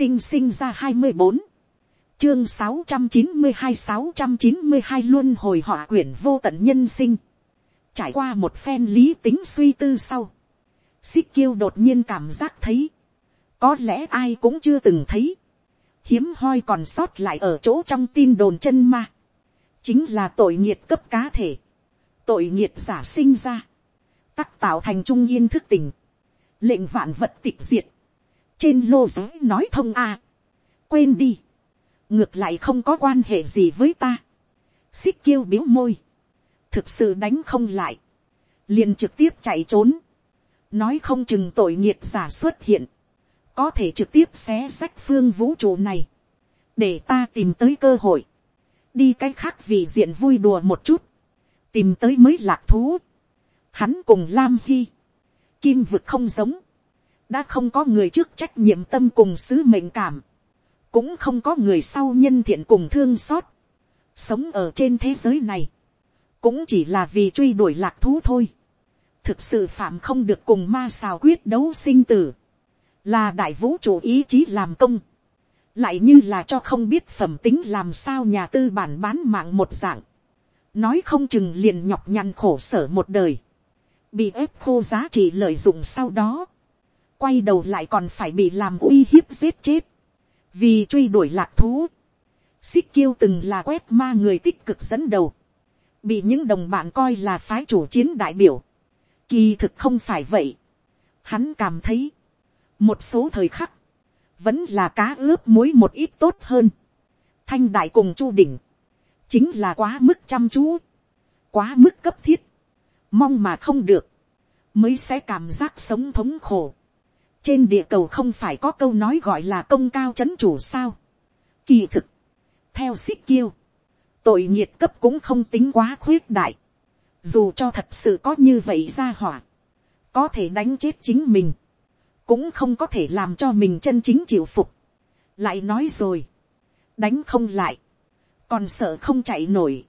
tinh sinh ra hai mươi bốn, chương sáu trăm chín mươi hai sáu trăm chín mươi hai luôn hồi họa quyển vô tận nhân sinh, trải qua một phen lý tính suy tư sau, xích kiêu đột nhiên cảm giác thấy, có lẽ ai cũng chưa từng thấy, hiếm hoi còn sót lại ở chỗ trong tin đồn chân ma, chính là tội nghiệt cấp cá thể, tội nghiệt giả sinh ra, tắc tạo thành trung yên thức tỉnh, lệnh vạn vật tịch diệt, trên lô giới nói thông a, quên đi, ngược lại không có quan hệ gì với ta, xích kêu biếu môi, thực sự đánh không lại, liền trực tiếp chạy trốn, nói không chừng tội nghiệt giả xuất hiện, có thể trực tiếp xé sách phương vũ trụ này, để ta tìm tới cơ hội, đi cái khác vì diện vui đùa một chút, tìm tới mới lạc thú. Hắn cùng Lam Hy, kim vực không giống, đã không có người trước trách nhiệm tâm cùng sứ mệnh cảm, cũng không có người sau nhân thiện cùng thương xót, sống ở trên thế giới này, cũng chỉ là vì truy đuổi lạc thú thôi. thực sự phạm không được cùng ma xào quyết đấu sinh tử, là đại vũ trụ ý chí làm công, lại như là cho không biết phẩm tính làm sao nhà tư bản bán mạng một dạng, nói không chừng liền nhọc nhằn khổ sở một đời, bị ép khô giá trị lợi dụng sau đó, quay đầu lại còn phải bị làm uy hiếp giết chết, vì truy đuổi lạc thú, xích kiêu từng là quét ma người tích cực dẫn đầu, bị những đồng bạn coi là phái chủ chiến đại biểu, kỳ thực không phải vậy, hắn cảm thấy, một số thời khắc, vẫn là cá ướp muối một ít tốt hơn, thanh đại cùng chu đỉnh, chính là quá mức chăm chú, quá mức cấp thiết, mong mà không được, mới sẽ cảm giác sống thống khổ trên địa cầu không phải có câu nói gọi là công cao c h ấ n chủ sao. kỳ thực, theo xích kiêu, tội nhiệt cấp cũng không tính quá khuyết đại, dù cho thật sự có như vậy ra hỏa, có thể đánh chết chính mình, cũng không có thể làm cho mình chân chính chịu phục. lại nói rồi, đánh không lại, còn sợ không chạy nổi.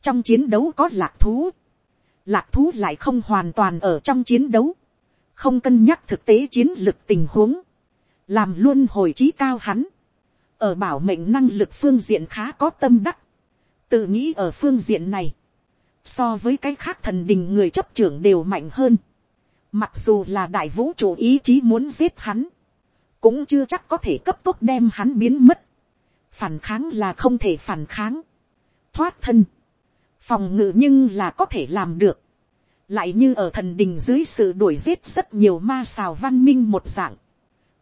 trong chiến đấu có lạc thú, lạc thú lại không hoàn toàn ở trong chiến đấu, không cân nhắc thực tế chiến lược tình huống, làm luôn hồi trí cao hắn, ở bảo mệnh năng lực phương diện khá có tâm đắc, tự nghĩ ở phương diện này, so với cái khác thần đình người chấp trưởng đều mạnh hơn, mặc dù là đại vũ trụ ý chí muốn giết hắn, cũng chưa chắc có thể cấp tốc đem hắn biến mất phản kháng là không thể phản kháng, thoát thân, phòng ngự nhưng là có thể làm được, lại như ở thần đình dưới sự đuổi giết rất nhiều ma xào văn minh một dạng,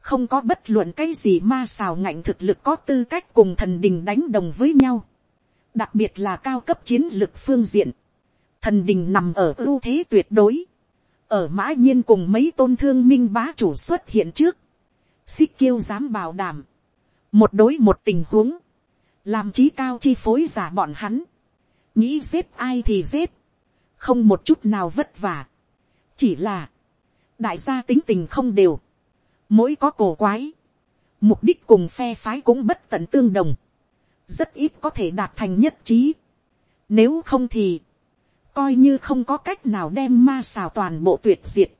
không có bất luận cái gì ma xào ngạnh thực lực có tư cách cùng thần đình đánh đồng với nhau, đặc biệt là cao cấp chiến lược phương diện, thần đình nằm ở ưu thế tuyệt đối, ở mã nhiên cùng mấy tôn thương minh bá chủ xuất hiện trước, xích kiêu dám bảo đảm, một đối một tình huống, làm trí cao chi phối giả bọn hắn, nghĩ giết ai thì giết, không một chút nào vất vả, chỉ là, đại gia tính tình không đều, mỗi có cổ quái, mục đích cùng phe phái cũng bất tận tương đồng, rất ít có thể đạt thành nhất trí, nếu không thì, coi như không có cách nào đem ma xào toàn bộ tuyệt diệt,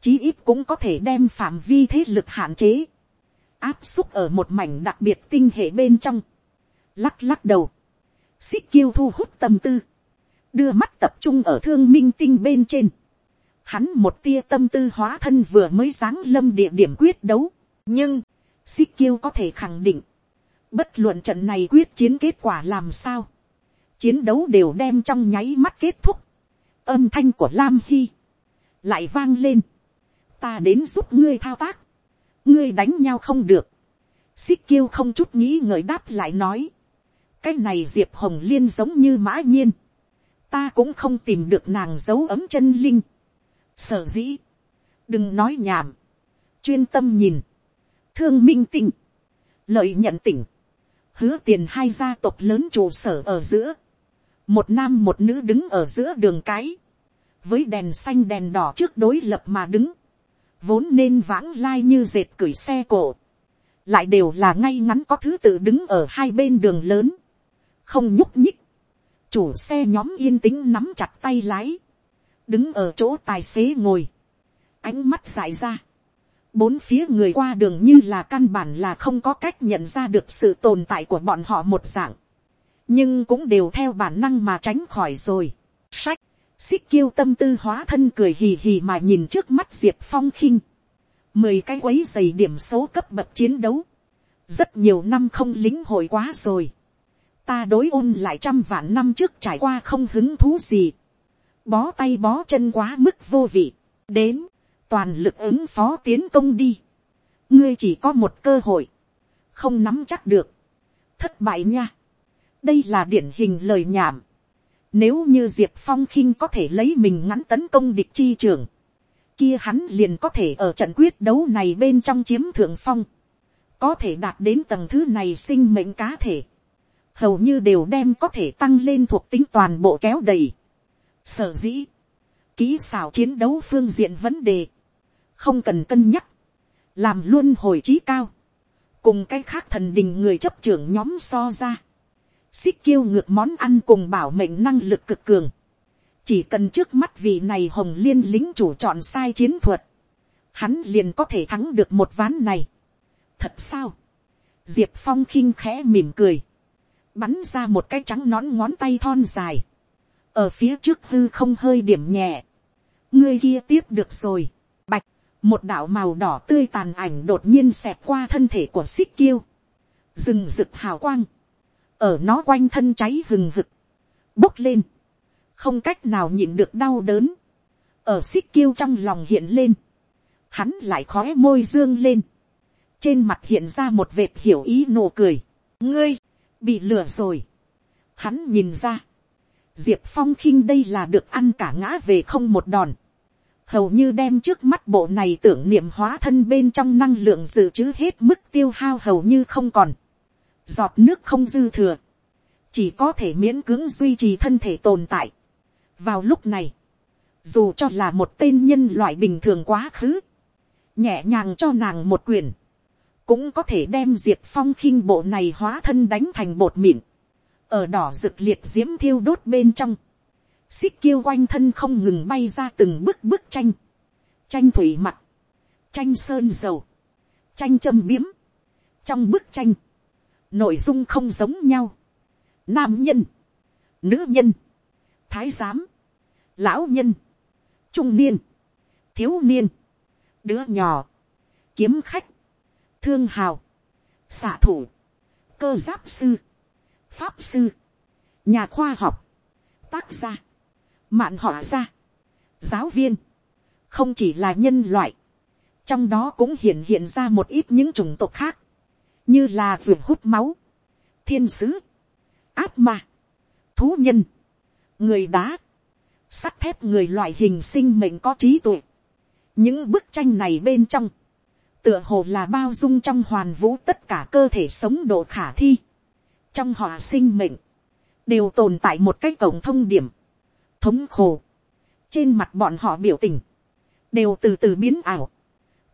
chí ít cũng có thể đem phạm vi thế lực hạn chế, áp xúc ở một mảnh đặc biệt tinh hệ bên trong, lắc lắc đầu, xích kiêu thu hút tâm tư, đưa mắt tập trung ở thương minh tinh bên trên, hắn một tia tâm tư hóa thân vừa mới sáng lâm địa điểm quyết đấu, nhưng, xích kiêu có thể khẳng định, bất luận trận này quyết chiến kết quả làm sao, chiến đấu đều đem trong nháy mắt kết thúc, âm thanh của lam hy, lại vang lên, ta đến giúp ngươi thao tác, ngươi đánh nhau không được, xích kiêu không chút nghĩ ngợi đáp lại nói, cái này diệp hồng liên giống như mã nhiên, ta cũng không tìm được nàng giấu ấm chân linh, sở dĩ, đừng nói nhảm, chuyên tâm nhìn, thương minh tỉnh, lợi nhận tỉnh, hứa tiền hai gia tộc lớn trụ sở ở giữa, một nam một nữ đứng ở giữa đường cái, với đèn xanh đèn đỏ trước đối lập mà đứng, vốn nên vãng lai như dệt cửi xe cổ, lại đều là ngay ngắn có thứ tự đứng ở hai bên đường lớn, không nhúc nhích, chủ xe nhóm yên tĩnh nắm chặt tay lái, đứng ở chỗ tài xế ngồi, ánh mắt dại ra, bốn phía người qua đường như là căn bản là không có cách nhận ra được sự tồn tại của bọn họ một dạng, nhưng cũng đều theo bản năng mà tránh khỏi rồi. Sách, xích kiêu tâm tư hóa thân cười hì hì mà nhìn trước mắt diệp phong khinh, mười cái quấy dày điểm số cấp bậc chiến đấu, rất nhiều năm không lính hội quá rồi, ta đối ôn lại trăm vạn năm trước trải qua không hứng thú gì, bó tay bó chân quá mức vô vị, đến, toàn lực ứng phó tiến công đi, ngươi chỉ có một cơ hội, không nắm chắc được, thất bại nha, đây là điển hình lời nhảm, nếu như diệp phong khinh có thể lấy mình ngắn tấn công địch chi trường, kia hắn liền có thể ở trận quyết đấu này bên trong chiếm thượng phong, có thể đạt đến tầng thứ này sinh mệnh cá thể, hầu như đều đem có thể tăng lên thuộc tính toàn bộ kéo đầy. Sở dĩ, kỹ xảo chiến đấu phương diện vấn đề, không cần cân nhắc, làm luôn hồi trí cao, cùng cái khác thần đình người chấp trưởng nhóm so ra, xích kiêu ngược món ăn cùng bảo mệnh năng lực cực cường, chỉ cần trước mắt vị này hồng liên lính chủ chọn sai chiến thuật, hắn liền có thể thắng được một ván này. thật sao, diệp phong khinh khẽ mỉm cười, bắn ra một cái trắng nón ngón tay thon dài, ở phía trước hư không hơi điểm nhẹ, ngươi kia tiếp được rồi, bạch, một đạo màu đỏ tươi tàn ảnh đột nhiên xẹp qua thân thể của xích kiêu, rừng rực hào quang, ở nó quanh thân cháy hừng hực, bốc lên, không cách nào nhịn được đau đớn, ở xích kiêu trong lòng hiện lên, hắn lại khói môi dương lên, trên mặt hiện ra một vệt hiểu ý nụ cười, ngươi, bị lừa rồi, hắn nhìn ra, diệp phong khinh đây là được ăn cả ngã về không một đòn, hầu như đem trước mắt bộ này tưởng niệm hóa thân bên trong năng lượng dự trữ hết mức tiêu hao hầu như không còn, giọt nước không dư thừa, chỉ có thể miễn cưỡng duy trì thân thể tồn tại. vào lúc này, dù cho là một tên nhân loại bình thường quá khứ, nhẹ nhàng cho nàng một quyền, cũng có thể đem diệp phong khinh bộ này hóa thân đánh thành bột mịn, ở đỏ rực liệt d i ễ m thiêu đốt bên trong, xích kiêu quanh thân không ngừng bay ra từng bức bức tranh, tranh thủy mặt, tranh sơn dầu, tranh châm biếm, trong bức tranh, nội dung không giống nhau, nam nhân, nữ nhân, thái giám, lão nhân, trung niên, thiếu niên, đứa nhỏ, kiếm khách, thương hào, xạ thủ, cơ giáp sư, pháp sư, nhà khoa học, tác gia, mạn họa gia, giáo viên, không chỉ là nhân loại, trong đó cũng hiện hiện ra một ít những chủng tộc khác, như là ruột hút máu, thiên sứ, áp ma, thú nhân, người đá, sắt thép người loại hình sinh mệnh có trí tuệ. những bức tranh này bên trong, tựa hồ là bao dung trong hoàn vũ tất cả cơ thể sống độ khả thi, trong họ sinh mệnh, đều tồn tại một cái cổng thông điểm, thống khổ, trên mặt bọn họ biểu tình, đều từ từ biến ảo,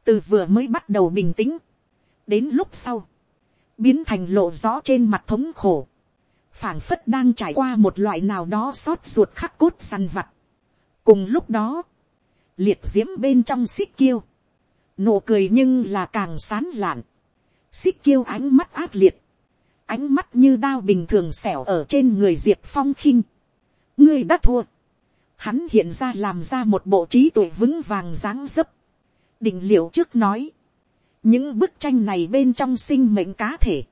từ vừa mới bắt đầu bình tĩnh, đến lúc sau, biến thành lộ rõ trên mặt thống khổ, phảng phất đang trải qua một loại nào đó xót ruột khắc cốt săn vặt. cùng lúc đó, liệt diễm bên trong xích kiêu, nụ cười nhưng là càng sán lạn, xích kiêu ánh mắt ác liệt, ánh mắt như đao bình thường xẻo ở trên người diệp phong khinh, ngươi đã thua, hắn hiện ra làm ra một bộ trí tuệ vững vàng dáng dấp, Đỉnh liệu trước nói, những bức tranh này bên trong sinh mệnh cá thể,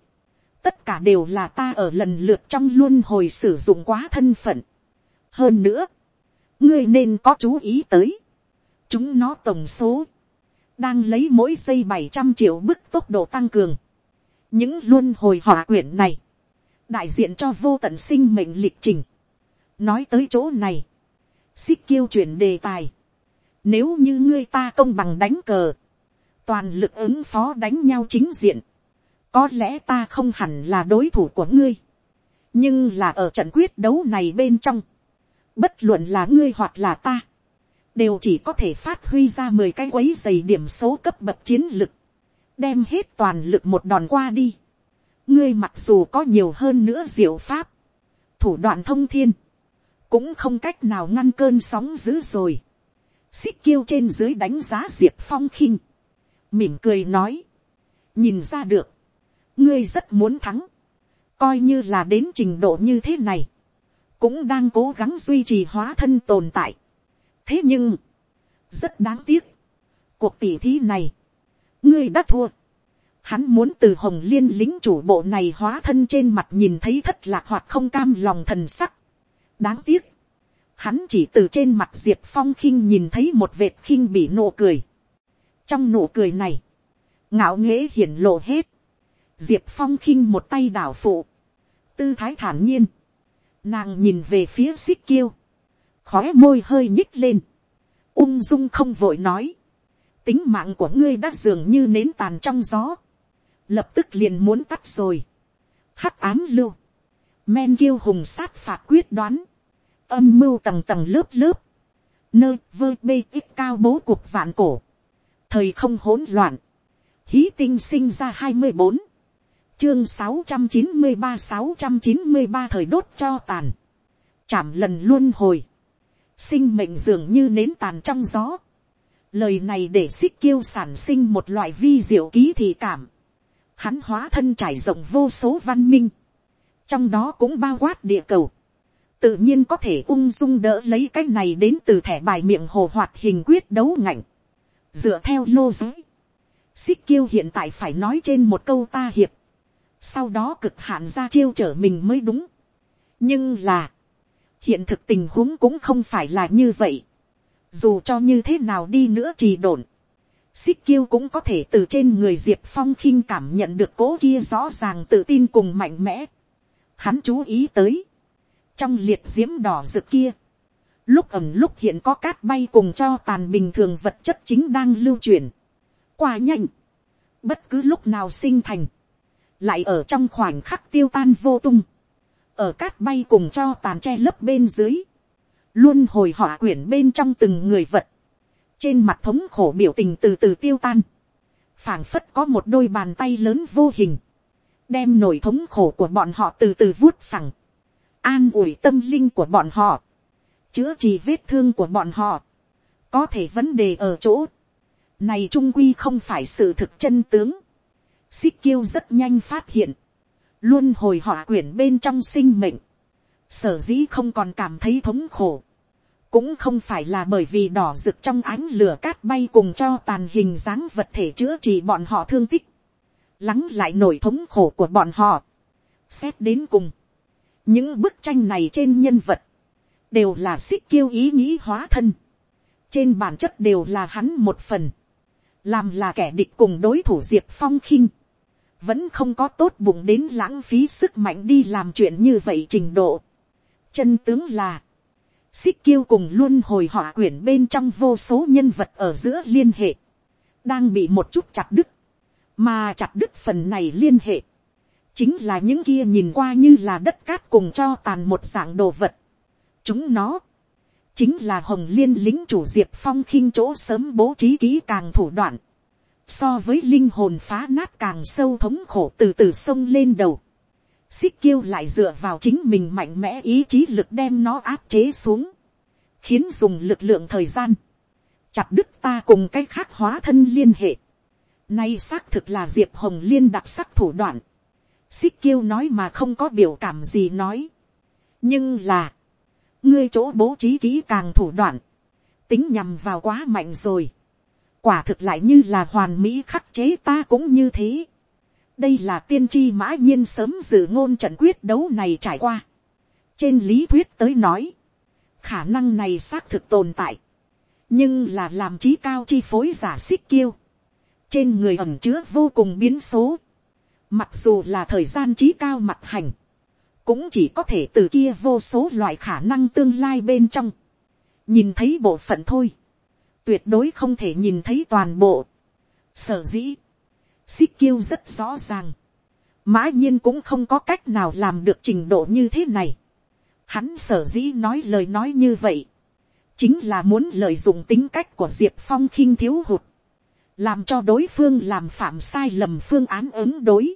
tất cả đều là ta ở lần lượt trong luôn hồi sử dụng quá thân phận. hơn nữa, ngươi nên có chú ý tới, chúng nó tổng số, đang lấy mỗi giây bảy trăm triệu bức tốc độ tăng cường. những luân hồi hỏa quyển này, đại diện cho vô tận sinh mệnh lịch trình. nói tới chỗ này, xích kiêu chuyển đề tài. nếu như ngươi ta công bằng đánh cờ, toàn lực ứng phó đánh nhau chính diện, có lẽ ta không hẳn là đối thủ của ngươi, nhưng là ở trận quyết đấu này bên trong, bất luận là ngươi hoặc là ta, đều chỉ có thể phát huy ra mười cái quấy dày điểm số cấp bậc chiến lực, đem hết toàn lực một đòn qua đi. ngươi mặc dù có nhiều hơn nữa diệu pháp, thủ đoạn thông thiên, cũng không cách nào ngăn cơn sóng dữ rồi. xích kiêu trên dưới đánh giá diệp phong khinh, mỉm cười nói, nhìn ra được, ngươi rất muốn thắng, coi như là đến trình độ như thế này, cũng đang cố gắng duy trì hóa thân tồn tại thế nhưng, rất đáng tiếc, cuộc tỉ thí này, ngươi đã thua, hắn muốn từ hồng liên lính chủ bộ này hóa thân trên mặt nhìn thấy thất lạc hoặc không cam lòng thần sắc. đáng tiếc, hắn chỉ từ trên mặt diệp phong khinh nhìn thấy một vệt khinh bị nụ cười. trong nụ cười này, ngạo nghễ hiển lộ hết, diệp phong khinh một tay đảo phụ, tư thái thản nhiên, nàng nhìn về phía xích kiêu, khói môi hơi nhích lên, ung dung không vội nói, tính mạng của ngươi đã dường như nến tàn trong gió, lập tức liền muốn tắt rồi, hắc ám lưu, men kiêu hùng sát phạt quyết đoán, âm mưu tầng tầng lớp lớp, nơi vơ bê ít cao bố cuộc vạn cổ, thời không hỗn loạn, hí tinh sinh ra hai mươi bốn, chương sáu trăm chín mươi ba sáu trăm chín mươi ba thời đốt cho tàn, chạm lần luôn hồi, sinh mệnh dường như nến tàn trong gió, lời này để xích kiêu sản sinh một loại vi diệu ký thị cảm, hắn hóa thân trải rộng vô số văn minh, trong đó cũng bao quát địa cầu, tự nhiên có thể ung dung đỡ lấy cái này đến từ thẻ bài miệng hồ hoạt hình quyết đấu ngạnh, dựa theo lô giới, xích kiêu hiện tại phải nói trên một câu ta hiệp, sau đó cực hạn ra chiêu trở mình mới đúng. nhưng là, hiện thực tình huống cũng không phải là như vậy. dù cho như thế nào đi nữa trì độn, xích kiêu cũng có thể từ trên người diệp phong khinh cảm nhận được cố kia rõ ràng tự tin cùng mạnh mẽ. hắn chú ý tới, trong liệt diễm đỏ rực kia, lúc ẩm lúc hiện có cát bay cùng cho tàn bình thường vật chất chính đang lưu truyền, qua nhanh, bất cứ lúc nào sinh thành, lại ở trong khoảnh khắc tiêu tan vô tung, ở cát bay cùng cho tàn che lấp bên dưới, luôn hồi họa quyển bên trong từng người vật, trên mặt thống khổ biểu tình từ từ tiêu tan, phảng phất có một đôi bàn tay lớn vô hình, đem nổi thống khổ của bọn họ từ từ vuốt phẳng, an ủi tâm linh của bọn họ, chữa trị vết thương của bọn họ, có thể vấn đề ở chỗ, này trung quy không phải sự thực chân tướng, xích kiêu rất nhanh phát hiện, luôn hồi họa quyển bên trong sinh mệnh, sở dĩ không còn cảm thấy thống khổ, cũng không phải là bởi vì đỏ rực trong ánh lửa cát bay cùng cho tàn hình dáng vật thể chữa trị bọn họ thương tích, lắng lại nổi thống khổ của bọn họ. Xét đến cùng, những bức tranh này trên nhân vật, đều là xích kiêu ý nghĩ hóa thân, trên bản chất đều là hắn một phần, làm là kẻ địch cùng đối thủ diệp phong khinh, vẫn không có tốt bụng đến lãng phí sức mạnh đi làm chuyện như vậy trình độ. chân tướng là, xích kiêu cùng luôn hồi họa quyển bên trong vô số nhân vật ở giữa liên hệ, đang bị một chút chặt đứt, mà chặt đứt phần này liên hệ, chính là những kia nhìn qua như là đất cát cùng cho tàn một dạng đồ vật. chúng nó, chính là hồng liên lính chủ diệp phong khinh chỗ sớm bố trí kỹ càng thủ đoạn, so với linh hồn phá nát càng sâu thống khổ từ từ sông lên đầu. xích kiêu lại dựa vào chính mình mạnh mẽ ý chí lực đem nó áp chế xuống, khiến dùng lực lượng thời gian, chặt đứt ta cùng cái khác hóa thân liên hệ. Nay xác thực là diệp hồng liên đặc sắc thủ đoạn. xích kiêu nói mà không có biểu cảm gì nói. nhưng là, ngươi chỗ bố trí kỹ càng thủ đoạn, tính nhằm vào quá mạnh rồi quả thực lại như là hoàn mỹ khắc chế ta cũng như thế. đây là tiên tri mã nhiên sớm dự ngôn trận quyết đấu này trải qua. trên lý thuyết tới nói, khả năng này xác thực tồn tại, nhưng là làm trí cao chi phối giả xích kiêu, trên người ẩm chứa vô cùng biến số, mặc dù là thời gian trí cao mặt hành, cũng chỉ có thể từ kia vô số loại khả năng tương lai bên trong, nhìn thấy bộ phận thôi tuyệt đối không thể nhìn thấy toàn bộ. Sở dĩ, xích kiêu rất rõ ràng, mã nhiên cũng không có cách nào làm được trình độ như thế này. Hắn sở dĩ nói lời nói như vậy, chính là muốn lợi dụng tính cách của diệp phong khinh thiếu hụt, làm cho đối phương làm phạm sai lầm phương án ứng đối.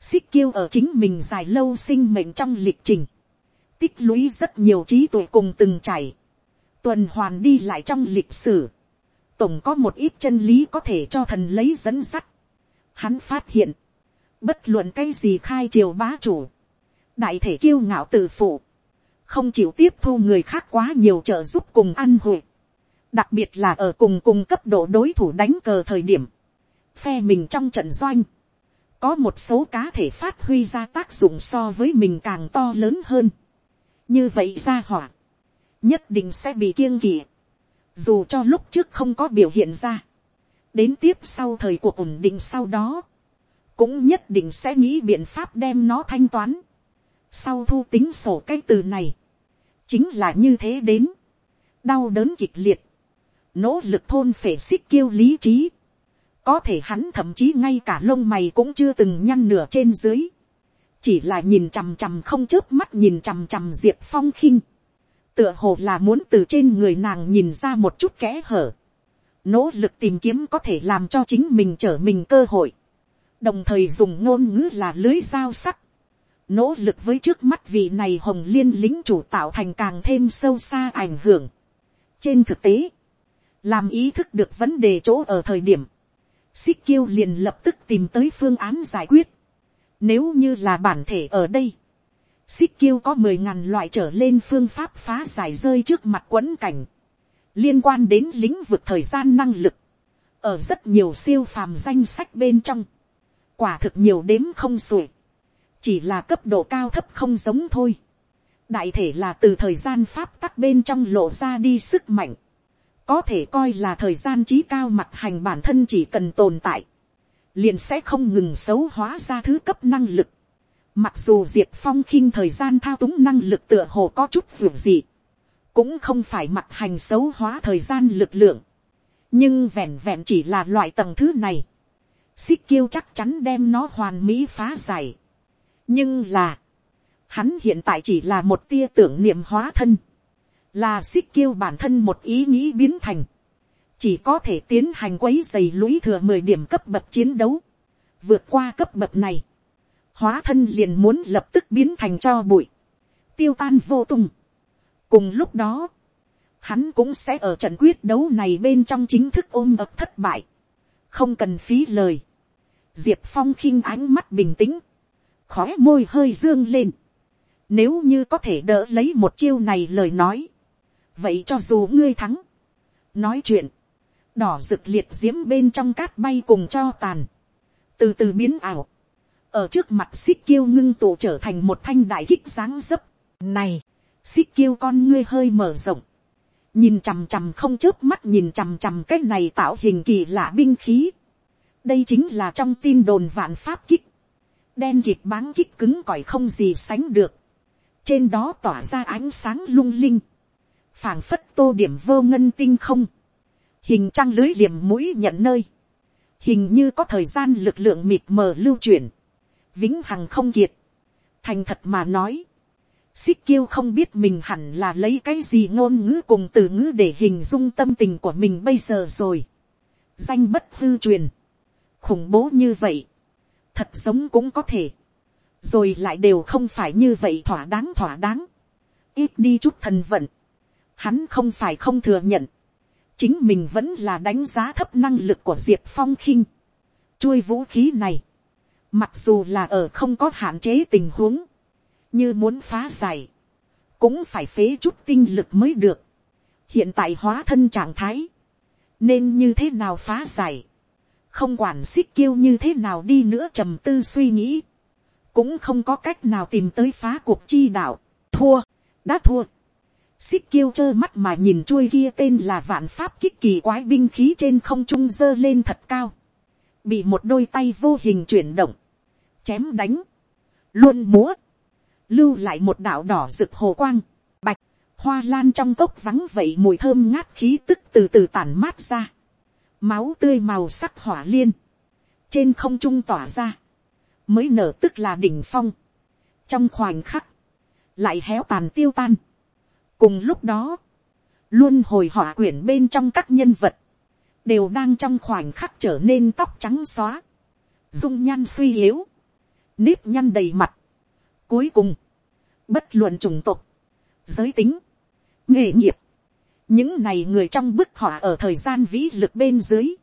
xích kiêu ở chính mình dài lâu sinh mệnh trong lịch trình, tích lũy rất nhiều trí tuệ cùng từng chảy tuần hoàn đi lại trong lịch sử, tổng có một ít chân lý có thể cho thần lấy dẫn sắt. Hắn phát hiện, bất luận cái gì khai triều bá chủ, đại thể kiêu ngạo tự phụ, không chịu tiếp thu người khác quá nhiều trợ giúp cùng ăn hội, đặc biệt là ở cùng cùng cấp độ đối thủ đánh cờ thời điểm, phe mình trong trận doanh, có một số cá thể phát huy ra tác dụng so với mình càng to lớn hơn. như vậy ra hỏa, nhất định sẽ bị kiêng kỵ, dù cho lúc trước không có biểu hiện ra, đến tiếp sau thời cuộc ổn định sau đó, cũng nhất định sẽ nghĩ biện pháp đem nó thanh toán. sau thu tính sổ cái từ này, chính là như thế đến, đau đớn kịch liệt, nỗ lực thôn phể xích kiêu lý trí, có thể hắn thậm chí ngay cả lông mày cũng chưa từng nhăn nửa trên dưới, chỉ là nhìn chằm chằm không chớp mắt nhìn chằm chằm diệp phong khinh, tựa hồ là muốn từ trên người nàng nhìn ra một chút kẽ hở, nỗ lực tìm kiếm có thể làm cho chính mình trở mình cơ hội, đồng thời dùng ngôn ngữ là lưới dao sắc, nỗ lực với trước mắt vị này hồng liên lính chủ tạo thành càng thêm sâu xa ảnh hưởng. trên thực tế, làm ý thức được vấn đề chỗ ở thời điểm, xích kiêu liền lập tức tìm tới phương án giải quyết. Nếu như là bản thể ở đây, xích kiêu có mười ngàn loại trở lên phương pháp phá giải rơi trước mặt quẫn cảnh, liên quan đến lĩnh vực thời gian năng lực, ở rất nhiều siêu phàm danh sách bên trong, quả thực nhiều đếm không xuể, chỉ là cấp độ cao thấp không giống thôi, đại thể là từ thời gian pháp tắc bên trong lộ ra đi sức mạnh, có thể coi là thời gian trí cao mặt hành bản thân chỉ cần tồn tại, liền sẽ không ngừng xấu hóa ra thứ cấp năng lực. Mặc dù diệt phong khinh thời gian thao túng năng lực tựa hồ có chút dù gì, cũng không phải mặt hành xấu hóa thời gian lực lượng, nhưng vẹn vẹn chỉ là loại tầng thứ này, xích kiêu chắc chắn đem nó hoàn mỹ phá giải. nhưng là, hắn hiện tại chỉ là một tia tưởng niệm hóa thân, là xích kiêu bản thân một ý nghĩ biến thành, chỉ có thể tiến hành quấy dày lũy thừa mười điểm cấp bậc chiến đấu, vượt qua cấp bậc này, hóa thân liền muốn lập tức biến thành cho bụi, tiêu tan vô tung. cùng lúc đó, hắn cũng sẽ ở trận quyết đấu này bên trong chính thức ôm ập thất bại, không cần phí lời, diệp phong khinh ánh mắt bình tĩnh, khó môi hơi dương lên, nếu như có thể đỡ lấy một chiêu này lời nói, vậy cho dù ngươi thắng, nói chuyện, đỏ rực liệt diễm bên trong cát bay cùng cho tàn, từ từ biến ảo, ở trước mặt xích kiêu ngưng tụ trở thành một thanh đại kích dáng dấp, này, xích kiêu con ngươi hơi mở rộng, nhìn chằm chằm không chớp mắt nhìn chằm chằm cái này tạo hình kỳ lạ binh khí, đây chính là trong tin đồn vạn pháp kích, đen kịch báng kích cứng cỏi không gì sánh được, trên đó tỏa ra ánh sáng lung linh, phảng phất tô điểm vô ngân tinh không, hình trăng lưới liềm mũi nhận nơi, hình như có thời gian lực lượng mịt mờ lưu chuyển, vĩnh hằng không kiệt, thành thật mà nói, xích kiêu không biết mình hẳn là lấy cái gì ngôn ngữ cùng từ ngữ để hình dung tâm tình của mình bây giờ rồi. danh bất hư truyền, khủng bố như vậy, thật giống cũng có thể, rồi lại đều không phải như vậy thỏa đáng thỏa đáng, ít đi chút thần vận, hắn không phải không thừa nhận, chính mình vẫn là đánh giá thấp năng lực của diệp phong khinh. chuôi vũ khí này, mặc dù là ở không có hạn chế tình huống, như muốn phá giải, cũng phải phế chút tinh lực mới được. hiện tại hóa thân trạng thái, nên như thế nào phá giải, không quản xích kiêu như thế nào đi nữa trầm tư suy nghĩ, cũng không có cách nào tìm tới phá cuộc chi đạo, thua, đã thua, xích kiêu trơ mắt mà nhìn chuôi kia tên là vạn pháp kích kỳ quái binh khí trên không trung dơ lên thật cao. Bị một đôi tay vô hình chuyển động. Chém đánh. Luôn múa. Lưu lại một đạo đỏ rực hồ quang. Bạch. Hoa lan trong cốc vắng vậy mùi thơm ngát khí tức từ từ tản mát ra. Máu tươi màu sắc hỏa liên. Trên không trung tỏa ra. Mới nở tức là đỉnh phong. Trong khoảnh khắc. Lại héo tàn tiêu tan cùng lúc đó, luôn hồi hỏa quyển bên trong các nhân vật, đều đang trong khoảnh khắc trở nên tóc trắng xóa, dung nhan suy yếu, nếp nhăn đầy mặt. Cuối cùng, bất luận chủng tộc, giới tính, nghề nghiệp, những này người trong bức họa ở thời gian vĩ lực bên dưới,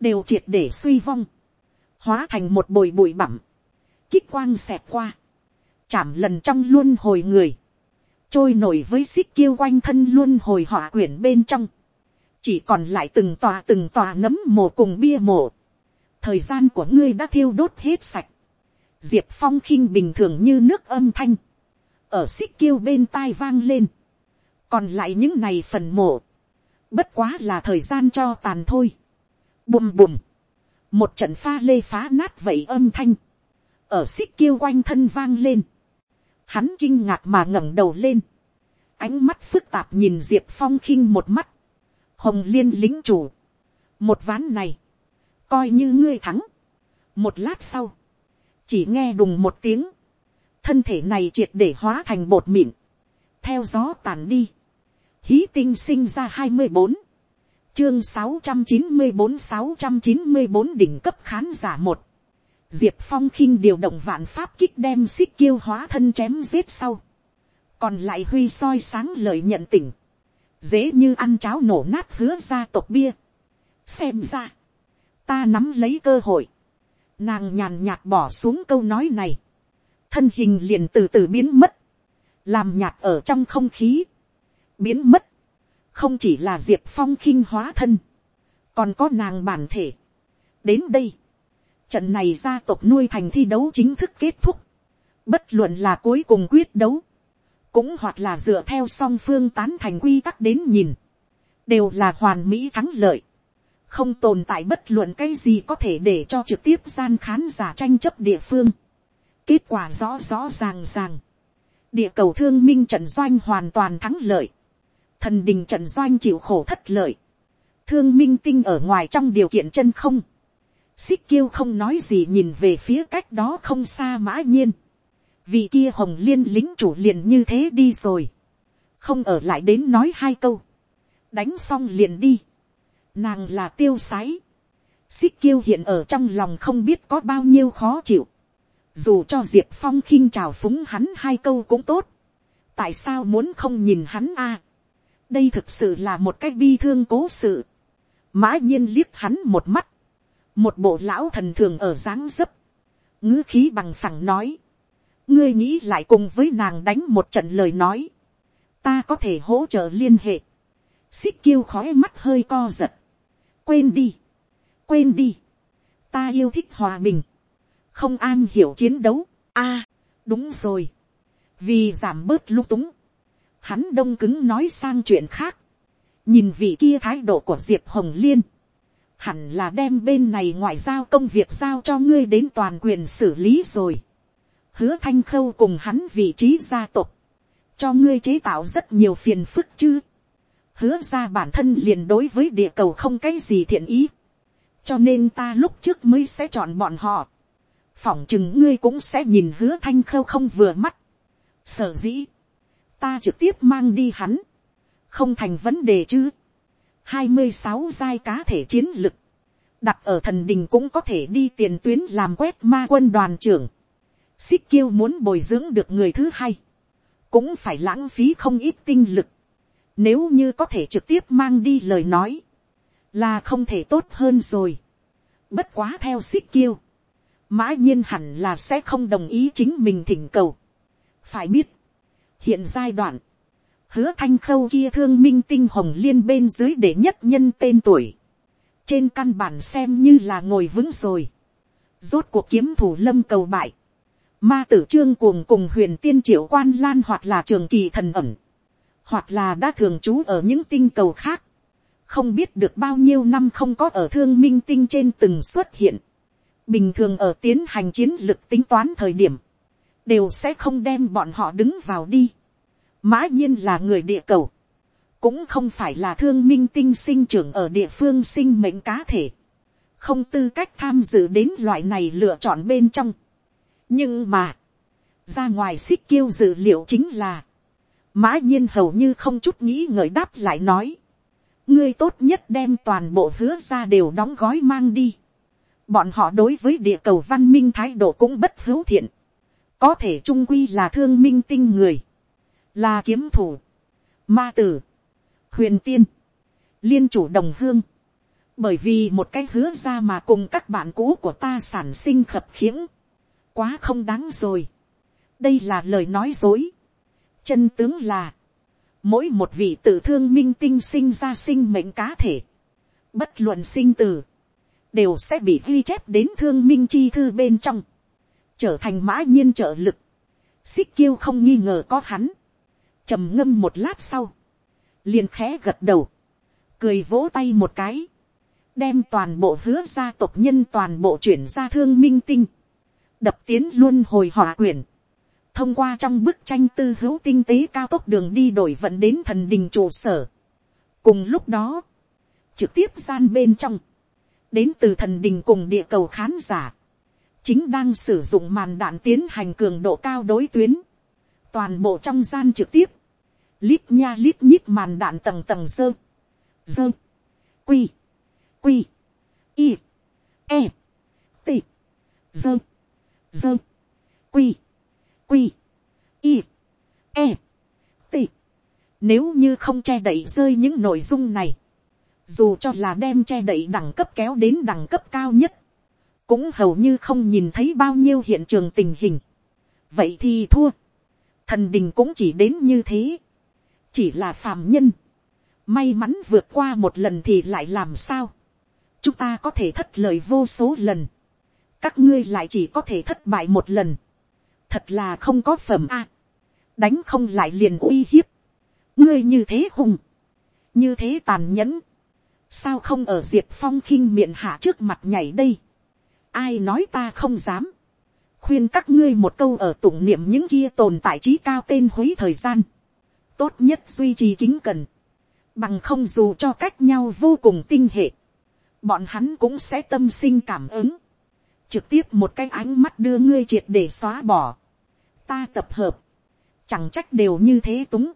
đều triệt để suy vong, hóa thành một bồi bụi bặm, kích quang xẹt qua, chạm lần trong luôn hồi người, trôi nổi với xích kiêu quanh thân luôn hồi họa quyển bên trong, chỉ còn lại từng tòa từng tòa nấm mồ cùng bia mộ, thời gian của ngươi đã thiêu đốt hết sạch, diệp phong khinh bình thường như nước âm thanh, ở xích kiêu bên tai vang lên, còn lại những này phần mộ, bất quá là thời gian cho tàn thôi, bùm bùm, một trận pha lê phá nát vậy âm thanh, ở xích kiêu quanh thân vang lên, hắn kinh ngạc mà ngẩng đầu lên, ánh mắt phức tạp nhìn diệp phong khinh một mắt, hồng liên lính chủ, một ván này, coi như ngươi thắng, một lát sau, chỉ nghe đùng một tiếng, thân thể này triệt để hóa thành bột mịn, theo gió tàn đi, hí tinh sinh ra hai mươi bốn, chương sáu trăm chín mươi bốn sáu trăm chín mươi bốn đỉnh cấp khán giả một, diệp phong khinh điều động vạn pháp kích đem xích kiêu hóa thân chém giết sau, còn lại huy soi sáng lời nhận tỉnh, dễ như ăn cháo nổ nát hứa ra tộc bia. xem ra, ta nắm lấy cơ hội, nàng nhàn nhạt bỏ xuống câu nói này, thân hình liền từ từ biến mất, làm nhạt ở trong không khí, biến mất, không chỉ là diệp phong khinh hóa thân, còn có nàng bản thể. đến đây, trận này gia tộc nuôi thành thi đấu chính thức kết thúc, bất luận là cuối cùng quyết đấu, cũng hoặc là dựa theo song phương tán thành quy tắc đến nhìn, đều là hoàn mỹ thắng lợi, không tồn tại bất luận cái gì có thể để cho trực tiếp gian khán giả tranh chấp địa phương. kết quả rõ rõ ràng ràng, địa cầu thương minh trận doanh hoàn toàn thắng lợi, thần đình trận doanh chịu khổ thất lợi, thương minh tinh ở ngoài trong điều kiện chân không, xích kiêu không nói gì nhìn về phía cách đó không xa mã nhiên, vì kia hồng liên lính chủ liền như thế đi rồi, không ở lại đến nói hai câu, đánh xong liền đi, nàng là tiêu sái, xích kiêu hiện ở trong lòng không biết có bao nhiêu khó chịu, dù cho diệp phong khinh trào phúng hắn hai câu cũng tốt, tại sao muốn không nhìn hắn a, đây thực sự là một cái bi thương cố sự, mã nhiên liếc hắn một mắt, một bộ lão thần thường ở dáng dấp, ngữ khí bằng phẳng nói, ngươi nghĩ lại cùng với nàng đánh một trận lời nói, ta có thể hỗ trợ liên hệ, xích kiêu khói mắt hơi co giật, quên đi, quên đi, ta yêu thích hòa bình, không an hiểu chiến đấu, a, à, đúng rồi, vì giảm bớt lung túng, hắn đông cứng nói sang chuyện khác, nhìn vị kia thái độ của diệp hồng liên, hẳn là đem bên này ngoại giao công việc giao cho ngươi đến toàn quyền xử lý rồi. Hứa thanh khâu cùng hắn vị trí gia tộc, cho ngươi chế tạo rất nhiều phiền phức chứ hứa ra bản thân liền đối với địa cầu không cái gì thiện ý, cho nên ta lúc trước mới sẽ chọn bọn họ. phỏng chừng ngươi cũng sẽ nhìn hứa thanh khâu không vừa mắt. sở dĩ, ta trực tiếp mang đi hắn, không thành vấn đề chứ. hai mươi sáu giai cá thể chiến lực, đặt ở thần đình cũng có thể đi tiền tuyến làm quét ma quân đoàn trưởng xích kiêu muốn bồi dưỡng được người thứ hai, cũng phải lãng phí không ít tinh lực. Nếu như có thể trực tiếp mang đi lời nói, là không thể tốt hơn rồi. Bất quá theo xích kiêu, mã nhiên hẳn là sẽ không đồng ý chính mình thỉnh cầu. phải biết, hiện giai đoạn, hứa thanh khâu kia thương minh tinh hồng liên bên dưới để nhất nhân tên tuổi. trên căn bản xem như là ngồi vững rồi. rốt cuộc kiếm thủ lâm cầu bại Ma tử trương cuồng cùng huyền tiên triệu quan lan hoặc là trường kỳ thần ẩm. Hoặc là đã thường trú ở những tinh cầu khác. Không biết được bao nhiêu năm không có ở thương minh tinh trên từng xuất hiện. Bình thường ở tiến hành chiến lược tính toán thời điểm. Đều sẽ không đem bọn họ đứng vào đi. Mã nhiên là người địa cầu. Cũng không phải là thương minh tinh sinh trưởng ở địa phương sinh mệnh cá thể. Không tư cách tham dự đến loại này lựa chọn bên trong nhưng mà, ra ngoài xích kiêu dự liệu chính là, mã nhiên hầu như không chút nghĩ ngợi đáp lại nói, ngươi tốt nhất đem toàn bộ hứa ra đều đóng gói mang đi. bọn họ đối với địa cầu văn minh thái độ cũng bất hữu thiện, có thể trung quy là thương minh tinh người, là kiếm thủ, ma tử, huyền tiên, liên chủ đồng hương, bởi vì một cái hứa ra mà cùng các bạn cũ của ta sản sinh khập khiễng, quá không đáng rồi. đây là lời nói dối chân tướng là, mỗi một vị tử thương minh tinh sinh ra sinh mệnh cá thể, bất luận sinh tử, đều sẽ bị ghi chép đến thương minh chi thư bên trong, trở thành mã nhiên trợ lực. xích kiêu không nghi ngờ có hắn, trầm ngâm một lát sau, liền khẽ gật đầu, cười vỗ tay một cái, đem toàn bộ hứa gia tộc nhân toàn bộ chuyển ra thương minh tinh, đập tiến luôn hồi hỏa quyển, thông qua trong bức tranh tư hữu tinh tế cao tốc đường đi đổi vận đến thần đình trụ sở. cùng lúc đó, trực tiếp gian bên trong, đến từ thần đình cùng địa cầu khán giả, chính đang sử dụng màn đạn tiến hành cường độ cao đối tuyến, toàn bộ trong gian trực tiếp, lít nha lít nhít màn đạn tầng tầng dơ, dơ, quy, quy, y, e, t, dơ, dơ, quy, quy, y, e, t. Nếu như không che đậy rơi những nội dung này, dù cho là đem che đậy đẳng cấp kéo đến đẳng cấp cao nhất, cũng hầu như không nhìn thấy bao nhiêu hiện trường tình hình. vậy thì thua, thần đình cũng chỉ đến như thế, chỉ là phàm nhân, may mắn vượt qua một lần thì lại làm sao, chúng ta có thể thất lời vô số lần, các ngươi lại chỉ có thể thất bại một lần, thật là không có phẩm a, đánh không lại liền uy hiếp, ngươi như thế hùng, như thế tàn nhẫn, sao không ở diệp phong khinh miệng hạ trước mặt nhảy đây, ai nói ta không dám, khuyên các ngươi một câu ở tụng niệm những kia tồn tại trí cao tên huế thời gian, tốt nhất duy trì kính cần, bằng không dù cho cách nhau vô cùng tinh hệ, bọn hắn cũng sẽ tâm sinh cảm ứng, trực tiếp một cái ánh mắt đưa ngươi triệt để xóa bỏ, ta tập hợp, chẳng trách đều như thế túng.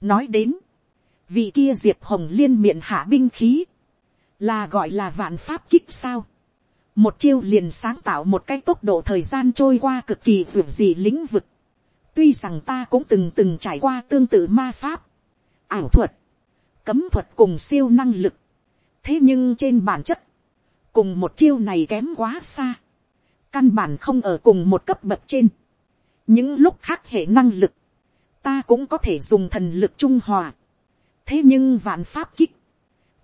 nói đến, vị kia diệp hồng liên miệng hạ binh khí, là gọi là vạn pháp kích sao. một chiêu liền sáng tạo một cái tốc độ thời gian trôi qua cực kỳ vượt gì lĩnh vực. tuy rằng ta cũng từng từng trải qua tương tự ma pháp, ảo thuật, cấm thuật cùng siêu năng lực. thế nhưng trên bản chất, cùng một chiêu này kém quá xa. căn bản không ở cùng một cấp bậc trên những lúc khác hệ năng lực, ta cũng có thể dùng thần lực trung hòa. thế nhưng vạn pháp kích,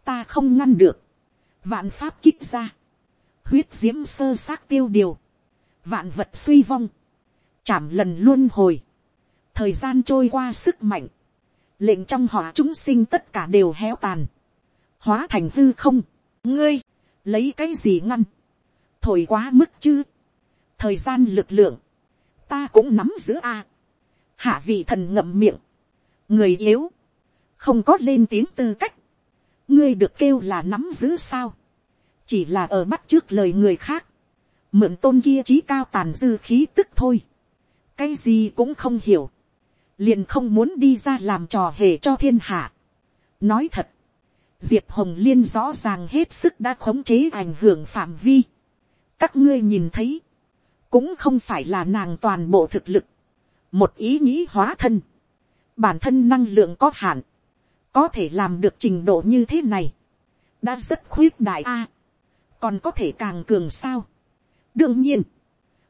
ta không ngăn được. vạn pháp kích ra, huyết diễm sơ xác tiêu điều, vạn vật suy vong, chạm lần luôn hồi, thời gian trôi qua sức mạnh, lệnh trong họ chúng sinh tất cả đều héo tàn, hóa thành hư không, ngươi, lấy cái gì ngăn, thổi quá mức chứ, thời gian lực lượng, ta cũng nắm giữ a, hạ vị thần ngậm miệng, người yếu, không có lên tiếng tư cách, ngươi được kêu là nắm giữ sao, chỉ là ở bắt trước lời người khác, mượn tôn kia trí cao tàn dư khí tức thôi, cái gì cũng không hiểu, liền không muốn đi ra làm trò hề cho thiên hạ. nói thật, diệp hồng liên rõ ràng hết sức đã khống chế ảnh hưởng phạm vi. các ngươi nhìn thấy, cũng không phải là nàng toàn bộ thực lực, một ý nghĩ hóa thân, bản thân năng lượng có hạn, có thể làm được trình độ như thế này, đã rất khuyết đại a, còn có thể càng cường sao. đương nhiên,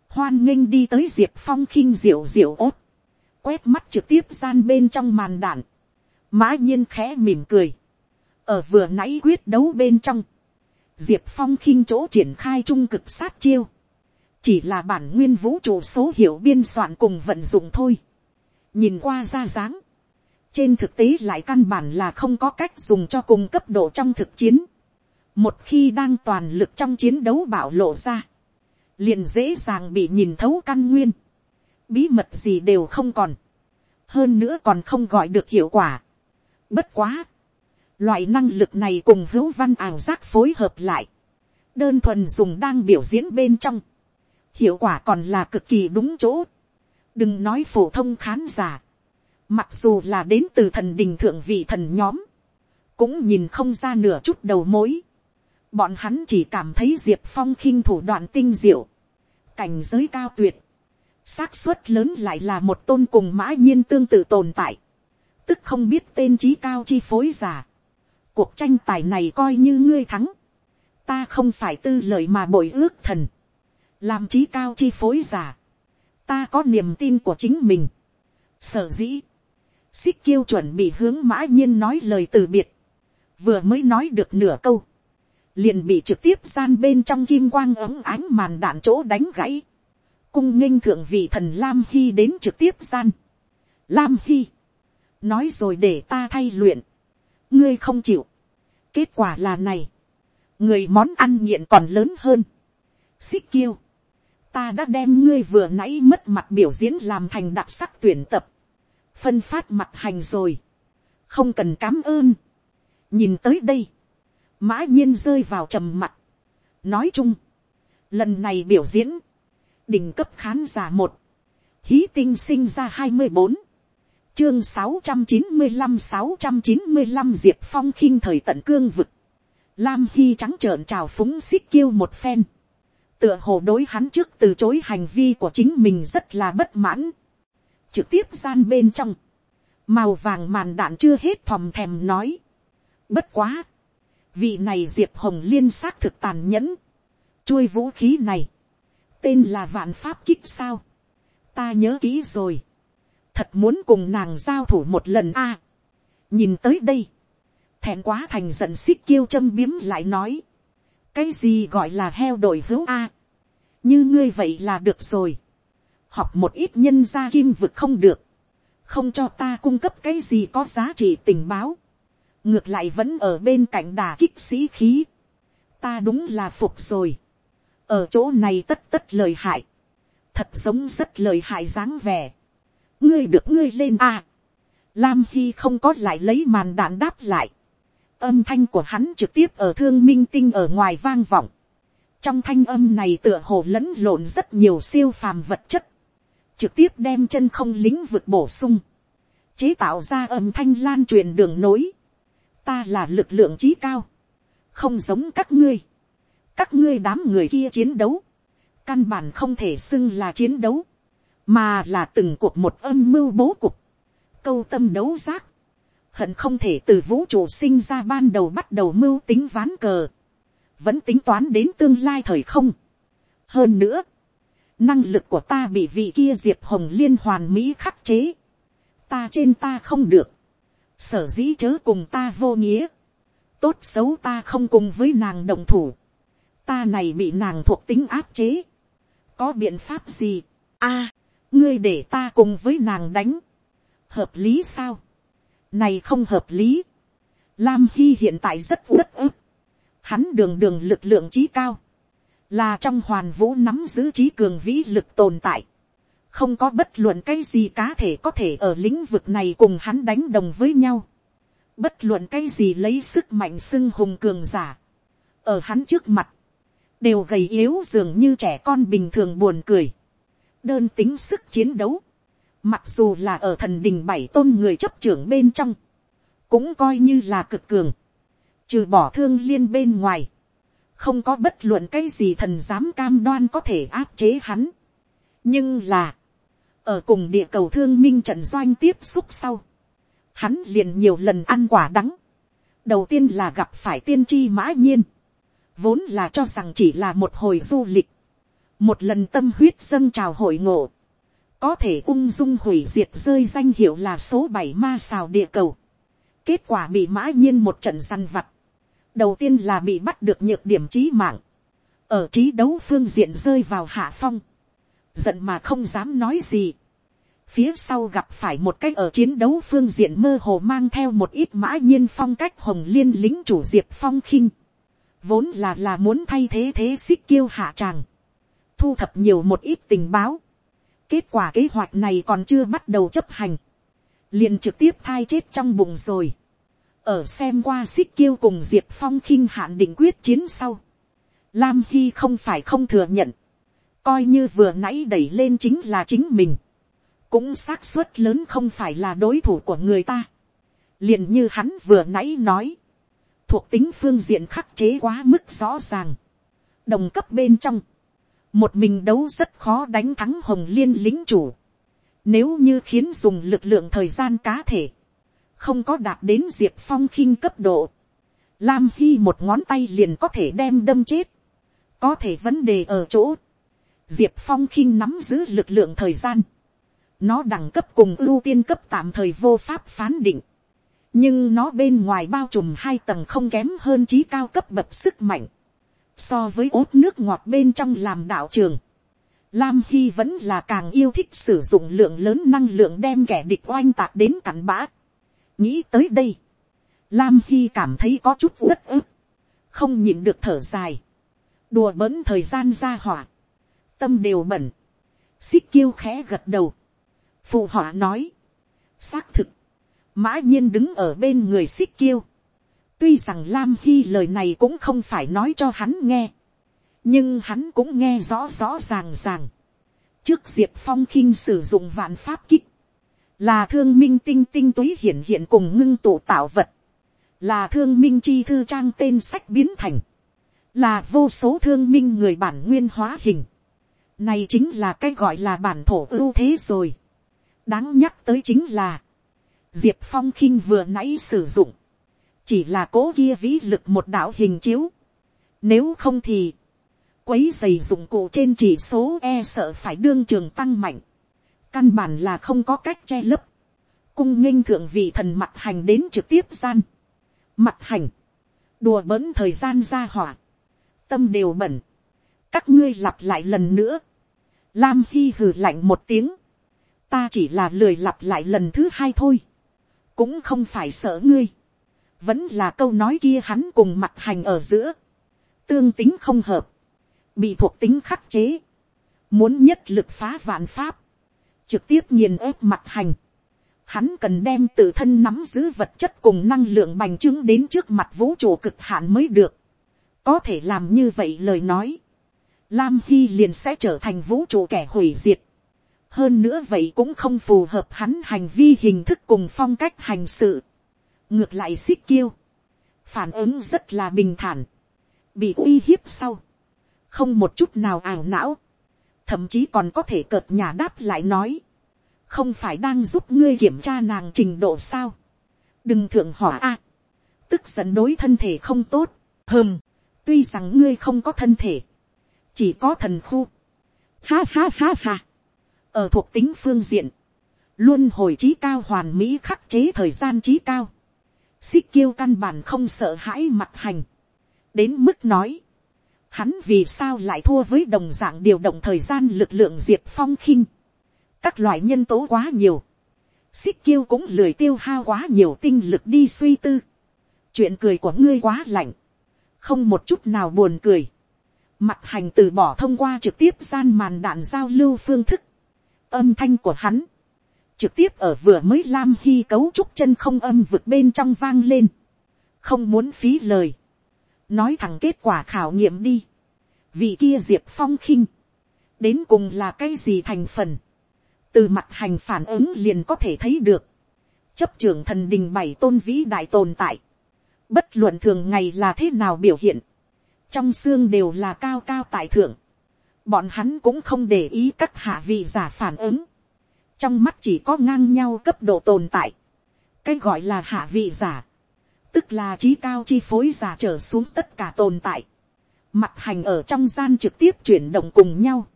hoan nghênh đi tới diệp phong khinh diệu diệu ốt, quét mắt trực tiếp gian bên trong màn đạn, mã nhiên khẽ mỉm cười, ở vừa nãy quyết đấu bên trong, diệp phong khinh chỗ triển khai trung cực sát chiêu, chỉ là bản nguyên vũ trụ số hiệu biên soạn cùng vận dụng thôi. nhìn qua ra dáng, trên thực tế lại căn bản là không có cách dùng cho cùng cấp độ trong thực chiến. một khi đang toàn lực trong chiến đấu bạo lộ ra, liền dễ dàng bị nhìn thấu căn nguyên, bí mật gì đều không còn, hơn nữa còn không gọi được hiệu quả. bất quá, loại năng lực này cùng hữu văn ảo giác phối hợp lại, đơn thuần dùng đang biểu diễn bên trong, hiệu quả còn là cực kỳ đúng chỗ. đừng nói phổ thông khán giả, mặc dù là đến từ thần đình thượng vị thần nhóm, cũng nhìn không ra nửa chút đầu mối. bọn hắn chỉ cảm thấy diệp phong khinh thủ đoạn tinh diệu, cảnh giới cao tuyệt, xác suất lớn lại là một tôn cùng mã nhiên tương tự tồn tại, tức không biết tên trí cao chi phối giả. cuộc tranh tài này coi như ngươi thắng. ta không phải tư lợi mà bội ước thần làm trí cao chi phối giả. ta có niềm tin của chính mình. sở dĩ. xích kiêu chuẩn bị hướng mã nhiên nói lời từ biệt. vừa mới nói được nửa câu. liền bị trực tiếp gian bên trong kim quang ấm ánh màn đạn chỗ đánh gãy. cung nghênh thượng vị thần lam hy đến trực tiếp gian. lam hy nói rồi để ta thay luyện, ngươi không chịu, kết quả là này, người món ăn nghiện còn lớn hơn, xích kiêu, ta đã đem ngươi vừa nãy mất mặt biểu diễn làm thành đặc sắc tuyển tập, phân phát mặt hành rồi, không cần cám ơn, nhìn tới đây, mã nhiên rơi vào trầm mặt, nói chung, lần này biểu diễn, đỉnh cấp khán giả một, hí tinh sinh ra hai mươi bốn, chương sáu trăm chín mươi năm sáu trăm chín mươi năm diệp phong khinh thời tận cương vực. Lam Hy trắng trợn trào phúng xích kêu một phen. Tựa hồ đối hắn trước từ chối hành vi của chính mình rất là bất mãn. Trực tiếp gian bên trong. Màu vàng màn đạn chưa hết thòm thèm nói. Bất quá. Vị này Diệp Hồng Liên xác thực tàn nhẫn. Chuôi vũ khí này. Tên là vạn pháp kích sao. Ta nhớ kỹ rồi thật muốn cùng nàng giao thủ một lần a. nhìn tới đây, thẹn quá thành giận xích kêu châm biếm lại nói, cái gì gọi là heo đổi hữu a. như ngươi vậy là được rồi. học một ít nhân gia kim vực không được, không cho ta cung cấp cái gì có giá trị tình báo, ngược lại vẫn ở bên cạnh đà kích sĩ khí, ta đúng là phục rồi, ở chỗ này tất tất lời hại, thật giống rất lời hại dáng vẻ, ngươi được ngươi lên a. Lam Hy không có lại lấy màn đạn đáp lại. Âm thanh của hắn trực tiếp ở thương minh tinh ở ngoài vang vọng. Trong thanh âm này tựa hồ lẫn lộn rất nhiều siêu phàm vật chất. Trực tiếp đem chân không lính vực bổ sung. Chế tạo ra âm thanh lan truyền đường nối. Ta là lực lượng trí cao. Không giống các ngươi. Các ngươi đám người kia chiến đấu. Căn bản không thể xưng là chiến đấu mà là từng cuộc một âm mưu bố cục, câu tâm đấu giác, hận không thể từ vũ trụ sinh ra ban đầu bắt đầu mưu tính ván cờ, vẫn tính toán đến tương lai thời không. hơn nữa, năng lực của ta bị vị kia diệp hồng liên hoàn mỹ khắc chế, ta trên ta không được, sở dĩ chớ cùng ta vô nghĩa, tốt xấu ta không cùng với nàng đồng thủ, ta này bị nàng thuộc tính áp chế, có biện pháp gì, a, ngươi để ta cùng với nàng đánh, hợp lý sao, này không hợp lý, lam hy hiện tại rất bất ức, hắn đường đường lực lượng trí cao, là trong hoàn vũ nắm giữ trí cường vĩ lực tồn tại, không có bất luận cái gì cá thể có thể ở lĩnh vực này cùng hắn đánh đồng với nhau, bất luận cái gì lấy sức mạnh xưng hùng cường giả, ở hắn trước mặt, đều gầy yếu dường như trẻ con bình thường buồn cười, đơn tính sức chiến đấu, mặc dù là ở thần đình bảy tôn người chấp trưởng bên trong, cũng coi như là cực cường, trừ bỏ thương liên bên ngoài, không có bất luận cái gì thần dám cam đoan có thể áp chế hắn. nhưng là, ở cùng địa cầu thương minh trận doanh tiếp xúc sau, hắn liền nhiều lần ăn quả đắng. đầu tiên là gặp phải tiên tri mã nhiên, vốn là cho rằng chỉ là một hồi du lịch, một lần tâm huyết dâng trào hội ngộ, có thể ung dung hủy diệt rơi danh hiệu là số bảy ma xào địa cầu. kết quả bị mã nhiên một trận săn vặt. đầu tiên là bị bắt được nhược điểm trí mạng, ở trí đấu phương diện rơi vào hạ phong, giận mà không dám nói gì. phía sau gặp phải một cách ở chiến đấu phương diện mơ hồ mang theo một ít mã nhiên phong cách hồng liên lính chủ diệp phong khinh, vốn là là muốn thay thế thế xích kiêu hạ tràng thu thập nhiều một ít tình báo. Kết quả kế hoạch này còn chưa bắt đầu chấp hành. liền trực tiếp thai chết trong bụng rồi. Ở xem qua xích kiêu cùng Diệp Phong khinh hạn định quyết chiến sau. Lam Hy không phải không thừa nhận. Coi như vừa nãy đẩy lên chính là chính mình. Cũng xác suất lớn không phải là đối thủ của người ta. liền như hắn vừa nãy nói. Thuộc tính phương diện khắc chế quá mức rõ ràng. Đồng cấp bên trong một mình đấu rất khó đánh thắng hồng liên lính chủ. Nếu như khiến dùng lực lượng thời gian cá thể, không có đạt đến diệp phong khinh cấp độ, lam hy một ngón tay liền có thể đem đâm chết, có thể vấn đề ở chỗ, diệp phong khinh nắm giữ lực lượng thời gian, nó đẳng cấp cùng ưu tiên cấp tạm thời vô pháp phán định, nhưng nó bên ngoài bao trùm hai tầng không kém hơn trí cao cấp bậc sức mạnh, so với ốt nước ngọt bên trong làm đạo trường, Lam Hy vẫn là càng yêu thích sử dụng lượng lớn năng lượng đem kẻ địch oanh tạc đến cắn bã. Nghĩ tới đây. Lam Hy cảm thấy có chút uất ức. Không nhịn được thở dài. Đùa bỡn thời gian ra hỏa. Tâm đều bẩn. Xích kiêu khẽ gật đầu. Phụ họa nói. Xác thực. Mã nhiên đứng ở bên người xích kiêu. Tuy rằng Lam Hy lời này cũng không phải nói cho hắn nghe nhưng hắn cũng nghe rõ rõ ràng ràng. trước diệp phong khinh sử dụng vạn pháp kích, là thương minh tinh tinh túy hiện hiện cùng ngưng tụ tạo vật, là thương minh chi thư trang tên sách biến thành, là vô số thương minh người bản nguyên hóa hình. Này chính là cái gọi là bản thổ ưu thế rồi. đáng nhắc tới chính là, diệp phong khinh vừa nãy sử dụng, chỉ là cố kia vĩ lực một đạo hình chiếu. Nếu không thì, quấy dày dụng cụ trên chỉ số e sợ phải đương trường tăng mạnh. Căn bản là không có cách che lấp. Cung nghênh thượng vị thần mặt hành đến trực tiếp gian. Mặt hành. Đùa bỡn thời gian ra hỏa. Tâm đều bẩn. Các ngươi lặp lại lần nữa. Lam Hy hừ lạnh một tiếng. Ta chỉ là lười lặp lại lần thứ hai thôi. Cũng không phải sợ ngươi. Vẫn là câu nói kia hắn cùng mặt hành ở giữa. Tương tính không hợp bị thuộc tính khắc chế, muốn nhất lực phá vạn pháp, trực tiếp nghiền ép mặt hành, hắn cần đem tự thân nắm giữ vật chất cùng năng lượng bành trướng đến trước mặt vũ trụ cực hạn mới được. có thể làm như vậy lời nói, lam hy liền sẽ trở thành vũ trụ kẻ hủy diệt. hơn nữa vậy cũng không phù hợp hắn hành vi hình thức cùng phong cách hành sự ngược lại xích kiêu, phản ứng rất là bình thản, bị uy hiếp sau, không một chút nào ảo não, thậm chí còn có thể cợt nhà đáp lại nói, không phải đang giúp ngươi kiểm tra nàng trình độ sao, đừng thượng hỏa a, tức giận đối thân thể không tốt, hơm, tuy rằng ngươi không có thân thể, chỉ có thần khu, ha ha ha ha, ở thuộc tính phương diện, luôn hồi trí cao hoàn mỹ khắc chế thời gian trí cao, xích kiêu căn bản không sợ hãi mặt hành, đến mức nói, hắn vì sao lại thua với đồng dạng điều động thời gian lực lượng diệp phong khinh. các loại nhân tố quá nhiều. xích kiêu cũng lười tiêu hao quá nhiều tinh lực đi suy tư. chuyện cười của ngươi quá lạnh. không một chút nào buồn cười. mặt hành từ bỏ thông qua trực tiếp gian màn đạn giao lưu phương thức. âm thanh của hắn trực tiếp ở vừa mới lam hy cấu trúc chân không âm vực bên trong vang lên. không muốn phí lời. Nói thẳng kết quả khảo nghiệm đi, vị kia diệp phong khinh, đến cùng là cái gì thành phần, từ mặt hành phản ứng liền có thể thấy được, chấp trưởng thần đình bảy tôn vĩ đại tồn tại, bất luận thường ngày là thế nào biểu hiện, trong xương đều là cao cao tại thượng, bọn hắn cũng không để ý các hạ vị giả phản ứng, trong mắt chỉ có ngang nhau cấp độ tồn tại, cái gọi là hạ vị giả, tức là trí cao chi phối giả trở xuống tất cả tồn tại, mặt hành ở trong gian trực tiếp chuyển động cùng nhau,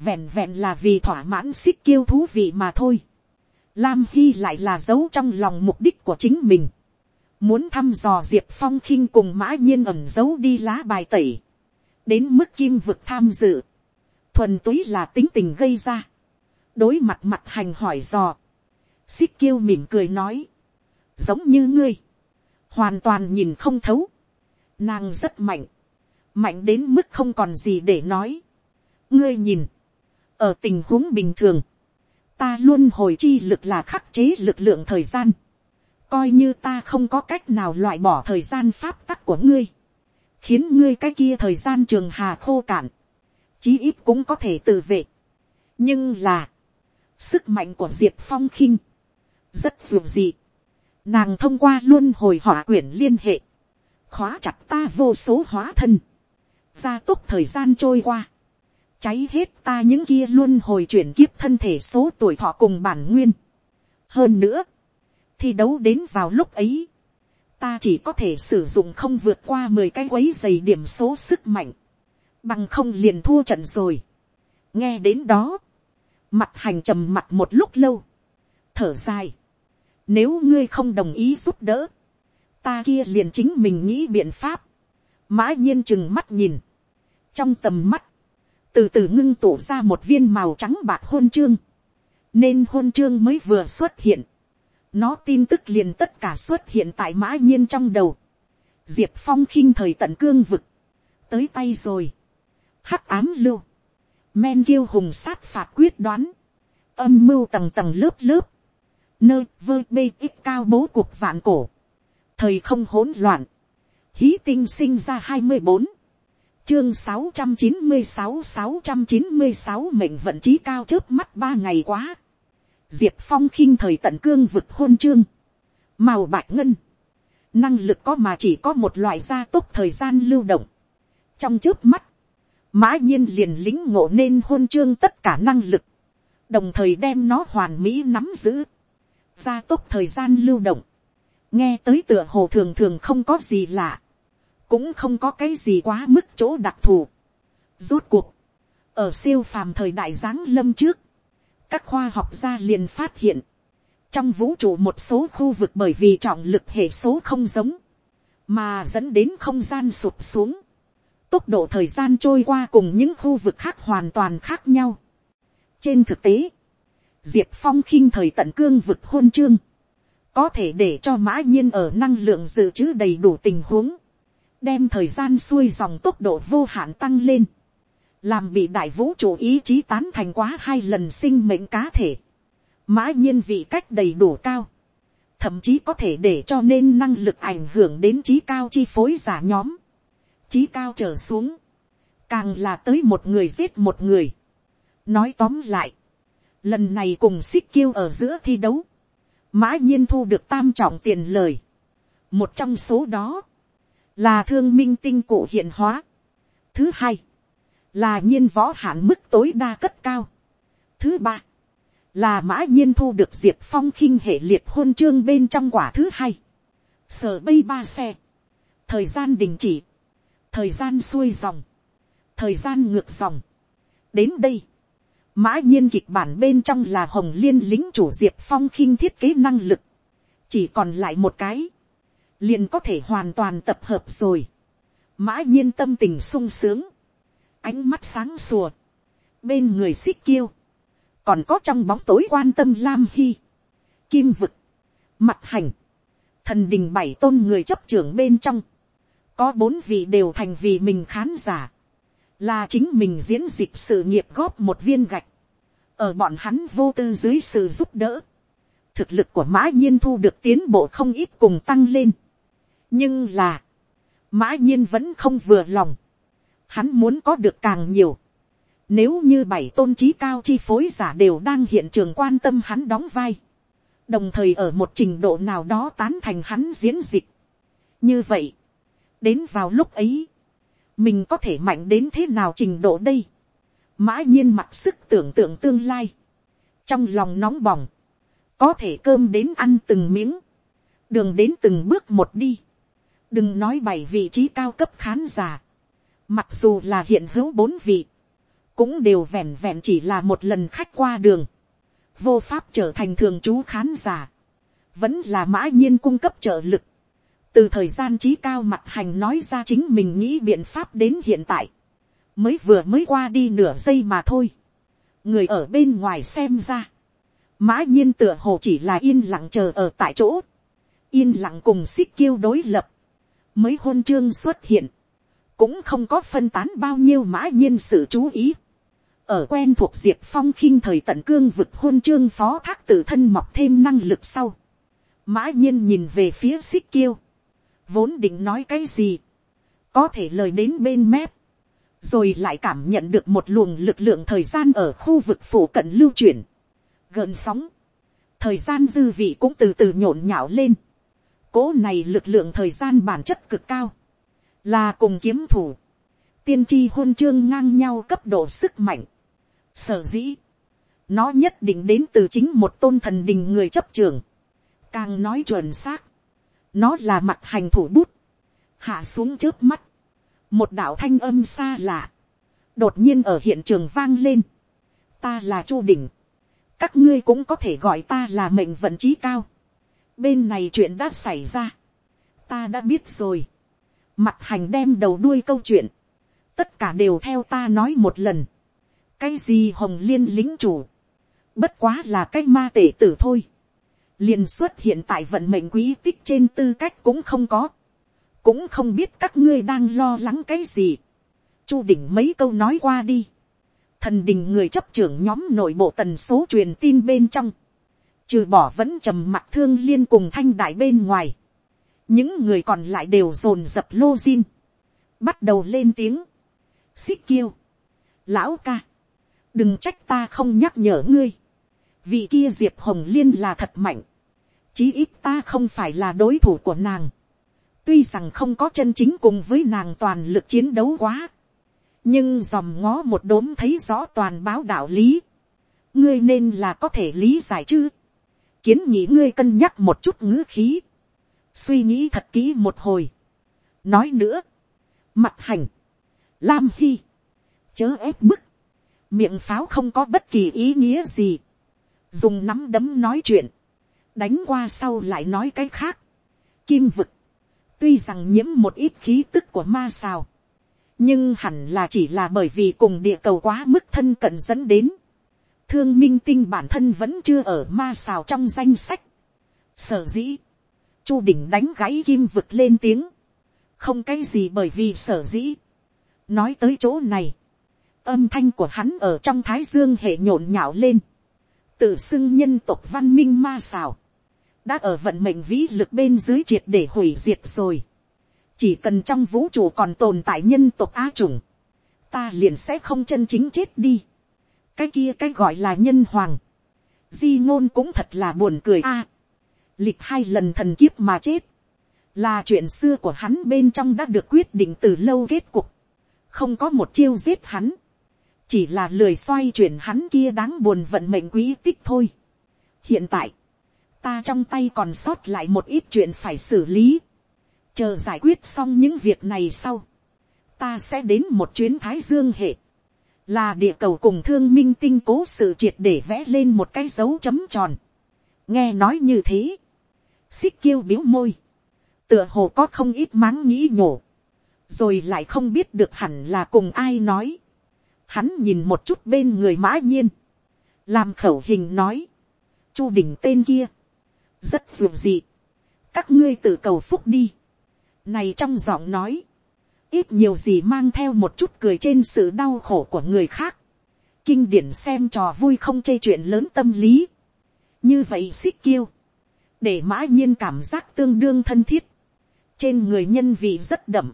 vẹn vẹn là vì thỏa mãn xích kiêu thú vị mà thôi. Lam Hy lại là giấu trong lòng mục đích của chính mình. Muốn thăm dò Diệp Phong khinh cùng mã nhiên ẩn giấu đi lá bài tẩy. Đến mức kim vực tham dự. Thuần túy là tính tình gây ra. Đối mặt mặt hành hỏi dò. Xích kiêu mỉm cười nói. Giống như ngươi hoàn toàn nhìn không thấu, nàng rất mạnh, mạnh đến mức không còn gì để nói. ngươi nhìn, ở tình huống bình thường, ta luôn hồi chi lực là khắc chế lực lượng thời gian, coi như ta không có cách nào loại bỏ thời gian pháp tắc của ngươi, khiến ngươi cái kia thời gian trường hà khô cạn, chí ít cũng có thể tự vệ. nhưng là, sức mạnh của diệp phong khinh, rất dù gì. Nàng thông qua luôn hồi hỏa quyển liên hệ. Khóa chặt ta vô số hóa thân. Gia tốc thời gian trôi qua. Cháy hết ta những kia luôn hồi chuyển kiếp thân thể số tuổi thọ cùng bản nguyên. Hơn nữa. thi đấu đến vào lúc ấy, ta chỉ có thể sử dụng không vượt qua mười cái quấy dày điểm số sức mạnh, bằng không liền thua trận rồi. nghe đến đó, mặt hành trầm mặt một lúc lâu, thở dài, nếu ngươi không đồng ý giúp đỡ, ta kia liền chính mình nghĩ biện pháp, mã nhiên chừng mắt nhìn, trong tầm mắt, từ từ ngưng tụ ra một viên màu trắng bạc hôn chương, nên hôn chương mới vừa xuất hiện, nó tin tức liền tất cả xuất hiện tại mã nhiên trong đầu, diệp phong khinh thời tận cương vực, tới tay rồi, hắc ám lưu, men kiêu hùng sát phạt quyết đoán, âm mưu tầng tầng lớp lớp, nơi vơ bê ít cao bố cuộc vạn cổ, thời không hỗn loạn, hí tinh sinh ra hai mươi bốn, chương sáu trăm chín mươi sáu sáu trăm chín mươi sáu mệnh vận trí cao trước mắt ba ngày quá, diệp phong khinh thời tận cương vực hôn chương, màu bạch ngân, năng lực có mà chỉ có một loại gia tốc thời gian lưu động, trong trước mắt, mã nhiên liền lính ngộ nên hôn chương tất cả năng lực, đồng thời đem nó hoàn mỹ nắm giữ, gia tốc thời gian lưu động, nghe tới tựa hồ thường thường không có gì lạ, cũng không có cái gì quá mức chỗ đặc thù. Rốt cuộc, ở siêu phàm thời đại giáng lâm trước, các khoa học gia liền phát hiện, trong vũ trụ một số khu vực bởi vì trọng lực hệ số không giống, mà dẫn đến không gian sụp xuống, tốc độ thời gian trôi qua cùng những khu vực khác hoàn toàn khác nhau. trên thực tế, diệp phong khinh thời tận cương vực hôn chương, có thể để cho mã nhiên ở năng lượng dự trữ đầy đủ tình huống, đem thời gian xuôi dòng tốc độ vô hạn tăng lên, làm bị đại vũ trụ ý chí tán thành quá hai lần sinh mệnh cá thể, mã nhiên vị cách đầy đủ cao, thậm chí có thể để cho nên năng lực ảnh hưởng đến trí cao chi phối giả nhóm, trí cao trở xuống, càng là tới một người giết một người. nói tóm lại, lần này cùng xích kiêu ở giữa thi đấu, mã nhiên thu được tam trọng tiền lời. một trong số đó, là thương minh tinh cụ hiện hóa. thứ hai, là nhiên võ hạn mức tối đa cất cao. thứ ba, là mã nhiên thu được diệp phong khinh hệ liệt hôn chương bên trong quả thứ hai. sở bây ba xe, thời gian đình chỉ, thời gian xuôi dòng, thời gian ngược dòng. đến đây, mã nhiên kịch bản bên trong là hồng liên lính chủ diệp phong khinh thiết kế năng lực, chỉ còn lại một cái, liền có thể hoàn toàn tập hợp rồi. mã nhiên tâm tình sung sướng, ánh mắt sáng sùa, bên người xích kiêu, còn có trong bóng tối quan tâm lam hy, kim vực, mặt hành, thần đình bảy tôn người chấp trưởng bên trong, có bốn vị đều thành vì mình khán giả, là chính mình diễn dịch sự nghiệp góp một viên gạch, ở bọn hắn vô tư dưới sự giúp đỡ, thực lực của mã nhiên thu được tiến bộ không ít cùng tăng lên. nhưng là, mã nhiên vẫn không vừa lòng, hắn muốn có được càng nhiều. Nếu như bảy tôn trí cao chi phối giả đều đang hiện trường quan tâm hắn đóng vai, đồng thời ở một trình độ nào đó tán thành hắn diễn dịch. như vậy, đến vào lúc ấy, mình có thể mạnh đến thế nào trình độ đây, mã nhiên mặc sức tưởng tượng tương lai, trong lòng nóng bỏng, có thể cơm đến ăn từng miếng, đường đến từng bước một đi, đừng nói bảy vị trí cao cấp khán giả, mặc dù là hiện hữu bốn vị, cũng đều vẹn vẹn chỉ là một lần khách qua đường, vô pháp trở thành thường trú khán giả, vẫn là mã nhiên cung cấp trợ lực, từ thời gian trí cao mặt hành nói ra chính mình nghĩ biện pháp đến hiện tại, mới vừa mới qua đi nửa giây mà thôi, người ở bên ngoài xem ra, mã nhiên tựa hồ chỉ là yên lặng chờ ở tại chỗ, yên lặng cùng xích kiêu đối lập, mới hôn chương xuất hiện, cũng không có phân tán bao nhiêu mã nhiên sự chú ý, ở quen thuộc diệp phong khinh thời tận cương vực hôn chương phó thác tự thân mọc thêm năng lực sau, mã nhiên nhìn về phía xích kiêu, vốn định nói cái gì, có thể lời đến bên mép, rồi lại cảm nhận được một luồng lực lượng thời gian ở khu vực phủ cận lưu chuyển, gợn sóng, thời gian dư vị cũng từ từ nhộn nhạo lên, cố này lực lượng thời gian bản chất cực cao, là cùng kiếm thủ, tiên tri hôn chương ngang nhau cấp độ sức mạnh, sở dĩ, nó nhất định đến từ chính một tôn thần đình người chấp trường, càng nói chuẩn xác, nó là mặt hành thủ bút, hạ xuống trước mắt, một đạo thanh âm xa lạ, đột nhiên ở hiện trường vang lên, ta là chu đỉnh các ngươi cũng có thể gọi ta là mệnh vận trí cao, bên này chuyện đã xảy ra, ta đã biết rồi, mặt hành đem đầu đuôi câu chuyện, tất cả đều theo ta nói một lần, cái gì hồng liên lính chủ, bất quá là cái ma tể tử thôi, liền xuất hiện tại vận mệnh quý tích trên tư cách cũng không có, cũng không biết các ngươi đang lo lắng cái gì, chu đỉnh mấy câu nói qua đi, thần đình người chấp trưởng nhóm nội bộ tần số truyền tin bên trong, trừ bỏ vẫn trầm mặc thương liên cùng thanh đại bên ngoài, những người còn lại đều dồn dập lô zin, bắt đầu lên tiếng, xích kiêu, lão ca, đừng trách ta không nhắc nhở ngươi, vị kia diệp hồng liên là thật mạnh, chí ít ta không phải là đối thủ của nàng, tuy rằng không có chân chính cùng với nàng toàn lực chiến đấu quá, nhưng dòm ngó một đốm thấy rõ toàn báo đạo lý, ngươi nên là có thể lý giải chứ, kiến nghĩ ngươi cân nhắc một chút ngữ khí, suy nghĩ thật kỹ một hồi, nói nữa, mặt hành, lam hy, chớ ép bức, miệng pháo không có bất kỳ ý nghĩa gì, dùng nắm đấm nói chuyện, đánh qua sau lại nói cái khác, kim vực, tuy rằng nhiễm một ít khí tức của ma sao, nhưng hẳn là chỉ là bởi vì cùng địa cầu quá mức thân cận dẫn đến, thương minh tinh bản thân vẫn chưa ở ma xào trong danh sách. Sở dĩ, chu đỉnh đánh gáy kim vực lên tiếng, không cái gì bởi vì sở dĩ. nói tới chỗ này, âm thanh của hắn ở trong thái dương hệ nhộn nhạo lên, tự xưng nhân tộc văn minh ma xào, đã ở vận mệnh vĩ lực bên dưới triệt để hủy diệt rồi. chỉ cần trong vũ trụ còn tồn tại nhân tộc á chủng, ta liền sẽ không chân chính chết đi. Cái kia cái gọi là nhân hoàng, di ngôn cũng thật là buồn cười a, lịch hai lần thần kiếp mà chết, là chuyện xưa của hắn bên trong đã được quyết định từ lâu kết cục, không có một chiêu giết hắn, chỉ là lười xoay chuyển hắn kia đáng buồn vận mệnh quý tích thôi. hiện tại, ta trong tay còn sót lại một ít chuyện phải xử lý, chờ giải quyết xong những việc này sau, ta sẽ đến một chuyến thái dương hệ, là địa cầu cùng thương minh tinh cố sự triệt để vẽ lên một cái dấu chấm tròn. nghe nói như thế, xích kêu biếu môi, tựa hồ có không ít máng nghĩ nhổ, rồi lại không biết được hẳn là cùng ai nói hắn nhìn một chút bên người mã nhiên, làm khẩu hình nói, chu đỉnh tên kia, rất dường dị, các ngươi tự cầu phúc đi. này trong giọng nói, ít nhiều gì mang theo một chút cười trên sự đau khổ của người khác. Kinh điển xem trò vui không chê chuyện lớn tâm lý. Như vậy xích kiêu. Để mã nhiên cảm giác tương đương thân thiết. Trên người nhân vị rất đậm.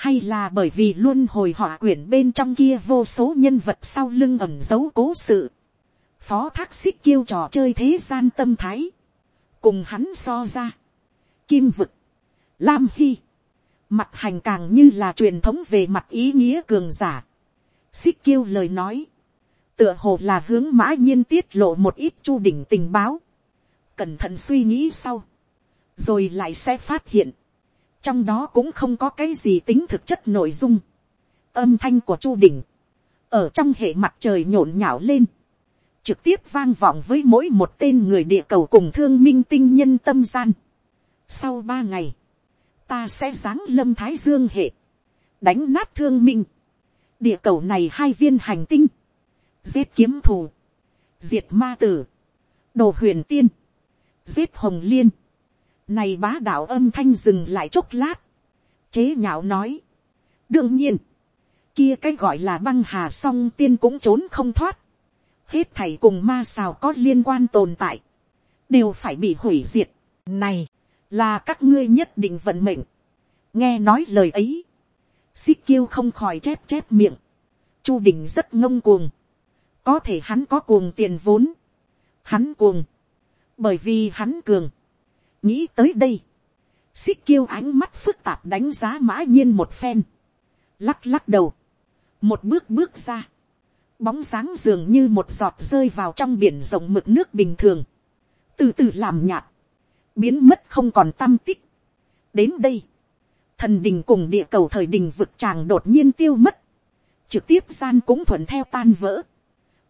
Hay là bởi vì luôn hồi họa quyển bên trong kia vô số nhân vật sau lưng ẩm dấu cố sự. Phó thác xích kiêu trò chơi thế gian tâm thái. Cùng hắn so ra. Kim vực. Lam Hy mặt hành càng như là truyền thống về mặt ý nghĩa cường giả. xích kiêu lời nói, tựa hồ là hướng mã nhiên tiết lộ một ít chu đỉnh tình báo, cẩn thận suy nghĩ sau, rồi lại sẽ phát hiện, trong đó cũng không có cái gì tính thực chất nội dung, âm thanh của chu đỉnh, ở trong hệ mặt trời nhộn nhạo lên, trực tiếp vang vọng với mỗi một tên người địa cầu cùng thương minh tinh nhân tâm gian. Sau ba ngày, ta sẽ giáng lâm thái dương hệ, đánh nát thương minh, địa cầu này hai viên hành tinh, giết kiếm thù, diệt ma tử, đồ huyền tiên, giết hồng liên, này bá đạo âm thanh dừng lại chốc lát, chế nhạo nói, đương nhiên, kia cái gọi là băng hà song tiên cũng trốn không thoát, hết thầy cùng ma xào có liên quan tồn tại, đều phải bị hủy diệt. Này, là các ngươi nhất định vận mệnh. nghe nói lời ấy, xích kiêu không khỏi chép chép miệng, chu đình rất ngông cuồng, có thể hắn có cuồng tiền vốn, hắn cuồng, bởi vì hắn cường, nghĩ tới đây, xích kiêu ánh mắt phức tạp đánh giá mã nhiên một phen, lắc lắc đầu, một bước bước ra, bóng dáng dường như một giọt rơi vào trong biển rộng mực nước bình thường, từ từ làm nhạt, biến mất không còn tâm tích. đến đây, thần đình cùng địa cầu thời đình vực tràng đột nhiên tiêu mất, trực tiếp gian cũng thuận theo tan vỡ,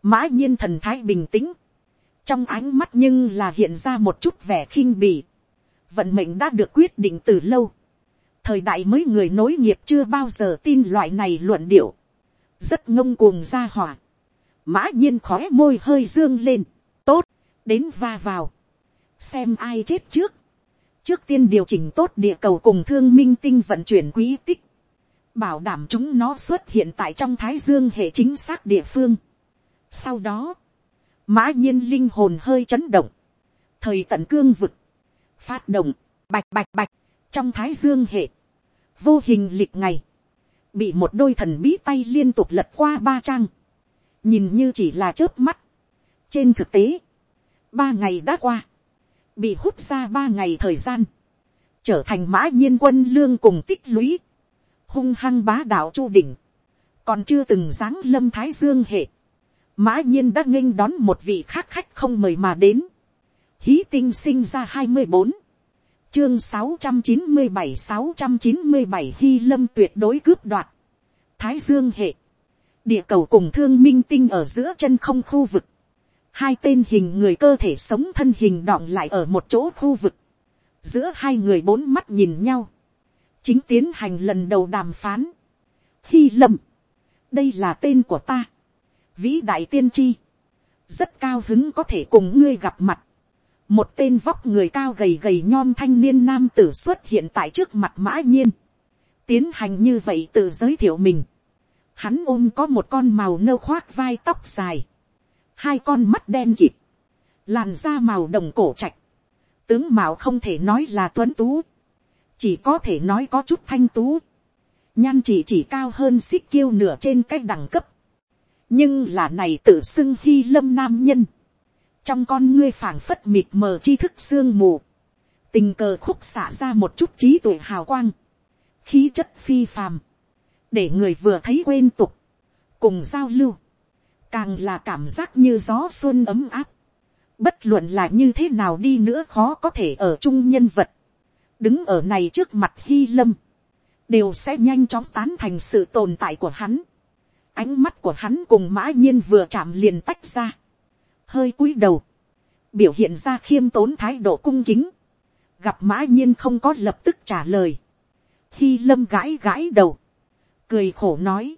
mã nhiên thần thái bình tĩnh, trong ánh mắt nhưng là hiện ra một chút vẻ khinh bỉ, vận mệnh đã được quyết định từ lâu, thời đại mới người nối nghiệp chưa bao giờ tin loại này luận điệu, rất ngông cuồng ra hỏa, mã nhiên khói môi hơi dương lên, tốt, đến va vào, xem ai chết trước, trước tiên điều chỉnh tốt địa cầu cùng thương minh tinh vận chuyển quý tích, bảo đảm chúng nó xuất hiện tại trong thái dương hệ chính xác địa phương. Sau đó, mã nhiên linh hồn hơi chấn động, thời tận cương vực, phát động, bạch bạch bạch, trong thái dương hệ, vô hình lịch ngày, bị một đôi thần bí tay liên tục lật qua ba trang, nhìn như chỉ là chớp mắt. trên thực tế, ba ngày đã qua, bị hút ra ba ngày thời gian, trở thành mã nhiên quân lương cùng tích lũy, hung hăng bá đạo chu đỉnh, còn chưa từng dáng lâm thái dương hệ, mã nhiên đã nghênh đón một vị khác khách không mời mà đến, hí tinh sinh ra hai mươi bốn, chương sáu trăm chín mươi bảy sáu trăm chín mươi bảy hy lâm tuyệt đối cướp đoạt, thái dương hệ, địa cầu cùng thương minh tinh ở giữa chân không khu vực, hai tên hình người cơ thể sống thân hình đọng lại ở một chỗ khu vực, giữa hai người bốn mắt nhìn nhau, chính tiến hành lần đầu đàm phán. Hy lâm, đây là tên của ta, vĩ đại tiên tri, rất cao hứng có thể cùng ngươi gặp mặt một tên vóc người cao gầy gầy nhom thanh niên nam tử xuất hiện tại trước mặt mã nhiên, tiến hành như vậy tự giới thiệu mình. Hắn ôm có một con màu nâu khoác vai tóc dài, hai con mắt đen kịt, làn da màu đồng cổ trạch, tướng mạo không thể nói là tuấn tú, chỉ có thể nói có chút thanh tú, nhan chỉ chỉ cao hơn xích kiêu nửa trên cái đẳng cấp, nhưng là này tự xưng hy lâm nam nhân, trong con ngươi phảng phất mịt mờ tri thức sương mù, tình cờ khúc xả ra một chút trí tuệ hào quang, khí chất phi phàm, để người vừa thấy quên tục, cùng giao lưu, càng là cảm giác như gió xuân ấm áp, bất luận là như thế nào đi nữa khó có thể ở chung nhân vật, đứng ở này trước mặt hy lâm, đều sẽ nhanh chóng tán thành sự tồn tại của hắn. ánh mắt của hắn cùng mã nhiên vừa chạm liền tách ra, hơi cúi đầu, biểu hiện ra khiêm tốn thái độ cung kính, gặp mã nhiên không có lập tức trả lời, khi lâm gãi gãi đầu, cười khổ nói,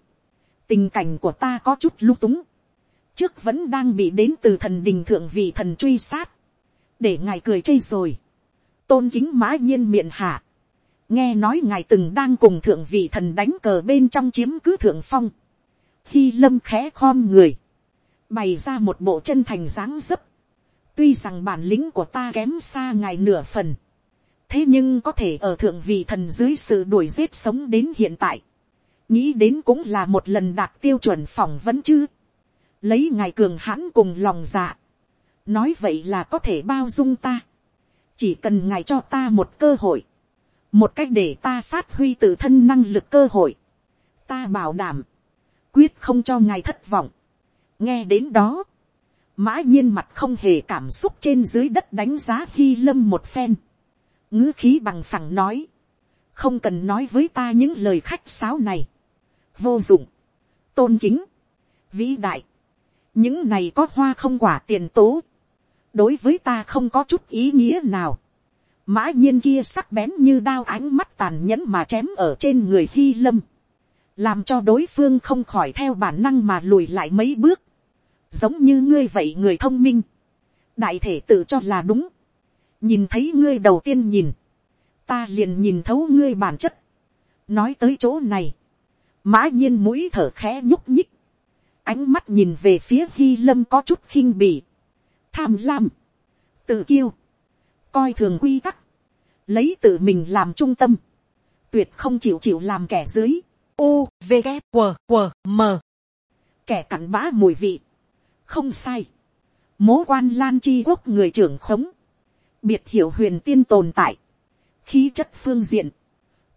tình cảnh của ta có chút lung túng, trước vẫn đang bị đến từ thần đình thượng vị thần truy sát, để ngài cười chê rồi, tôn kính mã nhiên miệng hạ, nghe nói ngài từng đang cùng thượng vị thần đánh cờ bên trong chiếm cứ thượng phong, khi lâm khẽ khom người, bày ra một bộ chân thành dáng dấp, tuy rằng bản lĩnh của ta kém xa ngài nửa phần, thế nhưng có thể ở thượng vị thần dưới sự đuổi giết sống đến hiện tại, nghĩ đến cũng là một lần đạt tiêu chuẩn phỏng vấn chứ, lấy ngài cường hãn cùng lòng dạ, nói vậy là có thể bao dung ta, chỉ cần ngài cho ta một cơ hội, một cách để ta phát huy tự thân năng lực cơ hội, ta bảo đảm, quyết không cho ngài thất vọng nghe đến đó, mã nhiên mặt không hề cảm xúc trên dưới đất đánh giá hy lâm một phen, ngữ khí bằng phẳng nói, không cần nói với ta những lời khách sáo này, vô dụng, tôn kính, vĩ đại, những này có hoa không quả tiền tố, đối với ta không có chút ý nghĩa nào. mã nhiên kia sắc bén như đao ánh mắt tàn nhẫn mà chém ở trên người hy lâm, làm cho đối phương không khỏi theo bản năng mà lùi lại mấy bước, giống như ngươi vậy người thông minh, đại thể tự cho là đúng, nhìn thấy ngươi đầu tiên nhìn, ta liền nhìn thấu ngươi bản chất, nói tới chỗ này, mã nhiên mũi thở khẽ nhúc nhích, ánh mắt nhìn về phía hy lâm có chút khinh bỉ, tham lam, tự kiêu, coi thường quy tắc, lấy tự mình làm trung tâm, tuyệt không chịu chịu làm kẻ dưới, u, v, g, q, q, m, kẻ cặn bã mùi vị, không sai, mố quan lan chi quốc người trưởng khống, biệt hiểu huyền tiên tồn tại, khí chất phương diện,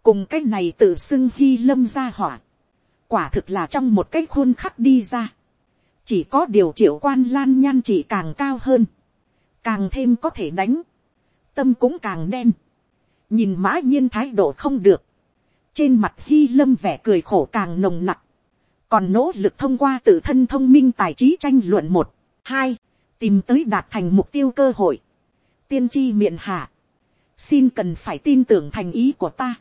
cùng cái này tự xưng hy lâm ra hỏa, quả thực là trong một cái khuôn khắc đi ra, chỉ có điều triệu quan lan nhan chỉ càng cao hơn, càng thêm có thể đánh, tâm cũng càng đen, nhìn mã nhiên thái độ không được, trên mặt hy lâm vẻ cười khổ càng nồng nặc, còn nỗ lực thông qua tự thân thông minh tài trí tranh luận một, hai, tìm tới đạt thành mục tiêu cơ hội, tiên tri miệng hạ, xin cần phải tin tưởng thành ý của ta,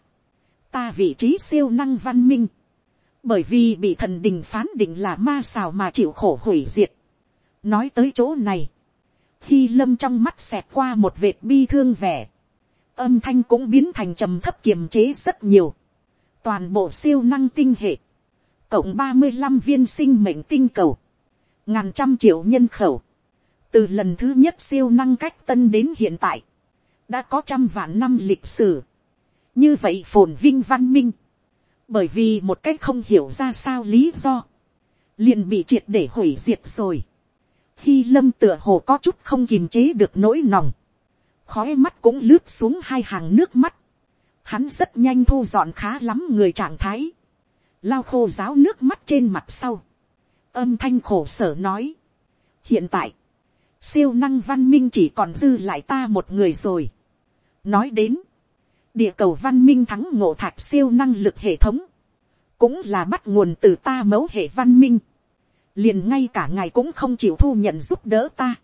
ta vị trí siêu năng văn minh, bởi vì bị thần đình phán định là ma xào mà chịu khổ hủy diệt. nói tới chỗ này, khi lâm trong mắt xẹt qua một vệt bi thương vẻ, âm thanh cũng biến thành trầm thấp kiềm chế rất nhiều, toàn bộ siêu năng tinh hệ, cộng ba mươi 35 viên sinh mệnh tinh cầu, ngàn trăm triệu nhân khẩu, từ lần thứ nhất siêu năng cách tân đến hiện tại, đã có trăm vạn năm lịch sử, như vậy phồn vinh văn minh, bởi vì một cách không hiểu ra sao lý do, liền bị triệt để hủy diệt rồi. khi lâm tựa hồ có chút không kiềm chế được nỗi lòng, khói mắt cũng lướt xuống hai hàng nước mắt, hắn rất nhanh thu dọn khá lắm người trạng thái, lao khô ráo nước mắt trên mặt sau, âm thanh khổ sở nói, hiện tại, siêu năng văn minh chỉ còn dư lại ta một người rồi. nói đến, địa cầu văn minh thắng ngộ thạch siêu năng lực hệ thống, cũng là bắt nguồn từ ta mẫu hệ văn minh, liền ngay cả ngài cũng không chịu thu nhận giúp đỡ ta,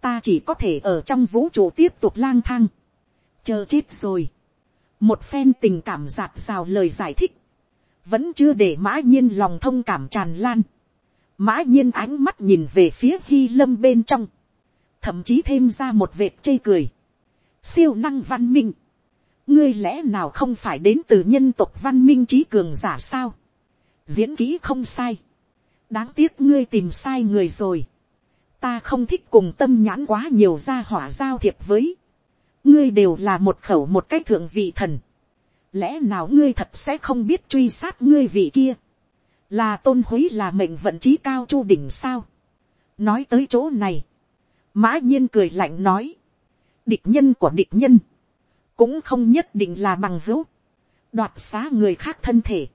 ta chỉ có thể ở trong vũ trụ tiếp tục lang thang, chờ chết rồi, một phen tình cảm giạt rào lời giải thích, vẫn chưa để mã nhiên lòng thông cảm tràn lan, mã nhiên ánh mắt nhìn về phía hy lâm bên trong, thậm chí thêm ra một vệt chê cười, siêu năng văn minh, ngươi lẽ nào không phải đến từ nhân tộc văn minh trí cường giả sao, diễn kỹ không sai, đáng tiếc ngươi tìm sai người rồi, ta không thích cùng tâm nhãn quá nhiều ra hỏa giao thiệp với, ngươi đều là một khẩu một cái thượng vị thần, lẽ nào ngươi thật sẽ không biết truy sát ngươi vị kia, là tôn huế là mệnh vận trí cao chu đỉnh sao, nói tới chỗ này, mã nhiên cười lạnh nói, địch nhân của địch nhân, cũng không nhất định là bằng hữu, đoạt xá người khác thân thể,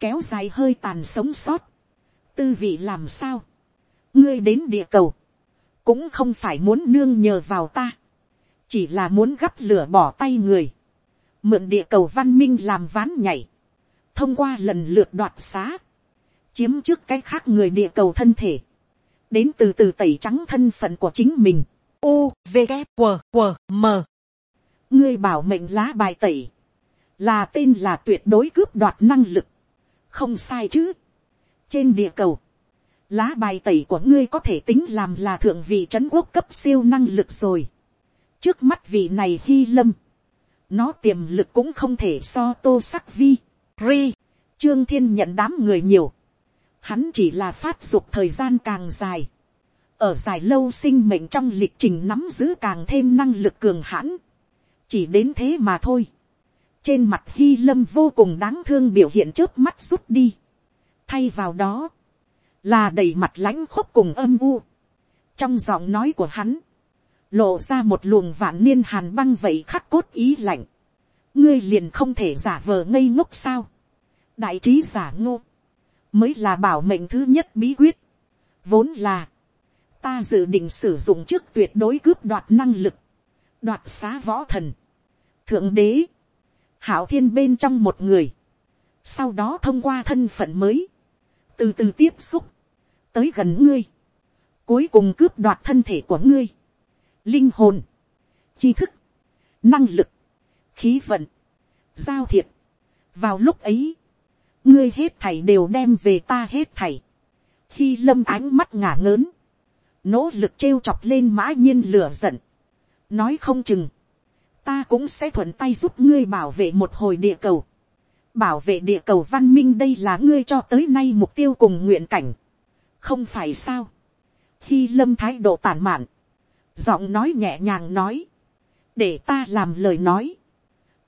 kéo dài hơi tàn sống sót, tư vị làm sao, ngươi đến địa cầu, cũng không phải muốn nương nhờ vào ta, chỉ là muốn gắp lửa bỏ tay người, mượn địa cầu văn minh làm ván nhảy, thông qua lần lượt đoạt xá, chiếm trước cái khác người địa cầu thân thể, đến từ từ tẩy trắng thân phận của chính mình. U, V, g W, W, M. ngươi bảo mệnh lá bài tẩy, là tên là tuyệt đối cướp đoạt năng lực, không sai chứ. trên địa cầu, lá bài tẩy của ngươi có thể tính làm là thượng vị trấn quốc cấp siêu năng lực rồi. trước mắt vị này hy lâm, nó tiềm lực cũng không thể so tô sắc vi, ri, trương thiên nhận đám người nhiều, hắn chỉ là phát dục thời gian càng dài, ở dài lâu sinh mệnh trong lịch trình nắm giữ càng thêm năng lực cường hãn, chỉ đến thế mà thôi. trên mặt hy lâm vô cùng đáng thương biểu hiện trước mắt rút đi, thay vào đó, là đầy mặt lãnh khúc cùng âm u, trong giọng nói của hắn, lộ ra một luồng vạn niên hàn băng vậy khắc cốt ý lạnh, ngươi liền không thể giả vờ ngây ngốc sao, đại trí giả ngô, mới là bảo mệnh thứ nhất bí quyết. Vốn là, ta dự định sử dụng trước tuyệt đối cướp đoạt năng lực, đoạt xá võ thần, thượng đế, hảo thiên bên trong một người, sau đó thông qua thân phận mới, từ từ tiếp xúc, tới gần ngươi, cuối cùng cướp đoạt thân thể của ngươi, linh hồn, tri thức, năng lực, khí vận, giao thiệp. vào lúc ấy, ngươi hết thảy đều đem về ta hết thảy. khi lâm ánh mắt ngả ngớn, nỗ lực trêu chọc lên mã nhiên lửa giận, nói không chừng, ta cũng sẽ thuận tay giúp ngươi bảo vệ một hồi địa cầu. bảo vệ địa cầu văn minh đây là ngươi cho tới nay mục tiêu cùng nguyện cảnh. không phải sao. khi lâm thái độ tản mạn, giọng nói nhẹ nhàng nói, để ta làm lời nói,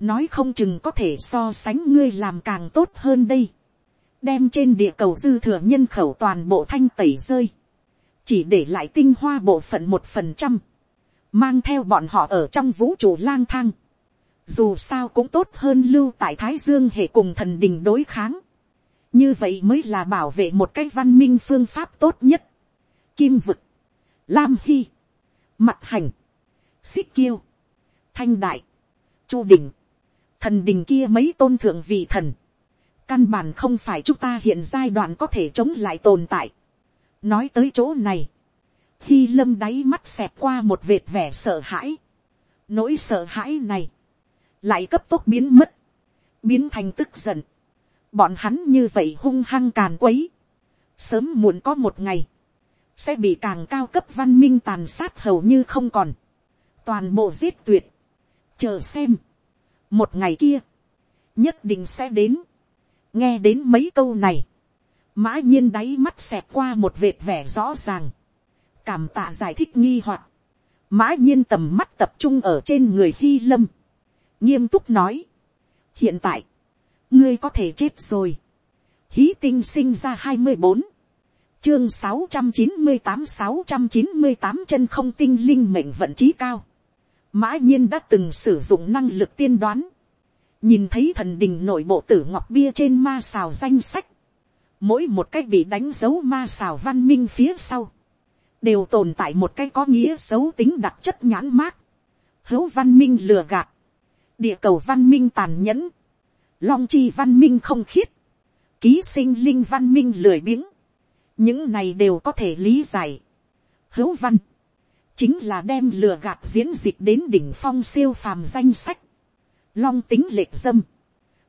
nói không chừng có thể so sánh ngươi làm càng tốt hơn đây, đem trên địa cầu dư thừa nhân khẩu toàn bộ thanh tẩy rơi, chỉ để lại tinh hoa bộ phận một phần trăm, mang theo bọn họ ở trong vũ trụ lang thang, dù sao cũng tốt hơn lưu tại thái dương hệ cùng thần đình đối kháng, như vậy mới là bảo vệ một cái văn minh phương pháp tốt nhất, kim vực, lam hy, mặt hành, xích kiêu, thanh đại, chu đình, thần đình kia mấy tôn thượng vị thần, căn bản không phải chúng ta hiện giai đoạn có thể chống lại tồn tại. nói tới chỗ này, khi lâm đáy mắt xẹp qua một vệt vẻ sợ hãi, nỗi sợ hãi này, lại cấp tốc biến mất, biến thành tức giận, bọn hắn như vậy hung hăng càn quấy, sớm muộn có một ngày, sẽ bị càng cao cấp văn minh tàn sát hầu như không còn, toàn bộ giết tuyệt, chờ xem, một ngày kia, nhất định sẽ đến, nghe đến mấy câu này, mã nhiên đáy mắt xẹt qua một vệt vẻ rõ ràng, cảm tạ giải thích nghi hoặc, mã nhiên tầm mắt tập trung ở trên người hy lâm, nghiêm túc nói, hiện tại, ngươi có thể chết rồi, hí tinh sinh ra hai mươi bốn, chương sáu trăm chín mươi tám sáu trăm chín mươi tám chân không tinh linh mệnh vận trí cao, mã nhiên đã từng sử dụng năng lực tiên đoán, nhìn thấy thần đình nội bộ tử ngọc bia trên ma xào danh sách, mỗi một cái bị đánh dấu ma xào văn minh phía sau, đều tồn tại một cái có nghĩa xấu tính đặc chất nhãn mát, hữu văn minh lừa gạt, địa cầu văn minh tàn nhẫn, long chi văn minh không khiết, ký sinh linh văn minh lười biếng, những này đều có thể lý giải. hữu văn, chính là đem lừa gạt diễn dịch đến đỉnh phong siêu phàm danh sách, long tính lệch dâm,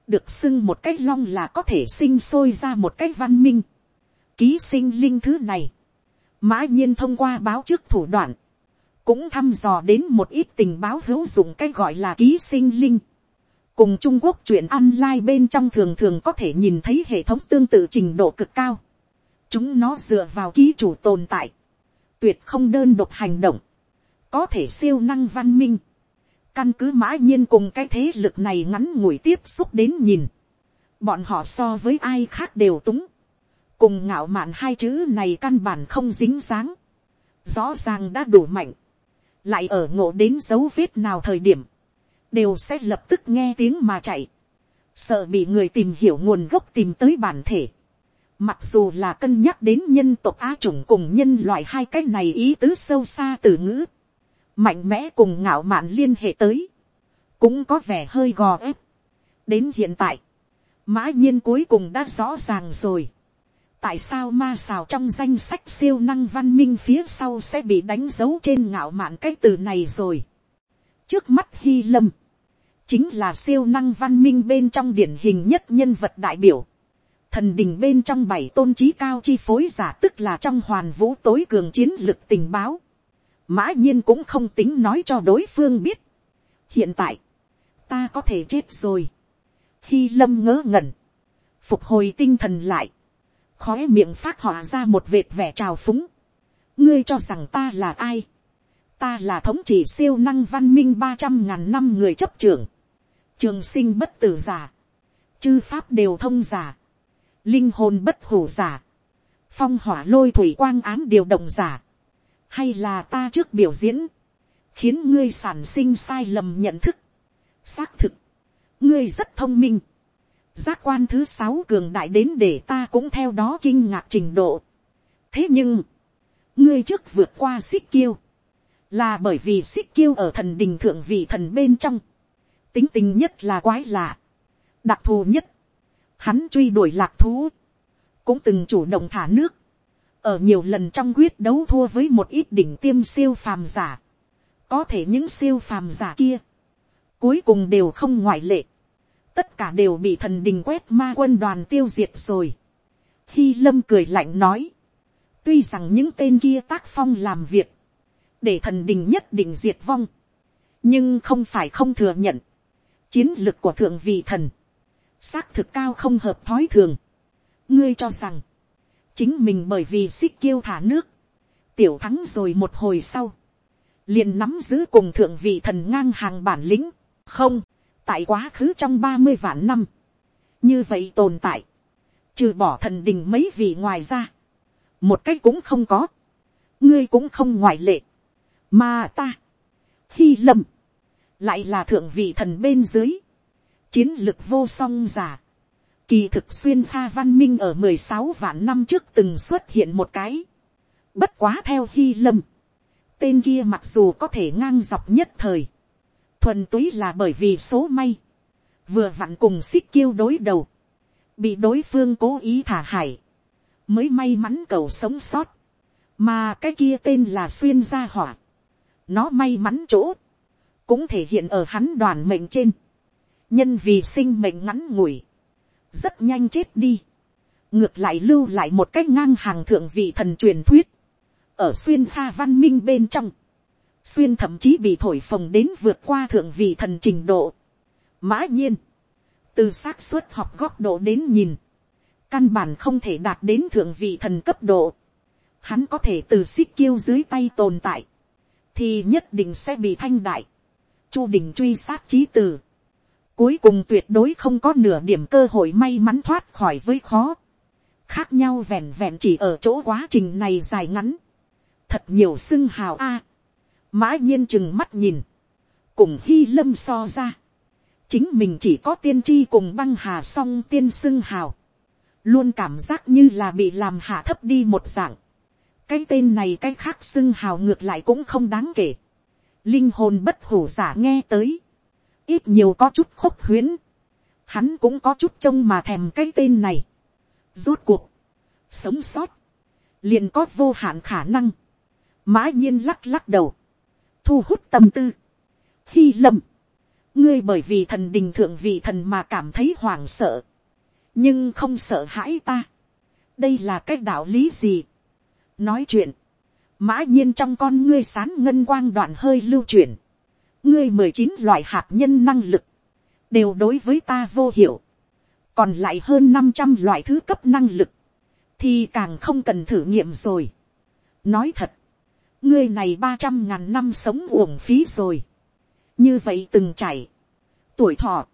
được xưng một cái long là có thể sinh sôi ra một cái văn minh, ký sinh linh thứ này, mã nhiên thông qua báo trước thủ đoạn, cũng thăm dò đến một ít tình báo hữu dụng cái gọi là ký sinh linh. cùng trung quốc chuyện online bên trong thường thường có thể nhìn thấy hệ thống tương tự trình độ cực cao chúng nó dựa vào ký chủ tồn tại, tuyệt không đơn độc hành động, có thể siêu năng văn minh. căn cứ mã nhiên cùng cái thế lực này ngắn ngủi tiếp xúc đến nhìn. bọn họ so với ai khác đều túng. Cùng ngạo mạn hai chữ này căn bản không dính dáng, rõ ràng đã đủ mạnh, lại ở ngộ đến dấu vết nào thời điểm, đều sẽ lập tức nghe tiếng mà chạy, sợ bị người tìm hiểu nguồn gốc tìm tới bản thể. Mặc dù là cân nhắc đến nhân tộc Á chủng cùng nhân loại hai cái này ý tứ sâu xa từ ngữ, mạnh mẽ cùng ngạo mạn liên hệ tới, cũng có vẻ hơi gò ép. đến hiện tại, mã nhiên cuối cùng đã rõ ràng rồi tại sao ma xào trong danh sách siêu năng văn minh phía sau sẽ bị đánh dấu trên ngạo mạn cái từ này rồi. trước mắt hy lâm, chính là siêu năng văn minh bên trong điển hình nhất nhân vật đại biểu thần đình bên trong bảy tôn trí cao chi phối giả tức là trong hoàn vũ tối cường chiến lực tình báo. mã nhiên cũng không tính nói cho đối phương biết. hiện tại, ta có thể chết rồi. khi lâm ngớ ngẩn, phục hồi tinh thần lại khói miệng phát họa ra một vệt vẻ trào phúng. ngươi cho rằng ta là ai. ta là thống trị siêu năng văn minh ba trăm ngàn năm người chấp trưởng. trường sinh bất tử giả. chư pháp đều thông giả linh hồn bất hủ giả. phong hỏa lôi thủy quang án điều động giả. hay là ta trước biểu diễn. khiến ngươi sản sinh sai lầm nhận thức. xác thực. ngươi rất thông minh giác quan thứ sáu cường đại đến để ta cũng theo đó kinh ngạc trình độ. thế nhưng, ngươi trước vượt qua xích kiêu, là bởi vì xích kiêu ở thần đình thượng vị thần bên trong, tính tình nhất là quái lạ, đặc thù nhất, hắn truy đuổi lạc thú, cũng từng chủ động thả nước, ở nhiều lần trong quyết đấu thua với một ít đỉnh tiêm siêu phàm giả, có thể những siêu phàm giả kia, cuối cùng đều không ngoại lệ, tất cả đều bị thần đình quét ma quân đoàn tiêu diệt rồi. Hy lâm cười lạnh nói, tuy rằng những tên kia tác phong làm việc, để thần đình nhất định diệt vong, nhưng không phải không thừa nhận, chiến lược của thượng vị thần, xác thực cao không hợp thói thường. ngươi cho rằng, chính mình bởi vì xích kiêu thả nước, tiểu thắng rồi một hồi sau, liền nắm giữ cùng thượng vị thần ngang hàng bản lĩnh, không, tại quá khứ trong ba mươi vạn năm, như vậy tồn tại, trừ bỏ thần đình mấy vị ngoài ra, một cách cũng không có, ngươi cũng không ngoại lệ, mà ta, hy lầm, lại là thượng vị thần bên dưới, chiến lực vô song giả, kỳ thực xuyên pha văn minh ở mười sáu vạn năm trước từng xuất hiện một cái, bất quá theo hy lâm, tên kia mặc dù có thể ngang dọc nhất thời, thuần túy là bởi vì số may, vừa vặn cùng xích kiêu đối đầu, bị đối phương cố ý thả hải, mới may mắn cầu sống sót, mà cái kia tên là xuyên gia hỏa, nó may mắn chỗ, cũng thể hiện ở hắn đoàn mệnh trên, nhân vì sinh mệnh ngắn ngủi, rất nhanh chết đi, ngược lại lưu lại một cách ngang hàng thượng vị thần truyền thuyết, ở xuyên pha văn minh bên trong, xuyên thậm chí bị thổi phồng đến vượt qua thượng vị thần trình độ. mã nhiên, từ xác suất học góc độ đến nhìn, căn bản không thể đạt đến thượng vị thần cấp độ. Hắn có thể từ xích kiêu dưới tay tồn tại, thì nhất định sẽ bị thanh đại. Chu đình truy sát trí tử. Cuối cùng tuyệt đối không có nửa điểm cơ hội may mắn thoát khỏi với khó. Khác nhau vẹn vẹn chỉ ở chỗ quá trình này dài ngắn. Thật nhiều xưng hào a. mã nhiên chừng mắt nhìn. Cùng hy lâm so ra. Chính mình chỉ có tiên tri cùng băng hà song tiên xưng hào. Luôn cảm giác như là bị làm hạ thấp đi một dạng. Cái tên này cái khác xưng hào ngược lại cũng không đáng kể. Linh hồn bất hủ giả nghe tới. Ít nhiều có chút khúc huyến. Hắn cũng có chút trông mà thèm cái tên này. Rốt cuộc. Sống sót. Liền có vô hạn khả năng. Mã nhiên lắc lắc đầu. Thu hút tâm tư. Hy lầm. Ngươi bởi vì thần đình thượng vị thần mà cảm thấy hoảng sợ. Nhưng không sợ hãi ta. Đây là cái đạo lý gì? Nói chuyện. Mã nhiên trong con ngươi sán ngân quang đoạn hơi lưu chuyển. Ngươi mười chín loại hạt nhân năng lực. Đều đối với ta vô hiệu. Còn lại hơn năm trăm loại thứ cấp năng lực. Thì càng không cần thử nghiệm rồi. Nói thật ngươi này ba trăm ngàn năm sống uổng phí rồi. như vậy từng chảy, tuổi thọ,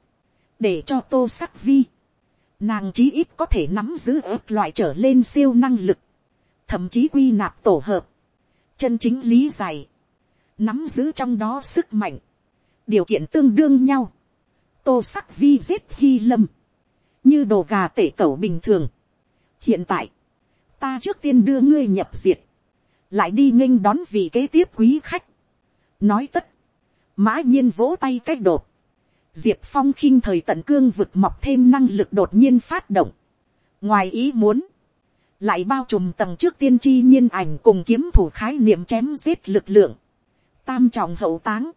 để cho tô sắc vi, nàng chí ít có thể nắm giữ ớt loại trở lên siêu năng lực, thậm chí quy nạp tổ hợp, chân chính lý giải, nắm giữ trong đó sức mạnh, điều kiện tương đương nhau, tô sắc vi giết hy lâm, như đồ gà tể cẩu bình thường. hiện tại, ta trước tiên đưa ngươi nhập diệt, lại đi nghênh đón vị kế tiếp quý khách. nói tất, mã nhiên vỗ tay cách đột, diệp phong khinh thời tận cương vực mọc thêm năng lực đột nhiên phát động. ngoài ý muốn, lại bao trùm tầng trước tiên tri nhiên ảnh cùng kiếm thủ khái niệm chém giết lực lượng tam trọng hậu táng,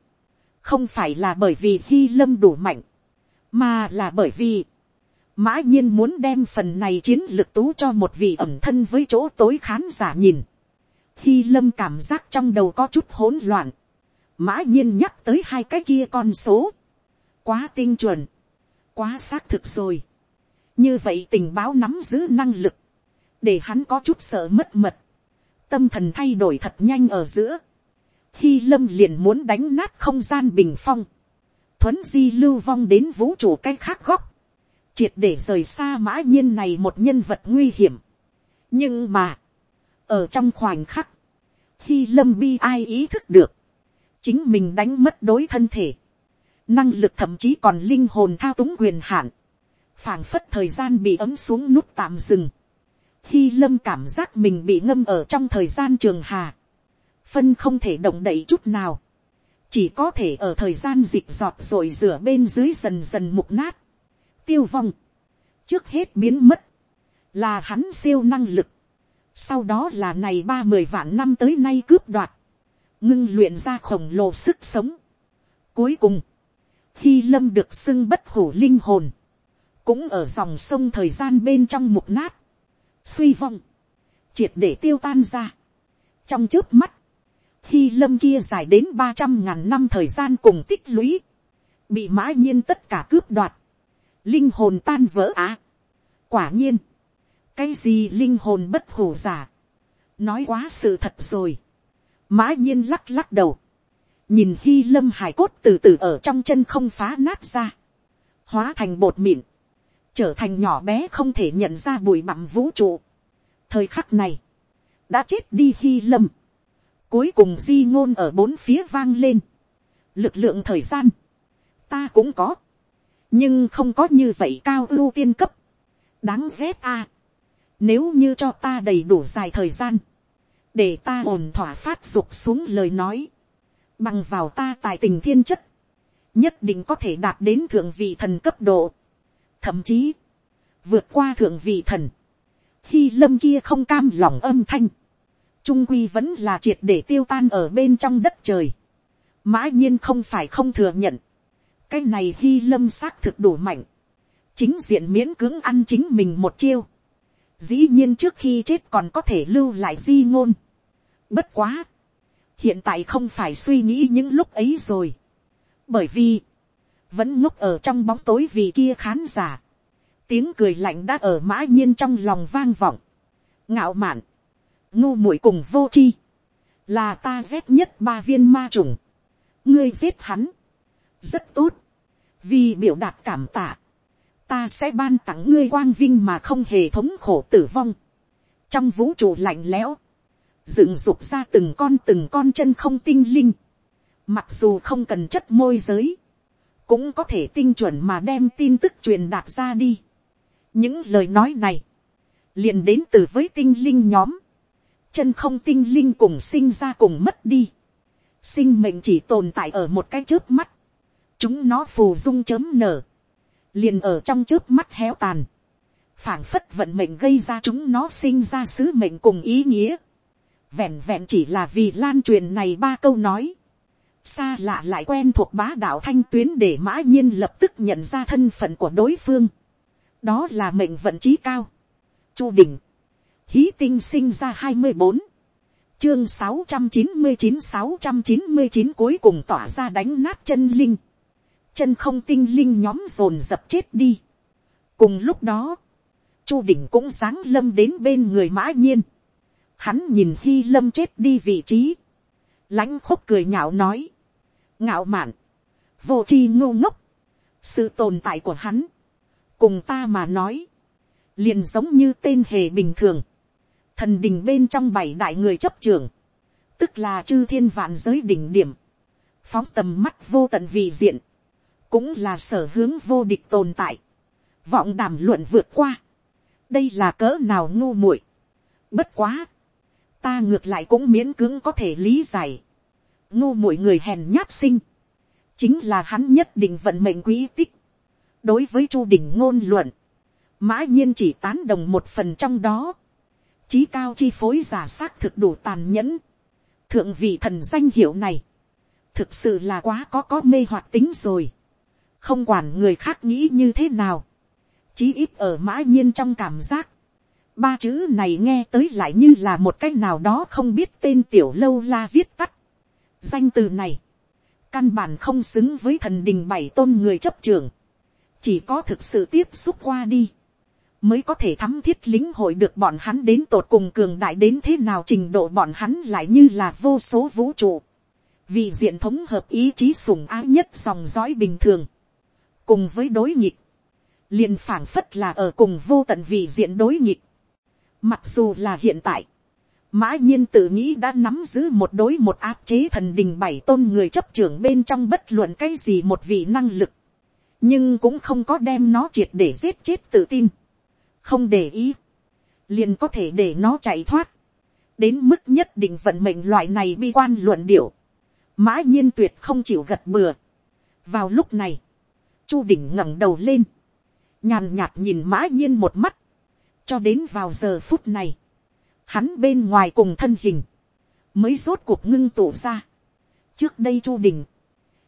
không phải là bởi vì hy lâm đủ mạnh, mà là bởi vì, mã nhiên muốn đem phần này chiến lược tú cho một vị ẩm thân với chỗ tối khán giả nhìn. Hy lâm cảm giác trong đầu có chút hỗn loạn. Mã nhiên nhắc tới hai cái kia con số. Quá tinh chuẩn. Quá xác thực rồi. Như vậy tình báo nắm giữ năng lực. Để hắn có chút sợ mất mật. Tâm thần thay đổi thật nhanh ở giữa. Hy lâm liền muốn đánh nát không gian bình phong. Thuấn di lưu vong đến vũ trụ cái khác góc. Triệt để rời xa mã nhiên này một nhân vật nguy hiểm. Nhưng mà ở trong khoảnh khắc, Hy lâm bi ai ý thức được, chính mình đánh mất đối thân thể, năng lực thậm chí còn linh hồn thao túng quyền hạn, phảng phất thời gian bị ấm xuống nút tạm dừng, Hy lâm cảm giác mình bị ngâm ở trong thời gian trường hà, phân không thể động đậy chút nào, chỉ có thể ở thời gian dịch giọt rồi rửa bên dưới dần dần mục nát, tiêu vong, trước hết biến mất, là hắn siêu năng lực, sau đó là này ba mười vạn năm tới nay cướp đoạt, ngưng luyện ra khổng lồ sức sống. Cuối cùng, khi lâm được xưng bất hủ linh hồn, cũng ở dòng sông thời gian bên trong mục nát, suy vong, triệt để tiêu tan ra. trong trước mắt, Hy lâm kia dài đến ba trăm ngàn năm thời gian cùng tích lũy, bị mã nhiên tất cả cướp đoạt, linh hồn tan vỡ á. quả nhiên, cái gì linh hồn bất hủ giả, nói quá sự thật rồi, mã nhiên lắc lắc đầu, nhìn hy lâm hải cốt từ từ ở trong chân không phá nát ra, hóa thành bột mịn, trở thành nhỏ bé không thể nhận ra bụi bặm vũ trụ. thời khắc này, đã chết đi hy lâm, cuối cùng di ngôn ở bốn phía vang lên, lực lượng thời gian, ta cũng có, nhưng không có như vậy cao ưu tiên cấp, đáng ghét a, nếu như cho ta đầy đủ dài thời gian. Để ta ổn thỏa phát dục xuống lời nói. Bằng vào ta tài tình thiên chất. nhất định có thể đạt đến thượng vị thần cấp độ, thậm chí, vượt qua thượng vị thần, khi lâm kia không cam lòng âm thanh, trung quy vẫn là triệt để tiêu tan ở bên trong đất trời, mã nhiên không phải không thừa nhận, cái này hy lâm xác thực đủ mạnh, chính diện miễn cưỡng ăn chính mình một chiêu, dĩ nhiên trước khi chết còn có thể lưu lại di ngôn. Bất quá, hiện tại không phải suy nghĩ những lúc ấy rồi, bởi vì, vẫn ngốc ở trong bóng tối vì kia khán giả, tiếng cười lạnh đã ở mã nhiên trong lòng vang vọng, ngạo mạn, ngu muội cùng vô chi, là ta rét nhất ba viên ma trùng, ngươi giết hắn, rất tốt, vì biểu đạt cảm tạ, ta sẽ ban tặng ngươi quang vinh mà không hề thống khổ tử vong. trong vũ trụ lạnh lẽo, dựng dục ra từng con từng con chân không tinh linh, mặc dù không cần chất môi giới, cũng có thể tinh chuẩn mà đem tin tức truyền đạt ra đi. những lời nói này, liền đến từ với tinh linh nhóm, chân không tinh linh cùng sinh ra cùng mất đi, sinh mệnh chỉ tồn tại ở một cái trước mắt, chúng nó phù dung chớm nở, liền ở trong trước mắt héo tàn, phảng phất vận mệnh gây ra chúng nó sinh ra sứ mệnh cùng ý nghĩa, vẹn vẹn chỉ là vì lan truyền này ba câu nói, xa lạ lại quen thuộc bá đạo thanh tuyến để mã nhiên lập tức nhận ra thân phận của đối phương, đó là mệnh vận trí cao, chu đỉnh hí tinh sinh ra hai mươi bốn, chương sáu trăm chín mươi chín sáu trăm chín mươi chín cuối cùng tỏa ra đánh nát chân linh, chân không tinh linh nhóm dồn dập chết đi. cùng lúc đó, chu đỉnh cũng sáng lâm đến bên người mã nhiên. hắn nhìn hy lâm chết đi vị trí. lãnh khúc cười nhạo nói. ngạo mạn, vô tri ngô ngốc. sự tồn tại của hắn, cùng ta mà nói, liền giống như tên hề bình thường thần đình bên trong bảy đại người chấp trường, tức là chư thiên vạn giới đỉnh điểm, phóng tầm mắt vô tận vị diện, cũng là sở hướng vô địch tồn tại, vọng đàm luận vượt qua, đây là cỡ nào ngu muội, bất quá, ta ngược lại cũng miễn cưỡng có thể lý giải, ngu muội người hèn nhát sinh, chính là hắn nhất định vận mệnh quý tích, đối với chu đình ngôn luận, mã nhiên chỉ tán đồng một phần trong đó, trí cao chi phối giả xác thực đủ tàn nhẫn, thượng vị thần danh hiệu này, thực sự là quá có có mê hoạt tính rồi. Không quản người khác nghĩ như thế nào, chí ít ở mã nhiên trong cảm giác, ba chữ này nghe tới lại như là một cái nào đó không biết tên tiểu lâu la viết tắt. danh từ này, căn bản không xứng với thần đình bảy tôn người chấp trường, chỉ có thực sự tiếp xúc qua đi, mới có thể thắm thiết lính hội được bọn hắn đến tột cùng cường đại đến thế nào trình độ bọn hắn lại như là vô số vũ trụ, vì diện thống hợp ý chí sùng ái nhất dòng dõi bình thường, cùng với đối nhịp, liền phảng phất là ở cùng vô tận vì diện đối nhịp. Mặc dù là hiện tại, mã nhiên tự nghĩ đã nắm giữ một đối một áp chế thần đình bảy tôn người chấp trưởng bên trong bất luận cái gì một vị năng lực, nhưng cũng không có đem nó triệt để giết chết tự tin, không để ý, liền có thể để nó chạy thoát, đến mức nhất định vận mệnh loại này bi quan luận điệu, mã nhiên tuyệt không chịu gật bừa. vào lúc này, Chu đỉnh ngẩng đầu lên. Nhàn nhạt nhìn mã nhiên một mắt. Cho đến vào giờ phút này. Hắn bên ngoài cùng thân hình. Mới rốt cuộc ngưng tụ ra. Trước đây chu đỉnh.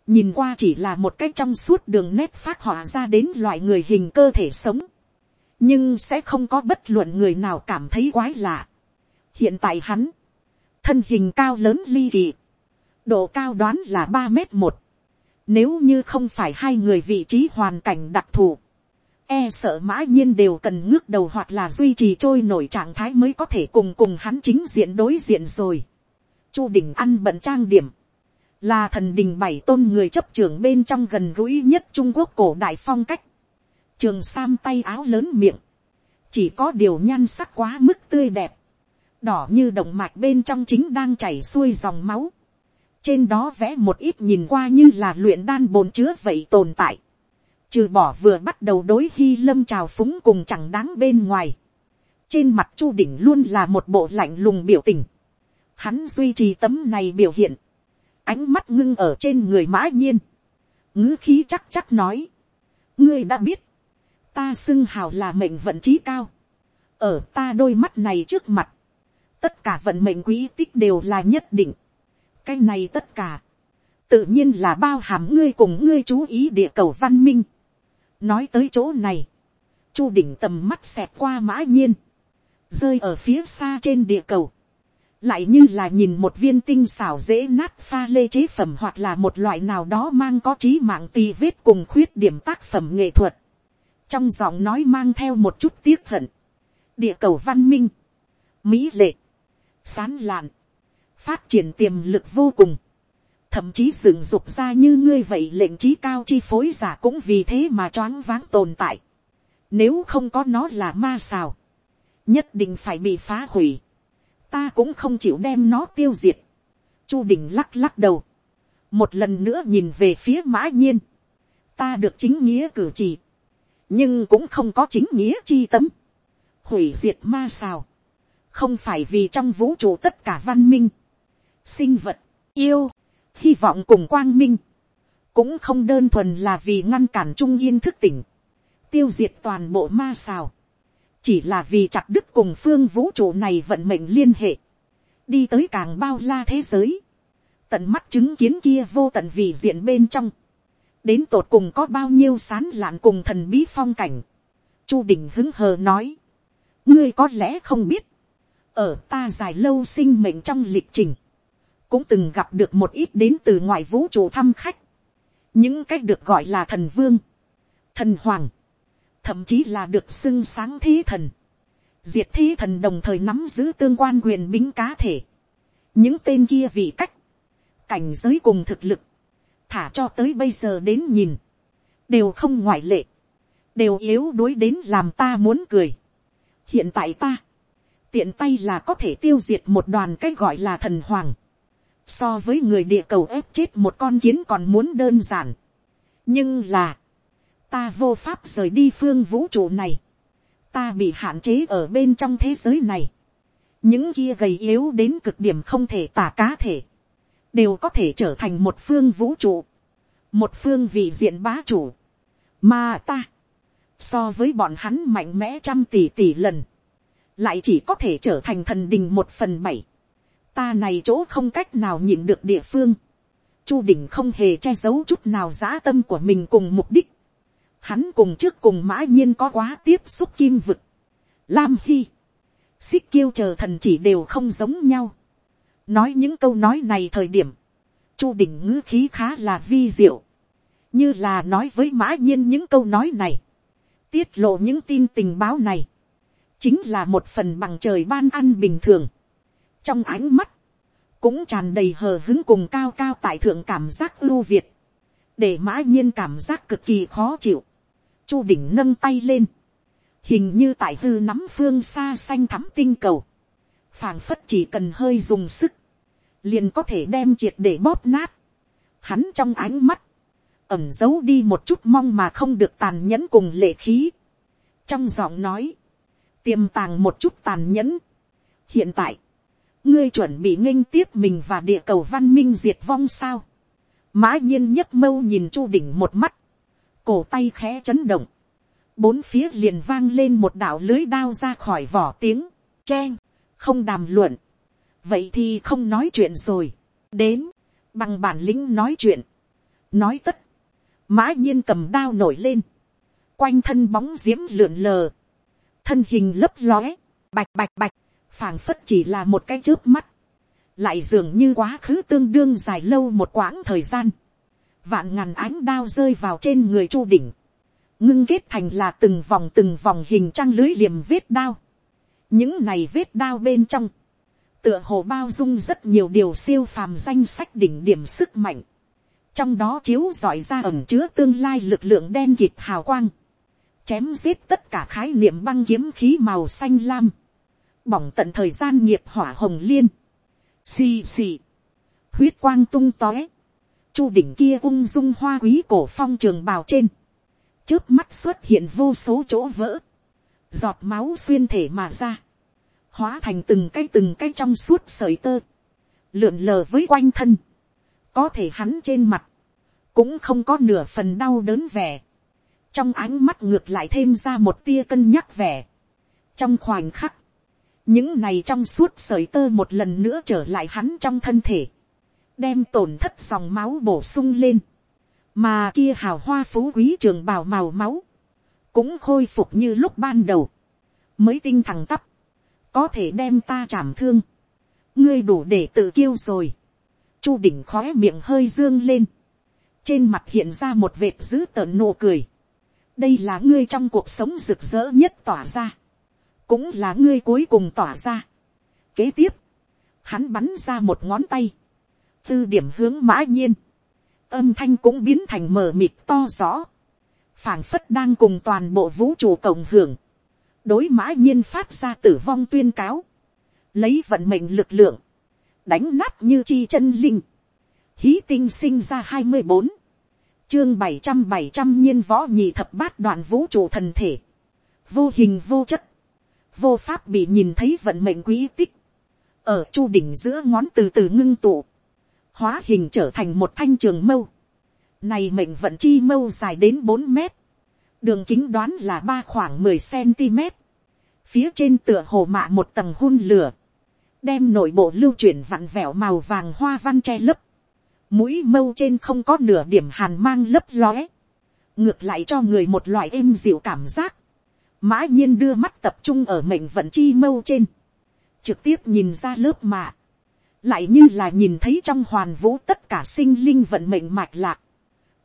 Nhìn qua chỉ là một cái trong suốt đường nét phát họa ra đến loại người hình cơ thể sống. Nhưng sẽ không có bất luận người nào cảm thấy quái lạ. Hiện tại hắn. Thân hình cao lớn ly kỳ. Độ cao đoán là ba mét một nếu như không phải hai người vị trí hoàn cảnh đặc thù, e sợ mã nhiên đều cần ngước đầu hoặc là duy trì trôi nổi trạng thái mới có thể cùng cùng hắn chính diện đối diện rồi. Chu đình ăn bận trang điểm, là thần đình bảy tôn người chấp trưởng bên trong gần gũi nhất trung quốc cổ đại phong cách trường sam tay áo lớn miệng, chỉ có điều nhan sắc quá mức tươi đẹp, đỏ như động mạch bên trong chính đang chảy xuôi dòng máu trên đó vẽ một ít nhìn qua như là luyện đan bồn chứa vậy tồn tại. Trừ bỏ vừa bắt đầu đối hy lâm trào phúng cùng chẳng đáng bên ngoài. Trên mặt chu đỉnh luôn là một bộ lạnh lùng biểu tình. Hắn duy trì tấm này biểu hiện. Ánh mắt ngưng ở trên người mã nhiên. ngữ khí chắc chắc nói, ngươi đã biết, ta xưng hào là mệnh vận trí cao, ở ta đôi mắt này trước mặt, tất cả vận mệnh quỹ tích đều là nhất định, cái này tất cả, tự nhiên là bao hàm ngươi cùng ngươi chú ý địa cầu văn minh. nói tới chỗ này, chu đỉnh tầm mắt xẹt qua mã nhiên, rơi ở phía xa trên địa cầu, lại như là nhìn một viên tinh xảo dễ nát pha lê chế phẩm hoặc là một loại nào đó mang có trí mạng tì vết cùng khuyết điểm tác phẩm nghệ thuật trong giọng nói mang theo một chút tiếc hận, địa cầu văn minh, mỹ lệ, sán lạn, phát triển tiềm lực vô cùng, thậm chí dựng dục ra như ngươi vậy lệnh trí cao chi phối giả cũng vì thế mà choáng váng tồn tại. Nếu không có nó là ma xào, nhất định phải bị phá hủy. Ta cũng không chịu đem nó tiêu diệt. Chu đình lắc lắc đầu. Một lần nữa nhìn về phía mã nhiên. Ta được chính nghĩa cử chỉ. Nhưng cũng không có chính nghĩa chi tấm. Hủy diệt ma xào. Không phải vì trong vũ trụ tất cả văn minh. Sinh vật, yêu, hy vọng cùng quang minh. Cũng không đơn thuần là vì ngăn cản trung yên thức tỉnh tiêu diệt toàn bộ ma xào, chỉ là vì chặt đứt cùng phương vũ trụ này vận mệnh liên hệ, đi tới càng bao la thế giới, tận mắt chứng kiến kia vô tận vì diện bên trong, đến tột cùng có bao nhiêu sán lạn cùng thần bí phong cảnh, chu đình hứng hờ nói, ngươi có lẽ không biết, ở ta dài lâu sinh mệnh trong lịch trình, cũng từng gặp được một ít đến từ ngoài vũ trụ thăm khách, những cách được gọi là thần vương, thần hoàng, thậm chí là được xưng sáng thế thần, diệt thế thần đồng thời nắm giữ tương quan quyền bính cá thể, những tên kia vì cách, cảnh giới cùng thực lực, thả cho tới bây giờ đến nhìn, đều không ngoại lệ, đều yếu đuối đến làm ta muốn cười. hiện tại ta, tiện tay là có thể tiêu diệt một đoàn cái gọi là thần hoàng, so với người địa cầu ép chết một con kiến còn muốn đơn giản. nhưng là, ta vô pháp rời đi phương vũ trụ này, ta bị hạn chế ở bên trong thế giới này, những kia gầy yếu đến cực điểm không thể tả cá thể, đều có thể trở thành một phương vũ trụ, một phương vị diện bá chủ, mà ta, so với bọn hắn mạnh mẽ trăm tỷ tỷ lần, lại chỉ có thể trở thành thần đình một phần bảy, ta này chỗ không cách nào nhịn được địa phương, chu đỉnh không hề che giấu chút nào giá tâm của mình cùng mục đích, Hắn cùng trước cùng mã nhiên có quá tiếp xúc kim vực. Lam Hy. Xích kiêu chờ thần chỉ đều không giống nhau. Nói những câu nói này thời điểm. Chu đỉnh ngữ khí khá là vi diệu. Như là nói với mã nhiên những câu nói này. Tiết lộ những tin tình báo này. Chính là một phần bằng trời ban ăn bình thường. Trong ánh mắt. Cũng tràn đầy hờ hứng cùng cao cao tại thượng cảm giác ưu việt để mã nhiên cảm giác cực kỳ khó chịu. Chu đỉnh nâng tay lên. Hình như tại hư nắm phương xa xanh thắm tinh cầu. phảng phất chỉ cần hơi dùng sức. Liền có thể đem triệt để bóp nát. Hắn trong ánh mắt. Ẩm giấu đi một chút mong mà không được tàn nhẫn cùng lệ khí. Trong giọng nói. Tiềm tàng một chút tàn nhẫn. Hiện tại. Ngươi chuẩn bị nghênh tiếp mình và địa cầu văn minh diệt vong sao. Mã nhiên nhấc mâu nhìn chu đỉnh một mắt cổ tay khẽ chấn động, bốn phía liền vang lên một đạo lưới đao ra khỏi vỏ tiếng, chen, không đàm luận, vậy thì không nói chuyện rồi, đến, bằng bản lĩnh nói chuyện, nói tất, mã nhiên cầm đao nổi lên, quanh thân bóng d i ễ m lượn lờ, thân hình lấp lóe, bạch bạch bạch, phảng phất chỉ là một cái trước mắt, lại dường như quá khứ tương đương dài lâu một quãng thời gian, vạn ngàn ánh đao rơi vào trên người chu đỉnh, ngưng kết thành là từng vòng từng vòng hình trăng lưới liềm vết đao. những này vết đao bên trong, tựa hồ bao dung rất nhiều điều siêu phàm danh sách đỉnh điểm sức mạnh, trong đó chiếu dọi ra ẩm chứa tương lai lực lượng đen kịt hào quang, chém giết tất cả khái niệm băng kiếm khí màu xanh lam, bỏng tận thời gian nghiệp hỏa hồng liên, xì xì, huyết quang tung tóe, chu đỉnh kia ung dung hoa quý cổ phong trường bào trên, trước mắt xuất hiện vô số chỗ vỡ, giọt máu xuyên thể mà ra, hóa thành từng cái từng cái trong suốt sợi tơ, lượn lờ với quanh thân, có thể hắn trên mặt, cũng không có nửa phần đau đớn vẻ, trong ánh mắt ngược lại thêm ra một tia cân nhắc vẻ. trong khoảnh khắc, những này trong suốt sợi tơ một lần nữa trở lại hắn trong thân thể, đem tổn thất dòng máu bổ sung lên, mà kia hào hoa phú quý trường bào màu máu, cũng khôi phục như lúc ban đầu, mới tinh thẳng tắp, có thể đem ta chảm thương, ngươi đủ để tự kiêu rồi, chu đỉnh khó miệng hơi dương lên, trên mặt hiện ra một vệt dữ tợn nụ cười, đây là ngươi trong cuộc sống rực rỡ nhất tỏa ra, cũng là ngươi cuối cùng tỏa ra. Kế tiếp, hắn bắn ra một ngón tay, tư điểm hướng mã nhiên, âm thanh cũng biến thành mờ mịt to rõ, phảng phất đang cùng toàn bộ vũ trụ cộng hưởng, đối mã nhiên phát ra tử vong tuyên cáo, lấy vận mệnh lực lượng, đánh nát như chi chân linh, hí tinh sinh ra hai mươi bốn, chương bảy trăm bảy trăm nhiên võ nhị thập bát đoạn vũ trụ thần thể, vô hình vô chất, vô pháp bị nhìn thấy vận mệnh quý tích, ở chu đỉnh giữa ngón từ từ ngưng tụ, hóa hình trở thành một thanh trường mâu, này mệnh vận chi mâu dài đến bốn mét, đường kính đoán là ba khoảng mười cm, phía trên tựa hồ mạ một tầng hun lửa, đem nội bộ lưu chuyển vặn vẹo màu vàng hoa văn che lấp, mũi mâu trên không có nửa điểm hàn mang lấp lóe, ngược lại cho người một loại êm dịu cảm giác, mã nhiên đưa mắt tập trung ở mệnh vận chi mâu trên, trực tiếp nhìn ra lớp mạ, lại như là nhìn thấy trong hoàn vũ tất cả sinh linh vận mệnh mạch lạc,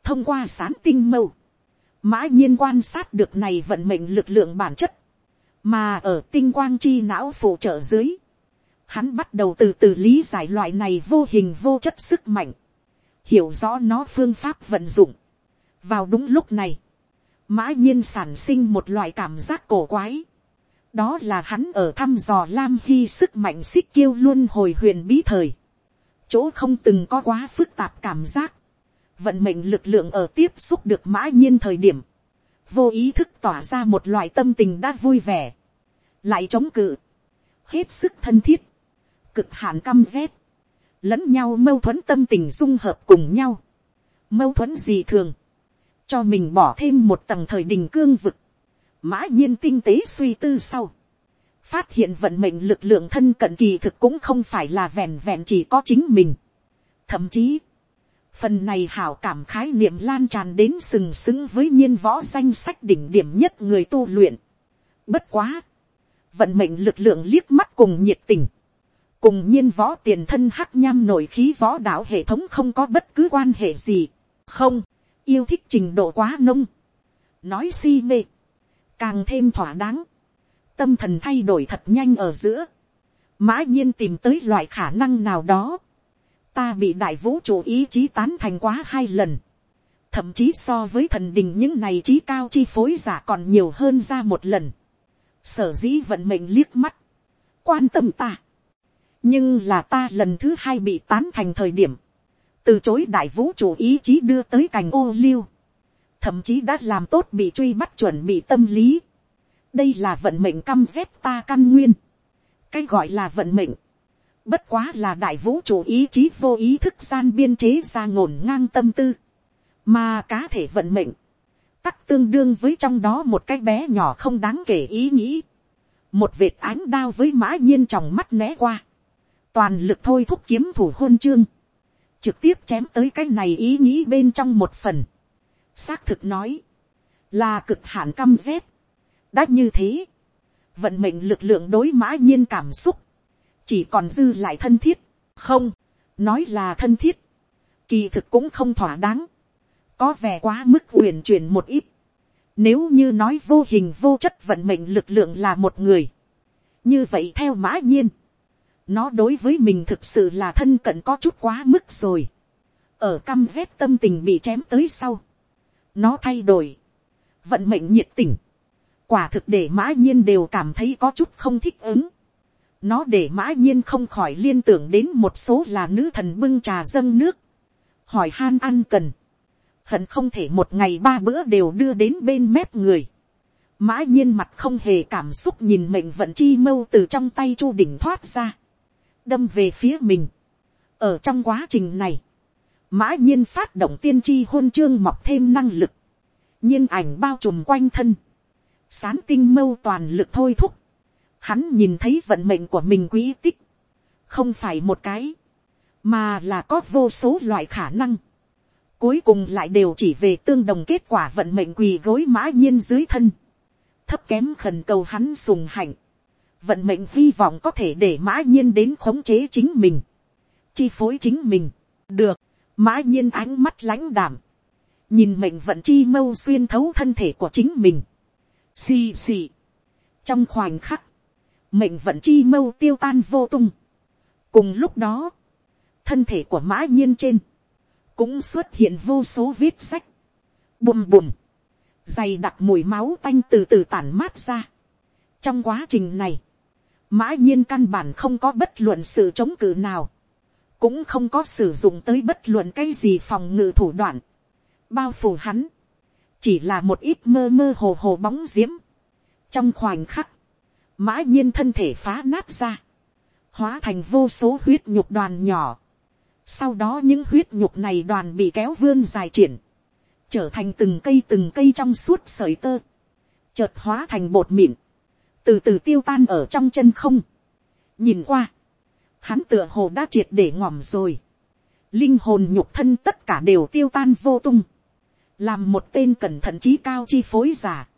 thông qua sán tinh mâu, mã nhiên quan sát được này vận mệnh lực lượng bản chất, mà ở tinh quang chi não phụ trợ dưới, hắn bắt đầu từ từ lý giải loại này vô hình vô chất sức mạnh, hiểu rõ nó phương pháp vận dụng. vào đúng lúc này, mã nhiên sản sinh một loại cảm giác cổ quái. đó là hắn ở thăm dò lam hy sức mạnh xích kiêu luôn hồi huyền bí thời. chỗ không từng có quá phức tạp cảm giác vận mệnh lực lượng ở tiếp xúc được mã nhiên thời điểm. vô ý thức tỏa ra một loại tâm tình đã vui vẻ. lại chống cự. hết sức thân thiết. cực hạn căm rét lẫn nhau mâu thuẫn tâm tình dung hợp cùng nhau, mâu thuẫn gì thường, cho mình bỏ thêm một tầng thời đình cương vực, mã nhiên tinh tế suy tư sau, phát hiện vận mệnh lực lượng thân cận kỳ thực cũng không phải là vẹn vẹn chỉ có chính mình. Thậm chí, phần này hảo cảm khái niệm lan tràn đến sừng sững với nhiên võ danh sách đỉnh điểm nhất người tu luyện. Bất quá, vận mệnh lực lượng liếc mắt cùng nhiệt tình, cùng nhiên võ tiền thân hắc nham nổi khí võ đạo hệ thống không có bất cứ quan hệ gì. không, yêu thích trình độ quá nông. nói si mê, càng thêm thỏa đáng. tâm thần thay đổi thật nhanh ở giữa. mã nhiên tìm tới loại khả năng nào đó ta bị đại vũ trụ ý chí tán thành quá hai lần. thậm chí so với thần đình những này trí cao chi phối giả còn nhiều hơn ra một lần. sở dĩ vận mệnh liếc mắt. quan tâm ta nhưng là ta lần thứ hai bị tán thành thời điểm, từ chối đại vũ trụ ý chí đưa tới cành ô liu, thậm chí đã làm tốt bị truy bắt chuẩn bị tâm lý. đây là vận mệnh căm dép ta căn nguyên. cái gọi là vận mệnh, bất quá là đại vũ trụ ý chí vô ý thức gian biên chế ra ngổn ngang tâm tư, mà cá thể vận mệnh, tắc tương đương với trong đó một cái bé nhỏ không đáng kể ý nghĩ, một vệt ánh đao với mã nhiên tròng mắt né qua, toàn lực thôi thúc kiếm thủ hôn chương, trực tiếp chém tới cái này ý nghĩ bên trong một phần. xác thực nói, là cực hạn căm rét. đã như thế, vận mệnh lực lượng đối mã nhiên cảm xúc, chỉ còn dư lại thân thiết, không, nói là thân thiết, kỳ thực cũng không thỏa đáng, có vẻ quá mức uyển chuyển một ít. Nếu như nói vô hình vô chất vận mệnh lực lượng là một người, như vậy theo mã nhiên, nó đối với mình thực sự là thân cận có chút quá mức rồi. ở căm vét tâm tình bị chém tới sau. nó thay đổi. vận mệnh nhiệt tình. quả thực để mã nhiên đều cảm thấy có chút không thích ứng nó để mã nhiên không khỏi liên tưởng đến một số là nữ thần bưng trà dâng nước. hỏi han ăn cần. hận không thể một ngày ba bữa đều đưa đến bên mép người. Mã nhiên mặt không hề cảm xúc nhìn mệnh vận chi mâu từ trong tay chu đỉnh thoát ra đâm về phía mình. ở trong quá trình này, mã nhiên phát động tiên tri hôn chương mọc thêm năng lực, nhiên ảnh bao trùm quanh thân, sán tinh mâu toàn lực thôi thúc, hắn nhìn thấy vận mệnh của mình quý tích, không phải một cái, mà là có vô số loại khả năng, cuối cùng lại đều chỉ về tương đồng kết quả vận mệnh quỳ gối mã nhiên dưới thân, thấp kém khẩn cầu hắn sùng hạnh, vận mệnh hy vọng có thể để mã nhiên đến khống chế chính mình, chi phối chính mình, được, mã nhiên ánh mắt lãnh đảm, nhìn mệnh vận chi mâu xuyên thấu thân thể của chính mình, xì xì, trong khoảnh khắc, mệnh vận chi mâu tiêu tan vô tung, cùng lúc đó, thân thể của mã nhiên trên, cũng xuất hiện vô số vết sách, bùm bùm, dày đặc mùi máu tanh từ từ tản mát ra. trong quá trình này, mã nhiên căn bản không có bất luận sự chống cự nào, cũng không có sử dụng tới bất luận cái gì phòng ngự thủ đoạn, bao phủ hắn, chỉ là một ít mơ mơ hồ hồ bóng d i ễ m trong khoảnh khắc, mã nhiên thân thể phá nát ra, hóa thành vô số huyết nhục đoàn nhỏ, sau đó những huyết nhục này đoàn bị kéo vươn dài triển, trở thành từng cây từng cây trong suốt sợi tơ, chợt hóa thành bột mịn, từ từ tiêu tan ở trong chân không. nhìn qua, hắn tựa hồ đã triệt để ngòm rồi, linh hồn nhục thân tất cả đều tiêu tan vô tung, làm một tên cẩn thận trí cao chi phối giả,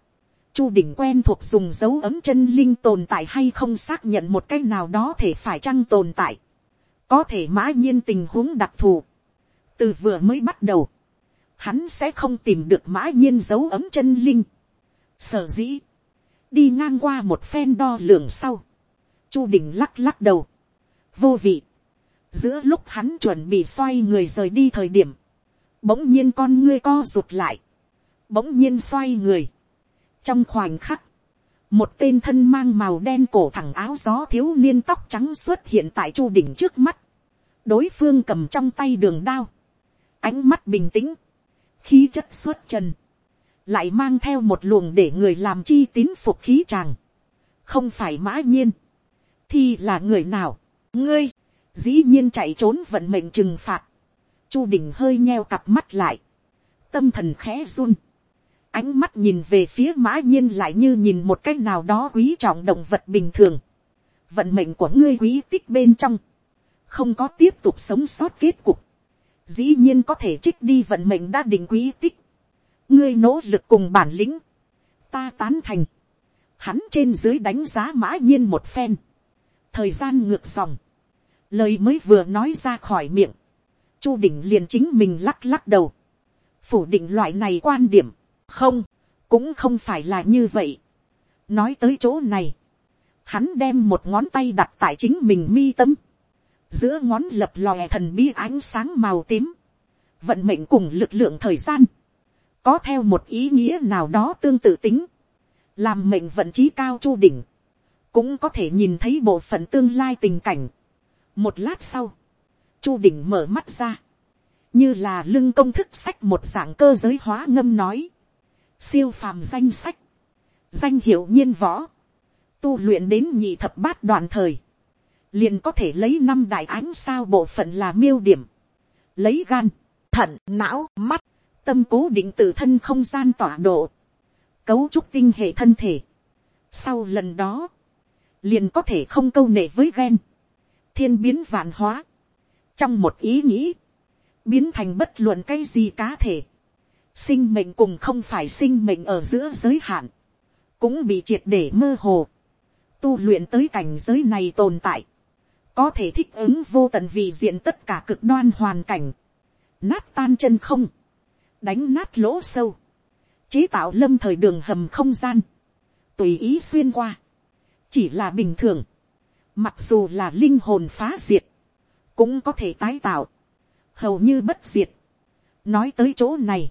chu đỉnh quen thuộc dùng dấu ấm chân linh tồn tại hay không xác nhận một cách nào đó thể phải chăng tồn tại, có thể mã nhiên tình huống đặc thù, từ vừa mới bắt đầu, hắn sẽ không tìm được mã nhiên dấu ấm chân linh, sở dĩ, đi ngang qua một phen đo lường sau, chu đỉnh lắc lắc đầu, vô vị. giữa lúc hắn chuẩn bị xoay người rời đi thời điểm, bỗng nhiên con ngươi co rụt lại, bỗng nhiên xoay người trong khoảnh khắc, một tên thân mang màu đen cổ thẳng áo gió thiếu niên tóc trắng xuất hiện tại chu đỉnh trước mắt, đối phương cầm trong tay đường đao, ánh mắt bình tĩnh, khí chất xuất trần, lại mang theo một luồng để người làm chi tín phục khí chàng, không phải mã nhiên, thì là người nào, ngươi, dĩ nhiên chạy trốn vận mệnh trừng phạt, chu đỉnh hơi nheo cặp mắt lại, tâm thần khẽ run, ánh mắt nhìn về phía mã nhiên lại như nhìn một cái nào đó quý trọng động vật bình thường, vận mệnh của ngươi quý tích bên trong, không có tiếp tục sống sót kết cục, dĩ nhiên có thể trích đi vận mệnh đã định quý tích, ngươi nỗ lực cùng bản lĩnh, ta tán thành, hắn trên dưới đánh giá mã nhiên một phen, thời gian ngược dòng, lời mới vừa nói ra khỏi miệng, chu đỉnh liền chính mình lắc lắc đầu, phủ định loại này quan điểm, không, cũng không phải là như vậy. nói tới chỗ này, hắn đem một ngón tay đặt tại chính mình mi tâm, giữa ngón lập lòe thần bí ánh sáng màu tím, vận mệnh cùng lực lượng thời gian, có theo một ý nghĩa nào đó tương tự tính, làm mệnh vận trí cao chu đỉnh, cũng có thể nhìn thấy bộ phận tương lai tình cảnh. một lát sau, chu đỉnh mở mắt ra, như là lưng công thức sách một dạng cơ giới hóa ngâm nói, siêu phàm danh sách, danh hiệu nhiên võ, tu luyện đến nhị thập bát đoạn thời, liền có thể lấy năm đại ánh sao bộ phận là miêu điểm, lấy gan, thận, não, mắt, tâm cố định tự thân không gian tọa độ, cấu trúc tinh hệ thân thể. Sau lần đó, liền có thể không câu nệ với ghen, thiên biến vạn hóa, trong một ý nghĩ, biến thành bất luận cái gì cá thể, sinh mệnh cùng không phải sinh mệnh ở giữa giới hạn, cũng bị triệt để mơ hồ, tu luyện tới cảnh giới này tồn tại, có thể thích ứng vô tận vị diện tất cả cực đoan hoàn cảnh, nát tan chân không, đánh nát lỗ sâu, chế tạo lâm thời đường hầm không gian, tùy ý xuyên qua, chỉ là bình thường, mặc dù là linh hồn phá diệt, cũng có thể tái tạo, hầu như bất diệt. nói tới chỗ này,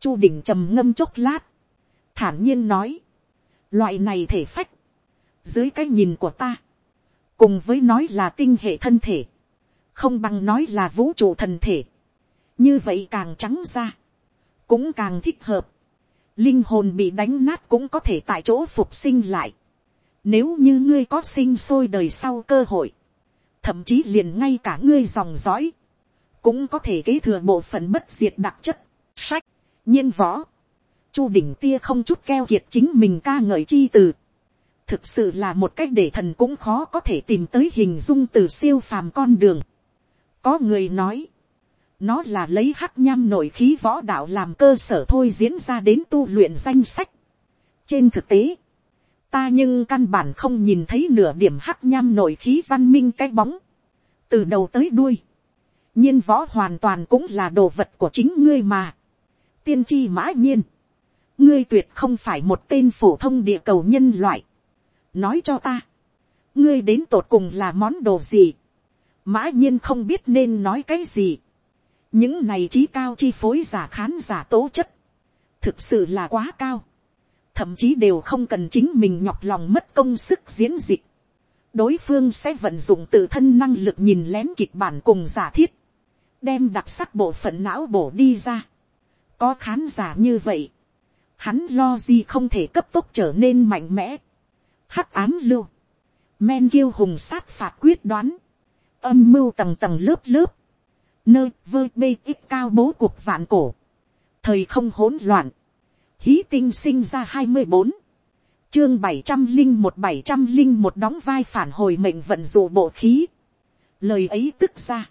chu đình trầm ngâm chốc lát, thản nhiên nói, loại này thể phách, dưới cái nhìn của ta, cùng với nói là tinh hệ thân thể, không bằng nói là vũ trụ thần thể, như vậy càng trắng ra, cũng càng thích hợp, linh hồn bị đánh nát cũng có thể tại chỗ phục sinh lại, nếu như ngươi có sinh sôi đời sau cơ hội. Thậm chí liền ngay cả ngươi dòng dõi. cũng có thể kế thừa bộ phận bất diệt đặc chất, sách, nhiên võ, chu đỉnh tia không chút keo kiệt chính mình ca ngợi chi từ, thực sự là một cách để thần cũng khó có thể tìm tới hình dung từ siêu phàm con đường. có người nói, nó là lấy hắc nham nội khí võ đạo làm cơ sở thôi diễn ra đến tu luyện danh sách. trên thực tế, ta nhưng căn bản không nhìn thấy nửa điểm hắc nham nội khí văn minh cái bóng, từ đầu tới đuôi, nhiên võ hoàn toàn cũng là đồ vật của chính ngươi mà tiên tri mã nhiên, ngươi tuyệt không phải một tên phổ thông địa cầu nhân loại. nói cho ta, ngươi đến tột cùng là món đồ gì. mã nhiên không biết nên nói cái gì. những này trí cao chi phối giả khán giả tố chất, thực sự là quá cao. thậm chí đều không cần chính mình nhọc lòng mất công sức diễn dịch. đối phương sẽ vận dụng tự thân năng lực nhìn lén kịch bản cùng giả thiết đem đặc sắc bộ phận não bổ đi ra có khán giả như vậy, hắn lo gì không thể cấp tốc trở nên mạnh mẽ. hắc án lưu, men kiêu hùng sát phạt quyết đoán, âm mưu tầng tầng lớp lớp, nơi vơ bê ít cao bố cuộc vạn cổ, thời không hỗn loạn, hí tinh sinh ra hai mươi bốn, chương bảy trăm linh một bảy trăm linh một đóng vai phản hồi mệnh vận dụ bộ khí, lời ấy tức ra,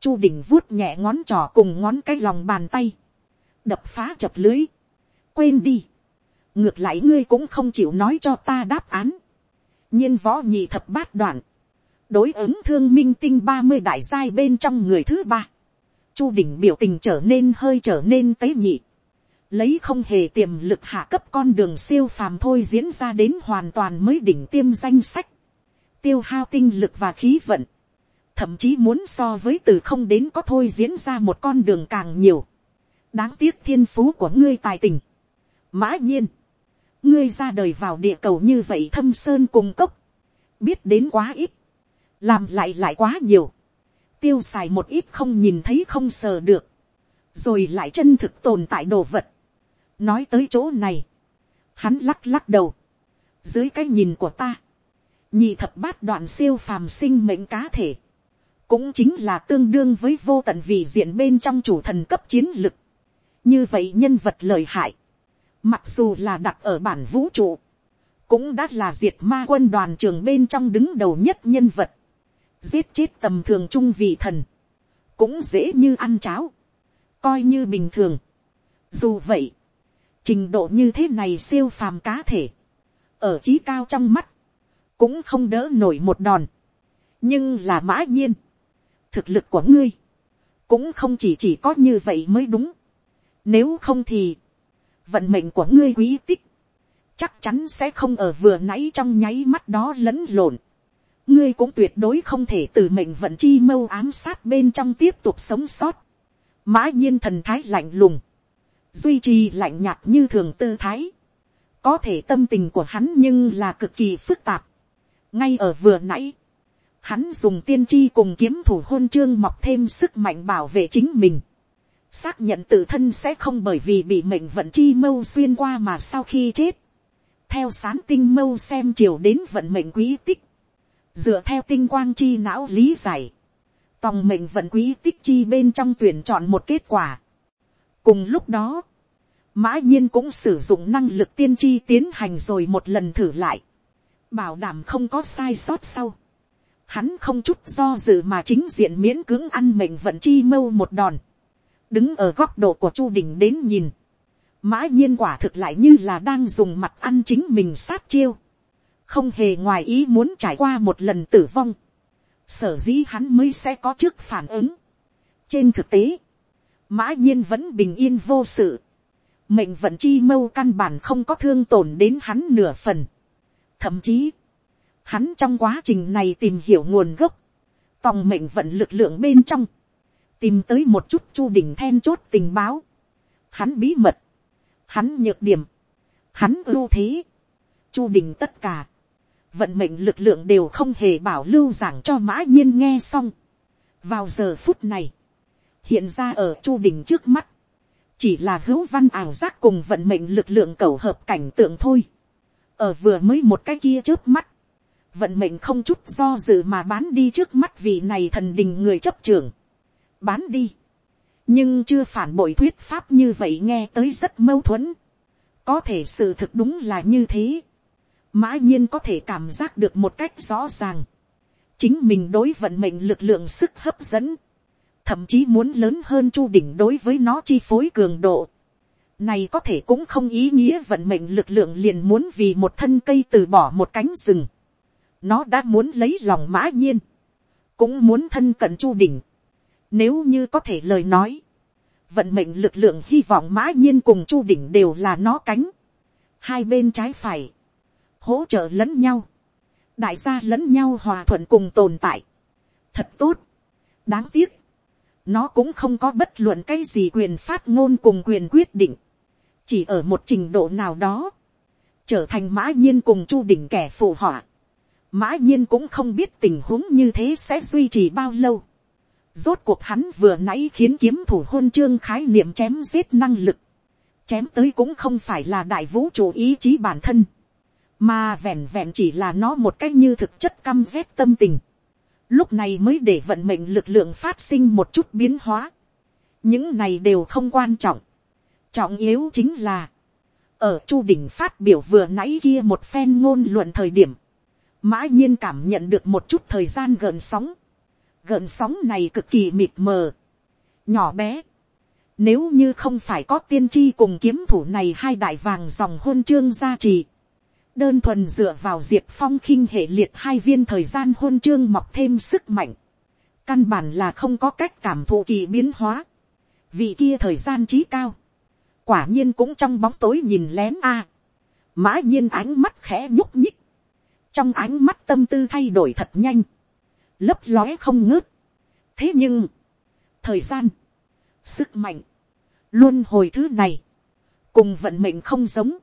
chu đình vuốt nhẹ ngón trỏ cùng ngón cái lòng bàn tay, đập phá chập lưới, quên đi, ngược lại ngươi cũng không chịu nói cho ta đáp án, nhiên võ nhị thập bát đoạn, đối ứng thương minh tinh ba mươi đại giai bên trong người thứ ba, chu đỉnh biểu tình trở nên hơi trở nên tế nhị, lấy không hề tiềm lực hạ cấp con đường siêu phàm thôi diễn ra đến hoàn toàn mới đỉnh tiêm danh sách, tiêu hao tinh lực và khí vận, thậm chí muốn so với từ không đến có thôi diễn ra một con đường càng nhiều đáng tiếc thiên phú của ngươi tài tình. mã nhiên, ngươi ra đời vào địa cầu như vậy thâm sơn cùng cốc, biết đến quá ít, làm lại lại quá nhiều, tiêu xài một ít không nhìn thấy không sờ được, rồi lại chân thực tồn tại đồ vật. nói tới chỗ này, hắn lắc lắc đầu, dưới cái nhìn của ta, nhị thập bát đoạn siêu phàm sinh mệnh cá thể, cũng chính là tương đương với vô tận vị diện bên trong chủ thần cấp chiến lực như vậy nhân vật lợi hại, mặc dù là đặt ở bản vũ trụ, cũng đã là diệt ma quân đoàn trường bên trong đứng đầu nhất nhân vật, giết chết tầm thường trung vị thần, cũng dễ như ăn cháo, coi như bình thường. dù vậy, trình độ như thế này siêu phàm cá thể, ở trí cao trong mắt, cũng không đỡ nổi một đòn, nhưng là mã nhiên, thực lực của ngươi, cũng không chỉ chỉ có như vậy mới đúng. Nếu không thì, vận mệnh của ngươi quý tích, chắc chắn sẽ không ở vừa nãy trong nháy mắt đó lẫn lộn. ngươi cũng tuyệt đối không thể từ mệnh vận chi mâu ám sát bên trong tiếp tục sống sót. mã nhiên thần thái lạnh lùng, duy trì lạnh nhạt như thường tư thái. có thể tâm tình của hắn nhưng là cực kỳ phức tạp. ngay ở vừa nãy, hắn dùng tiên tri cùng kiếm thủ hôn chương mọc thêm sức mạnh bảo vệ chính mình, xác nhận tự thân sẽ không bởi vì bị mệnh vận chi mâu xuyên qua mà sau khi chết, theo sán tinh mâu xem chiều đến vận mệnh quý tích, dựa theo tinh quang chi não lý giải, tòng mệnh vận quý tích chi bên trong tuyển chọn một kết quả. cùng lúc đó, mã nhiên cũng sử dụng năng lực tiên tri tiến hành rồi một lần thử lại, bảo đảm không có sai sót sau. Hắn không chút do dự mà chính diện miễn cưỡng ăn mệnh vận chi mâu một đòn, đứng ở góc độ của chu đình đến nhìn, mã nhiên quả thực lại như là đang dùng mặt ăn chính mình sát chiêu, không hề ngoài ý muốn trải qua một lần tử vong, sở dĩ hắn mới sẽ có trước phản ứng. trên thực tế, mã nhiên vẫn bình yên vô sự, mệnh vận chi mâu căn bản không có thương tổn đến hắn nửa phần, thậm chí, Hắn trong quá trình này tìm hiểu nguồn gốc. Tòng mệnh vận lực lượng bên trong. Tìm tới một chút chu đỉnh then chốt tình báo. Hắn bí mật. Hắn nhược điểm. Hắn ưu thế. Chu đỉnh tất cả. Vận mệnh lực lượng đều không hề bảo lưu giảng cho mã nhiên nghe xong. Vào giờ phút này. Hiện ra ở chu đỉnh trước mắt chỉ là hữu văn ảo giác cùng vận mệnh lực lượng cầu hợp cảnh tượng thôi. ở vừa mới một cái kia trước mắt, vận mệnh không chút do dự mà bán đi trước mắt vì này thần đình người chấp trưởng bán đi. nhưng chưa phản bội thuyết pháp như vậy nghe tới rất mâu thuẫn. có thể sự thực đúng là như thế. mã nhiên có thể cảm giác được một cách rõ ràng. chính mình đối vận mệnh lực lượng sức hấp dẫn. thậm chí muốn lớn hơn chu đỉnh đối với nó chi phối cường độ. này có thể cũng không ý nghĩa vận mệnh lực lượng liền muốn vì một thân cây từ bỏ một cánh rừng. nó đã muốn lấy lòng mã nhiên cũng muốn thân cận chu đỉnh. Nếu như có thể lời nói, vận mệnh lực lượng hy vọng mã nhiên cùng chu đỉnh đều là nó cánh. Hai bên trái phải, hỗ trợ lẫn nhau, đại gia lẫn nhau hòa thuận cùng tồn tại. Thật tốt, đáng tiếc, nó cũng không có bất luận cái gì quyền phát ngôn cùng quyền quyết định, chỉ ở một trình độ nào đó, trở thành mã nhiên cùng chu đỉnh kẻ phù họa mã nhiên cũng không biết tình huống như thế sẽ duy trì bao lâu. Rốt cuộc hắn vừa nãy khiến kiếm thủ hôn chương khái niệm chém giết năng lực. Chém tới cũng không phải là đại vũ trụ ý chí bản thân. Mà vẹn vẹn chỉ là nó một cách như thực chất căm ghét tâm tình. Lúc này mới để vận mệnh lực lượng phát sinh một chút biến hóa. Những này đều không quan trọng. Trọng yếu chính là. Ở chu đỉnh phát biểu vừa nãy kia một phen ngôn luận thời điểm, mã nhiên cảm nhận được một chút thời gian gợn sóng gợn sóng này cực kỳ mịt mờ, nhỏ bé. Nếu như không phải có tiên tri cùng kiếm thủ này hai đại vàng dòng hôn chương gia trì. Đơn thuần dựa vào diệp phong khinh hệ liệt hai viên thời gian hôn chương mọc thêm sức mạnh. Căn bản là không có cách cảm thụ kỳ biến hóa. Vị kia thời gian trí cao. Quả nhiên cũng trong bóng tối nhìn lén a. Mã nhiên ánh mắt khẽ nhúc nhích trong ánh mắt tâm tư thay đổi thật nhanh, lấp lóe không ngớt. thế nhưng, thời gian, sức mạnh, luôn hồi thứ này, cùng vận mệnh không giống,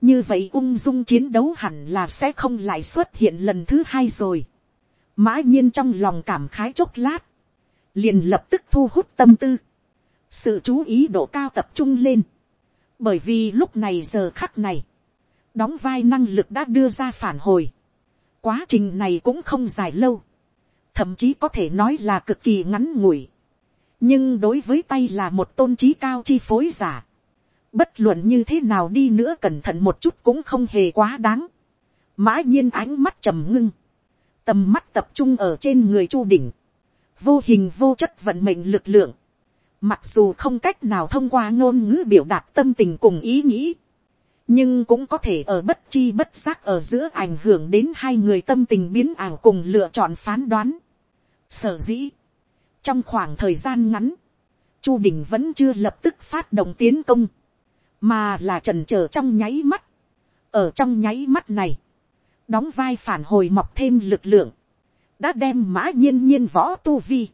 như vậy ung dung chiến đấu hẳn là sẽ không lại xuất hiện lần thứ hai rồi. mã nhiên trong lòng cảm khái chốc lát, liền lập tức thu hút tâm tư, sự chú ý độ cao tập trung lên, bởi vì lúc này giờ khắc này, đóng vai năng lực đã đưa ra phản hồi. Quá trình này cũng không dài lâu, thậm chí có thể nói là cực kỳ ngắn ngủi. nhưng đối với tay là một tôn trí cao chi phối giả. bất luận như thế nào đi nữa cẩn thận một chút cũng không hề quá đáng. mã nhiên ánh mắt trầm ngưng, tầm mắt tập trung ở trên người chu đỉnh, vô hình vô chất vận mệnh lực lượng, mặc dù không cách nào thông qua ngôn ngữ biểu đạt tâm tình cùng ý nghĩ, nhưng cũng có thể ở bất chi bất giác ở giữa ảnh hưởng đến hai người tâm tình biến ảo cùng lựa chọn phán đoán. Sở dĩ, trong khoảng thời gian ngắn, chu đình vẫn chưa lập tức phát động tiến công, mà là trần trở trong nháy mắt. ở trong nháy mắt này, đóng vai phản hồi mọc thêm lực lượng, đã đem mã nhiên nhiên võ tu vi,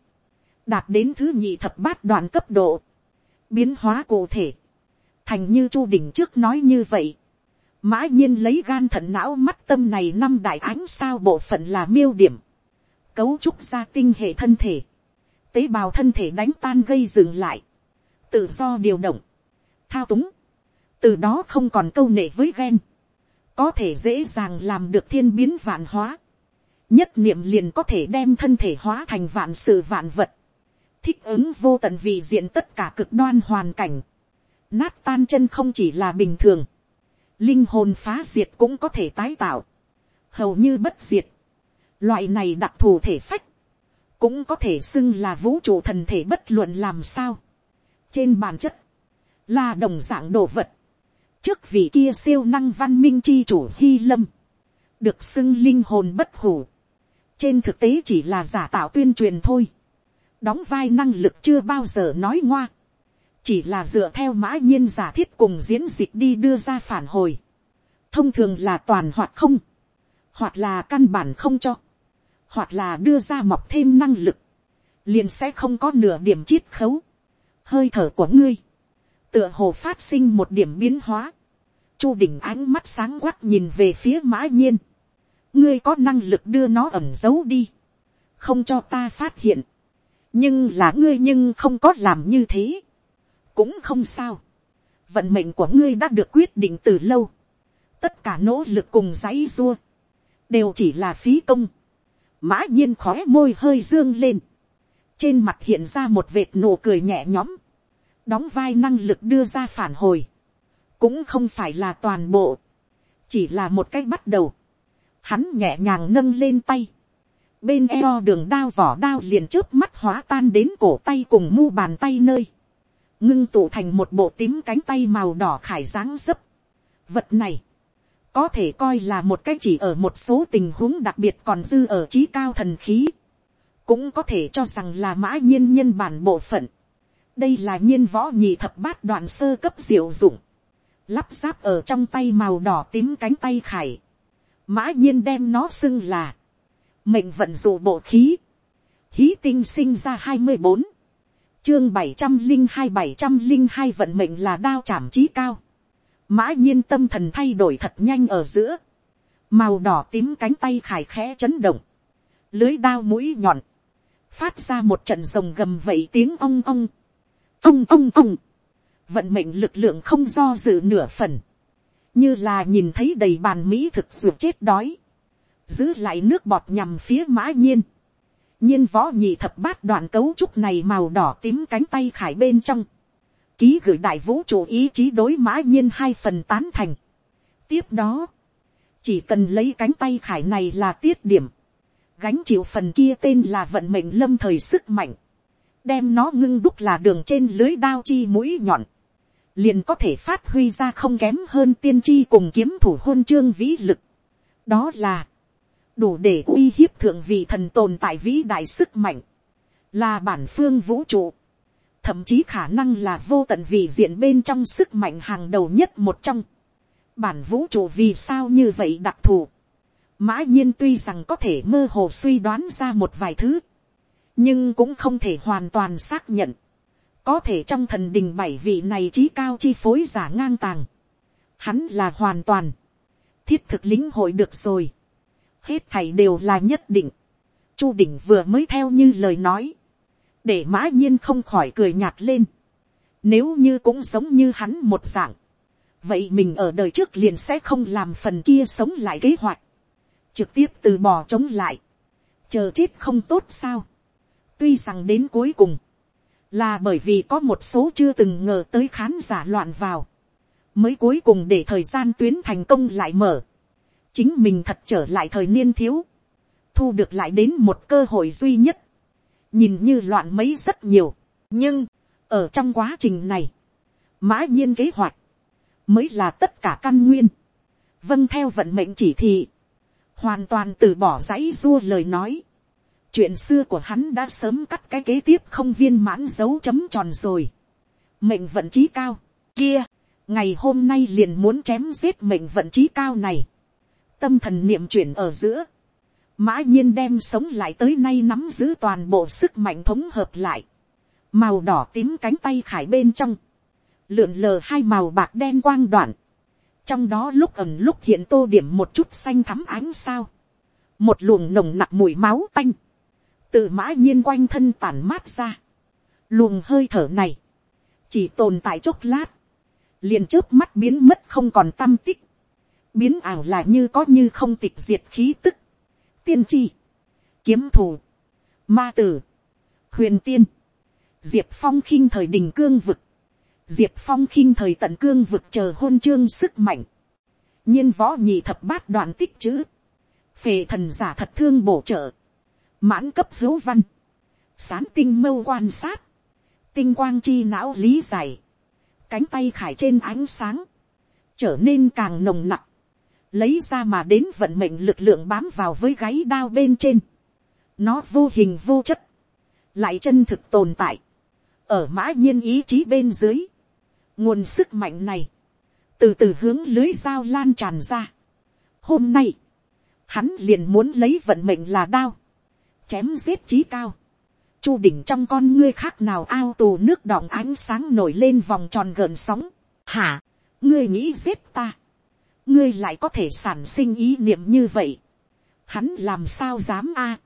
đạt đến thứ nhị thập bát đoạn cấp độ, biến hóa cụ thể, thành như chu đỉnh trước nói như vậy. mã nhiên lấy gan thận não mắt tâm này năm đại ánh sao bộ phận là miêu điểm cấu trúc ra tinh hệ thân thể. tế bào thân thể đánh tan gây dừng lại. tự do điều động. thao túng. từ đó không còn câu nệ với ghen. có thể dễ dàng làm được thiên biến vạn hóa. nhất niệm liền có thể đem thân thể hóa thành vạn sự vạn vật thích ứng vô tận vì diện tất cả cực đoan hoàn cảnh, nát tan chân không chỉ là bình thường, linh hồn phá diệt cũng có thể tái tạo, hầu như bất diệt. Loại này đặc thù thể phách, cũng có thể xưng là vũ trụ thần thể bất luận làm sao. Trên bản chất, là đồng dạng đồ vật. Trước vị kia siêu năng văn minh chi chủ Hy Lâm, được xưng linh hồn bất hủ. Trên thực tế chỉ là giả tạo tuyên truyền thôi. Đóng vai năng lực chưa bao giờ nói ngoa chỉ là dựa theo mã nhiên giả thiết cùng diễn dịch đi đưa ra phản hồi, thông thường là toàn hoặc không, hoặc là căn bản không cho, hoặc là đưa ra mọc thêm năng lực, liền sẽ không có nửa điểm chiết khấu, hơi thở của ngươi, tựa hồ phát sinh một điểm biến hóa, chu đỉnh ánh mắt sáng quắc nhìn về phía mã nhiên, ngươi có năng lực đưa nó ẩm giấu đi, không cho ta phát hiện, nhưng là ngươi nhưng không có làm như thế, cũng không sao. vận mệnh của ngươi đã được quyết định từ lâu. tất cả nỗ lực cùng giấy dua, đều chỉ là phí công mã nhiên khói môi hơi dương lên. trên mặt hiện ra một vệt nụ cười nhẹ nhõm, đóng vai năng lực đưa ra phản hồi, cũng không phải là toàn bộ, chỉ là một cách bắt đầu, hắn nhẹ nhàng nâng lên tay, bên eo đường đao vỏ đao liền trước mắt hóa tan đến cổ tay cùng mu bàn tay nơi, ngưng tụ thành một bộ tím cánh tay màu đỏ khải dáng dấp. Vật này, có thể coi là một cái chỉ ở một số tình huống đặc biệt còn dư ở trí cao thần khí, cũng có thể cho rằng là mã nhiên nhân bản bộ phận. đây là nhiên võ nhị thập bát đoạn sơ cấp diệu dụng, lắp ráp ở trong tay màu đỏ tím cánh tay khải, mã nhiên đem nó xưng là, mệnh vận dụ bộ khí, hí tinh sinh ra hai mươi bốn, chương bảy trăm linh hai bảy trăm linh hai vận mệnh là đao chạm trí cao, mã nhiên tâm thần thay đổi thật nhanh ở giữa, màu đỏ tím cánh tay khải khẽ chấn động, lưới đao mũi nhọn, phát ra một trận rồng gầm vậy tiếng ong ong, ong ong ong, vận mệnh lực lượng không do dự nửa phần, như là nhìn thấy đầy bàn mỹ thực ruột chết đói, giữ lại nước bọt nhằm phía mã nhiên, nhiên võ nhị thập bát đoạn cấu trúc này màu đỏ tím cánh tay khải bên trong, ký gửi đại vũ trụ ý chí đối mã nhiên hai phần tán thành. tiếp đó, chỉ cần lấy cánh tay khải này là tiết điểm, gánh chịu phần kia tên là vận mệnh lâm thời sức mạnh, đem nó ngưng đúc là đường trên lưới đao chi mũi nhọn, liền có thể phát huy ra không kém hơn tiên tri cùng kiếm thủ hôn chương vĩ lực. đó là, đủ để uy hiếp thượng vị thần tồn tại vĩ đại sức mạnh, là bản phương vũ trụ, thậm chí khả năng là vô tận vì diện bên trong sức mạnh hàng đầu nhất một trong. bản vũ trụ vì sao như vậy đặc thù. mã nhiên tuy rằng có thể mơ hồ suy đoán ra một vài thứ, nhưng cũng không thể hoàn toàn xác nhận. có thể trong thần đình bảy vị này trí cao chi phối giả ngang tàng. hắn là hoàn toàn, thiết thực lính hội được rồi hết thảy đều là nhất định. chu đỉnh vừa mới theo như lời nói, để mã nhiên không khỏi cười nhạt lên. nếu như cũng giống như hắn một dạng, vậy mình ở đời trước liền sẽ không làm phần kia sống lại kế hoạch, trực tiếp từ bỏ chống lại, chờ chết không tốt sao. tuy rằng đến cuối cùng, là bởi vì có một số chưa từng ngờ tới khán giả loạn vào, mới cuối cùng để thời gian tuyến thành công lại mở. Chính mình thật trở lại thời niên thiếu, thu được lại đến một cơ hội duy nhất, nhìn như loạn mấy rất nhiều, nhưng, ở trong quá trình này, mã nhiên kế hoạch, mới là tất cả căn nguyên, vâng theo vận mệnh chỉ thị, hoàn toàn từ bỏ dãy dua lời nói, chuyện xưa của hắn đã sớm cắt cái kế tiếp không viên mãn dấu chấm tròn rồi, mệnh vận trí cao, kia, ngày hôm nay liền muốn chém giết mệnh vận trí cao này, tâm thần niệm chuyển ở giữa, mã nhiên đem sống lại tới nay nắm giữ toàn bộ sức mạnh thống hợp lại, màu đỏ tím cánh tay khải bên trong, lượn lờ hai màu bạc đen quang đoạn, trong đó lúc ẩm lúc hiện tô điểm một chút xanh thắm ánh sao, một luồng nồng nặc mùi máu tanh, từ mã nhiên quanh thân tản mát ra, luồng hơi thở này, chỉ tồn tại chốc lát, liền trước mắt biến mất không còn tâm tích, biến ảo là như có như không tịch diệt khí tức, tiên tri, kiếm thù, ma tử, huyền tiên, diệp phong khinh thời đình cương vực, diệp phong khinh thời tận cương vực chờ hôn chương sức mạnh, nhiên võ nhị thập bát đoạn tích chữ, phề thần giả thật thương bổ trợ, mãn cấp hữu văn, sán tinh mâu quan sát, tinh quang chi não lý giải, cánh tay khải trên ánh sáng, trở nên càng nồng nặc lấy ra mà đến vận mệnh lực lượng bám vào với gáy đao bên trên, nó vô hình vô chất, lại chân thực tồn tại, ở mã nhiên ý chí bên dưới, nguồn sức mạnh này, từ từ hướng lưới dao lan tràn ra. Hôm nay, hắn liền muốn lấy vận mệnh là đao, chém giết trí cao, chu đỉnh trong con ngươi khác nào ao tù nước đọng ánh sáng nổi lên vòng tròn gợn sóng. Hả, ngươi nghĩ giết ta, ngươi lại có thể sản sinh ý niệm như vậy, hắn làm sao dám a,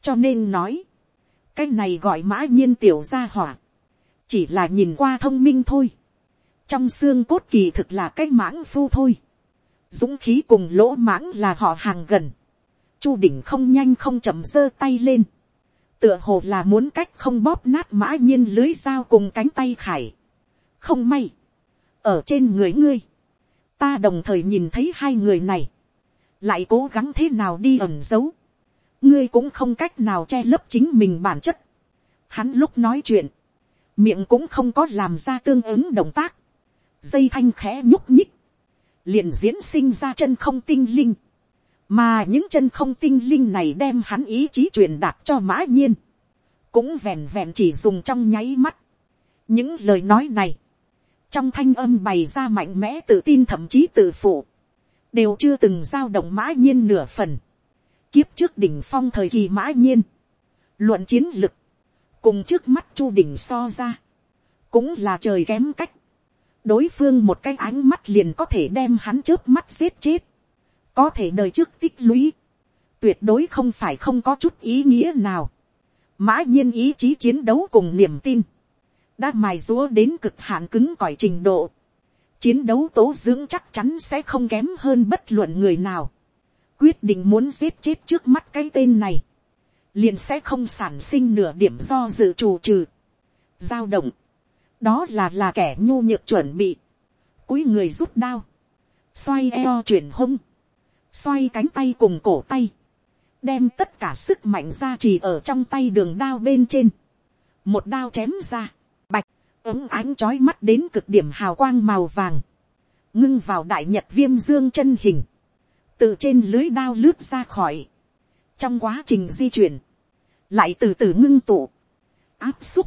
cho nên nói, cái này gọi mã nhiên tiểu gia hỏa, chỉ là nhìn qua thông minh thôi, trong xương cốt kỳ thực là cái mãng phu thôi, dũng khí cùng lỗ mãng là họ hàng gần, chu đỉnh không nhanh không chậm giơ tay lên, tựa hồ là muốn cách không bóp nát mã nhiên lưới dao cùng cánh tay khải. không may, ở trên người ngươi, ta đồng thời nhìn thấy hai người này, lại cố gắng thế nào đi ẩn giấu, ngươi cũng không cách nào che lấp chính mình bản chất. Hắn lúc nói chuyện, miệng cũng không có làm ra tương ứng động tác, dây thanh khẽ nhúc nhích, liền diễn sinh ra chân không tinh linh, mà những chân không tinh linh này đem hắn ý chí truyền đạt cho mã nhiên, cũng vẹn vẹn chỉ dùng trong nháy mắt. những lời nói này, trong thanh âm bày ra mạnh mẽ tự tin thậm chí tự phụ, đều chưa từng giao động mã nhiên nửa phần. kiếp trước đỉnh phong thời kỳ mã nhiên, luận chiến lực, cùng trước mắt chu đỉnh so ra, cũng là trời kém cách. đối phương một cái ánh mắt liền có thể đem hắn trước mắt giết chết. Có thể đời trước tích lũy, tuyệt đối không phải không có chút ý nghĩa nào. mã nhiên ý chí chiến đấu cùng niềm tin, đã mài rúa đến cực hạn cứng cỏi trình độ. chiến đấu tố dưỡng chắc chắn sẽ không kém hơn bất luận người nào. quyết định muốn giết chết trước mắt cái tên này, liền sẽ không sản sinh nửa điểm do dự trù trừ. giao động, đó là là kẻ nhu nhược chuẩn bị, cúi người rút đao, xoay eo chuyển hông, xoay cánh tay cùng cổ tay, đem tất cả sức mạnh ra chỉ ở trong tay đường đao bên trên, một đao chém ra, ấm ánh trói mắt đến cực điểm hào quang màu vàng, ngưng vào đại nhật viêm dương chân hình, từ trên lưới đao lướt ra khỏi, trong quá trình di chuyển, lại từ từ ngưng tụ, áp xúc,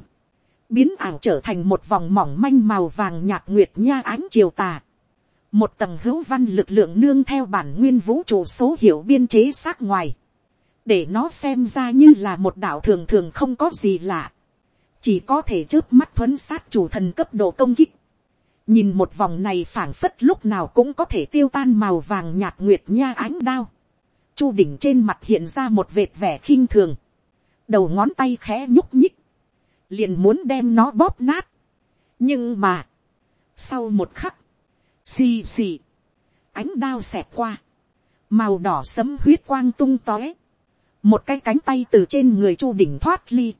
biến ảo trở thành một vòng mỏng manh màu vàng nhạt nguyệt nha ánh chiều tà, một tầng hữu văn lực lượng nương theo bản nguyên vũ trụ số hiệu biên chế xác ngoài, để nó xem ra như là một đạo thường thường không có gì lạ, chỉ có thể trước mắt thuấn sát chủ thần cấp độ công kích, nhìn một vòng này phảng phất lúc nào cũng có thể tiêu tan màu vàng nhạt nguyệt nha ánh đao, chu đỉnh trên mặt hiện ra một vệt vẻ khinh thường, đầu ngón tay khẽ nhúc nhích, liền muốn đem nó bóp nát, nhưng mà, sau một khắc, Xì xì. Ánh đao xẹt qua. Màu đỏ sấm huyết quang tung tóe. Một cái cánh tay từ trên người Chu Đỉnh thoát ly.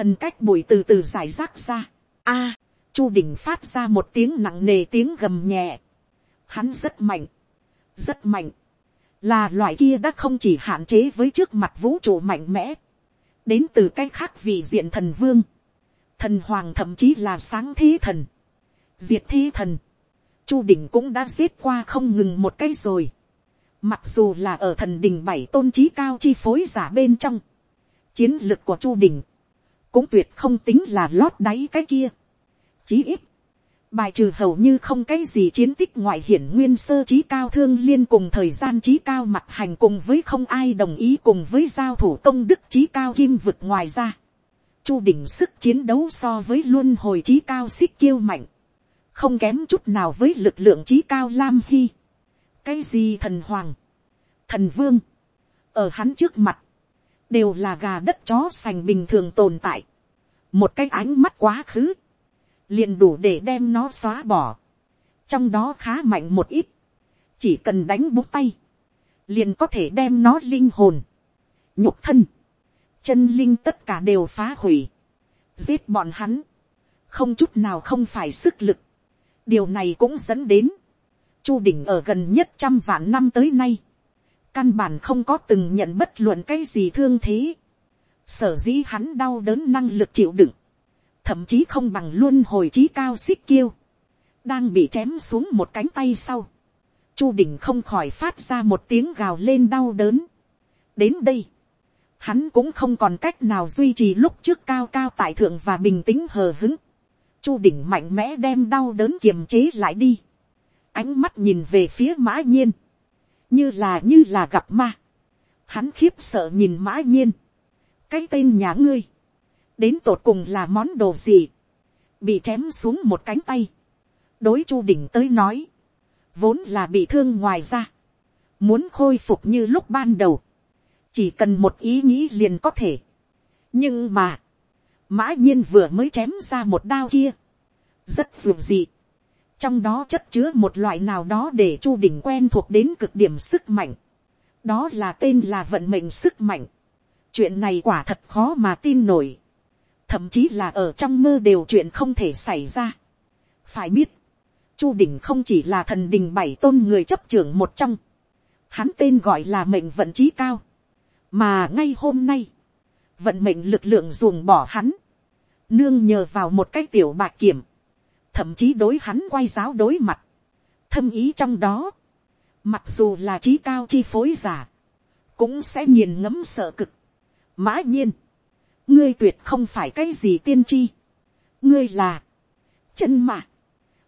Thần cách bụi từ từ giải rác ra. a, Chu Đỉnh phát ra một tiếng nặng nề tiếng gầm nhẹ. Hắn rất mạnh. Rất mạnh. Là loại kia đã không chỉ hạn chế với trước mặt vũ trụ mạnh mẽ. Đến từ cái khác vị diện thần vương. Thần hoàng thậm chí là sáng thế thần. Diệt thế thần Chu đỉnh cũng đã giết qua không ngừng một cái rồi. Mặc dù là ở thần đình bảy tôn trí cao chi phối giả bên trong. Chiến lực của Chu đỉnh cũng tuyệt không tính là lót đáy cái kia. Chí ít. Bài trừ hầu như không cái gì chiến tích ngoại hiển nguyên sơ trí cao thương liên cùng thời gian trí cao mặt hành cùng với không ai đồng ý cùng với giao thủ công đức trí cao kim vực ngoài ra. Chu đỉnh sức chiến đấu so với luân hồi trí cao xích kiêu mạnh không kém chút nào với lực lượng trí cao lam hy. cái gì thần hoàng, thần vương, ở hắn trước mặt, đều là gà đất chó sành bình thường tồn tại. một cái ánh mắt quá khứ, liền đủ để đem nó xóa bỏ. trong đó khá mạnh một ít, chỉ cần đánh bút tay, liền có thể đem nó linh hồn, nhục thân, chân linh tất cả đều phá hủy, giết bọn hắn, không chút nào không phải sức lực, điều này cũng dẫn đến, chu đỉnh ở gần nhất trăm vạn năm tới nay, căn bản không có từng nhận bất luận cái gì thương thế, sở dĩ hắn đau đớn năng lực chịu đựng, thậm chí không bằng luôn hồi trí cao xích kiêu, đang bị chém xuống một cánh tay sau, chu đỉnh không khỏi phát ra một tiếng gào lên đau đớn. đến đây, hắn cũng không còn cách nào duy trì lúc trước cao cao tại thượng và bình tĩnh hờ hứng chu đỉnh mạnh mẽ đem đau đớn kiềm chế lại đi, ánh mắt nhìn về phía mã nhiên, như là như là gặp ma, hắn khiếp sợ nhìn mã nhiên, cái tên nhà ngươi, đến tột cùng là món đồ gì, bị chém xuống một cánh tay, đối chu đỉnh tới nói, vốn là bị thương ngoài ra, muốn khôi phục như lúc ban đầu, chỉ cần một ý nghĩ liền có thể. nhưng mà, mã nhiên vừa mới chém ra một đao kia, rất dù dị trong đó chất chứa một loại nào đó để chu đỉnh quen thuộc đến cực điểm sức mạnh. đó là tên là vận mệnh sức mạnh. chuyện này quả thật khó mà tin nổi, thậm chí là ở trong mơ đều chuyện không thể xảy ra. phải biết, chu đỉnh không chỉ là thần đình bảy tôn người chấp trưởng một trong, hắn tên gọi là mệnh vận trí cao, mà ngay hôm nay, vận mệnh lực lượng ruồng bỏ hắn, nương nhờ vào một cái tiểu bạc kiểm, thậm chí đối hắn quay giáo đối mặt, thâm ý trong đó, mặc dù là trí cao chi phối giả, cũng sẽ nghiền ngẫm sợ cực. mã nhiên, ngươi tuyệt không phải cái gì tiên tri, ngươi là, chân mạ,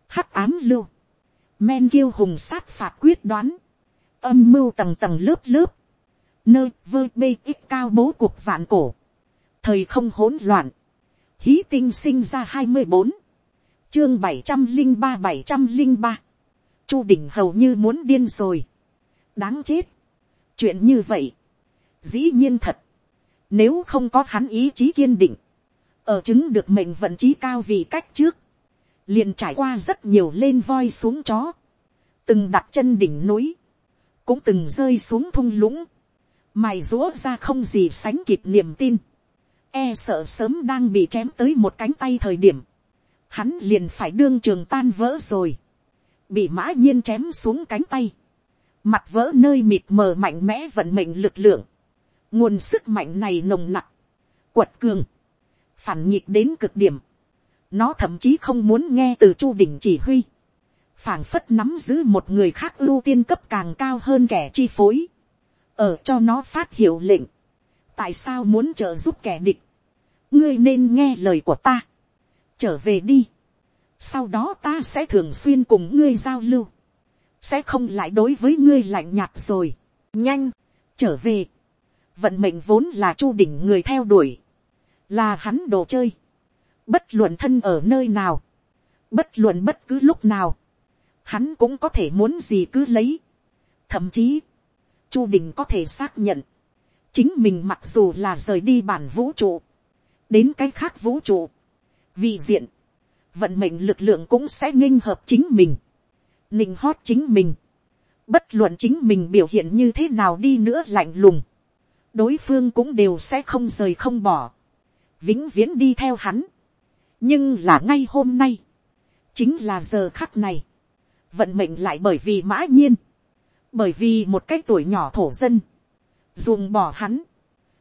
hắc ám lưu, men kiêu hùng sát phạt quyết đoán, âm mưu tầng tầng lớp lớp, nơi vơ bê ít cao bố cuộc vạn cổ, thời không hỗn loạn, hí tinh sinh ra hai mươi bốn, chương bảy trăm linh ba bảy trăm linh ba, chu đỉnh hầu như muốn điên rồi, đáng chết, chuyện như vậy, dĩ nhiên thật, nếu không có hắn ý chí kiên định, ở chứng được mệnh vận trí cao vì cách trước, liền trải qua rất nhiều lên voi xuống chó, từng đặt chân đỉnh núi, cũng từng rơi xuống thung lũng, mày rúa ra không gì sánh kịp niềm tin, e sợ sớm đang bị chém tới một cánh tay thời điểm, hắn liền phải đương trường tan vỡ rồi, bị mã nhiên chém xuống cánh tay, mặt vỡ nơi mịt mờ mạnh mẽ vận mệnh lực lượng, nguồn sức mạnh này nồng nặc, quật cường, phản nhịp đến cực điểm, nó thậm chí không muốn nghe từ chu đình chỉ huy, phảng phất nắm giữ một người khác ưu tiên cấp càng cao hơn kẻ chi phối, ở cho nó phát hiệu lệnh, tại sao muốn trợ giúp kẻ địch, ngươi nên nghe lời của ta, trở về đi, sau đó ta sẽ thường xuyên cùng ngươi giao lưu, sẽ không lại đối với ngươi lạnh nhạt rồi, nhanh, trở về, vận mệnh vốn là chu đỉnh người theo đuổi, là hắn đồ chơi, bất luận thân ở nơi nào, bất luận bất cứ lúc nào, hắn cũng có thể muốn gì cứ lấy, thậm chí, chu đình có thể xác nhận, chính mình mặc dù là rời đi bản vũ trụ, đến cái khác vũ trụ, vì diện, vận mệnh lực lượng cũng sẽ nghinh hợp chính mình, nình hót chính mình, bất luận chính mình biểu hiện như thế nào đi nữa lạnh lùng, đối phương cũng đều sẽ không rời không bỏ, vĩnh viễn đi theo hắn. nhưng là ngay hôm nay, chính là giờ khắc này, vận mệnh lại bởi vì mã nhiên, bởi vì một cái tuổi nhỏ thổ dân, dùng bỏ hắn,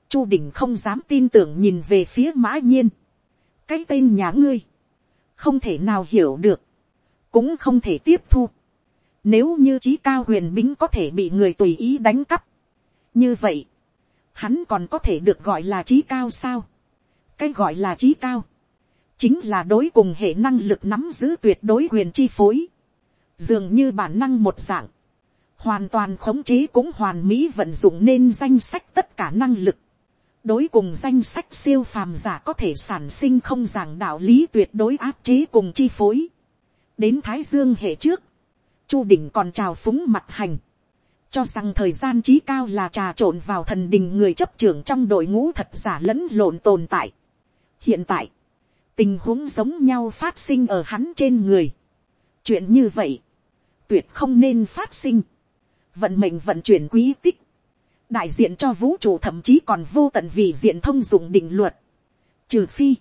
chu đỉnh không dám tin tưởng nhìn về phía mã nhiên, cái tên nhà ngươi, không thể nào hiểu được, cũng không thể tiếp thu. Nếu như trí cao huyền bính có thể bị người tùy ý đánh cắp, như vậy, hắn còn có thể được gọi là trí cao sao. cái gọi là trí cao, chính là đối cùng hệ năng lực nắm giữ tuyệt đối quyền chi phối, dường như bản năng một dạng, hoàn toàn khống chế cũng hoàn mỹ vận dụng nên danh sách tất cả năng lực, đối cùng danh sách siêu phàm giả có thể sản sinh không giảng đạo lý tuyệt đối áp chế cùng chi phối. đến thái dương hệ trước, chu đỉnh còn trào phúng mặt hành, cho rằng thời gian trí cao là trà trộn vào thần đình người chấp trưởng trong đội ngũ thật giả lẫn lộn tồn tại. hiện tại, tình huống giống nhau phát sinh ở hắn trên người. chuyện như vậy, tuyệt không nên phát sinh. vận mệnh vận chuyển quý tích, đại diện cho vũ trụ thậm chí còn vô tận vì diện thông dụng định luật. Trừ phi,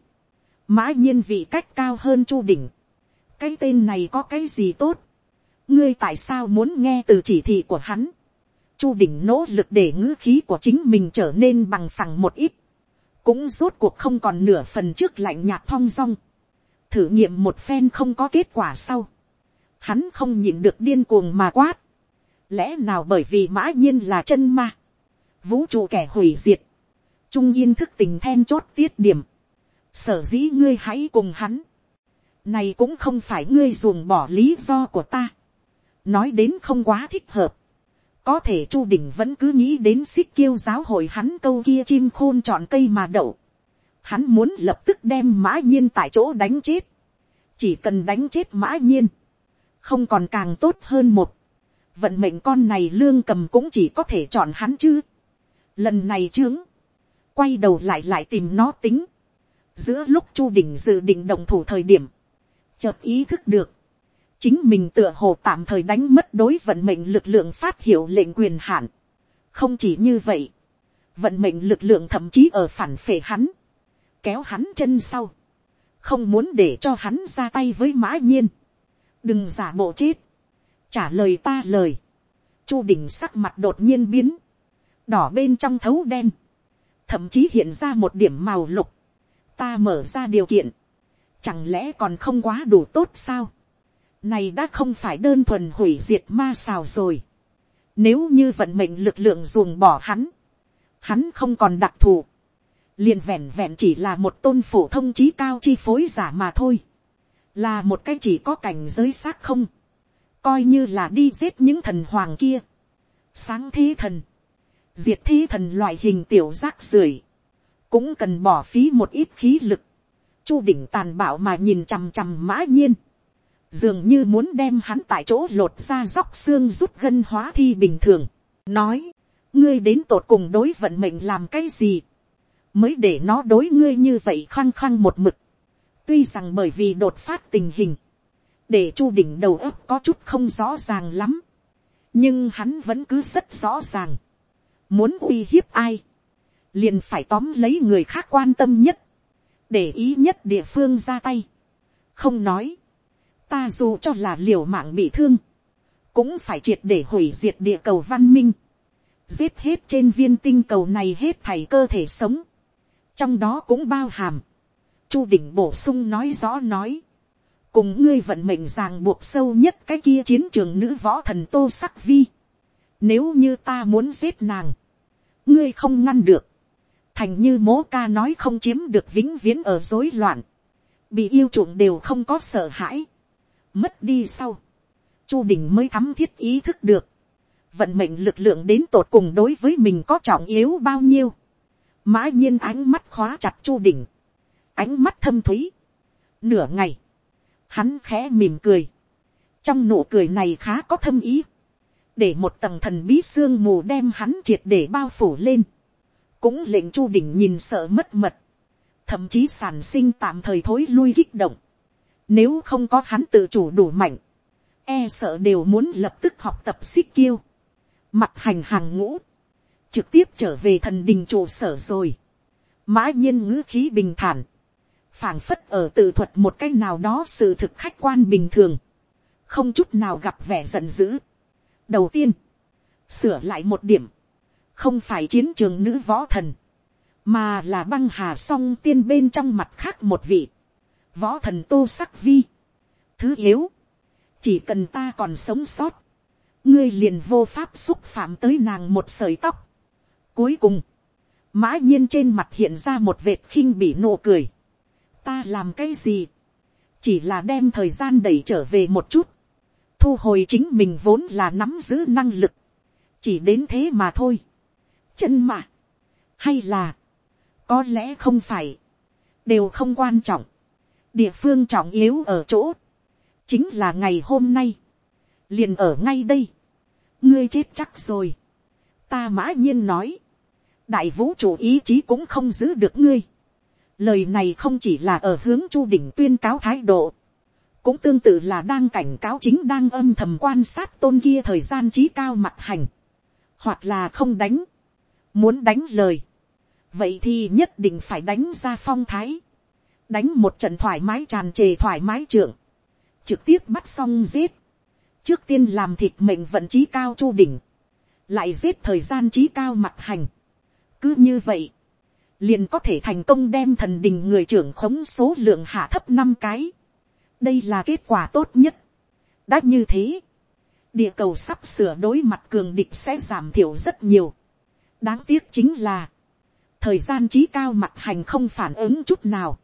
mã nhiên vị cách cao hơn chu đỉnh. cái tên này có cái gì tốt. ngươi tại sao muốn nghe từ chỉ thị của hắn. chu đỉnh nỗ lực để ngữ khí của chính mình trở nên bằng phẳng một ít. cũng rốt cuộc không còn nửa phần trước lạnh nhạt thong dong. thử nghiệm một phen không có kết quả sau. hắn không nhịn được điên cuồng mà quát. lẽ nào bởi vì mã nhiên là chân ma vũ trụ kẻ hủy diệt, trung yên thức tình then chốt tiết điểm, sở dĩ ngươi hãy cùng hắn, này cũng không phải ngươi ruồng bỏ lý do của ta, nói đến không quá thích hợp, có thể chu đỉnh vẫn cứ nghĩ đến xích kiêu giáo hội hắn câu kia chim khôn chọn cây mà đậu, hắn muốn lập tức đem mã nhiên tại chỗ đánh chết, chỉ cần đánh chết mã nhiên, không còn càng tốt hơn một, vận mệnh con này lương cầm cũng chỉ có thể chọn hắn chứ, lần này trướng, quay đầu lại lại tìm nó tính, giữa lúc chu đỉnh dự định đồng thủ thời điểm, chợt ý thức được, chính mình tựa hồ tạm thời đánh mất đối vận mệnh lực lượng phát hiệu lệnh quyền hạn. không chỉ như vậy, vận mệnh lực lượng thậm chí ở phản phệ hắn, kéo hắn chân sau, không muốn để cho hắn ra tay với mã nhiên, đừng giả bộ chết, trả lời ta lời, chu đỉnh sắc mặt đột nhiên biến, đỏ bên trong thấu đen, thậm chí hiện ra một điểm màu lục, ta mở ra điều kiện, chẳng lẽ còn không quá đủ tốt sao, này đã không phải đơn thuần hủy diệt ma xào rồi, nếu như vận mệnh lực lượng ruồng bỏ hắn, hắn không còn đặc thù, liền vẹn vẹn chỉ là một tôn phổ thông trí cao chi phối giả mà thôi, là một cái chỉ có cảnh giới xác không, coi như là đi giết những thần hoàng kia, sáng thế thần, diệt thi thần loại hình tiểu rác rưởi, cũng cần bỏ phí một ít khí lực, chu đỉnh tàn bạo mà nhìn chằm chằm mã nhiên, dường như muốn đem hắn tại chỗ lột ra róc xương rút gân hóa thi bình thường, nói, ngươi đến tột cùng đối vận mệnh làm cái gì, mới để nó đối ngươi như vậy khăng khăng một mực, tuy rằng bởi vì đột phát tình hình, để chu đỉnh đầu óc có chút không rõ ràng lắm, nhưng hắn vẫn cứ rất rõ ràng, muốn uy hiếp ai, liền phải tóm lấy người khác quan tâm nhất, để ý nhất địa phương ra tay, không nói, ta dù cho là liều mạng bị thương, cũng phải triệt để hủy diệt địa cầu văn minh, giết hết trên viên tinh cầu này hết thảy cơ thể sống, trong đó cũng bao hàm, chu đỉnh bổ sung nói rõ nói, cùng ngươi vận mệnh ràng buộc sâu nhất cái kia chiến trường nữ võ thần tô sắc vi, nếu như ta muốn giết nàng, ngươi không ngăn được, thành như mố ca nói không chiếm được vĩnh viễn ở rối loạn, bị yêu chuộng đều không có sợ hãi, mất đi sau, chu đình mới thắm thiết ý thức được, vận mệnh lực lượng đến tột cùng đối với mình có trọng yếu bao nhiêu, mã nhiên ánh mắt khóa chặt chu đình, ánh mắt thâm thúy, nửa ngày, hắn khẽ mỉm cười, trong nụ cười này khá có thâm ý, để một tầng thần bí sương mù đem hắn triệt để bao phủ lên, cũng lệnh chu đỉnh nhìn sợ mất mật, thậm chí sản sinh tạm thời thối lui kích động, nếu không có hắn tự chủ đủ mạnh, e sợ đều muốn lập tức học tập xích kiêu, mặt hành hàng ngũ, trực tiếp trở về thần đình trụ sở rồi, mã nhiên ngữ khí bình thản, phảng phất ở tự thuật một cái nào đó sự thực khách quan bình thường, không chút nào gặp vẻ giận dữ đầu tiên, sửa lại một điểm, không phải chiến trường nữ võ thần, mà là băng hà song tiên bên trong mặt khác một vị, võ thần tô sắc vi. thứ yếu, chỉ cần ta còn sống sót, ngươi liền vô pháp xúc phạm tới nàng một sợi tóc. cuối cùng, mã nhiên trên mặt hiện ra một vệt khinh bỉ nụ cười. ta làm cái gì, chỉ là đem thời gian đẩy trở về một chút, thu hồi chính mình vốn là nắm giữ năng lực, chỉ đến thế mà thôi. chân mà, hay là, có lẽ không phải, đều không quan trọng, địa phương trọng yếu ở chỗ, chính là ngày hôm nay, liền ở ngay đây, ngươi chết chắc rồi, ta mã nhiên nói, đại vũ trụ ý chí cũng không giữ được ngươi, lời này không chỉ là ở hướng chu đỉnh tuyên cáo thái độ, cũng tương tự là đang cảnh cáo chính đang âm thầm quan sát tôn kia thời gian trí cao mặt hành, hoặc là không đánh, muốn đánh lời, vậy thì nhất định phải đánh ra phong thái, đánh một trận thoải mái tràn trề thoải mái trưởng, trực tiếp bắt xong giết, trước tiên làm thịt mệnh vận trí cao chu đỉnh, lại giết thời gian trí cao mặt hành. cứ như vậy, liền có thể thành công đem thần đình người trưởng khống số lượng hạ thấp năm cái đây là kết quả tốt nhất. đã như thế, địa cầu sắp sửa đối mặt cường địch sẽ giảm thiểu rất nhiều. đáng tiếc chính là, thời gian trí cao mặt hành không phản ứng chút nào.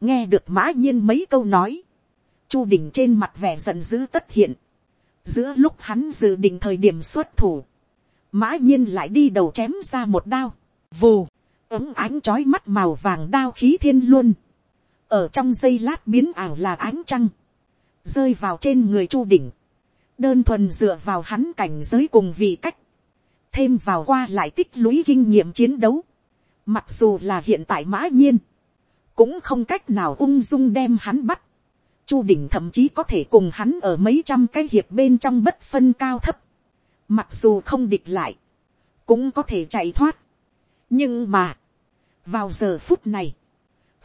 nghe được mã nhiên mấy câu nói, chu đỉnh trên mặt vẻ giận dữ tất hiện. giữa lúc hắn dự định thời điểm xuất thủ, mã nhiên lại đi đầu chém ra một đao, vù, ấm ánh trói mắt màu vàng đao khí thiên luôn, ở trong giây lát biến ảo là ánh trăng, rơi vào trên người chu đỉnh, đơn thuần dựa vào hắn cảnh giới cùng vị cách, thêm vào qua lại tích lũy kinh nghiệm chiến đấu, mặc dù là hiện tại mã nhiên, cũng không cách nào ung dung đem hắn bắt, chu đỉnh thậm chí có thể cùng hắn ở mấy trăm cái hiệp bên trong bất phân cao thấp, mặc dù không địch lại, cũng có thể chạy thoát, nhưng mà, vào giờ phút này,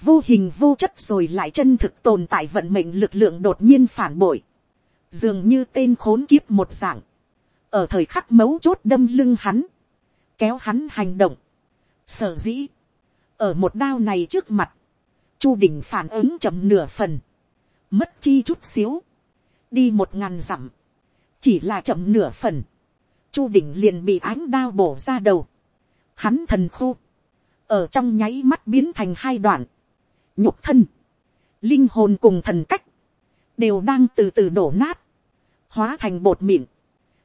vô hình vô chất rồi lại chân thực tồn tại vận mệnh lực lượng đột nhiên phản bội, dường như tên khốn kiếp một dạng, ở thời khắc mấu chốt đâm lưng hắn, kéo hắn hành động, sở dĩ, ở một đao này trước mặt, chu đình phản ứng chậm nửa phần, mất chi chút xíu, đi một ngàn dặm, chỉ là chậm nửa phần, chu đỉnh liền bị ánh đao bổ ra đầu, hắn thần khô, ở trong nháy mắt biến thành hai đoạn, nhục thân, linh hồn cùng thần cách, đều đang từ từ đổ nát, hóa thành bột mịn,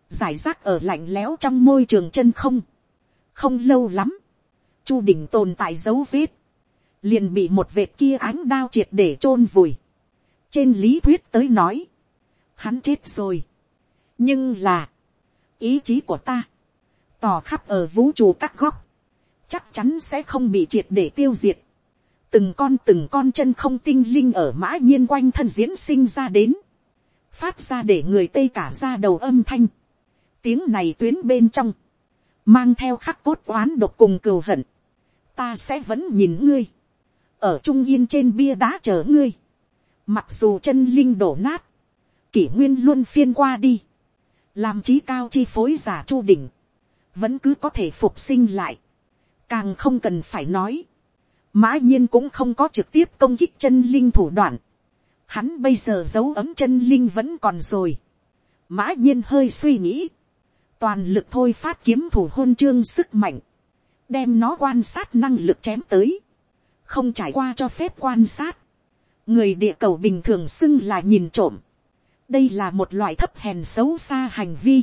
giải rác ở lạnh lẽo trong môi trường chân không. không lâu lắm, chu đỉnh tồn tại dấu vết, liền bị một vệt kia ánh đao triệt để chôn vùi. trên lý thuyết tới nói, hắn chết rồi. nhưng là, ý chí của ta, tỏ khắp ở vũ trụ các góc, chắc chắn sẽ không bị triệt để tiêu diệt từng con từng con chân không tinh linh ở mã nhiên quanh thân diễn sinh ra đến, phát ra để người tây cả ra đầu âm thanh. tiếng này tuyến bên trong, mang theo khắc cốt oán độc cùng cừu hận. ta sẽ vẫn nhìn ngươi, ở trung yên trên bia đá chờ ngươi, mặc dù chân linh đổ nát, kỷ nguyên luôn phiên qua đi, làm trí cao chi phối giả chu đỉnh, vẫn cứ có thể phục sinh lại, càng không cần phải nói, mã nhiên cũng không có trực tiếp công kích chân linh thủ đoạn, hắn bây giờ dấu ấm chân linh vẫn còn rồi, mã nhiên hơi suy nghĩ, toàn lực thôi phát kiếm thủ hôn chương sức mạnh, đem nó quan sát năng lực chém tới, không trải qua cho phép quan sát, người địa cầu bình thường xưng là nhìn trộm, đây là một loại thấp hèn xấu xa hành vi,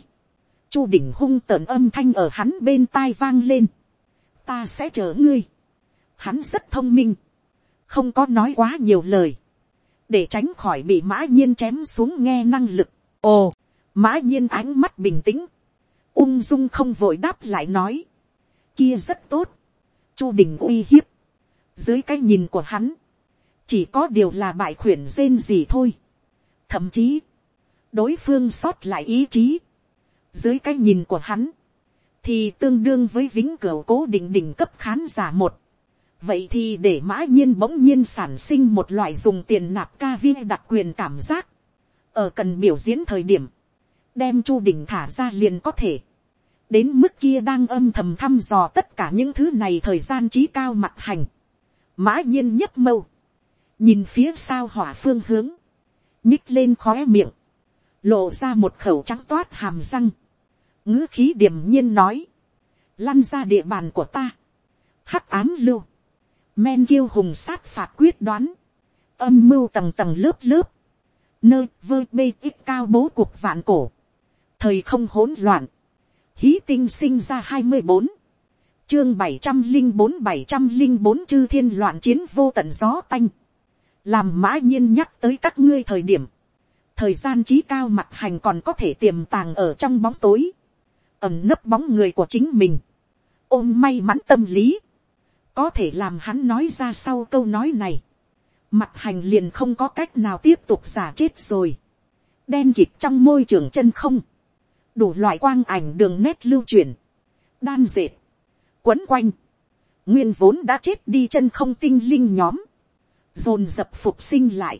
chu đỉnh hung tợn âm thanh ở hắn bên tai vang lên, ta sẽ chờ ngươi, hắn rất thông minh, không có nói quá nhiều lời, để tránh khỏi bị mã nhiên chém xuống nghe năng lực. ồ, mã nhiên ánh mắt bình tĩnh, ung dung không vội đáp lại nói, kia rất tốt, chu đình uy hiếp, dưới cái nhìn của hắn, chỉ có điều là bại khuyển rên gì thôi. thậm chí, đối phương sót lại ý chí, dưới cái nhìn của hắn, thì tương đương với vĩnh cửu cố định đỉnh cấp khán giả một vậy thì để mã nhiên bỗng nhiên sản sinh một loại dùng tiền nạp ca viên đặc quyền cảm giác, ở cần biểu diễn thời điểm, đem chu đỉnh thả ra liền có thể, đến mức kia đang âm thầm thăm dò tất cả những thứ này thời gian trí cao mặt hành, mã nhiên nhất mâu, nhìn phía sau hỏa phương hướng, nhích lên khóe miệng, lộ ra một khẩu trắng toát hàm răng, ngữ khí điềm nhiên nói, lăn ra địa bàn của ta, hắc án lưu, men kiêu hùng sát phạt quyết đoán, âm mưu tầng tầng lớp lớp, nơi vơ bê ít cao bố cuộc vạn cổ, thời không hỗn loạn, hí tinh sinh ra hai mươi bốn, chương bảy trăm linh bốn bảy trăm linh bốn chư thiên loạn chiến vô tận gió tanh, làm mã nhiên nhắc tới các ngươi thời điểm, thời gian trí cao mặt hành còn có thể tiềm tàng ở trong bóng tối, ẩm nấp bóng người của chính mình, ôm may mắn tâm lý, có thể làm hắn nói ra sau câu nói này, mặt hành liền không có cách nào tiếp tục giả chết rồi, đen kịt trong môi trường chân không, đủ loại quang ảnh đường nét lưu truyền, đan dệt, quấn quanh, nguyên vốn đã chết đi chân không tinh linh nhóm, dồn dập phục sinh lại,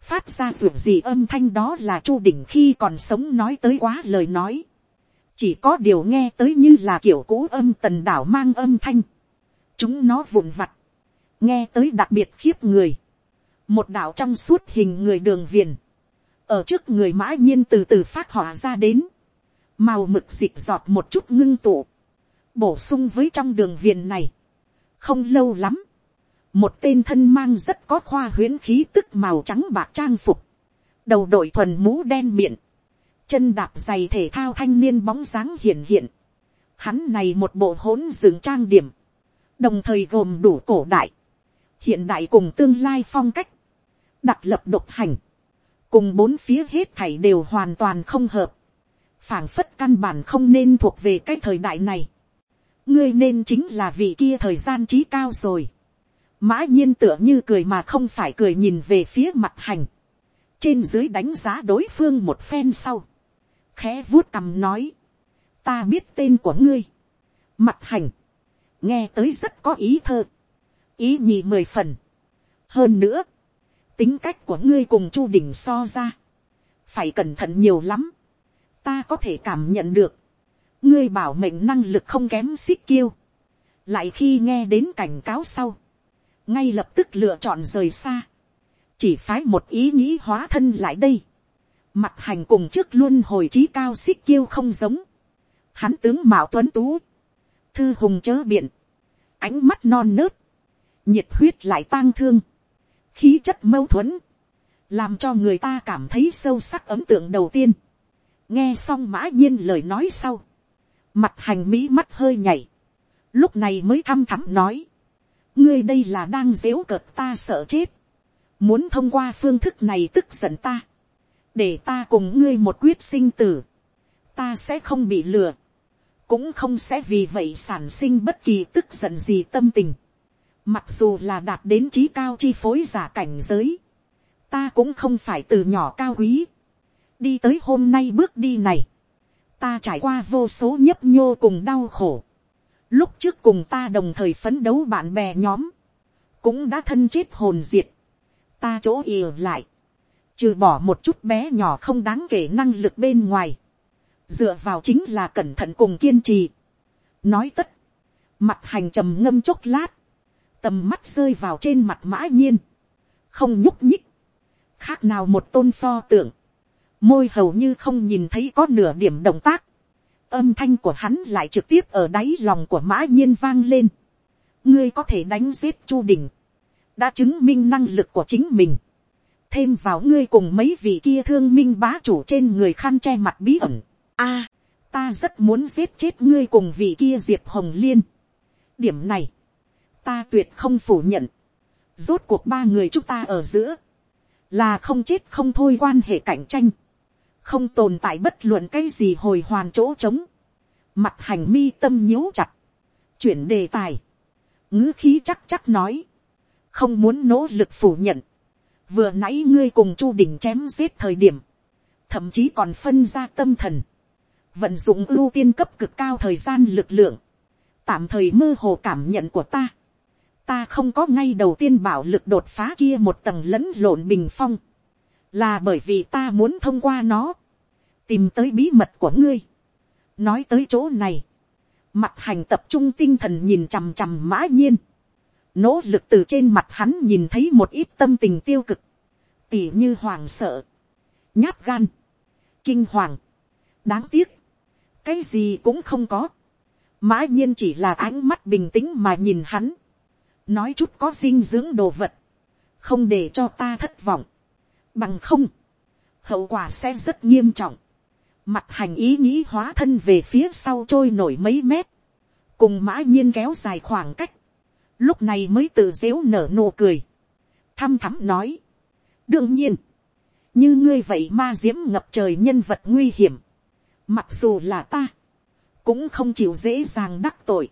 phát ra ruột gì âm thanh đó là chu đỉnh khi còn sống nói tới quá lời nói, chỉ có điều nghe tới như là kiểu cũ âm tần đảo mang âm thanh, chúng nó vụn vặt, nghe tới đặc biệt khiếp người, một đạo trong suốt hình người đường viền, ở trước người mã nhiên từ từ phát họa ra đến, màu mực dịp giọt một chút ngưng tụ, bổ sung với trong đường viền này, không lâu lắm, một tên thân mang rất có khoa huyễn khí tức màu trắng bạc trang phục, đầu đội thuần mũ đen miệng, chân đạp giày thể thao thanh niên bóng dáng hiện hiện, hắn này một bộ hỗn dường trang điểm, đồng thời gồm đủ cổ đại, hiện đại cùng tương lai phong cách, đặc lập độc hành, cùng bốn phía hết thảy đều hoàn toàn không hợp, phảng phất căn bản không nên thuộc về cái thời đại này, ngươi nên chính là vị kia thời gian trí cao rồi, mã nhiên tựa như cười mà không phải cười nhìn về phía mặt hành, trên dưới đánh giá đối phương một phen sau, khẽ vuốt cằm nói, ta biết tên của ngươi, mặt hành, nghe tới rất có ý thơ, ý nhị mười phần. hơn nữa, tính cách của ngươi cùng chu đỉnh so ra, phải cẩn thận nhiều lắm, ta có thể cảm nhận được, ngươi bảo mệnh năng lực không kém xích kiêu, lại khi nghe đến cảnh cáo sau, ngay lập tức lựa chọn rời xa, chỉ phái một ý nghĩ hóa thân lại đây, mặt hành cùng trước luôn hồi trí cao xích kiêu không giống, hắn tướng mạo tuấn tú, thư hùng chớ biện, ánh mắt non nớt, nhiệt huyết lại tang thương, khí chất mâu thuẫn, làm cho người ta cảm thấy sâu sắc ấn tượng đầu tiên. nghe xong mã nhiên lời nói sau, mặt hành mỹ mắt hơi nhảy, lúc này mới thăm thẳm nói, ngươi đây là đang dếu cợt ta sợ chết, muốn thông qua phương thức này tức giận ta, để ta cùng ngươi một quyết sinh tử, ta sẽ không bị lừa, cũng không sẽ vì vậy sản sinh bất kỳ tức giận gì tâm tình. Mặc dù là đạt đến trí cao chi phối giả cảnh giới, ta cũng không phải từ nhỏ cao quý. đi tới hôm nay bước đi này, ta trải qua vô số nhấp nhô cùng đau khổ. lúc trước cùng ta đồng thời phấn đấu bạn bè nhóm, cũng đã thân chết hồn diệt. ta chỗ ìa lại, trừ bỏ một chút bé nhỏ không đáng kể năng lực bên ngoài, dựa vào chính là cẩn thận cùng kiên trì. nói tất, mặt hành trầm ngâm chốc lát, tầm mắt rơi vào trên mặt mã nhiên, không nhúc nhích, khác nào một tôn pho tượng, môi hầu như không nhìn thấy có nửa điểm động tác, âm thanh của hắn lại trực tiếp ở đáy lòng của mã nhiên vang lên, ngươi có thể đánh giết chu đình, đã chứng minh năng lực của chính mình, thêm vào ngươi cùng mấy vị kia thương minh bá chủ trên người khăn che mặt bí ẩn, a, ta rất muốn giết chết ngươi cùng vị kia diệp hồng liên. điểm này, ta tuyệt không phủ nhận. rốt cuộc ba người chúng ta ở giữa, là không chết không thôi quan hệ cạnh tranh, không tồn tại bất luận cái gì hồi hoàn chỗ trống, mặt hành mi tâm nhíu chặt, chuyển đề tài, ngữ khí chắc chắc nói, không muốn nỗ lực phủ nhận, vừa nãy ngươi cùng chu đình chém giết thời điểm, thậm chí còn phân ra tâm thần, vận dụng ưu tiên cấp cực cao thời gian lực lượng, tạm thời mơ hồ cảm nhận của ta, ta không có ngay đầu tiên bảo lực đột phá kia một tầng lẫn lộn bình phong, là bởi vì ta muốn thông qua nó, tìm tới bí mật của ngươi. nói tới chỗ này, mặt hành tập trung tinh thần nhìn chằm chằm mã nhiên, nỗ lực từ trên mặt hắn nhìn thấy một ít tâm tình tiêu cực, tỉ như hoàng sợ, nhát gan, kinh hoàng, đáng tiếc, cái gì cũng không có, mã nhiên chỉ là ánh mắt bình tĩnh mà nhìn hắn, nói chút có dinh dưỡng đồ vật, không để cho ta thất vọng, bằng không, hậu quả sẽ rất nghiêm trọng, mặt hành ý nghĩ hóa thân về phía sau trôi nổi mấy mét, cùng mã nhiên kéo dài khoảng cách, lúc này mới tự dếu nở nụ cười, thăm thắm nói, đương nhiên, như ngươi vậy ma diễm ngập trời nhân vật nguy hiểm, mặc dù là ta, cũng không chịu dễ dàng đắc tội,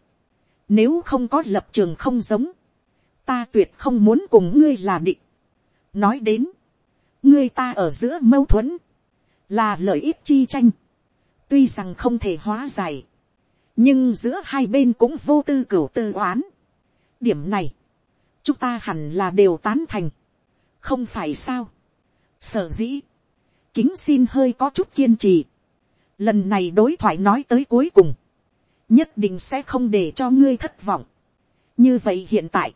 nếu không có lập trường không giống, ta tuyệt không muốn cùng ngươi là định. nói đến, ngươi ta ở giữa mâu thuẫn, là lợi ích chi tranh, tuy rằng không thể hóa giải, nhưng giữa hai bên cũng vô tư cửu tư oán. điểm này, chúng ta hẳn là đều tán thành, không phải sao. sở dĩ, kính xin hơi có chút kiên trì, lần này đối thoại nói tới cuối cùng, nhất định sẽ không để cho ngươi thất vọng. như vậy hiện tại,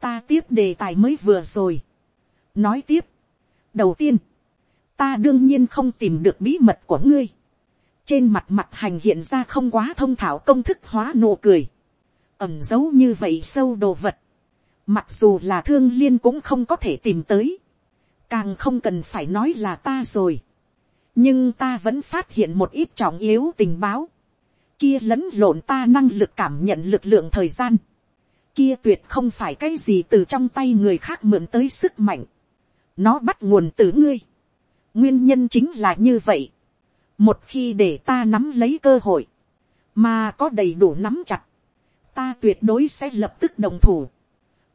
ta tiếp đề tài mới vừa rồi. nói tiếp, đầu tiên, ta đương nhiên không tìm được bí mật của ngươi. trên mặt mặt hành hiện ra không quá thông thảo công thức hóa nụ cười. ẩm giấu như vậy sâu đồ vật. mặc dù là thương liên cũng không có thể tìm tới. càng không cần phải nói là ta rồi nhưng ta vẫn phát hiện một ít trọng yếu tình báo, kia lẫn lộn ta năng lực cảm nhận lực lượng thời gian, kia tuyệt không phải cái gì từ trong tay người khác mượn tới sức mạnh, nó bắt nguồn từ ngươi, nguyên nhân chính là như vậy, một khi để ta nắm lấy cơ hội, mà có đầy đủ nắm chặt, ta tuyệt đối sẽ lập tức đồng thủ,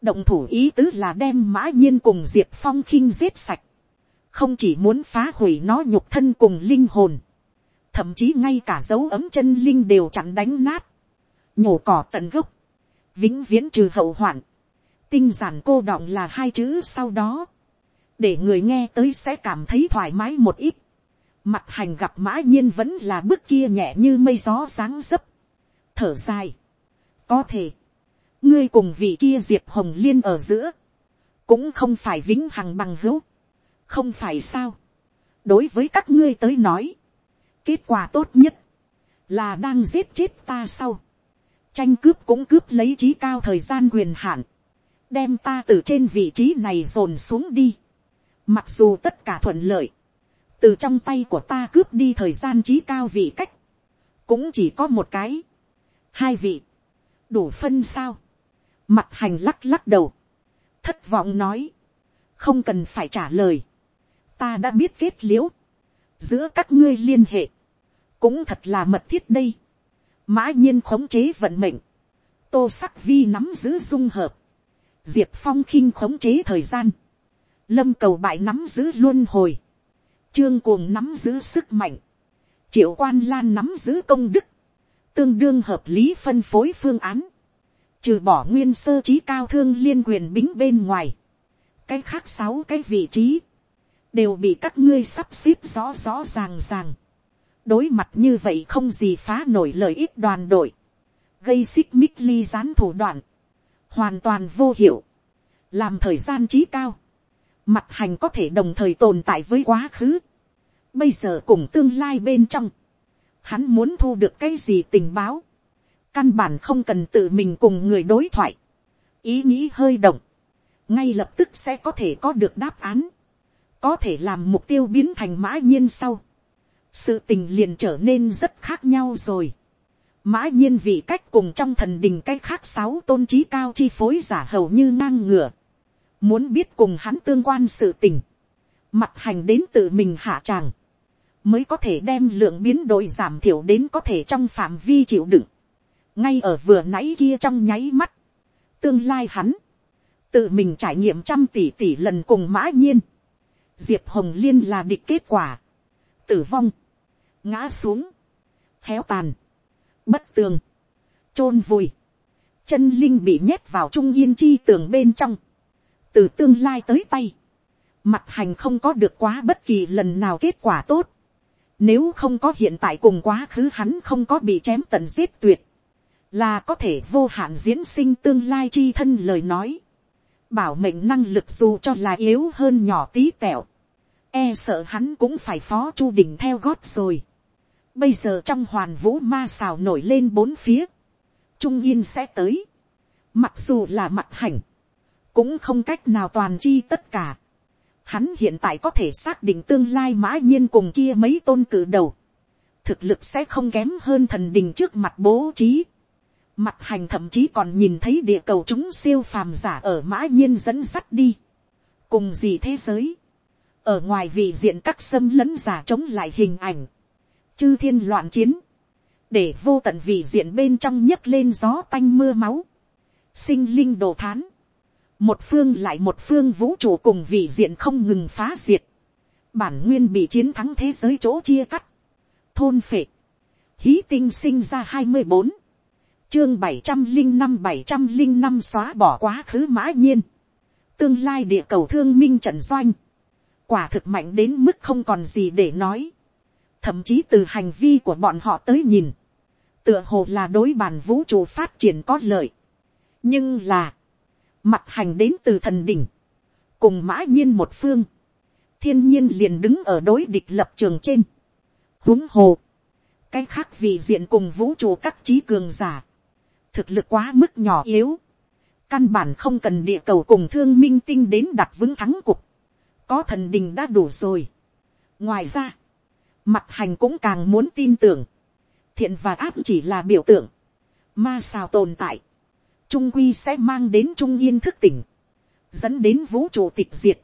động thủ ý tứ là đem mã nhiên cùng diệp phong khinh giết sạch, không chỉ muốn phá hủy nó nhục thân cùng linh hồn, thậm chí ngay cả dấu ấm chân linh đều chặn đánh nát, nhổ cỏ tận gốc, vĩnh viễn trừ hậu hoạn, tinh giản cô đọng là hai chữ sau đó, để người nghe tới sẽ cảm thấy thoải mái một ít. Mặt hành gặp mã nhiên vẫn là bước kia nhẹ như mây gió sáng dấp, thở dài, có thể, ngươi cùng vị kia diệp hồng liên ở giữa, cũng không phải vĩnh hằng bằng hữu, không phải sao, đối với các ngươi tới nói, kết quả tốt nhất, là đang giết chết ta sau, tranh cướp cũng cướp lấy trí cao thời gian quyền hạn, đem ta từ trên vị trí này dồn xuống đi, mặc dù tất cả thuận lợi, từ trong tay của ta cướp đi thời gian trí cao vị cách, cũng chỉ có một cái, hai vị, đủ phân sao, mặt hành lắc lắc đầu, thất vọng nói, không cần phải trả lời, ta đã biết kết liễu, giữa các ngươi liên hệ, cũng thật là mật thiết đây, mã nhiên khống chế vận mệnh, tô sắc vi nắm giữ dung hợp, diệp phong khinh khống chế thời gian, lâm cầu bại nắm giữ luân hồi, trương cuồng nắm giữ sức mạnh, triệu quan lan nắm giữ công đức, tương đương hợp lý phân phối phương án, trừ bỏ nguyên sơ trí cao thương liên quyền bính bên ngoài, cái khác sáu cái vị trí, đều bị các ngươi sắp xếp rõ rõ ràng ràng. đối mặt như vậy không gì phá nổi lợi ích đoàn đội, gây xích mích ly gián thủ đoạn, hoàn toàn vô hiệu, làm thời gian trí cao, mặt hành có thể đồng thời tồn tại với quá khứ, bây giờ cùng tương lai bên trong, hắn muốn thu được cái gì tình báo, căn bản không cần tự mình cùng người đối thoại, ý nghĩ hơi động, ngay lập tức sẽ có thể có được đáp án, có thể làm mục tiêu biến thành mã nhiên sau, sự tình liền trở nên rất khác nhau rồi. Mã nhiên vì cách cùng trong thần đình cách khác sáu tôn trí cao chi phối giả hầu như ngang ngửa. Muốn biết cùng hắn tương quan sự tình. Mặt hành đến tự mình hạ tràng. Mới có thể đem lượng biến đổi giảm thiểu đến có thể trong phạm vi chịu đựng ngay ở vừa nãy kia trong nháy mắt, tương lai hắn, tự mình trải nghiệm trăm tỷ tỷ lần cùng mã nhiên, diệp hồng liên là địch kết quả, tử vong, ngã xuống, héo tàn, bất tường, t r ô n vùi, chân linh bị nhét vào trung yên chi tường bên trong, từ tương lai tới tay, mặt hành không có được quá bất kỳ lần nào kết quả tốt, nếu không có hiện tại cùng quá khứ hắn không có bị chém tận giết tuyệt, là có thể vô hạn diễn sinh tương lai chi thân lời nói, bảo mệnh năng lực dù cho là yếu hơn nhỏ tí tẹo, e sợ hắn cũng phải phó chu đỉnh theo gót rồi. Bây giờ trong hoàn vũ ma xào nổi lên bốn phía, trung yên sẽ tới, mặc dù là mặt hành, cũng không cách nào toàn chi tất cả. Hắn hiện tại có thể xác định tương lai mã nhiên cùng kia mấy tôn cử đầu. Thực lực sẽ không kém hơn thần đình trước mặt bố trí. Mặt hành thậm chí còn nhìn thấy địa cầu chúng siêu phàm giả ở mã nhiên dẫn sắt đi. Cùng gì thế giới. Ở ngoài vị diện các xâm lấn giả chống lại hình ảnh. Chư thiên loạn chiến. Để vô tận vị diện bên trong nhấc lên gió tanh mưa máu. Sinh linh đồ thán. Một phương lại một phương vũ trụ cùng vị diện không ngừng phá diệt. Bản nguyên bị chiến thắng thế giới chỗ chia cắt. Thôn phệ. Hí tinh sinh ra hai mươi bốn chương bảy trăm linh năm, bảy trăm linh năm xóa bỏ quá khứ mã nhiên. Tương lai địa cầu thương minh trận doanh. Quả thực mạnh đến mức không còn gì để nói. Thậm chí từ hành vi của bọn họ tới nhìn. Tựa hồ là đối bàn vũ trụ phát triển có lợi. Nhưng là. Mặt hành đến từ thần đỉnh. Cùng mã nhiên một phương. Thiên nhiên liền đứng ở đối địch lập trường trên. huống hồ cái khác vì diện cùng vũ trụ các trí cường giả, thực lực quá mức nhỏ yếu, căn bản không cần địa cầu cùng thương minh tinh đến đặt vững thắng cục, có thần đình đã đủ rồi. ngoài ra, mặt hành cũng càng muốn tin tưởng, thiện và áp chỉ là biểu tượng, ma sao tồn tại, trung quy sẽ mang đến trung yên thức tỉnh, dẫn đến vũ trụ tịch diệt,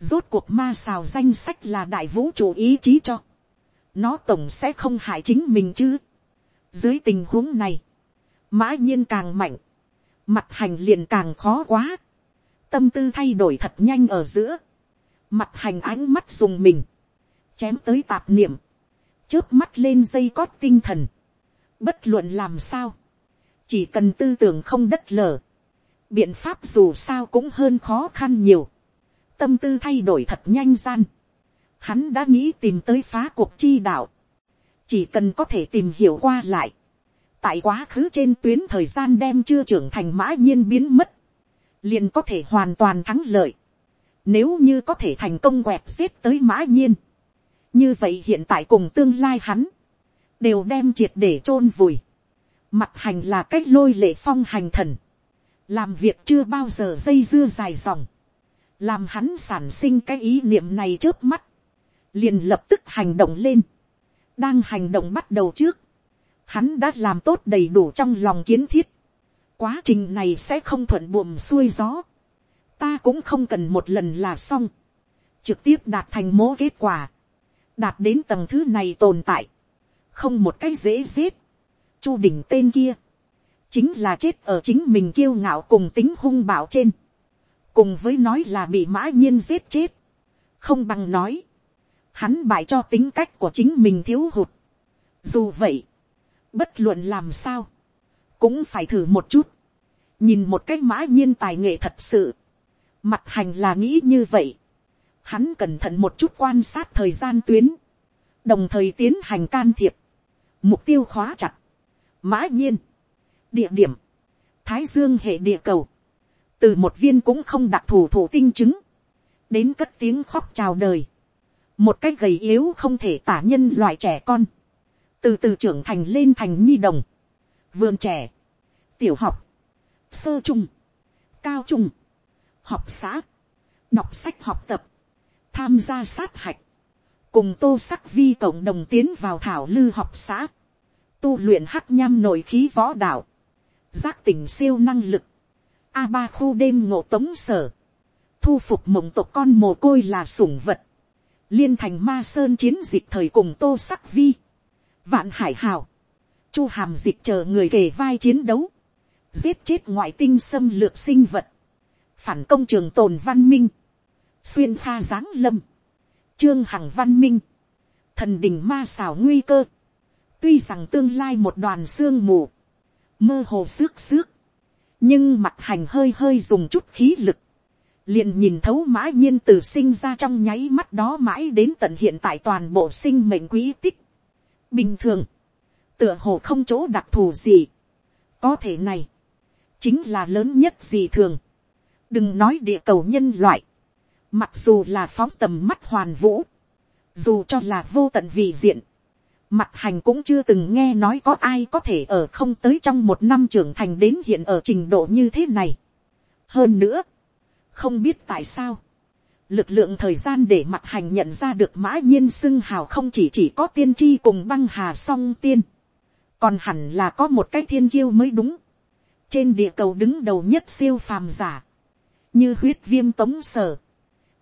rốt cuộc ma xào danh sách là đại vũ trụ ý chí cho, nó tổng sẽ không hại chính mình chứ. dưới tình huống này, mã nhiên càng mạnh, mặt hành liền càng khó quá, tâm tư thay đổi thật nhanh ở giữa, mặt hành ánh mắt dùng mình, chém tới tạp niệm, trước mắt lên dây cót tinh thần, bất luận làm sao, chỉ cần tư tưởng không đất lở, biện pháp dù sao cũng hơn khó khăn nhiều, tâm tư thay đổi thật nhanh gian, hắn đã nghĩ tìm tới phá cuộc chi đạo, chỉ cần có thể tìm hiểu qua lại, tại quá khứ trên tuyến thời gian đem chưa trưởng thành mã nhiên biến mất, liền có thể hoàn toàn thắng lợi. Nếu như có thể thành công quẹt giết tới mã nhiên, như vậy hiện tại cùng tương lai hắn, đều đem triệt để chôn vùi. Mặt hành là cách lôi lệ phong hành thần, làm việc chưa bao giờ dây dưa dài dòng, làm hắn sản sinh cái ý niệm này trước mắt, liền lập tức hành động lên, đang hành động bắt đầu trước, hắn đã làm tốt đầy đủ trong lòng kiến thiết, quá trình này sẽ không thuận buồm xuôi gió, ta cũng không cần một lần là xong, trực tiếp đạt thành mố kết quả, đạt đến tầng thứ này tồn tại, không một cái dễ giết, chu đỉnh tên kia, chính là chết ở chính mình kiêu ngạo cùng tính hung bạo trên, cùng với nói là bị mã nhiên giết chết, không bằng nói, hắn bại cho tính cách của chính mình thiếu hụt. Dù vậy, bất luận làm sao, cũng phải thử một chút, nhìn một cách mã nhiên tài nghệ thật sự, mặt hành là nghĩ như vậy, hắn cẩn thận một chút quan sát thời gian tuyến, đồng thời tiến hành can thiệp, mục tiêu khóa chặt, mã nhiên, địa điểm, thái dương hệ địa cầu, từ một viên cũng không đặc thù thủ tinh chứng, đến cất tiếng khóc chào đời, một cách gầy yếu không thể tả nhân loại trẻ con, từ từ trưởng thành lên thành nhi đồng, vườn trẻ, tiểu học, sơ trung, cao trung, học xã, đọc sách học tập, tham gia sát hạch, cùng tô sắc vi cộng đồng tiến vào thảo lư học xã, tu luyện hắc nham nội khí võ đạo, giác tỉnh siêu năng lực, a ba khu đêm ngộ tống sở, thu phục mộng tộc con mồ côi là sủng vật, liên thành ma sơn chiến dịch thời cùng tô sắc vi, vạn hải hào, chu hàm dịch chờ người kề vai chiến đấu, giết chết ngoại tinh xâm lược sinh vật, phản công trường tồn văn minh, xuyên pha giáng lâm, trương hằng văn minh, thần đình ma xào nguy cơ, tuy rằng tương lai một đoàn xương mù, mơ hồ xước xước, nhưng mặt hành hơi hơi dùng chút khí lực, liền nhìn thấu mã nhiên từ sinh ra trong nháy mắt đó mãi đến tận hiện tại toàn bộ sinh mệnh quý tích. Bình thường, tựa hồ không chỗ đặc thù gì. Có thể này, chính là lớn nhất gì thường. Đừng nói địa cầu nhân loại. Mặc dù là phóng tầm mắt hoàn vũ, dù cho là vô tận vị diện, mặt hành cũng chưa từng nghe nói có ai có thể ở không tới trong một năm trưởng thành đến hiện ở trình độ như thế này. Hơn nữa, không biết tại sao, lực lượng thời gian để mặt hành nhận ra được mã nhiên xưng hào không chỉ chỉ có tiên tri cùng băng hà song tiên, còn hẳn là có một cái thiên kiêu mới đúng, trên địa cầu đứng đầu nhất siêu phàm giả, như huyết viêm tống sở,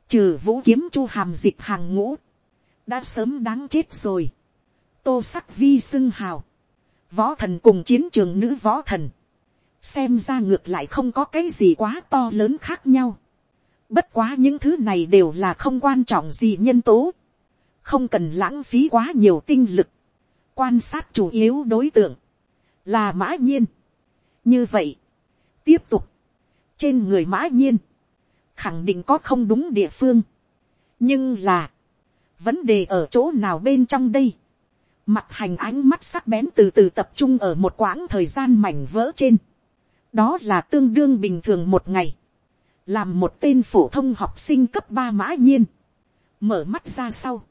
trừ vũ kiếm chu hàm dịch hàng ngũ, đã sớm đáng chết rồi, tô sắc vi xưng hào, võ thần cùng chiến trường nữ võ thần, xem ra ngược lại không có cái gì quá to lớn khác nhau. Bất quá những thứ này đều là không quan trọng gì nhân tố. Không cần lãng phí quá nhiều tinh lực. Quan sát chủ yếu đối tượng. Là mã nhiên. Như vậy. Tiếp tục. Trên người mã nhiên. Khẳng định có không đúng địa phương. Nhưng là. Vấn đề ở chỗ nào bên trong đây. Mặt hành ánh mắt sắc bén từ từ tập trung ở một quãng thời gian mảnh vỡ trên. Đó là tương đương bình thường một ngày làm một tên phổ thông học sinh cấp ba mã nhiên, mở mắt ra sau,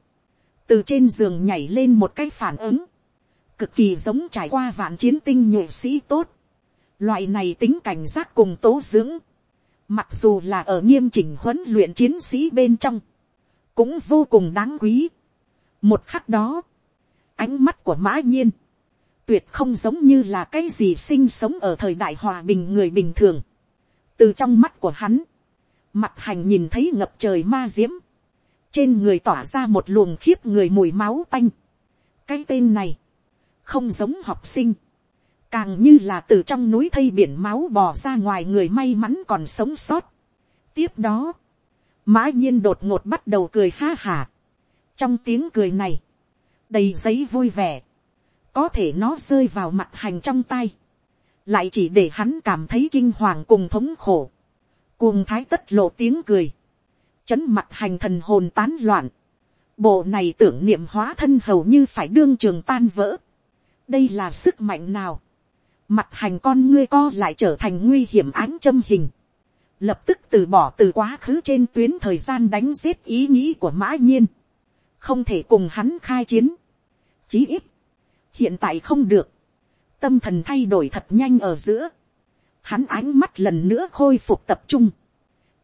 từ trên giường nhảy lên một cái phản ứng, cực kỳ giống trải qua vạn chiến tinh nhuệ sĩ tốt, loại này tính cảnh giác cùng tố dưỡng, mặc dù là ở nghiêm chỉnh huấn luyện chiến sĩ bên trong, cũng vô cùng đáng quý. một khắc đó, ánh mắt của mã nhiên, tuyệt không giống như là cái gì sinh sống ở thời đại hòa bình người bình thường, từ trong mắt của hắn, mặt hành nhìn thấy ngập trời ma diễm, trên người tỏa ra một luồng khiếp người mùi máu tanh. cái tên này, không giống học sinh, càng như là từ trong núi thây biển máu bò ra ngoài người may mắn còn sống sót. tiếp đó, mã nhiên đột ngột bắt đầu cười ha hà. trong tiếng cười này, đầy giấy vui vẻ, có thể nó rơi vào mặt hành trong tay, lại chỉ để hắn cảm thấy kinh hoàng cùng thống khổ, cuồng thái tất lộ tiếng cười, chấn mặt hành thần hồn tán loạn, bộ này tưởng niệm hóa thân hầu như phải đương trường tan vỡ, đây là sức mạnh nào, mặt hành con ngươi co lại trở thành nguy hiểm ánh châm hình, lập tức từ bỏ từ quá khứ trên tuyến thời gian đánh giết ý nghĩ của mã nhiên, không thể cùng hắn khai chiến, chí ít, hiện tại không được, tâm thần thay đổi thật nhanh ở giữa, hắn ánh mắt lần nữa khôi phục tập trung.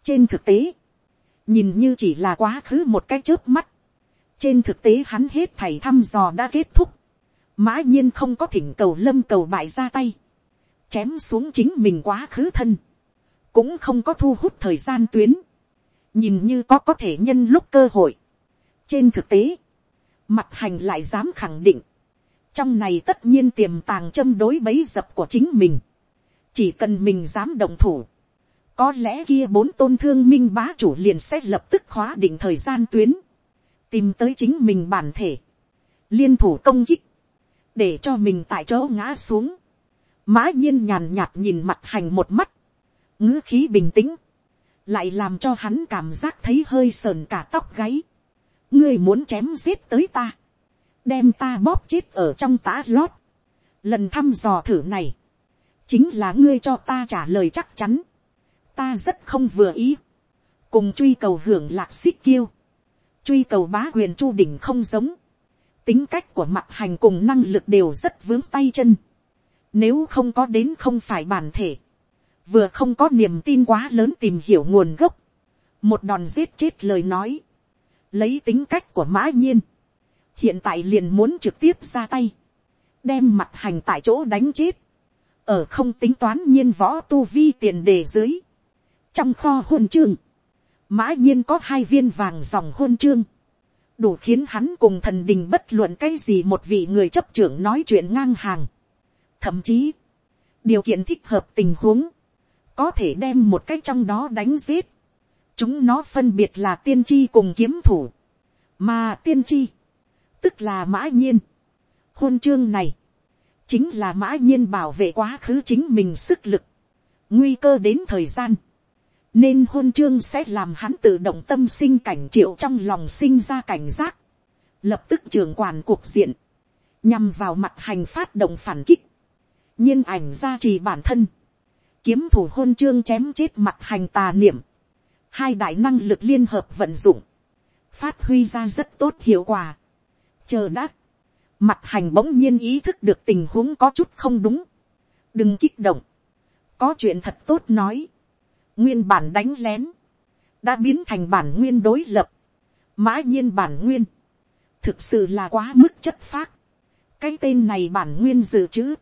trên thực tế, nhìn như chỉ là quá khứ một cái chớp mắt, trên thực tế hắn hết thầy thăm dò đã kết thúc, mã nhiên không có thỉnh cầu lâm cầu bại ra tay, chém xuống chính mình quá khứ thân, cũng không có thu hút thời gian tuyến, nhìn như có có thể nhân lúc cơ hội. trên thực tế, mặt hành lại dám khẳng định, trong này tất nhiên tiềm tàng châm đối bấy dập của chính mình, chỉ cần mình dám động thủ, có lẽ kia bốn tôn thương minh bá chủ liền sẽ lập tức khóa định thời gian tuyến, tìm tới chính mình bản thể, liên thủ công kích, để cho mình tại chỗ ngã xuống, mã nhiên nhàn nhạt nhìn mặt hành một mắt, ngữ khí bình tĩnh, lại làm cho hắn cảm giác thấy hơi sờn cả tóc gáy. ngươi muốn chém giết tới ta, đem ta bóp chết ở trong tã lót. lần thăm dò thử này, chính là ngươi cho ta trả lời chắc chắn. ta rất không vừa ý, cùng truy cầu hưởng lạc xích kiêu, truy cầu bá quyền chu đỉnh không giống, tính cách của mặt hành cùng năng lực đều rất vướng tay chân. Nếu không có đến không phải bản thể, vừa không có niềm tin quá lớn tìm hiểu nguồn gốc, một đòn giết chết lời nói, lấy tính cách của mã nhiên, hiện tại liền muốn trực tiếp ra tay, đem mặt hành tại chỗ đánh chết, ở không tính toán nhiên võ tu vi tiền đề dưới, trong kho huân chương, mã nhiên có hai viên vàng dòng huân chương, đủ khiến hắn cùng thần đình bất luận cái gì một vị người chấp trưởng nói chuyện ngang hàng. Thậm chí, điều kiện thích hợp tình huống, có thể đem một cách trong đó đánh giết. chúng nó phân biệt là tiên tri cùng kiếm thủ, mà tiên tri, tức là mã nhiên. hôn chương này, chính là mã nhiên bảo vệ quá khứ chính mình sức lực, nguy cơ đến thời gian, nên hôn chương sẽ làm hắn tự động tâm sinh cảnh triệu trong lòng sinh ra cảnh giác, lập tức trường quản cuộc diện, nhằm vào mặt hành phát động phản kích, nhiên ảnh ra trì bản thân, kiếm thủ hôn chương chém chết mặt hành tà niệm, hai đại năng lực liên hợp vận dụng, phát huy ra rất tốt hiệu quả. chờ đã, mặt hành bỗng nhiên ý thức được tình huống có chút không đúng, đừng kích động, có chuyện thật tốt nói, nguyên bản đánh lén, đã biến thành bản nguyên đối lập, mã nhiên bản nguyên, thực sự là quá mức chất phác, cái tên này bản nguyên dự trữ,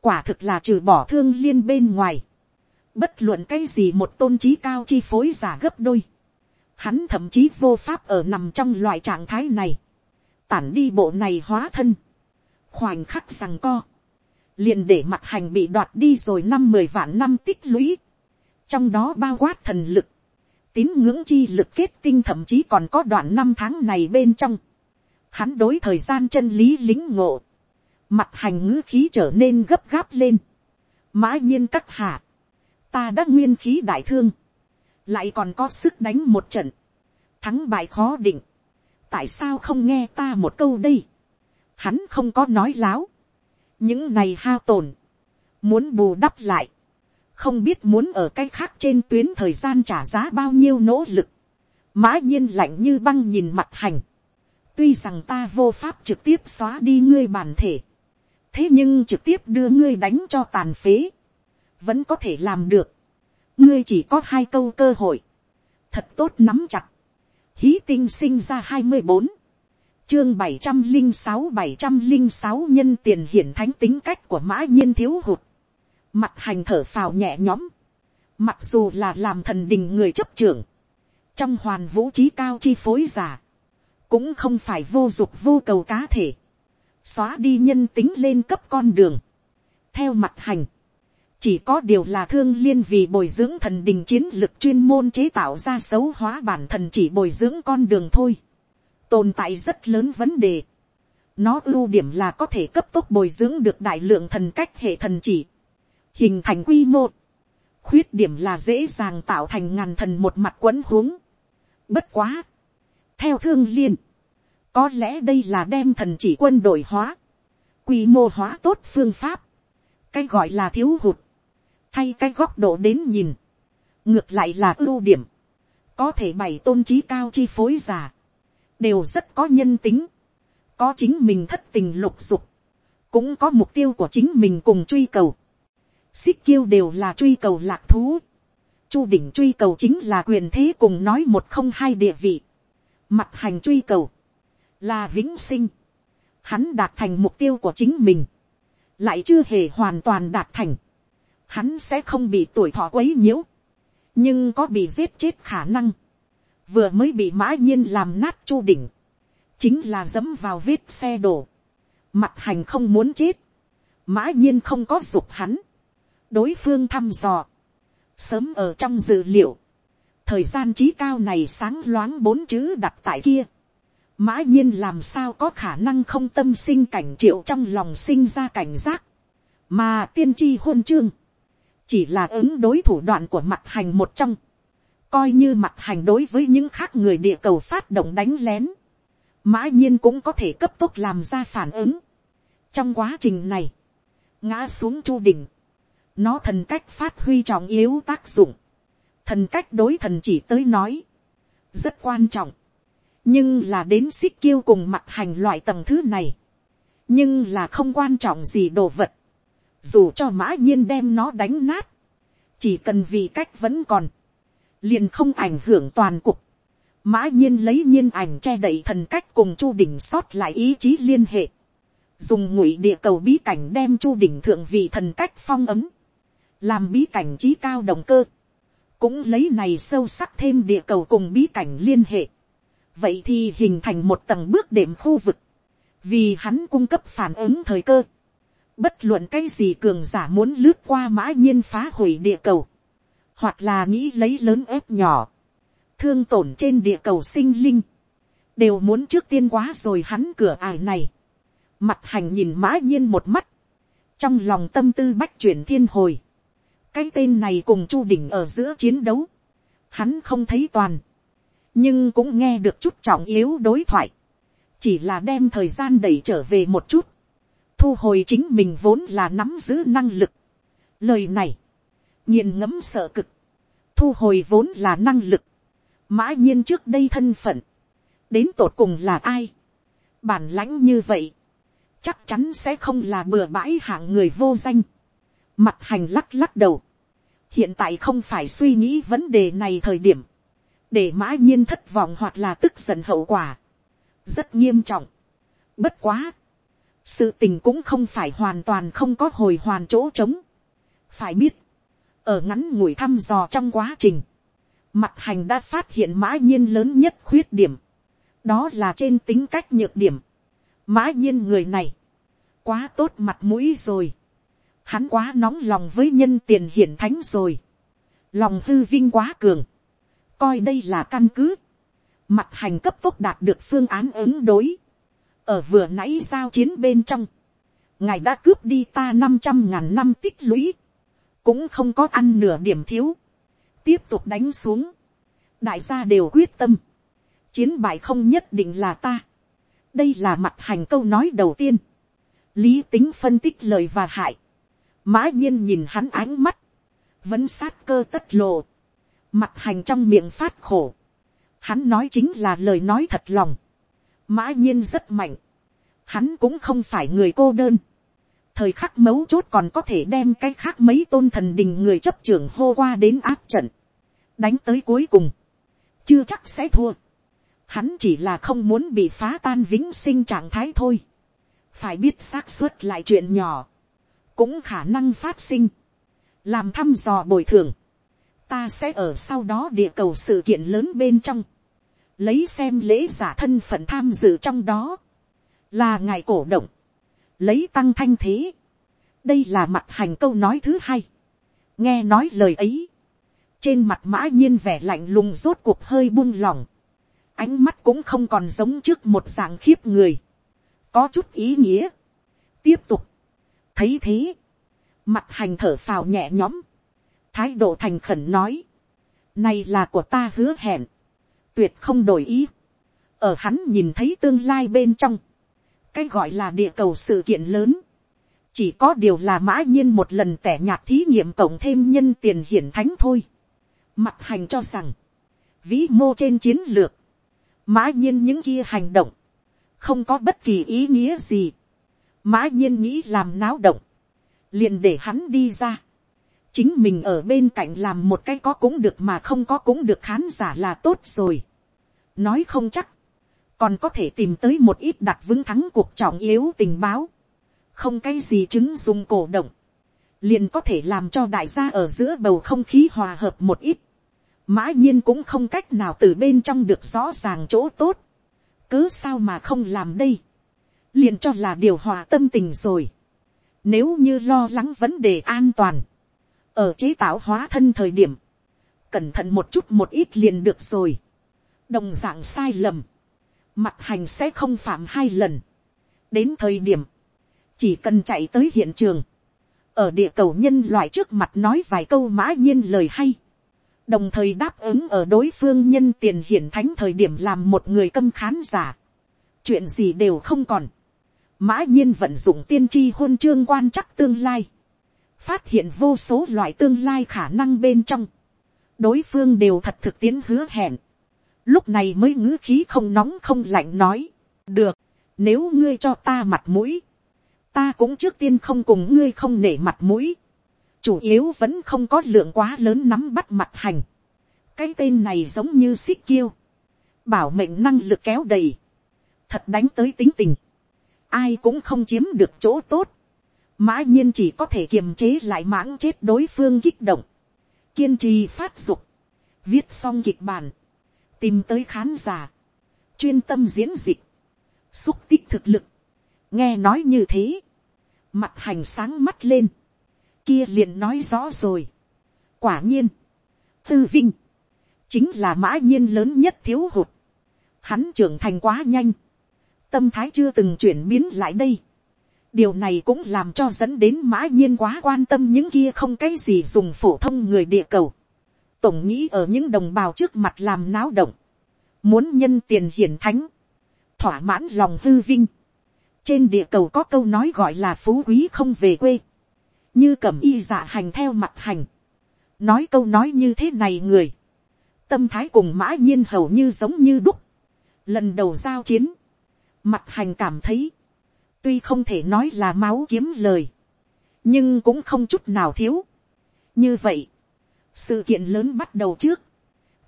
quả thực là trừ bỏ thương liên bên ngoài, bất luận cái gì một tôn trí cao chi phối giả gấp đôi, hắn thậm chí vô pháp ở nằm trong loại trạng thái này, tản đi bộ này hóa thân, khoảnh khắc rằng co, liền để mặt hành bị đoạt đi rồi năm mười vạn năm tích lũy, trong đó bao quát thần lực, tín ngưỡng chi lực kết tinh thậm chí còn có đoạn năm tháng này bên trong, hắn đối thời gian chân lý lính ngộ, mặt hành ngữ khí trở nên gấp gáp lên, mã nhiên các hạ, ta đã nguyên khí đại thương, lại còn có sức đánh một trận, thắng bại khó định, tại sao không nghe ta một câu đây, hắn không có nói láo, những này hao tổn, muốn bù đắp lại, không biết muốn ở cái khác trên tuyến thời gian trả giá bao nhiêu nỗ lực, mã nhiên lạnh như băng nhìn mặt hành, tuy rằng ta vô pháp trực tiếp xóa đi ngươi bản thể, thế nhưng trực tiếp đưa ngươi đánh cho tàn phế, vẫn có thể làm được. ngươi chỉ có hai câu cơ hội, thật tốt nắm chặt. hí tinh sinh ra hai mươi bốn, chương bảy trăm linh sáu bảy trăm linh sáu nhân tiền hiển thánh tính cách của mã nhiên thiếu hụt mặt hành thở phào nhẹ nhõm, mặc dù là làm thần đình người chấp trưởng, trong hoàn vũ trí cao chi phối giả, cũng không phải vô dục vô cầu cá thể, xóa đi nhân tính lên cấp con đường. theo mặt hành, chỉ có điều là thương liên vì bồi dưỡng thần đình chiến lực chuyên môn chế tạo ra xấu hóa bản thần chỉ bồi dưỡng con đường thôi. tồn tại rất lớn vấn đề. nó ưu điểm là có thể cấp tốc bồi dưỡng được đại lượng thần cách hệ thần chỉ hình thành quy mô, khuyết điểm là dễ dàng tạo thành ngàn thần một mặt quấn huống. Bất quá, theo thương liên, có lẽ đây là đem thần chỉ quân đội hóa, quy mô hóa tốt phương pháp, cái gọi là thiếu hụt, thay cái góc độ đến nhìn, ngược lại là ưu điểm, có thể bày tôn trí cao chi phối giả, đều rất có nhân tính, có chính mình thất tình lục dục, cũng có mục tiêu của chính mình cùng truy cầu, xích kiêu đều là truy cầu lạc thú, chu đỉnh truy cầu chính là quyền thế cùng nói một không hai địa vị, mặt hành truy cầu, là vĩnh sinh, hắn đạt thành mục tiêu của chính mình, lại chưa hề hoàn toàn đạt thành, hắn sẽ không bị tuổi thọ quấy nhiễu, nhưng có bị giết chết khả năng, vừa mới bị mã nhiên làm nát chu đỉnh, chính là dẫm vào vết xe đổ, mặt hành không muốn chết, mã nhiên không có dục hắn, đối phương thăm dò, sớm ở trong dự liệu, thời gian trí cao này sáng loáng bốn chữ đặt tại kia, mã nhiên làm sao có khả năng không tâm sinh cảnh triệu trong lòng sinh ra cảnh giác, mà tiên tri hôn chương, chỉ là ứng đối thủ đoạn của mặt hành một trong, coi như mặt hành đối với những khác người địa cầu phát động đánh lén, mã nhiên cũng có thể cấp tốc làm ra phản ứng. trong quá trình này, ngã xuống chu đỉnh, nó thần cách phát huy trọng yếu tác dụng, thần cách đối thần chỉ tới nói, rất quan trọng, nhưng là đến xích kiêu cùng mặt hành loại tầng thứ này, nhưng là không quan trọng gì đồ vật, dù cho mã nhiên đem nó đánh nát, chỉ cần vì cách vẫn còn, liền không ảnh hưởng toàn cục, mã nhiên lấy nhiên ảnh che đậy thần cách cùng chu đỉnh sót lại ý chí liên hệ, dùng ngụy địa cầu bí cảnh đem chu đỉnh thượng vị thần cách phong ấm, làm bí cảnh trí cao động cơ, cũng lấy này sâu sắc thêm địa cầu cùng bí cảnh liên hệ, vậy thì hình thành một tầng bước đệm khu vực, vì hắn cung cấp phản ứng thời cơ, bất luận cái gì cường giả muốn lướt qua mã nhiên phá hủy địa cầu, hoặc là nghĩ lấy lớn ép nhỏ, thương tổn trên địa cầu sinh linh, đều muốn trước tiên quá rồi hắn cửa ải này, mặt hành nhìn mã nhiên một mắt, trong lòng tâm tư bách chuyển thiên hồi, cái tên này cùng chu đỉnh ở giữa chiến đấu, hắn không thấy toàn, nhưng cũng nghe được chút trọng yếu đối thoại, chỉ là đem thời gian đẩy trở về một chút, thu hồi chính mình vốn là nắm giữ năng lực. Lời này, nghiền ngẫm sợ cực, thu hồi vốn là năng lực, mã nhiên trước đây thân phận, đến tột cùng là ai, bản lãnh như vậy, chắc chắn sẽ không là bừa bãi hạng người vô danh, mặt hành lắc lắc đầu, hiện tại không phải suy nghĩ vấn đề này thời điểm, để mã nhiên thất vọng hoặc là tức giận hậu quả, rất nghiêm trọng. Bất quá, sự tình cũng không phải hoàn toàn không có hồi hoàn chỗ trống. phải biết, ở ngắn ngủi thăm dò trong quá trình, mặt hành đã phát hiện mã nhiên lớn nhất khuyết điểm, đó là trên tính cách nhược điểm. mã nhiên người này, quá tốt mặt mũi rồi, hắn quá nóng lòng với nhân tiền hiển thánh rồi, lòng hư vinh quá cường, coi đây là căn cứ, mặt hành cấp tốc đạt được phương án ứng đối, ở vừa nãy giao chiến bên trong, ngài đã cướp đi ta năm trăm ngàn năm tích lũy, cũng không có ăn nửa điểm thiếu, tiếp tục đánh xuống, đại gia đều quyết tâm, chiến bại không nhất định là ta, đây là mặt hành câu nói đầu tiên, lý tính phân tích lời và hại, mã nhiên nhìn hắn ánh mắt, vẫn sát cơ tất lộ, mặt hành trong miệng phát khổ, hắn nói chính là lời nói thật lòng, mã nhiên rất mạnh, hắn cũng không phải người cô đơn, thời khắc mấu chốt còn có thể đem cái khác mấy tôn thần đình người chấp trưởng hô qua đến áp trận, đánh tới cuối cùng, chưa chắc sẽ thua, hắn chỉ là không muốn bị phá tan vĩnh sinh trạng thái thôi, phải biết xác suất lại chuyện nhỏ, cũng khả năng phát sinh, làm thăm dò bồi thường, ta sẽ ở sau đó địa cầu sự kiện lớn bên trong, lấy xem lễ giả thân phận tham dự trong đó, là ngài cổ động, lấy tăng thanh thế. đây là mặt hành câu nói thứ hai. nghe nói lời ấy, trên mặt mã nhiên vẻ lạnh lùng rốt cuộc hơi buông lỏng, ánh mắt cũng không còn giống trước một dạng khiếp người, có chút ý nghĩa. tiếp tục, thấy thế, mặt hành thở phào nhẹ nhõm, thái độ thành khẩn nói, nay là của ta hứa hẹn, tuyệt không đổi ý, ở hắn nhìn thấy tương lai bên trong, cái gọi là địa cầu sự kiện lớn, chỉ có điều là mã nhiên một lần tẻ nhạt thí nghiệm cộng thêm nhân tiền hiển thánh thôi. Mặt hành cho rằng, vĩ mô trên chiến lược, mã nhiên những kia hành động, không có bất kỳ ý nghĩa gì. Mã nhiên nghĩ làm náo động, liền để hắn đi ra. chính mình ở bên cạnh làm một cái có cũng được mà không có cũng được khán giả là tốt rồi. nói không chắc, còn có thể tìm tới một ít đặt vững thắng cuộc trọng yếu tình báo. không cái gì chứng dùng cổ động, liền có thể làm cho đại gia ở giữa bầu không khí hòa hợp một ít. mã nhiên cũng không cách nào từ bên trong được rõ ràng chỗ tốt cứ sao mà không làm đây, liền cho là điều hòa tâm tình rồi. Nếu như lo lắng vấn đề an toàn, ở chế tạo hóa thân thời điểm, cẩn thận một chút một ít liền được rồi. đồng dạng sai lầm, mặt hành sẽ không phạm hai lần. đến thời điểm, chỉ cần chạy tới hiện trường, ở địa cầu nhân loại trước mặt nói vài câu mã nhiên lời hay, đồng thời đáp ứng ở đối phương nhân tiền hiển thánh thời điểm làm một người câm khán giả. chuyện gì đều không còn mã nhiên vận dụng tiên tri hôn chương quan chắc tương lai. phát hiện vô số loại tương lai khả năng bên trong. đối phương đều thật thực tiến hứa hẹn. lúc này mới ngữ khí không nóng không lạnh nói. được, nếu ngươi cho ta mặt mũi, ta cũng trước tiên không cùng ngươi không nể mặt mũi chủ yếu vẫn không có lượng quá lớn nắm bắt mặt hành. cái tên này giống như xích kiêu, bảo mệnh năng lực kéo đầy, thật đánh tới tính tình, ai cũng không chiếm được chỗ tốt, mã nhiên chỉ có thể kiềm chế lại mãng chết đối phương kích động, kiên trì phát dục, viết xong kịch bản, tìm tới khán giả, chuyên tâm diễn dịch, xúc tích thực lực, nghe nói như thế, mặt hành sáng mắt lên, kia liền nói rõ rồi. quả nhiên, tư vinh, chính là mã nhiên lớn nhất thiếu hụt. hắn trưởng thành quá nhanh, tâm thái chưa từng chuyển biến lại đây. điều này cũng làm cho dẫn đến mã nhiên quá quan tâm những kia không cái gì dùng phổ thông người địa cầu. tổng nghĩ ở những đồng bào trước mặt làm náo động, muốn nhân tiền hiển thánh, thỏa mãn lòng hư vinh. trên địa cầu có câu nói gọi là phú quý không về quê. Như cẩm y dạ hành theo mặt hành, nói câu nói như thế này người, tâm thái cùng mã nhiên hầu như giống như đúc, lần đầu giao chiến, mặt hành cảm thấy, tuy không thể nói là máu kiếm lời, nhưng cũng không chút nào thiếu. như vậy, sự kiện lớn bắt đầu trước,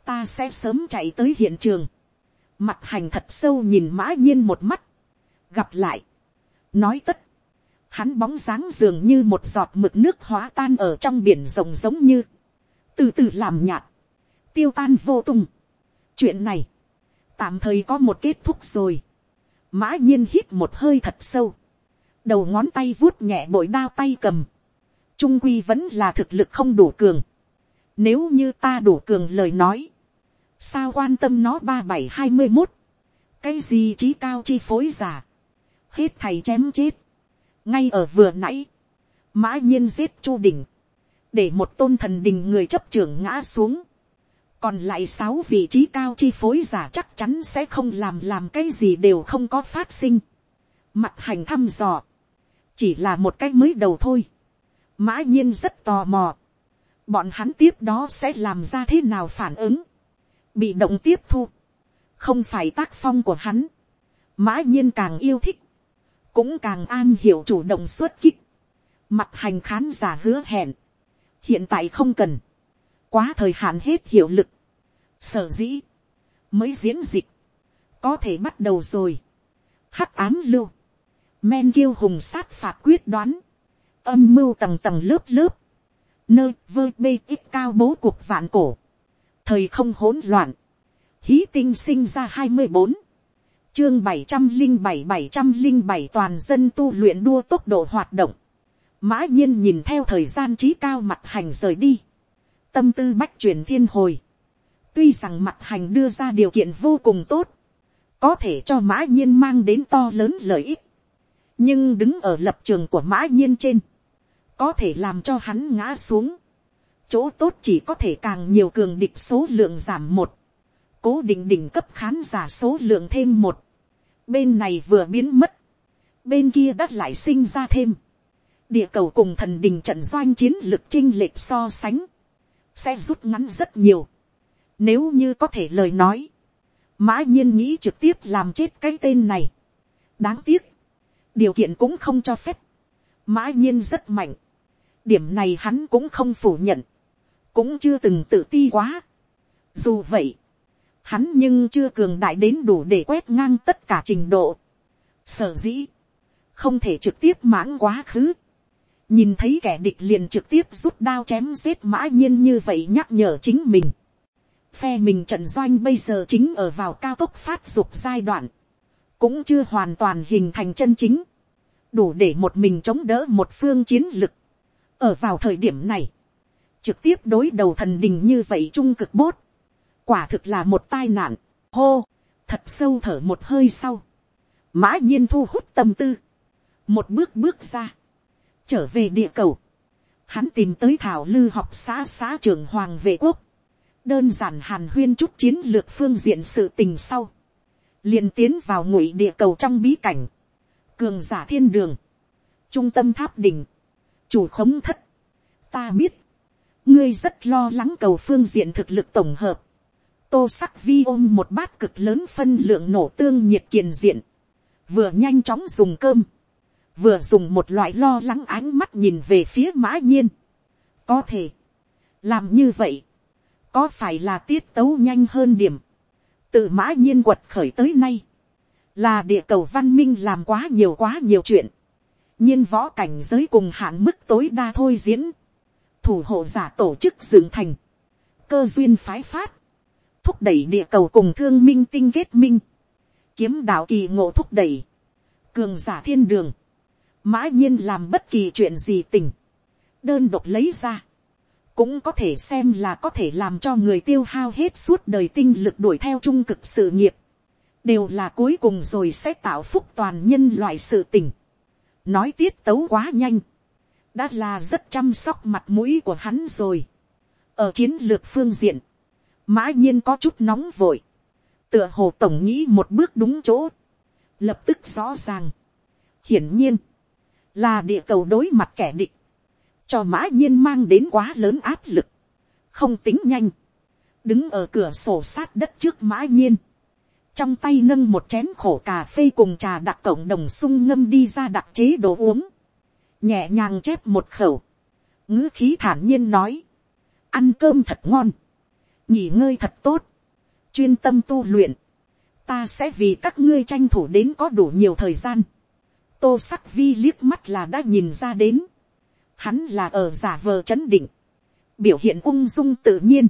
ta sẽ sớm chạy tới hiện trường, mặt hành thật sâu nhìn mã nhiên một mắt, gặp lại, nói tất hắn bóng dáng dường như một giọt mực nước hóa tan ở trong biển rồng giống như, từ từ làm nhạt, tiêu tan vô tung. chuyện này, tạm thời có một kết thúc rồi, mã nhiên hít một hơi thật sâu, đầu ngón tay vuốt nhẹ bội đao tay cầm, trung quy vẫn là thực lực không đủ cường, nếu như ta đủ cường lời nói, sao quan tâm nó ba bảy hai mươi một, cái gì trí cao chi phối giả, hết thầy chém chết, ngay ở vừa nãy, mã nhiên giết chu đỉnh, để một tôn thần đình người chấp trưởng ngã xuống, còn lại sáu vị trí cao chi phối giả chắc chắn sẽ không làm làm cái gì đều không có phát sinh. mặt hành thăm dò, chỉ là một cái mới đầu thôi. mã nhiên rất tò mò, bọn hắn tiếp đó sẽ làm ra thế nào phản ứng, bị động tiếp thu, không phải tác phong của hắn, mã nhiên càng yêu thích, cũng càng an hiểu chủ động xuất kích, mặt hành khán giả hứa hẹn, hiện tại không cần, quá thời hạn hết hiệu lực, sở dĩ, mới diễn dịch, có thể bắt đầu rồi, hắc ám lưu, men kiêu hùng sát phạt quyết đoán, âm mưu tầng tầng lớp lớp, nơi vơ bê ít cao bố cuộc vạn cổ, thời không hỗn loạn, hí tinh sinh ra hai mươi bốn, chương bảy trăm linh bảy bảy trăm linh bảy toàn dân tu luyện đua tốc độ hoạt động. mã nhiên nhìn theo thời gian trí cao mặt hành rời đi. tâm tư bách truyền thiên hồi tuy rằng mặt hành đưa ra điều kiện vô cùng tốt. có thể cho mã nhiên mang đến to lớn lợi ích. nhưng đứng ở lập trường của mã nhiên trên. có thể làm cho hắn ngã xuống, chỗ tốt chỉ có thể càng nhiều cường địch số lượng giảm một, cố định đỉnh cấp khán giả số lượng thêm một, bên này vừa biến mất, bên kia đắt lại sinh ra thêm, địa cầu cùng thần đình trận doanh chiến lược chinh lệch so sánh, sẽ rút ngắn rất nhiều. Nếu như có thể lời nói, mã nhiên nghĩ trực tiếp làm chết cái tên này. đáng tiếc, điều kiện cũng không cho phép. mã nhiên rất mạnh. điểm này hắn cũng không phủ nhận, cũng chưa từng tự ti quá. dù vậy, hắn nhưng chưa cường đại đến đủ để quét ngang tất cả trình độ. sở dĩ, không thể trực tiếp mãn quá khứ nhìn thấy kẻ địch liền trực tiếp rút đao chém giết mã nhiên như vậy nhắc nhở chính mình. Phe mình trận doanh bây giờ chính ở vào cao tốc phát dục giai đoạn, cũng chưa hoàn toàn hình thành chân chính, đủ để một mình chống đỡ một phương chiến lực. ở vào thời điểm này, trực tiếp đối đầu thần đình như vậy trung cực bốt, quả thực là một tai nạn, hô, thật sâu thở một hơi sau, mã nhiên thu hút tâm tư, một bước bước ra, trở về địa cầu, hắn tìm tới thảo lư học xã xã trưởng hoàng vệ quốc, đơn giản hàn huyên chút chiến lược phương diện sự tình sau, liền tiến vào ngụy địa cầu trong bí cảnh, cường giả thiên đường, trung tâm tháp đỉnh, chủ khống thất, ta biết, ngươi rất lo lắng cầu phương diện thực lực tổng hợp, tô sắc vi ôm một bát cực lớn phân lượng nổ tương nhiệt kiền diện, vừa nhanh chóng dùng cơm, vừa dùng một loại lo lắng ánh mắt nhìn về phía mã nhiên. có thể, làm như vậy, có phải là tiết tấu nhanh hơn điểm, tự mã nhiên quật khởi tới nay, là địa cầu văn minh làm quá nhiều quá nhiều chuyện, nhiên võ cảnh giới cùng hạn mức tối đa thôi diễn, thủ hộ giả tổ chức dựng thành, cơ duyên phái phát, thúc đẩy địa cầu cùng thương minh tinh kết minh, kiếm đạo kỳ ngộ thúc đẩy, cường giả thiên đường, mã nhiên làm bất kỳ chuyện gì tình, đơn độc lấy ra, cũng có thể xem là có thể làm cho người tiêu hao hết suốt đời tinh lực đuổi theo trung cực sự nghiệp, đều là cuối cùng rồi sẽ tạo phúc toàn nhân loại sự tình. nói tiết tấu quá nhanh, đã là rất chăm sóc mặt mũi của hắn rồi. ở chiến lược phương diện, mã nhiên có chút nóng vội, tựa hồ tổng nghĩ một bước đúng chỗ, lập tức rõ ràng. hiển nhiên, là địa cầu đối mặt kẻ địch, cho mã nhiên mang đến quá lớn áp lực, không tính nhanh, đứng ở cửa sổ sát đất trước mã nhiên, trong tay nâng một chén khổ cà phê cùng trà đặc cộng đồng sung ngâm đi ra đặc chế đồ uống, nhẹ nhàng chép một khẩu, ngữ khí thản nhiên nói, ăn cơm thật ngon, nghỉ ngơi thật tốt, chuyên tâm tu luyện, ta sẽ vì các ngươi tranh thủ đến có đủ nhiều thời gian, tô sắc vi liếc mắt là đã nhìn ra đến. Hắn là ở giả vờ chấn định. Biểu hiện ung dung tự nhiên.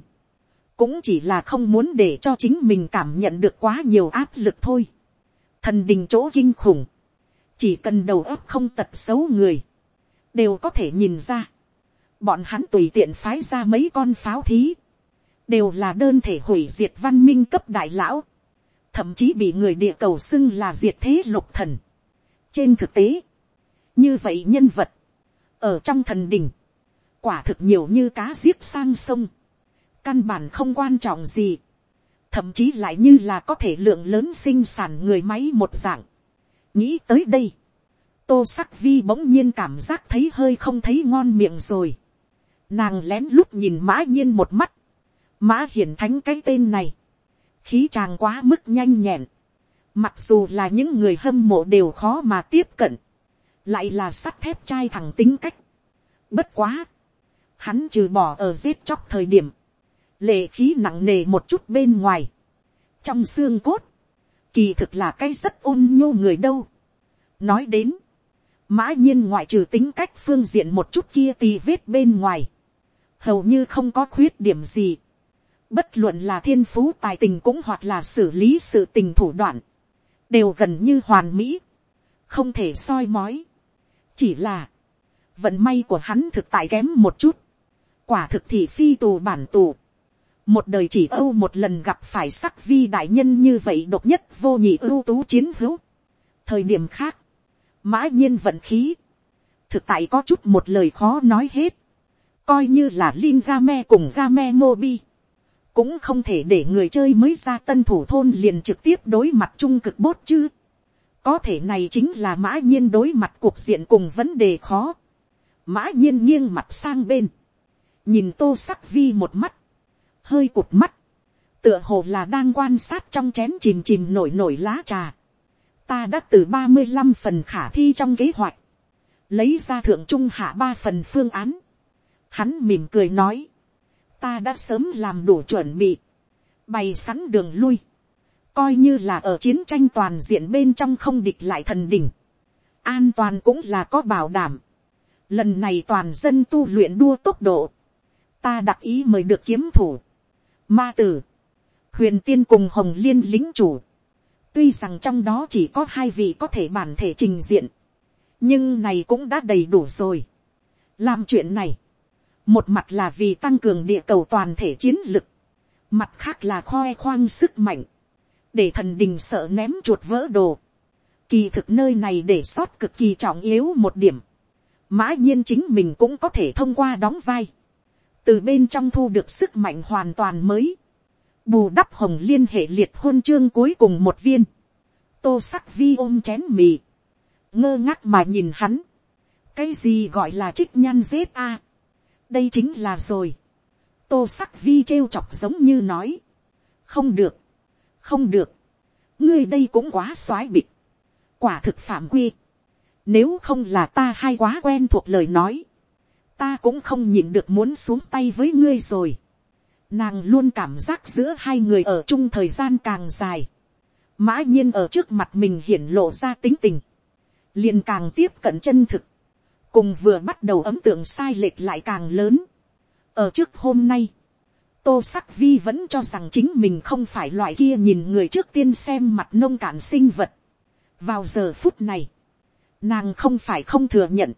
Cũng chỉ là không muốn để cho chính mình cảm nhận được quá nhiều áp lực thôi. Thần đình chỗ kinh khủng. Chỉ cần đầu óc không tật xấu người. Đều có thể nhìn ra. Bọn hắn tùy tiện phái ra mấy con pháo thí. Đều là đơn thể hủy diệt văn minh cấp đại lão. Thậm chí bị người địa cầu xưng là diệt thế lục thần trên thực tế, như vậy nhân vật, ở trong thần đình, quả thực nhiều như cá giết sang sông, căn bản không quan trọng gì, thậm chí lại như là có thể lượng lớn sinh sản người máy một dạng. nghĩ tới đây, tô sắc vi bỗng nhiên cảm giác thấy hơi không thấy ngon miệng rồi. nàng lén lút nhìn mã nhiên một mắt, mã hiển thánh cái tên này, khí tràng quá mức nhanh nhẹn, Mặc dù là những người hâm mộ đều khó mà tiếp cận. Lại là sắt thép trai thẳng tính cách. Bất quá. Hắn trừ bỏ ở giết chóc thời điểm. Lệ khí nặng nề một chút bên ngoài. Trong xương cốt. Kỳ thực là cái rất ôn nhô người đâu. Nói đến. Mã nhiên ngoại trừ tính cách phương diện một chút kia tì vết bên ngoài. Hầu như không có khuyết điểm gì bất luận là thiên phú tài tình cũng hoặc là xử lý sự tình thủ đoạn, đều gần như hoàn mỹ, không thể soi mói chỉ là, vận may của hắn thực tại kém một chút, quả thực thì phi tù bản tù, một đời chỉ âu một lần gặp phải sắc vi đại nhân như vậy độc nhất vô nhị ưu tú chiến hữu. thời điểm khác, mã nhiên vận khí, thực tại có chút một lời khó nói hết, coi như là Lin Game cùng Game Mobi, cũng không thể để người chơi mới ra tân thủ thôn liền trực tiếp đối mặt trung cực bốt chứ có thể này chính là mã nhiên đối mặt cuộc diện cùng vấn đề khó. mã nhiên nghiêng mặt sang bên, nhìn tô sắc vi một mắt, hơi cụt mắt, tựa hồ là đang quan sát trong chén chìm chìm nổi nổi lá trà. ta đã từ ba mươi năm phần khả thi trong kế hoạch, lấy ra thượng trung hạ ba phần phương án. hắn mỉm cười nói, ta đã sớm làm đủ chuẩn bị, bày sẵn đường lui, coi như là ở chiến tranh toàn diện bên trong không địch lại thần đỉnh, an toàn cũng là có bảo đảm. Lần này toàn dân tu luyện đua tốc độ, ta đặc ý mời được kiếm thủ, ma tử, huyền tiên cùng hồng liên lính chủ. tuy rằng trong đó chỉ có hai vị có thể bản thể trình diện, nhưng này cũng đã đầy đủ rồi. làm chuyện này, một mặt là vì tăng cường địa cầu toàn thể chiến lực, mặt khác là khoe khoang sức mạnh, để thần đình sợ ném chuột vỡ đồ. Kỳ thực nơi này để sót cực kỳ trọng yếu một điểm. Mã nhiên chính mình cũng có thể thông qua đóng vai. Từ bên trong thu được sức mạnh hoàn toàn mới. Bù đắp hồng liên hệ liệt hôn chương cuối cùng một viên. Tô sắc vi ôm chén mì. Ngơ ngác mà nhìn hắn. Cái gì gọi là trích nhan dết a đây chính là rồi. tô sắc vi trêu chọc giống như nói. không được, không được, ngươi đây cũng quá xoái bịch, quả thực phạm quy. nếu không là ta hay quá quen thuộc lời nói, ta cũng không nhịn được muốn xuống tay với ngươi rồi. Nàng luôn cảm giác giữa hai người ở chung thời gian càng dài. Mã nhiên ở trước mặt mình hiển lộ ra tính tình. liền càng tiếp cận chân thực cùng vừa bắt đầu ấm tượng sai lệch lại càng lớn. ở trước hôm nay, tô sắc vi vẫn cho rằng chính mình không phải loại kia nhìn người trước tiên xem mặt nông cạn sinh vật. vào giờ phút này, nàng không phải không thừa nhận,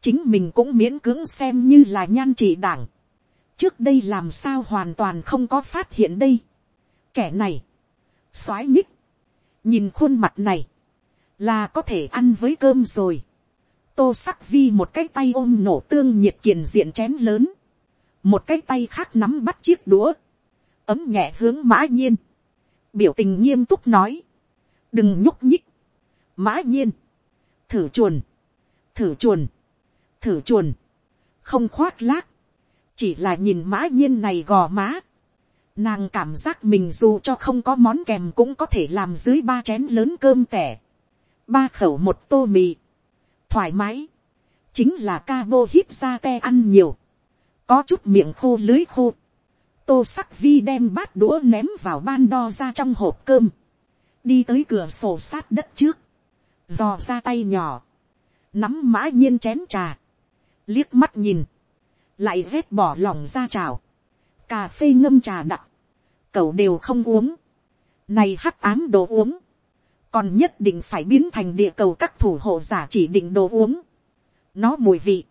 chính mình cũng miễn cưỡng xem như là nhan trị đảng. trước đây làm sao hoàn toàn không có phát hiện đây. kẻ này, soái nhích, nhìn khuôn mặt này, là có thể ăn với cơm rồi tô sắc vi một cái tay ôm nổ tương nhiệt kiền diện chén lớn, một cái tay khác nắm bắt chiếc đũa, ấm nhẹ hướng mã nhiên, biểu tình nghiêm túc nói, đừng nhúc nhích, mã nhiên, thử chuồn, thử chuồn, thử chuồn, không khoác lác, chỉ là nhìn mã nhiên này gò má, nàng cảm giác mình dù cho không có món kèm cũng có thể làm dưới ba chén lớn cơm tẻ, ba khẩu một tô mì, thoải mái, chính là ca bô hít ra te ăn nhiều, có chút miệng khô lưới khô, tô sắc vi đem bát đũa ném vào ban đo ra trong hộp cơm, đi tới cửa sổ sát đất trước, dò ra tay nhỏ, nắm mã nhiên chén trà, liếc mắt nhìn, lại vét bỏ lòng ra trào, cà phê ngâm trà đặc, cậu đều không uống, này hắc ám đồ uống, còn nhất định phải biến thành địa cầu các thủ hộ giả chỉ định đồ uống. nó mùi vị,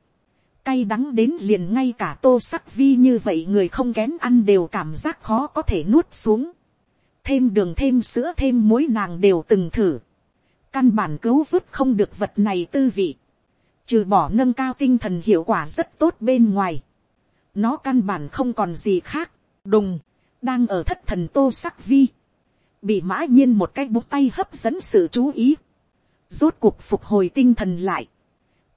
cay đắng đến liền ngay cả tô sắc vi như vậy người không kén ăn đều cảm giác khó có thể nuốt xuống. thêm đường thêm sữa thêm muối nàng đều từng thử. căn bản cứu vứt không được vật này tư vị. trừ bỏ nâng cao tinh thần hiệu quả rất tốt bên ngoài. nó căn bản không còn gì khác. đùng, đang ở thất thần tô sắc vi bị mã nhiên một cái bút tay hấp dẫn sự chú ý, rốt cuộc phục hồi tinh thần lại.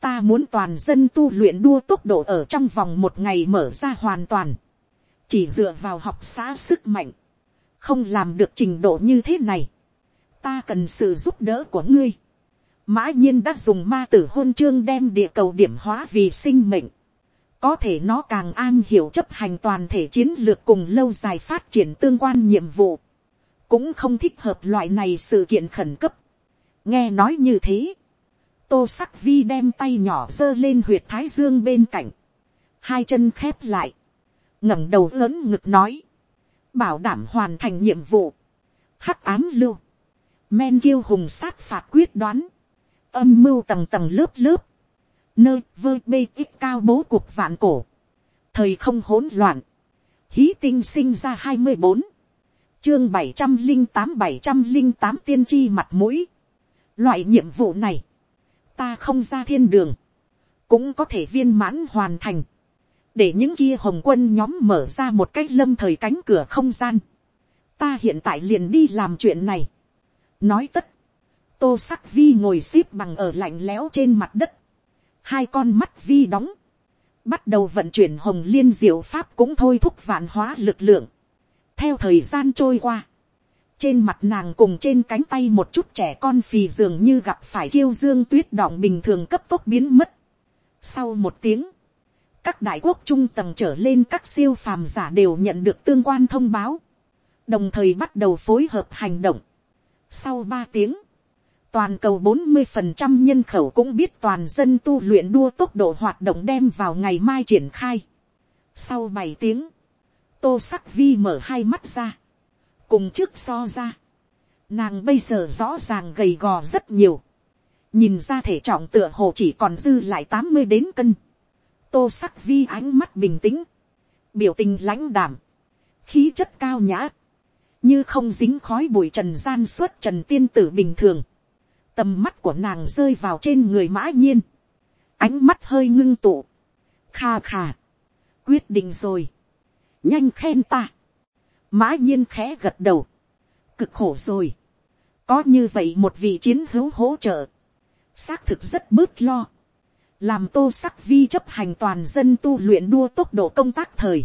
Ta muốn toàn dân tu luyện đua tốc độ ở trong vòng một ngày mở ra hoàn toàn, chỉ dựa vào học xã sức mạnh, không làm được trình độ như thế này. Ta cần sự giúp đỡ của ngươi. Mã nhiên đã dùng ma tử hôn chương đem địa cầu điểm hóa vì sinh mệnh. Có thể nó càng an hiểu chấp hành toàn thể chiến lược cùng lâu dài phát triển tương quan nhiệm vụ cũng không thích hợp loại này sự kiện khẩn cấp. nghe nói như thế, tô sắc vi đem tay nhỏ giơ lên huyệt thái dương bên cạnh, hai chân khép lại, ngẩng đầu lớn ngực nói, bảo đảm hoàn thành nhiệm vụ, hắc ám lưu, men kiêu hùng sát phạt quyết đoán, âm mưu tầng tầng lớp lớp, nơi vơ bê ít cao bố cuộc vạn cổ, thời không hỗn loạn, hí tinh sinh ra hai mươi bốn, chương bảy trăm linh tám bảy trăm linh tám tiên tri mặt mũi. Loại nhiệm vụ này, ta không ra thiên đường, cũng có thể viên mãn hoàn thành, để những kia hồng quân nhóm mở ra một cách lâm thời cánh cửa không gian. ta hiện tại liền đi làm chuyện này. nói tất, tô sắc vi ngồi x ế p bằng ở lạnh lẽo trên mặt đất, hai con mắt vi đóng, bắt đầu vận chuyển hồng liên diệu pháp cũng thôi thúc vạn hóa lực lượng. theo thời gian trôi qua, trên mặt nàng cùng trên cánh tay một chút trẻ con phì dường như gặp phải kiêu dương tuyết đỏng bình thường cấp tốc biến mất. sau một tiếng, các đại quốc trung tầng trở lên các siêu phàm giả đều nhận được tương quan thông báo, đồng thời bắt đầu phối hợp hành động. sau ba tiếng, toàn cầu bốn mươi phần trăm nhân khẩu cũng biết toàn dân tu luyện đua tốc độ hoạt động đem vào ngày mai triển khai. sau bảy tiếng, tô sắc vi mở hai mắt ra, cùng trước so ra, nàng bây giờ rõ ràng gầy gò rất nhiều, nhìn ra thể trọng tựa hồ chỉ còn dư lại tám mươi đến cân, tô sắc vi ánh mắt bình tĩnh, biểu tình lãnh đảm, khí chất cao nhã, như không dính khói bụi trần gian suốt trần tiên tử bình thường, tầm mắt của nàng rơi vào trên người mã nhiên, ánh mắt hơi ngưng tụ, kha kha, quyết định rồi, nhanh khen ta, mã nhiên khẽ gật đầu, cực khổ rồi, có như vậy một vị chiến hữu hỗ trợ, xác thực rất bớt lo, làm tô sắc vi chấp hành toàn dân tu luyện đua tốc độ công tác thời,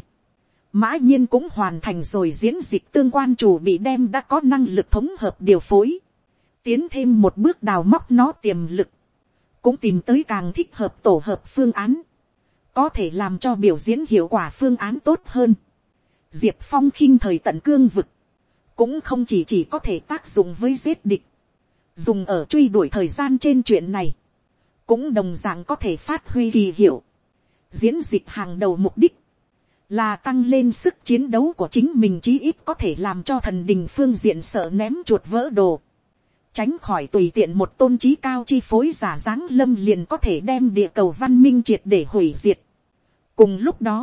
mã nhiên cũng hoàn thành rồi diễn dịch tương quan chủ bị đem đã có năng lực thống hợp điều phối, tiến thêm một bước đào móc nó tiềm lực, cũng tìm tới càng thích hợp tổ hợp phương án, có thể làm cho biểu diễn hiệu quả phương án tốt hơn. Diệp phong khinh thời tận cương vực, cũng không chỉ chỉ có thể tác dụng với giết địch, dùng ở truy đuổi thời gian trên chuyện này, cũng đồng d ạ n g có thể phát huy kỳ hiệu. diễn dịch hàng đầu mục đích, là tăng lên sức chiến đấu của chính mình chí ít có thể làm cho thần đình phương diện sợ ném chuột vỡ đồ. Tránh khỏi tùy tiện một tôn trí cao chi phối giả dáng lâm liền có thể đem địa cầu văn minh triệt để hủy diệt. cùng lúc đó,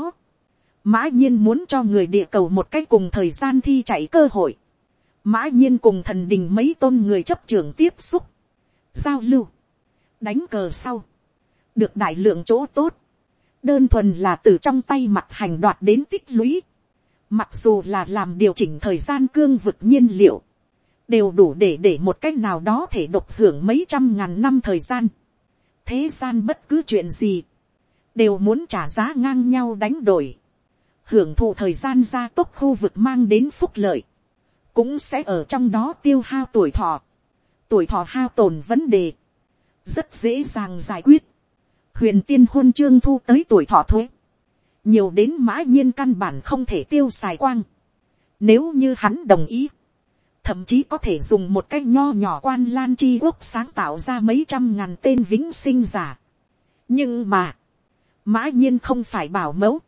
mã nhiên muốn cho người địa cầu một cách cùng thời gian thi chạy cơ hội. mã nhiên cùng thần đình mấy tôn người chấp trưởng tiếp xúc, giao lưu, đánh cờ sau, được đại lượng chỗ tốt, đơn thuần là từ trong tay mặt hành đoạt đến tích lũy, mặc dù là làm điều chỉnh thời gian cương vực nhiên liệu, đều đủ để để một cách nào đó thể độc hưởng mấy trăm ngàn năm thời gian. thế gian bất cứ chuyện gì, đều muốn trả giá ngang nhau đánh đổi hưởng thụ thời gian gia tốc khu vực mang đến phúc lợi, cũng sẽ ở trong đó tiêu hao tuổi thọ. tuổi thọ hao tồn vấn đề, rất dễ dàng giải quyết. huyền tiên hôn chương thu tới tuổi thọ thuế, nhiều đến mã nhiên căn bản không thể tiêu xài quang. nếu như hắn đồng ý, thậm chí có thể dùng một cái nho nhỏ quan lan chi quốc sáng tạo ra mấy trăm ngàn tên vĩnh sinh giả. nhưng mà, mã nhiên không phải bảo mẫu,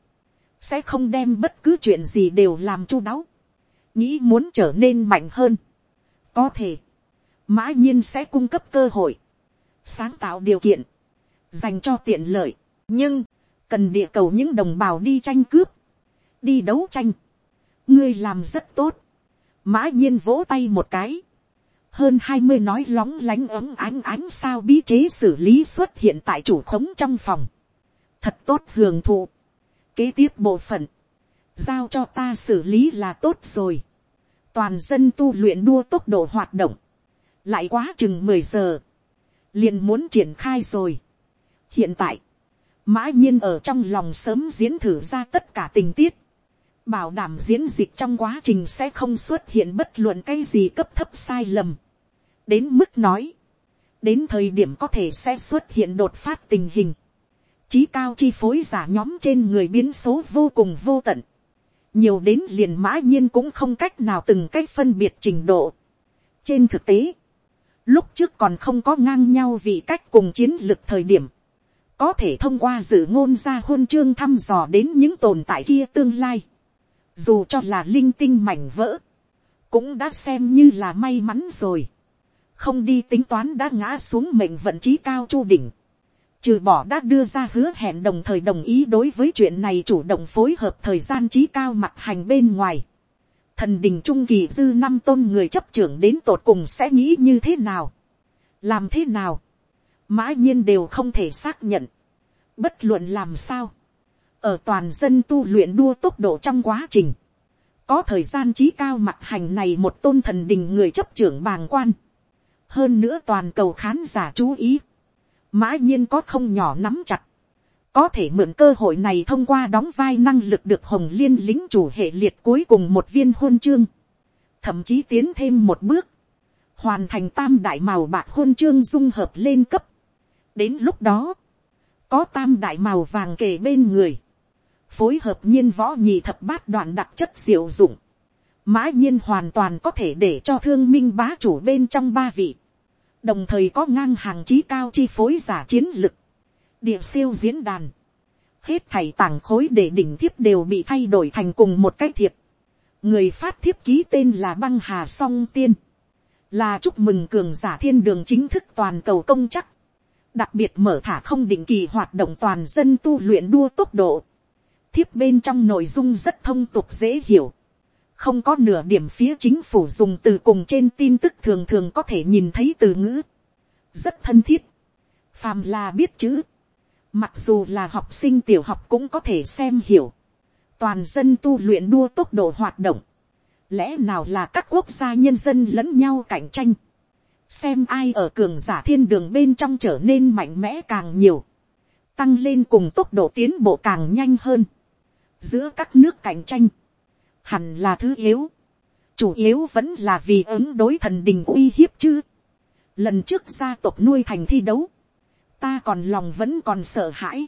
sẽ không đem bất cứ chuyện gì đều làm chu đáo, nghĩ muốn trở nên mạnh hơn. có thể, mã nhiên sẽ cung cấp cơ hội, sáng tạo điều kiện, dành cho tiện lợi, nhưng, cần địa cầu những đồng bào đi tranh cướp, đi đấu tranh, ngươi làm rất tốt, mã nhiên vỗ tay một cái, hơn hai mươi nói lóng lánh ấm ánh ánh sao bí chế xử lý xuất hiện tại chủ khống trong phòng, thật tốt hưởng thụ, kế tiếp bộ phận, giao cho ta xử lý là tốt rồi, toàn dân tu luyện đua tốc độ hoạt động, lại quá chừng mười giờ, liền muốn triển khai rồi. hiện tại, mã nhiên ở trong lòng sớm diễn thử ra tất cả tình tiết, bảo đảm diễn dịch trong quá trình sẽ không xuất hiện bất luận cái gì cấp thấp sai lầm. đến mức nói, đến thời điểm có thể sẽ xuất hiện đột phát tình hình, trí cao chi phối giả nhóm trên người biến số vô cùng vô tận, nhiều đến liền mã nhiên cũng không cách nào từng cách phân biệt trình độ. trên thực tế, lúc trước còn không có ngang nhau vì cách cùng chiến lược thời điểm, có thể thông qua dự ngôn ra huân chương thăm dò đến những tồn tại kia tương lai. Dù cho là linh tinh mảnh vỡ, cũng đã xem như là may mắn rồi, không đi tính toán đã ngã xuống mệnh vận trí cao chu đỉnh, trừ bỏ đã đưa ra hứa hẹn đồng thời đồng ý đối với chuyện này chủ động phối hợp thời gian trí cao mặt hành bên ngoài, thần đình trung kỳ dư năm tôn người chấp trưởng đến tột cùng sẽ nghĩ như thế nào, làm thế nào, mã nhiên đều không thể xác nhận, Bất luận làm sao. Ở toàn dân tu luyện đua tốc độ trong quá trình. Có thời gian trí cao mặt hành này một tôn thần đình người chấp trưởng bàng quan. Hơn nữa toàn cầu khán giả chú ý. Mã nhiên có không nhỏ nắm chặt. Có thể mượn cơ hội này thông qua đóng vai năng lực được hồng liên lính chủ hệ liệt cuối cùng một viên hôn chương. Thậm chí tiến thêm một bước. Hoàn thành tam đại màu bạc hôn chương dung hợp lên cấp. Đến lúc đó có tam đại màu vàng kề bên người, phối hợp nhiên võ nhị thập bát đoạn đặc chất diệu dụng, mã nhiên hoàn toàn có thể để cho thương minh bá chủ bên trong ba vị, đồng thời có ngang hàng trí cao chi phối giả chiến lực, địa siêu diễn đàn, hết thảy tảng khối để đỉnh thiếp đều bị thay đổi thành cùng một cái thiệp, người phát thiếp ký tên là băng hà song tiên, là chúc mừng cường giả thiên đường chính thức toàn cầu công chắc, đặc biệt mở thả không định kỳ hoạt động toàn dân tu luyện đua tốc độ, thiếp bên trong nội dung rất thông tục dễ hiểu, không có nửa điểm phía chính phủ dùng từ cùng trên tin tức thường thường có thể nhìn thấy từ ngữ, rất thân thiết, phàm là biết chữ, mặc dù là học sinh tiểu học cũng có thể xem hiểu, toàn dân tu luyện đua tốc độ hoạt động, lẽ nào là các quốc gia nhân dân lẫn nhau cạnh tranh, xem ai ở cường giả thiên đường bên trong trở nên mạnh mẽ càng nhiều, tăng lên cùng tốc độ tiến bộ càng nhanh hơn, giữa các nước cạnh tranh, hẳn là thứ yếu, chủ yếu vẫn là vì ứng đối thần đình uy hiếp chứ. Lần trước gia tộc nuôi thành thi đấu, ta còn lòng vẫn còn sợ hãi,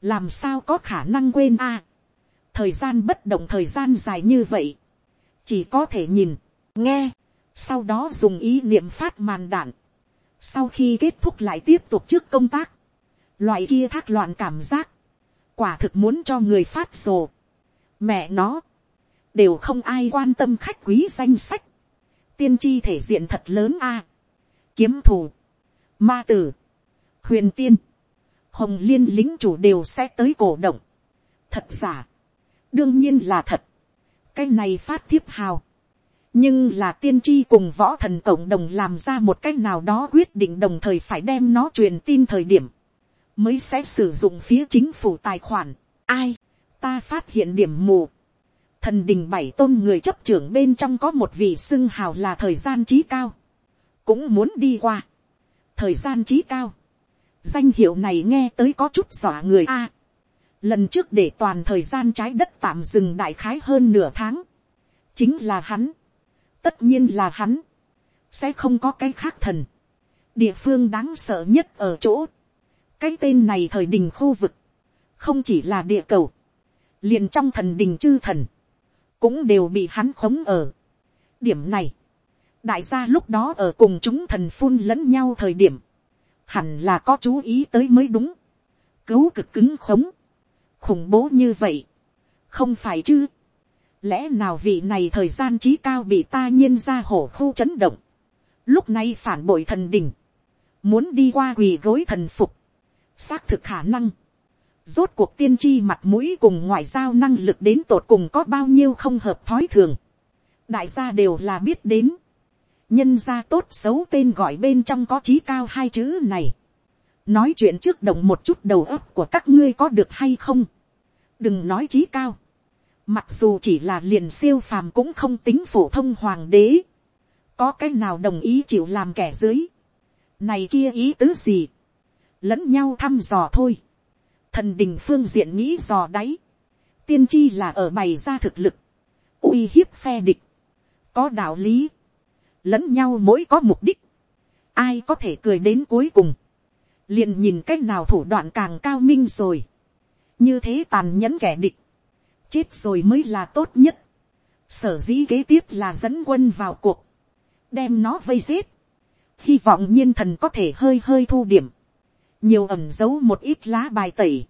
làm sao có khả năng quên a. thời gian bất động thời gian dài như vậy, chỉ có thể nhìn, nghe, sau đó dùng ý niệm phát màn đạn, sau khi kết thúc lại tiếp tục trước công tác, loại kia thác loạn cảm giác, quả thực muốn cho người phát rồ, mẹ nó, đều không ai quan tâm khách quý danh sách, tiên tri thể diện thật lớn a, kiếm thù, ma tử, huyền tiên, hồng liên lính chủ đều sẽ tới cổ động, thật giả, đương nhiên là thật, cái này phát thiếp hào, nhưng là tiên tri cùng võ thần cộng đồng làm ra một cách nào đó quyết định đồng thời phải đem nó truyền tin thời điểm, mới sẽ sử dụng phía chính phủ tài khoản. ai, ta phát hiện điểm mù thần đình bảy tôn người chấp trưởng bên trong có một vị xưng hào là thời gian trí cao, cũng muốn đi qua. thời gian trí cao, danh hiệu này nghe tới có chút dọa người a. lần trước để toàn thời gian trái đất tạm dừng đại khái hơn nửa tháng, chính là hắn. Tất nhiên là hắn, sẽ không có cái khác thần. địa phương đáng sợ nhất ở chỗ, cái tên này thời đình khu vực, không chỉ là địa cầu, liền trong thần đình chư thần, cũng đều bị hắn khống ở. điểm này, đại gia lúc đó ở cùng chúng thần phun lẫn nhau thời điểm, hẳn là có chú ý tới mới đúng, cứu cực cứng khống, khủng bố như vậy, không phải chứ, lẽ nào vị này thời gian trí cao bị ta nhiên ra hổ khu chấn động, lúc này phản bội thần đình, muốn đi qua quỳ gối thần phục, xác thực khả năng, rốt cuộc tiên tri mặt mũi cùng ngoại giao năng lực đến tột cùng có bao nhiêu không hợp thói thường, đại gia đều là biết đến, nhân gia tốt xấu tên gọi bên trong có trí cao hai chữ này, nói chuyện trước động một chút đầu óc của các ngươi có được hay không, đừng nói trí cao, Mặc dù chỉ là liền siêu phàm cũng không tính phổ thông hoàng đế. Có cái nào đồng ý chịu làm kẻ dưới. Này kia ý tứ gì. Lẫn nhau thăm dò thôi. Thần đình phương diện nghĩ dò đáy. Tiên tri là ở bày ra thực lực. uy hiếp phe địch. Có đạo lý. Lẫn nhau mỗi có mục đích. Ai có thể cười đến cuối cùng. Liền nhìn cách nào thủ đoạn càng cao minh rồi. Như thế tàn nhẫn kẻ địch chết rồi mới là tốt nhất. sở dĩ kế tiếp là dẫn quân vào cuộc, đem nó vây giết. hy vọng nhiên thần có thể hơi hơi thu điểm, nhiều ẩm giấu một ít lá bài tẩy,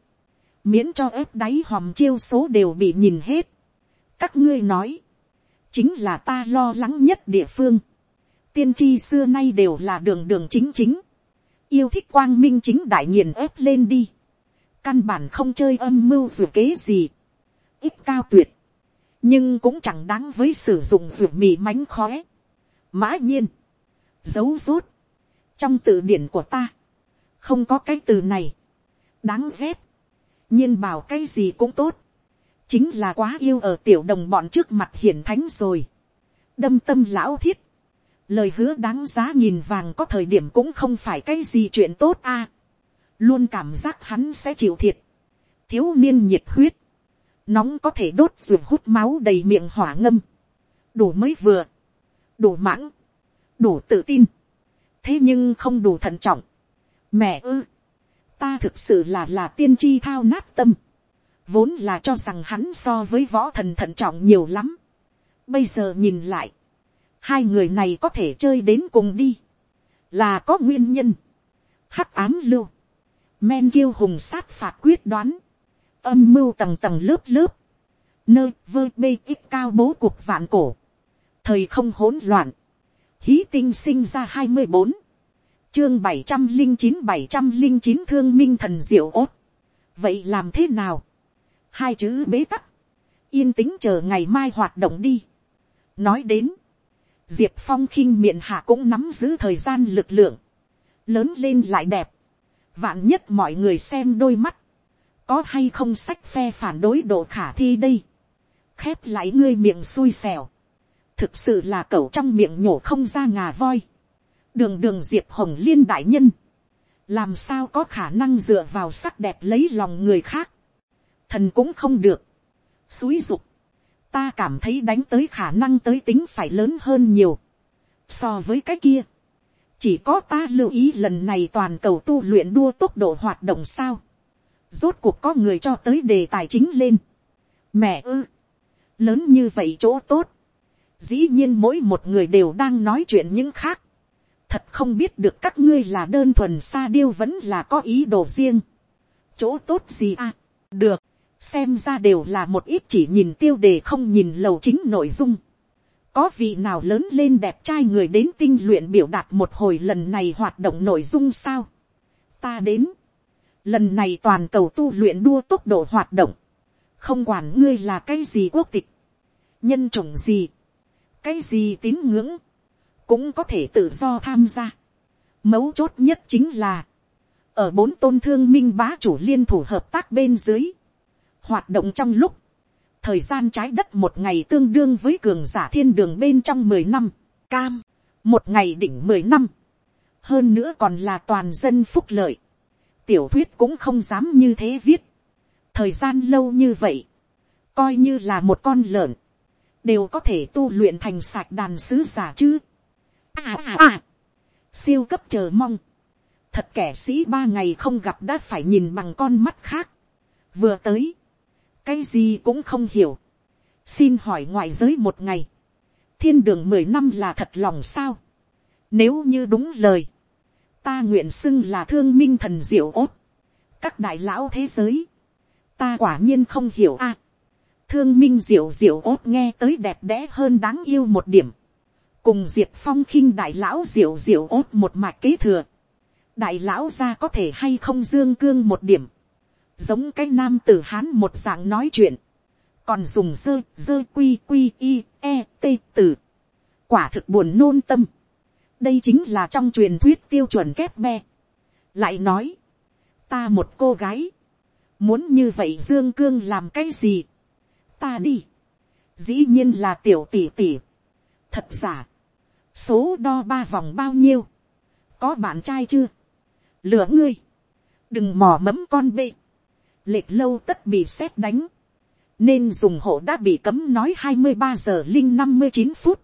miễn cho ép đáy hòm chiêu số đều bị nhìn hết. các ngươi nói, chính là ta lo lắng nhất địa phương. tiên tri xưa nay đều là đường đường chính chính, yêu thích quang minh chính đại nghiền ép lên đi, căn bản không chơi âm mưu dù kế gì. Ít cao tuyệt, nhưng cũng chẳng đáng với sử dụng dù mì mánh khóe. mã nhiên, dấu rốt, trong từ điển của ta, không có cái từ này, đáng ghét, nhiên bảo cái gì cũng tốt, chính là quá yêu ở tiểu đồng bọn trước mặt hiển thánh rồi, đâm tâm lão thiết, lời hứa đáng giá nhìn vàng có thời điểm cũng không phải cái gì chuyện tốt a, luôn cảm giác hắn sẽ chịu thiệt, thiếu niên nhiệt huyết, nóng có thể đốt ruột hút máu đầy miệng hỏa ngâm, đủ mới vừa, đủ mãng, đủ tự tin, thế nhưng không đủ thận trọng, mẹ ư, ta thực sự là là tiên tri thao nát tâm, vốn là cho rằng hắn so với võ thần thận trọng nhiều lắm, bây giờ nhìn lại, hai người này có thể chơi đến cùng đi, là có nguyên nhân, hắc ám lưu, men kiêu hùng sát phạt quyết đoán, âm mưu tầng tầng lớp lớp, nơi vơ bê ít cao bố cuộc vạn cổ, thời không hỗn loạn, hí tinh sinh ra hai mươi bốn, chương bảy trăm linh chín bảy trăm linh chín thương minh thần diệu ốt, vậy làm thế nào, hai chữ bế tắc, yên tĩnh chờ ngày mai hoạt động đi. nói đến, diệp phong khinh miệng hạ cũng nắm giữ thời gian lực lượng, lớn lên lại đẹp, vạn nhất mọi người xem đôi mắt, có hay không sách phe phản đối độ khả thi đây, khép lại ngươi miệng xui xẻo, thực sự là cẩu trong miệng nhổ không ra ngà voi, đường đường diệp hồng liên đại nhân, làm sao có khả năng dựa vào sắc đẹp lấy lòng người khác, thần cũng không được, xúi dục, ta cảm thấy đánh tới khả năng tới tính phải lớn hơn nhiều, so với cái kia, chỉ có ta lưu ý lần này toàn cầu tu luyện đua tốc độ hoạt động sao, rốt cuộc có người cho tới đề tài chính lên, mẹ ư, lớn như vậy chỗ tốt, dĩ nhiên mỗi một người đều đang nói chuyện những khác, thật không biết được các ngươi là đơn thuần xa điêu vẫn là có ý đồ riêng, chỗ tốt gì à, được, xem ra đều là một ít chỉ nhìn tiêu đề không nhìn lầu chính nội dung. có vị nào lớn lên đẹp trai người đến tinh luyện biểu đạt một hồi lần này hoạt động nội dung sao. ta đến, lần này toàn cầu tu luyện đua tốc độ hoạt động, không quản ngươi là cái gì quốc tịch, nhân chủng gì, cái gì tín ngưỡng, cũng có thể tự do tham gia. mấu chốt nhất chính là, ở bốn tôn thương minh bá chủ liên thủ hợp tác bên dưới, hoạt động trong lúc, thời gian trái đất một ngày tương đương với cường giả thiên đường bên trong mười năm, cam, một ngày đỉnh mười năm, hơn nữa còn là toàn dân phúc lợi, tiểu thuyết cũng không dám như thế viết, thời gian lâu như vậy, coi như là một con lợn, đều có thể tu luyện thành sạc đàn sứ giả chứ. À à à, siêu cấp chờ mong, thật kẻ sĩ ba ngày không gặp đã phải nhìn bằng con mắt khác, vừa tới, cái gì cũng không hiểu, xin hỏi ngoại giới một ngày, thiên đường mười năm là thật lòng sao, nếu như đúng lời, ta nguyện xưng là thương minh thần diệu ốt, các đại lão thế giới, ta quả nhiên không hiểu a, thương minh diệu diệu ốt nghe tới đẹp đẽ hơn đáng yêu một điểm, cùng diệp phong khinh đại lão diệu diệu ốt một mạch kế thừa, đại lão ra có thể hay không dương cương một điểm, giống cái nam tử hán một dạng nói chuyện, còn dùng dơ dơ quy quy i e t từ, quả thực buồn nôn tâm, đây chính là trong truyền thuyết tiêu chuẩn kép me. Lại nói, ta một cô gái, muốn như vậy dương cương làm cái gì, ta đi, dĩ nhiên là tiểu tỷ tỷ, thật giả, số đo ba vòng bao nhiêu, có bạn trai chưa, lửa ngươi, đừng mò mẫm con bê, lệch lâu tất bị xét đánh, nên dùng hộ đã bị cấm nói hai mươi ba giờ linh năm mươi chín phút,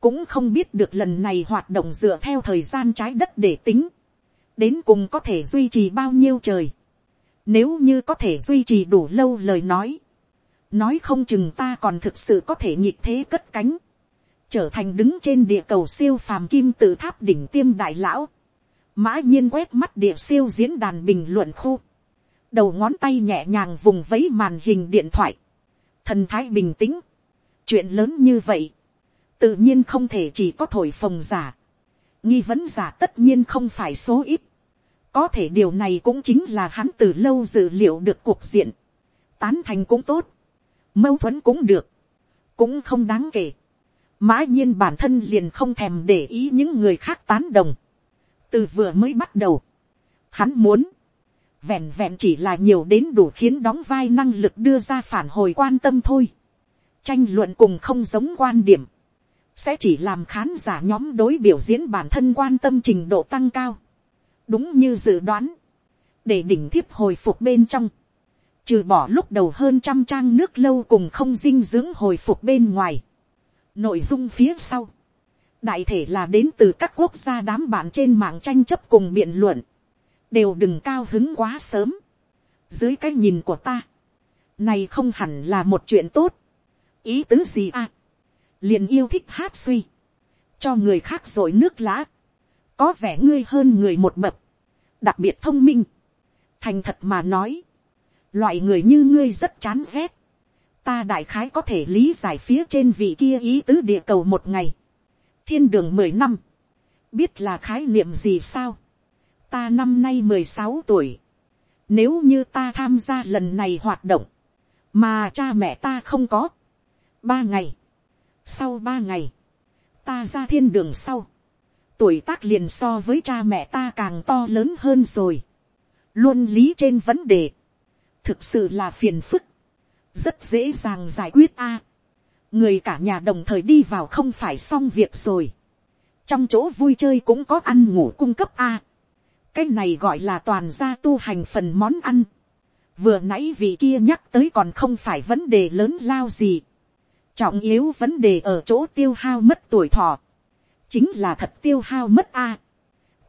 cũng không biết được lần này hoạt động dựa theo thời gian trái đất để tính, đến cùng có thể duy trì bao nhiêu trời, nếu như có thể duy trì đủ lâu lời nói, nói không chừng ta còn thực sự có thể nhịp thế cất cánh, trở thành đứng trên địa cầu siêu phàm kim tự tháp đỉnh tiêm đại lão, mã nhiên quét mắt địa siêu diễn đàn bình luận khu, đầu ngón tay nhẹ nhàng vùng vấy màn hình điện thoại, thần thái bình tĩnh, chuyện lớn như vậy, tự nhiên không thể chỉ có thổi phồng giả, nghi vấn giả tất nhiên không phải số ít, có thể điều này cũng chính là hắn từ lâu dự liệu được cuộc diện, tán thành cũng tốt, mâu thuẫn cũng được, cũng không đáng kể, mã nhiên bản thân liền không thèm để ý những người khác tán đồng, từ vừa mới bắt đầu, hắn muốn, vẹn vẹn chỉ là nhiều đến đủ khiến đóng vai năng lực đưa ra phản hồi quan tâm thôi. tranh luận cùng không giống quan điểm, sẽ chỉ làm khán giả nhóm đối biểu diễn bản thân quan tâm trình độ tăng cao. đúng như dự đoán, để đỉnh thiếp hồi phục bên trong, trừ bỏ lúc đầu hơn trăm trang nước lâu cùng không dinh dưỡng hồi phục bên ngoài nội dung phía sau, đại thể là đến từ các quốc gia đám bạn trên mạng tranh chấp cùng biện luận, đều đừng cao hứng quá sớm. dưới cái nhìn của ta, này không hẳn là một chuyện tốt. ý tứ gì à, liền yêu thích hát suy, cho người khác rồi nước lã, có vẻ ngươi hơn người một bậc, đặc biệt thông minh, thành thật mà nói, loại người như ngươi rất chán ghét, ta đại khái có thể lý giải phía trên vị kia ý tứ địa cầu một ngày, thiên đường mười năm, biết là khái niệm gì sao, ta năm nay mười sáu tuổi, nếu như ta tham gia lần này hoạt động, mà cha mẹ ta không có, ba ngày, sau ba ngày, ta ra thiên đường sau, tuổi tác liền so với cha mẹ ta càng to lớn hơn rồi, luôn lý trên vấn đề, thực sự là phiền phức, rất dễ dàng giải quyết a. người cả nhà đồng thời đi vào không phải xong việc rồi. trong chỗ vui chơi cũng có ăn ngủ cung cấp a. cái này gọi là toàn gia tu hành phần món ăn. vừa nãy vị kia nhắc tới còn không phải vấn đề lớn lao gì. trọng yếu vấn đề ở chỗ tiêu hao mất tuổi thọ. chính là thật tiêu hao mất a.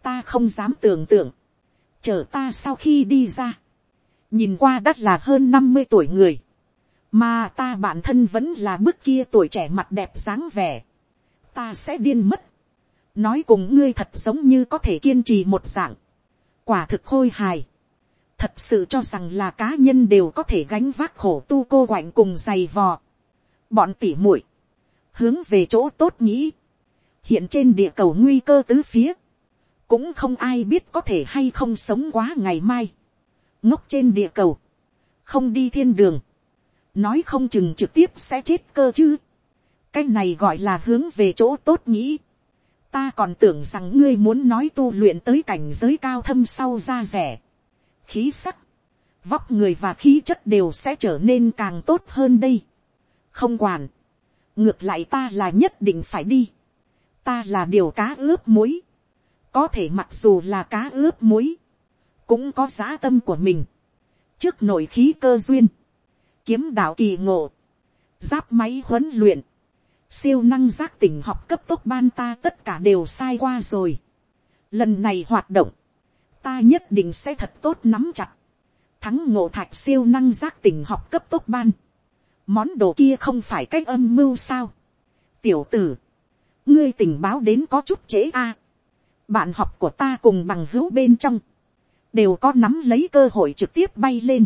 ta không dám tưởng tượng. chờ ta sau khi đi ra nhìn qua đắt là hơn năm mươi tuổi người, mà ta bản thân vẫn là bức kia tuổi trẻ mặt đẹp dáng vẻ, ta sẽ điên mất, nói cùng ngươi thật giống như có thể kiên trì một dạng, quả thực khôi hài, thật sự cho rằng là cá nhân đều có thể gánh vác khổ tu cô quạnh cùng giày vò, bọn tỉ muội, hướng về chỗ tốt nghĩ, hiện trên địa cầu nguy cơ tứ phía, cũng không ai biết có thể hay không sống quá ngày mai. Ngốc trên địa cầu, không đi thiên đường, nói không chừng trực tiếp sẽ chết cơ chứ. cái này gọi là hướng về chỗ tốt nghĩ. ta còn tưởng rằng ngươi muốn nói tu luyện tới cảnh giới cao thâm sau ra rẻ. khí sắc, vóc người và khí chất đều sẽ trở nên càng tốt hơn đây. không quản, ngược lại ta là nhất định phải đi. ta là điều cá ướp muối. có thể mặc dù là cá ướp muối, cũng có giá tâm của mình, trước nội khí cơ duyên, kiếm đạo kỳ ngộ, giáp máy huấn luyện, siêu năng giác tỉnh học cấp tốc ban ta tất cả đều sai qua rồi. Lần này hoạt động, ta nhất định sẽ thật tốt nắm chặt, thắng ngộ thạch siêu năng giác tỉnh học cấp tốc ban. Món đồ kia không phải cách âm mưu sao. Tiểu tử, ngươi tình báo đến có chút trễ a. À, bạn học của ta cùng bằng hữu bên trong đều có nắm lấy cơ hội trực tiếp bay lên,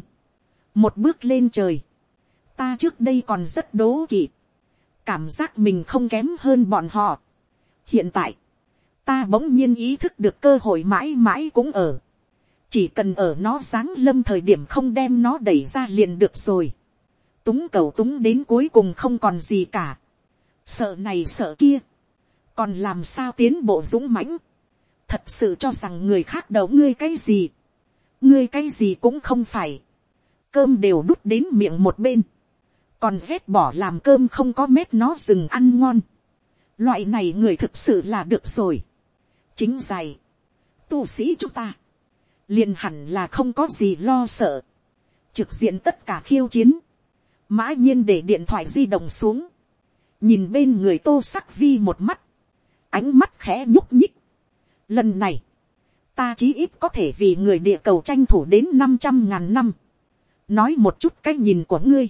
một bước lên trời, ta trước đây còn rất đố kỵ, cảm giác mình không kém hơn bọn họ. hiện tại, ta bỗng nhiên ý thức được cơ hội mãi mãi cũng ở, chỉ cần ở nó sáng lâm thời điểm không đem nó đẩy ra liền được rồi, túng cầu túng đến cuối cùng không còn gì cả, sợ này sợ kia, còn làm sao tiến bộ dũng mãnh, thật sự cho rằng người khác đầu ngươi cái gì, ngươi cái gì cũng không phải, cơm đều đút đến miệng một bên, còn vét bỏ làm cơm không có mét nó dừng ăn ngon, loại này người thực sự là được rồi, chính dày. tu sĩ chúng ta, liền hẳn là không có gì lo sợ, trực diện tất cả khiêu chiến, mã nhiên để điện thoại di động xuống, nhìn bên người tô sắc vi một mắt, ánh mắt khẽ nhúc nhích. Lần này, ta chí ít có thể vì người địa cầu tranh thủ đến năm trăm ngàn năm. nói một chút cái nhìn của ngươi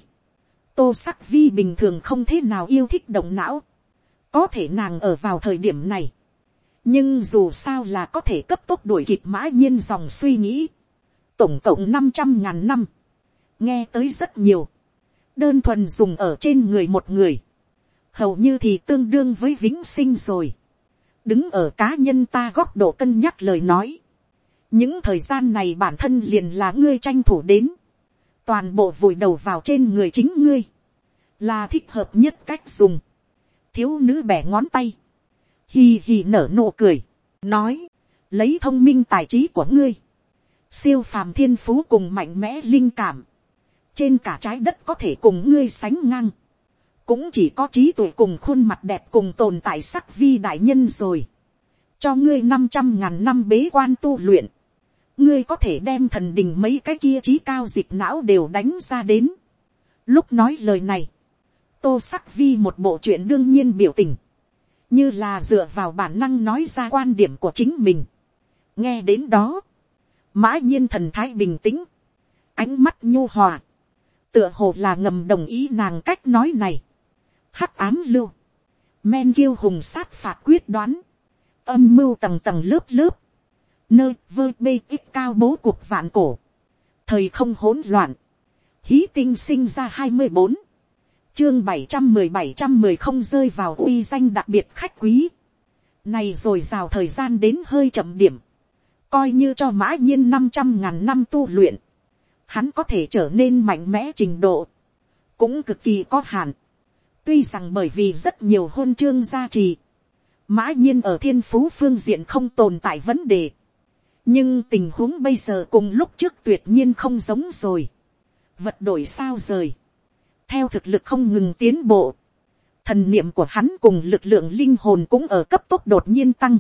tô sắc vi bình thường không thế nào yêu thích động não. có thể nàng ở vào thời điểm này. nhưng dù sao là có thể cấp tốc đuổi kịp mã nhiên dòng suy nghĩ. tổng cộng năm trăm ngàn năm. nghe tới rất nhiều. đơn thuần dùng ở trên người một người. hầu như thì tương đương với vĩnh sinh rồi đứng ở cá nhân ta góc độ cân nhắc lời nói. những thời gian này bản thân liền là ngươi tranh thủ đến toàn bộ vùi đầu vào trên người chính ngươi. là thích hợp nhất cách dùng. thiếu nữ bẻ ngón tay. hì hì nở nụ cười. nói, lấy thông minh tài trí của ngươi. siêu phàm thiên phú cùng mạnh mẽ linh cảm, trên cả trái đất có thể cùng ngươi sánh ngang, cũng chỉ có trí tuệ cùng khuôn mặt đẹp cùng tồn tại sắc vi đại nhân rồi, cho ngươi năm trăm ngàn năm bế quan tu luyện, ngươi có thể đem thần đình mấy cái kia trí cao dịch não đều đánh ra đến. Lúc nói lời này, tô sắc vi một bộ chuyện đương nhiên biểu tình, như là dựa vào bản năng nói ra quan điểm của chính mình. nghe đến đó, mã nhiên thần thái bình tĩnh, ánh mắt nhu hòa, tựa hồ là ngầm đồng ý nàng cách nói này. hắc ám lưu, men kiêu hùng sát phạt quyết đoán, âm mưu tầng tầng lớp lớp, nơi vơ bê ít cao bố cuộc vạn cổ, thời không hỗn loạn, hí tinh sinh ra hai mươi bốn, chương bảy trăm mười bảy trăm mười không rơi vào uy danh đặc biệt khách quý, này rồi rào thời gian đến hơi chậm điểm, coi như cho mã nhiên năm trăm ngàn năm tu luyện, hắn có thể trở nên mạnh mẽ trình độ, cũng cực kỳ có hạn. tuy rằng bởi vì rất nhiều hôn chương gia trì, mã nhiên ở thiên phú phương diện không tồn tại vấn đề, nhưng tình huống bây giờ cùng lúc trước tuyệt nhiên không giống rồi. vật đổi sao rời. theo thực lực không ngừng tiến bộ, thần niệm của hắn cùng lực lượng linh hồn cũng ở cấp tốc đột nhiên tăng.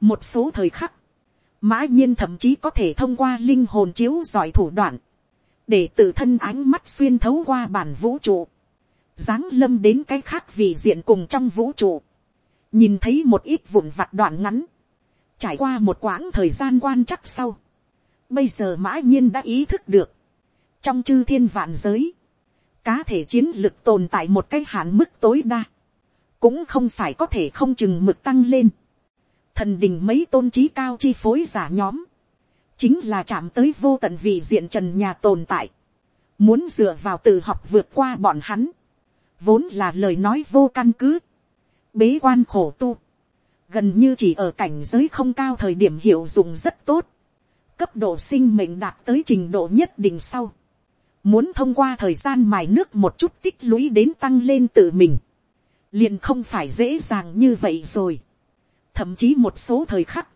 một số thời khắc, mã nhiên thậm chí có thể thông qua linh hồn chiếu giỏi thủ đoạn, để tự thân ánh mắt xuyên thấu qua bản vũ trụ, giáng lâm đến cái khác vì diện cùng trong vũ trụ, nhìn thấy một ít vụn vặt đoạn ngắn, trải qua một quãng thời gian quan chắc sau, bây giờ mã nhiên đã ý thức được, trong chư thiên vạn giới, cá thể chiến lực tồn tại một cái hạn mức tối đa, cũng không phải có thể không chừng mực tăng lên. Thần đình mấy tôn trí cao chi phối giả nhóm, chính là chạm tới vô tận vị diện trần nhà tồn tại, muốn dựa vào tự học vượt qua bọn hắn, vốn là lời nói vô căn cứ, bế quan khổ tu, gần như chỉ ở cảnh giới không cao thời điểm hiệu dụng rất tốt, cấp độ sinh mệnh đạt tới trình độ nhất định sau, muốn thông qua thời gian mài nước một chút tích lũy đến tăng lên tự mình, liền không phải dễ dàng như vậy rồi, thậm chí một số thời khắc,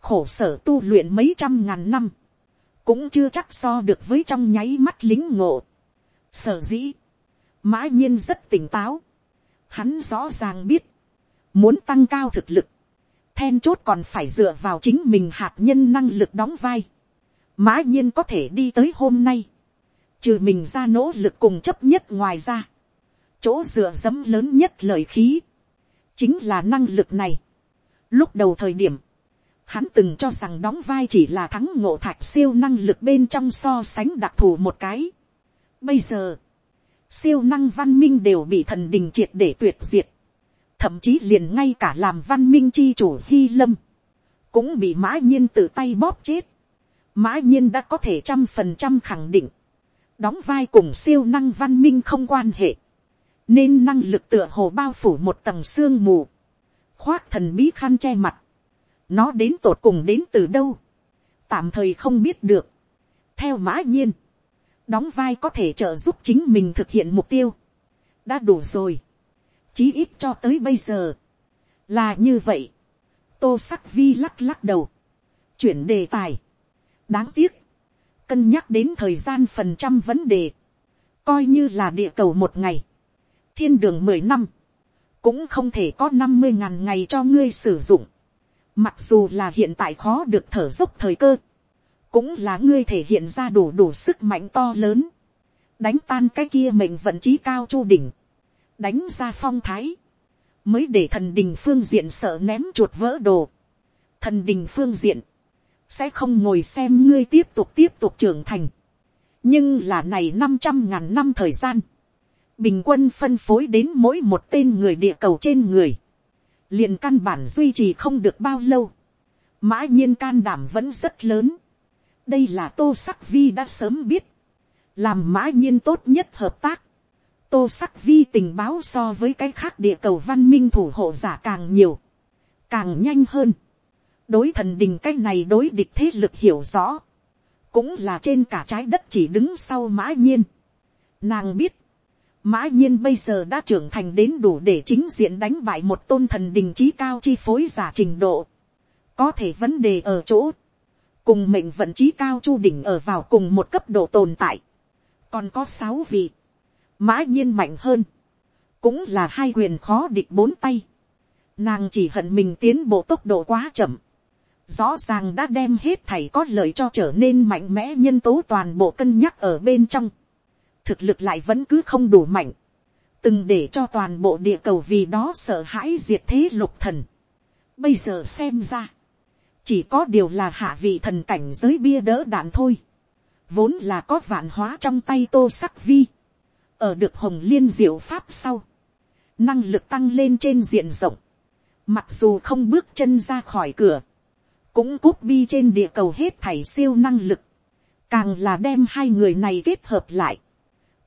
khổ sở tu luyện mấy trăm ngàn năm, cũng chưa chắc so được với trong nháy mắt lính ngộ. Sở dĩ, mã nhiên rất tỉnh táo, hắn rõ ràng biết, Muốn tăng cao thực lực. Then chốt còn phải dựa vào chính mình hạt nhân năng lực đóng vai. Mã nhiên có thể đi tới hôm nay. Trừ mình ra nỗ lực cùng chấp nhất ngoài ra. Chỗ dựa dẫm lớn nhất lời khí. Chính là năng lực này. Lúc đầu thời điểm. Hắn từng cho rằng đóng vai chỉ là thắng ngộ thạch siêu năng lực bên trong so sánh đặc thù một cái. Bây giờ, siêu năng văn minh đều bị thần đình triệt để tuyệt diệt thậm chí liền ngay cả làm văn minh chi chủ hy lâm, cũng bị mã nhiên tự tay bóp chết. mã nhiên đã có thể trăm phần trăm khẳng định, đóng vai cùng siêu năng văn minh không quan hệ, nên năng lực tựa hồ bao phủ một tầng sương mù, khoác thần bí khăn che mặt, nó đến tột cùng đến từ đâu, tạm thời không biết được. theo mã nhiên, đóng vai có thể trợ giúp chính mình thực hiện mục tiêu, đã đủ rồi chí ít cho tới bây giờ, là như vậy, tô sắc vi lắc lắc đầu, chuyển đề tài, đáng tiếc, cân nhắc đến thời gian phần trăm vấn đề, coi như là địa cầu một ngày, thiên đường mười năm, cũng không thể có năm mươi ngàn ngày cho ngươi sử dụng, mặc dù là hiện tại khó được thở dốc thời cơ, cũng là ngươi thể hiện ra đủ đủ sức mạnh to lớn, đánh tan cái kia mệnh vận trí cao chu đỉnh, đánh ra phong thái, mới để thần đình phương diện sợ ném chuột vỡ đồ. Thần đình phương diện, sẽ không ngồi xem ngươi tiếp tục tiếp tục trưởng thành. nhưng là này năm trăm ngàn năm thời gian, bình quân phân phối đến mỗi một tên người địa cầu trên người, liền căn bản duy trì không được bao lâu, mã nhiên can đảm vẫn rất lớn. đây là tô sắc vi đã sớm biết, làm mã nhiên tốt nhất hợp tác, tô sắc vi tình báo so với cái khác địa cầu văn minh thủ hộ giả càng nhiều, càng nhanh hơn. đối thần đình cái này đối địch thế lực hiểu rõ, cũng là trên cả trái đất chỉ đứng sau mã nhiên. Nàng biết, mã nhiên bây giờ đã trưởng thành đến đủ để chính diện đánh bại một tôn thần đình trí cao chi phối giả trình độ. có thể vấn đề ở chỗ, cùng mệnh vận trí cao chu đỉnh ở vào cùng một cấp độ tồn tại, còn có sáu vị, mã nhiên mạnh hơn, cũng là hai quyền khó địch bốn tay, nàng chỉ hận mình tiến bộ tốc độ quá chậm, rõ ràng đã đem hết thảy có lợi cho trở nên mạnh mẽ nhân tố toàn bộ cân nhắc ở bên trong, thực lực lại vẫn cứ không đủ mạnh, từng để cho toàn bộ địa cầu vì đó sợ hãi diệt thế lục thần. Bây giờ xem ra, chỉ có điều là hạ vị thần cảnh giới bia đỡ đạn thôi, vốn là có vạn hóa trong tay tô sắc vi, ở được hồng liên diệu pháp sau, năng lực tăng lên trên diện rộng, mặc dù không bước chân ra khỏi cửa, cũng cúp bi trên địa cầu hết thảy siêu năng lực, càng là đem hai người này kết hợp lại,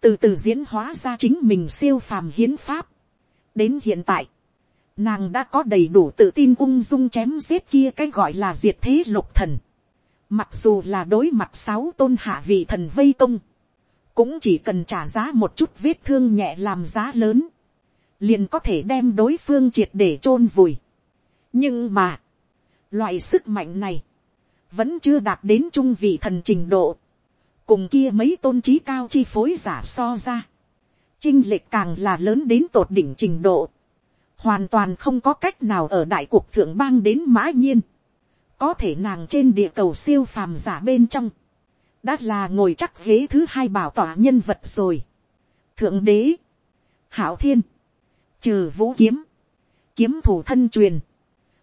từ từ diễn hóa ra chính mình siêu phàm hiến pháp. đến hiện tại, nàng đã có đầy đủ tự tin ung dung chém giết kia cái gọi là diệt thế lục thần. mặc dù là đối mặt sáu tôn hạ vị thần vây công, cũng chỉ cần trả giá một chút vết thương nhẹ làm giá lớn, liền có thể đem đối phương triệt để chôn vùi. nhưng mà, loại sức mạnh này, vẫn chưa đạt đến trung vị thần trình độ. Cùng kia mấy tôn trí cao chi phối giả so ra, chinh lệch càng là lớn đến tột đỉnh trình độ, hoàn toàn không có cách nào ở đại cuộc thượng bang đến mã nhiên, có thể nàng trên địa cầu siêu phàm giả bên trong, đã là ngồi chắc ghế thứ hai bảo tỏa nhân vật rồi. thượng đế, hảo thiên, trừ vũ kiếm, kiếm thủ thân truyền,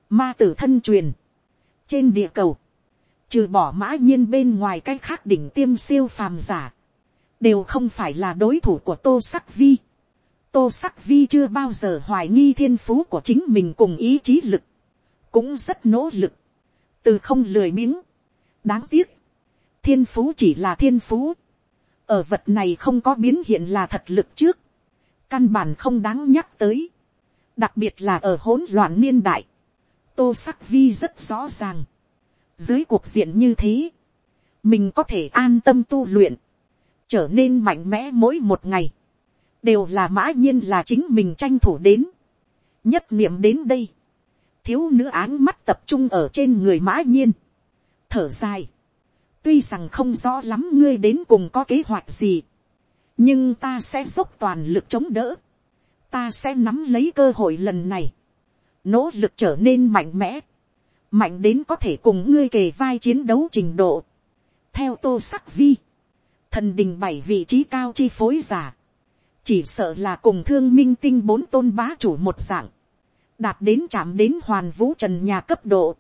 ma tử thân truyền, trên địa cầu, trừ bỏ mã nhiên bên ngoài cái khác đỉnh tiêm siêu phàm giả, đều không phải là đối thủ của tô sắc vi. tô sắc vi chưa bao giờ hoài nghi thiên phú của chính mình cùng ý chí lực, cũng rất nỗ lực, từ không lười miếng đáng tiếc, thiên phú chỉ là thiên phú, ở vật này không có biến hiện là thật lực trước, căn bản không đáng nhắc tới, đặc biệt là ở hỗn loạn niên đại, tô sắc vi rất rõ ràng, dưới cuộc diện như thế, mình có thể an tâm tu luyện, trở nên mạnh mẽ mỗi một ngày, đều là mã nhiên là chính mình tranh thủ đến. nhất niệm đến đây, thiếu nữ áng mắt tập trung ở trên người mã nhiên, thở dài, tuy rằng không rõ lắm ngươi đến cùng có kế hoạch gì, nhưng ta sẽ dốc toàn lực chống đỡ, ta sẽ nắm lấy cơ hội lần này, nỗ lực trở nên mạnh mẽ, mạnh đến có thể cùng ngươi kề vai chiến đấu trình độ. theo tô sắc vi, thần đình bảy vị trí cao chi phối giả, chỉ sợ là cùng thương minh tinh bốn tôn bá chủ một dạng, đạt đến chạm đến hoàn vũ trần nhà cấp độ,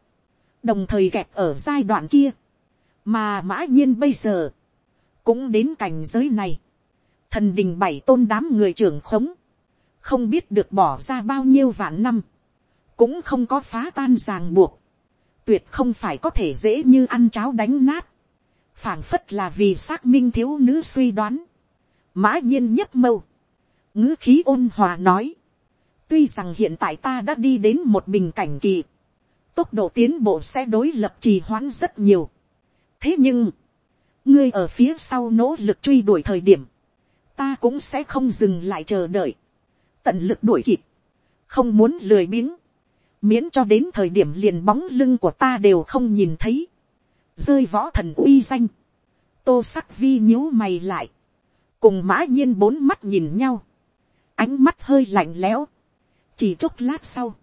đồng thời gẹp ở giai đoạn kia, mà mã nhiên bây giờ, cũng đến cảnh giới này, thần đình bảy tôn đám người trưởng khống, không biết được bỏ ra bao nhiêu vạn năm, cũng không có phá tan ràng buộc, tuyệt không phải có thể dễ như ăn cháo đánh nát, phảng phất là vì xác minh thiếu nữ suy đoán, mã nhiên nhất mâu, ngữ khí ôn hòa nói, tuy rằng hiện tại ta đã đi đến một bình cảnh kỳ, tốc độ tiến bộ sẽ đối lập trì hoãn rất nhiều thế nhưng, ngươi ở phía sau nỗ lực truy đuổi thời điểm, ta cũng sẽ không dừng lại chờ đợi, tận lực đuổi kịp, không muốn lười biếng, miễn cho đến thời điểm liền bóng lưng của ta đều không nhìn thấy, rơi võ thần uy danh, tô sắc vi nhíu mày lại, cùng mã nhiên bốn mắt nhìn nhau, ánh mắt hơi lạnh lẽo, chỉ chốc lát sau,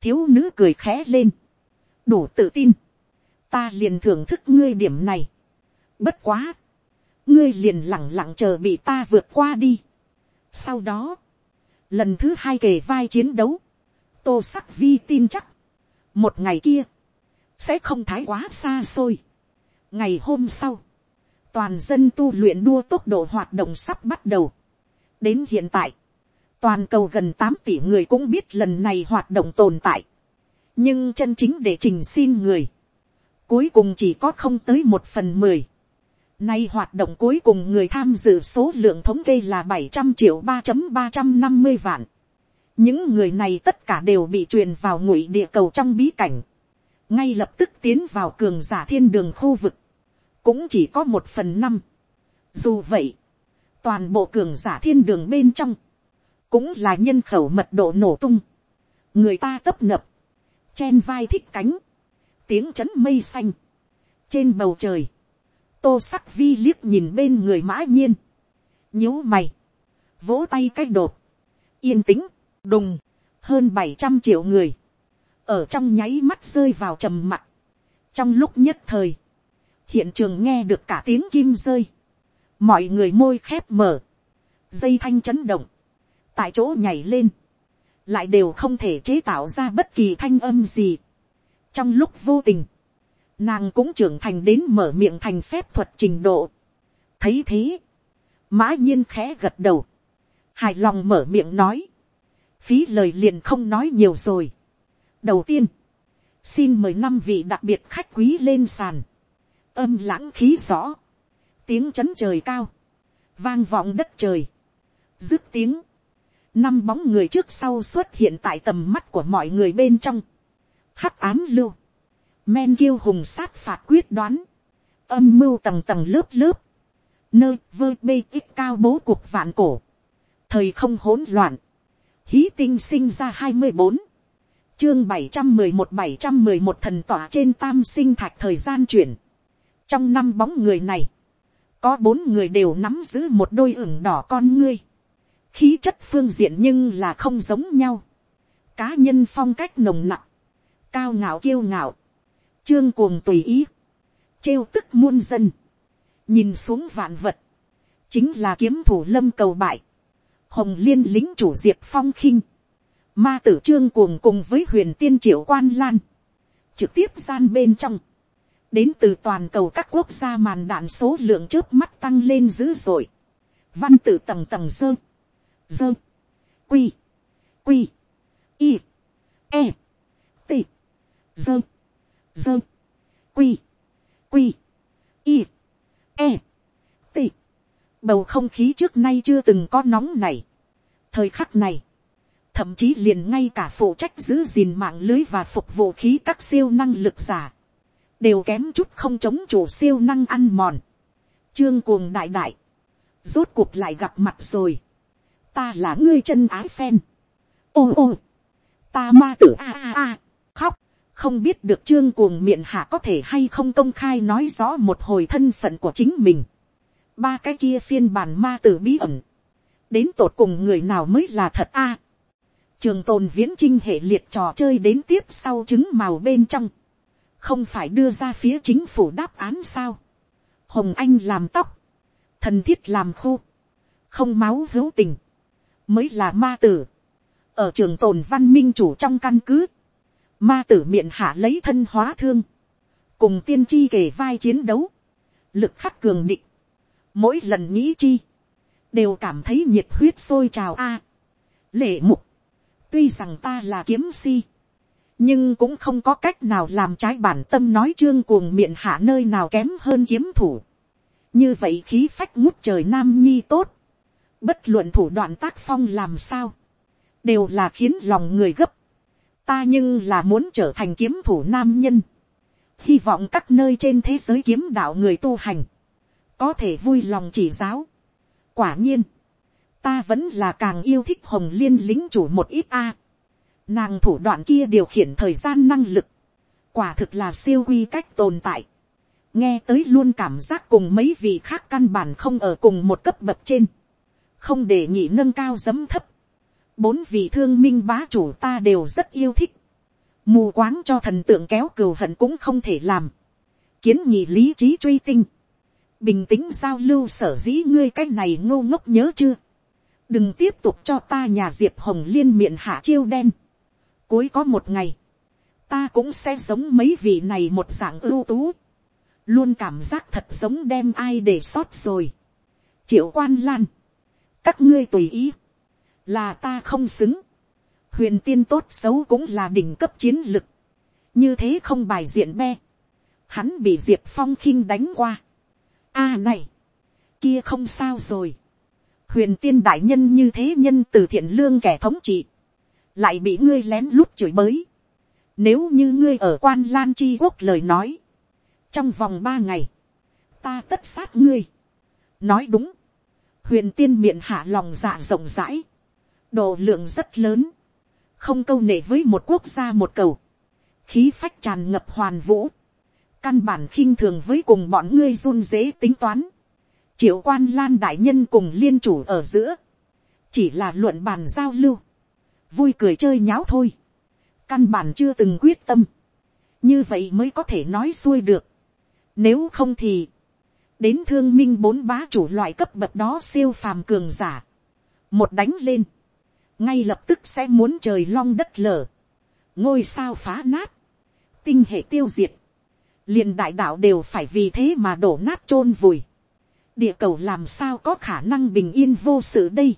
thiếu nữ cười khẽ lên, đủ tự tin, ta liền thưởng thức ngươi điểm này, bất quá, ngươi liền lẳng lặng chờ bị ta vượt qua đi. sau đó, lần thứ hai kề vai chiến đấu, tô sắc vi tin chắc, một ngày kia, sẽ không thái quá xa xôi. ngày hôm sau, toàn dân tu luyện đua tốc độ hoạt động sắp bắt đầu. đến hiện tại, toàn cầu gần tám tỷ người cũng biết lần này hoạt động tồn tại. nhưng chân chính để trình xin người, cuối cùng chỉ có không tới một phần mười. Nay hoạt động cuối cùng người tham dự số lượng thống kê là bảy trăm triệu ba ba trăm năm mươi vạn. Những người này tất cả đều bị truyền vào ngụy địa cầu trong bí cảnh, ngay lập tức tiến vào cường giả thiên đường khu vực, cũng chỉ có một phần năm. Dù vậy, toàn bộ cường giả thiên đường bên trong, cũng là nhân khẩu mật độ nổ tung, người ta tấp nập, chen vai thích cánh, tiếng c h ấ n mây xanh, trên bầu trời, tô sắc vi liếc nhìn bên người mã nhiên, nhíu mày, vỗ tay cái đột, yên tĩnh, đùng, hơn bảy trăm triệu người, ở trong nháy mắt rơi vào trầm mặc. trong lúc nhất thời, hiện trường nghe được cả tiếng kim rơi, mọi người môi khép mở, dây thanh chấn động, tại chỗ nhảy lên, lại đều không thể chế tạo ra bất kỳ thanh âm gì trong lúc vô tình, nàng cũng trưởng thành đến mở miệng thành phép thuật trình độ. thấy thế, mã nhiên khẽ gật đầu, hài lòng mở miệng nói, phí lời liền không nói nhiều rồi. đầu tiên, xin mời năm vị đặc biệt khách quý lên sàn, âm lãng khí rõ, tiếng c h ấ n trời cao, vang vọng đất trời, dứt tiếng, năm bóng người trước sau xuất hiện tại tầm mắt của mọi người bên trong, hắc án lưu, men kiêu hùng sát phạt quyết đoán, âm mưu tầng tầng lớp lớp, nơi vơ bê ít cao bố cuộc vạn cổ, thời không hỗn loạn, hí tinh sinh ra hai mươi bốn, chương bảy trăm mười một bảy trăm mười một thần tỏa trên tam sinh thạch thời gian chuyển. trong năm bóng người này, có bốn người đều nắm giữ một đôi ửng đỏ con ngươi. khí chất phương diện nhưng là không giống nhau. cá nhân phong cách nồng nặng, cao ngạo kiêu ngạo, trương cuồng tùy ý, trêu tức muôn dân, nhìn xuống vạn vật, chính là kiếm thủ lâm cầu bại, hồng liên lính chủ diệp phong khinh, ma tử trương cuồng cùng với huyền tiên triệu quan lan, trực tiếp gian bên trong, đến từ toàn cầu các quốc gia màn đạn số lượng trước mắt tăng lên dữ dội, văn tự tầng tầng sơ sơ quy, quy, y, e, t, dơ, dơ, quy, quy, y, e, t, bầu không khí trước nay chưa từng có nóng này. thời khắc này, thậm chí liền ngay cả phụ trách giữ gìn mạng lưới và phục vụ khí các siêu năng lực giả, đều kém chút không chống chủ siêu năng ăn mòn. trương cuồng đại đại, rốt cuộc lại gặp mặt rồi. ta là ngươi chân ái phen. ô ô, ta ma tử a a a, khóc, không biết được trương cuồng miệng hạ có thể hay không công khai nói rõ một hồi thân phận của chính mình. Ba cái kia phiên bản ma tử bí ẩn, đến tột cùng người nào mới là thật a. trường tồn viễn trinh hệ liệt trò chơi đến tiếp sau trứng màu bên trong, không phải đưa ra phía chính phủ đáp án sao. hồng anh làm tóc, thần thiết làm khu, không máu hữu tình, mới là ma tử. ở trường tồn văn minh chủ trong căn cứ, ma tử miệng hạ lấy thân hóa thương, cùng tiên tri kể vai chiến đấu, lực khắc cường định, mỗi lần nghĩ chi, đều cảm thấy nhiệt huyết sôi trào a. lệ mục, tuy rằng ta là kiếm si, nhưng cũng không có cách nào làm trái bản tâm nói trương cuồng miệng hạ nơi nào kém hơn kiếm thủ. như vậy khí phách ngút trời nam nhi tốt, bất luận thủ đoạn tác phong làm sao, đều là khiến lòng người gấp ta nhưng là muốn trở thành kiếm thủ nam nhân, hy vọng các nơi trên thế giới kiếm đạo người tu hành, có thể vui lòng chỉ giáo. quả nhiên, ta vẫn là càng yêu thích hồng liên lính chủ một ít a. nàng thủ đoạn kia điều khiển thời gian năng lực, quả thực là siêu quy cách tồn tại. nghe tới luôn cảm giác cùng mấy vị khác căn bản không ở cùng một cấp bậc trên, không để nhị nâng cao dấm thấp bốn vị thương minh bá chủ ta đều rất yêu thích, mù quáng cho thần tượng kéo cừu hận cũng không thể làm, kiến nhị lý trí truy tinh, bình tĩnh giao lưu sở dĩ ngươi cái này ngô ngốc nhớ chưa. đừng tiếp tục cho ta nhà diệp hồng liên miệng hạ chiêu đen. cuối có một ngày, ta cũng sẽ giống mấy vị này một dạng ưu tú. luôn cảm giác thật giống đem ai để sót rồi. triệu quan lan, các ngươi tùy ý, là ta không xứng. huyền tiên tốt xấu cũng là đỉnh cấp chiến lực. như thế không bài diện be. hắn bị diệp phong khinh đánh qua a này, kia không sao rồi. huyền tiên đại nhân như thế nhân từ thiện lương kẻ thống trị, lại bị ngươi lén lút chửi bới. nếu như ngươi ở quan lan chi quốc lời nói, trong vòng ba ngày, ta tất sát ngươi. nói đúng, huyền tiên miệng hạ lòng dạ rộng rãi, độ lượng rất lớn, không câu nệ với một quốc gia một cầu, khí phách tràn ngập hoàn vũ, căn bản khinh thường với cùng bọn ngươi run dễ tính toán, triệu quan lan đại nhân cùng liên chủ ở giữa, chỉ là luận bàn giao lưu, vui cười chơi nháo thôi, căn bản chưa từng quyết tâm, như vậy mới có thể nói xuôi được, nếu không thì, đến thương minh bốn bá chủ loại cấp bậc đó siêu phàm cường giả, một đánh lên, ngay lập tức sẽ muốn trời long đất lở, ngôi sao phá nát, tinh hệ tiêu diệt, liền đại đạo đều phải vì thế mà đổ nát chôn vùi, địa cầu làm sao có khả năng bình yên vô sự đây,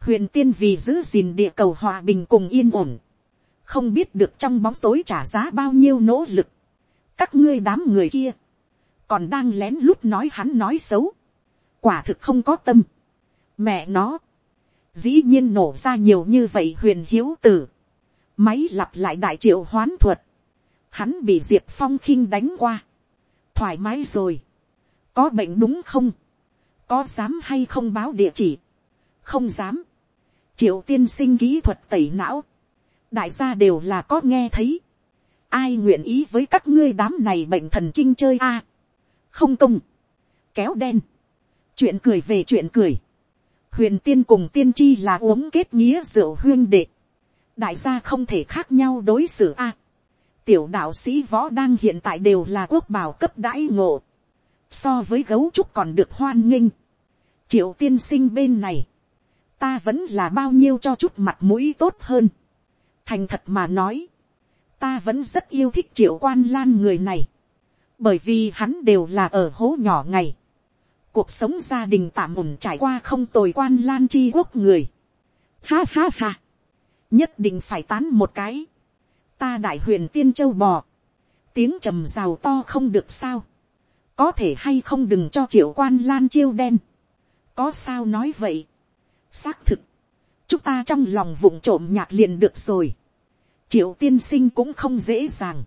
huyền tiên vì giữ gìn địa cầu hòa bình cùng yên ổn, không biết được trong bóng tối trả giá bao nhiêu nỗ lực, các ngươi đám người kia, còn đang lén lút nói hắn nói xấu, quả thực không có tâm, mẹ nó, dĩ nhiên nổ ra nhiều như vậy huyền hiếu tử, máy lặp lại đại triệu hoán thuật, hắn bị diệp phong khinh đánh qua, thoải mái rồi, có bệnh đúng không, có dám hay không báo địa chỉ, không dám, triệu tiên sinh kỹ thuật tẩy não, đại gia đều là có nghe thấy, ai nguyện ý với các ngươi đám này bệnh thần kinh chơi a, không công, kéo đen, chuyện cười về chuyện cười, huyền tiên cùng tiên tri là uống kết nghĩa rượu huyên đệ, đại gia không thể khác nhau đối xử a, tiểu đạo sĩ võ đang hiện tại đều là quốc bảo cấp đãi ngộ, so với gấu trúc còn được hoan nghênh, triệu tiên sinh bên này, ta vẫn là bao nhiêu cho chút mặt mũi tốt hơn, thành thật mà nói, ta vẫn rất yêu thích triệu quan lan người này, bởi vì hắn đều là ở hố nhỏ ngày, cuộc sống gia đình tạm ổn trải qua không tồi quan lan chi quốc người. Ha ha ha, nhất định phải tán một cái, ta đại huyền tiên châu bò, tiếng trầm rào to không được sao, có thể hay không đừng cho triệu quan lan chiêu đen, có sao nói vậy, xác thực, chúng ta trong lòng vụng trộm nhạc liền được rồi, triệu tiên sinh cũng không dễ dàng,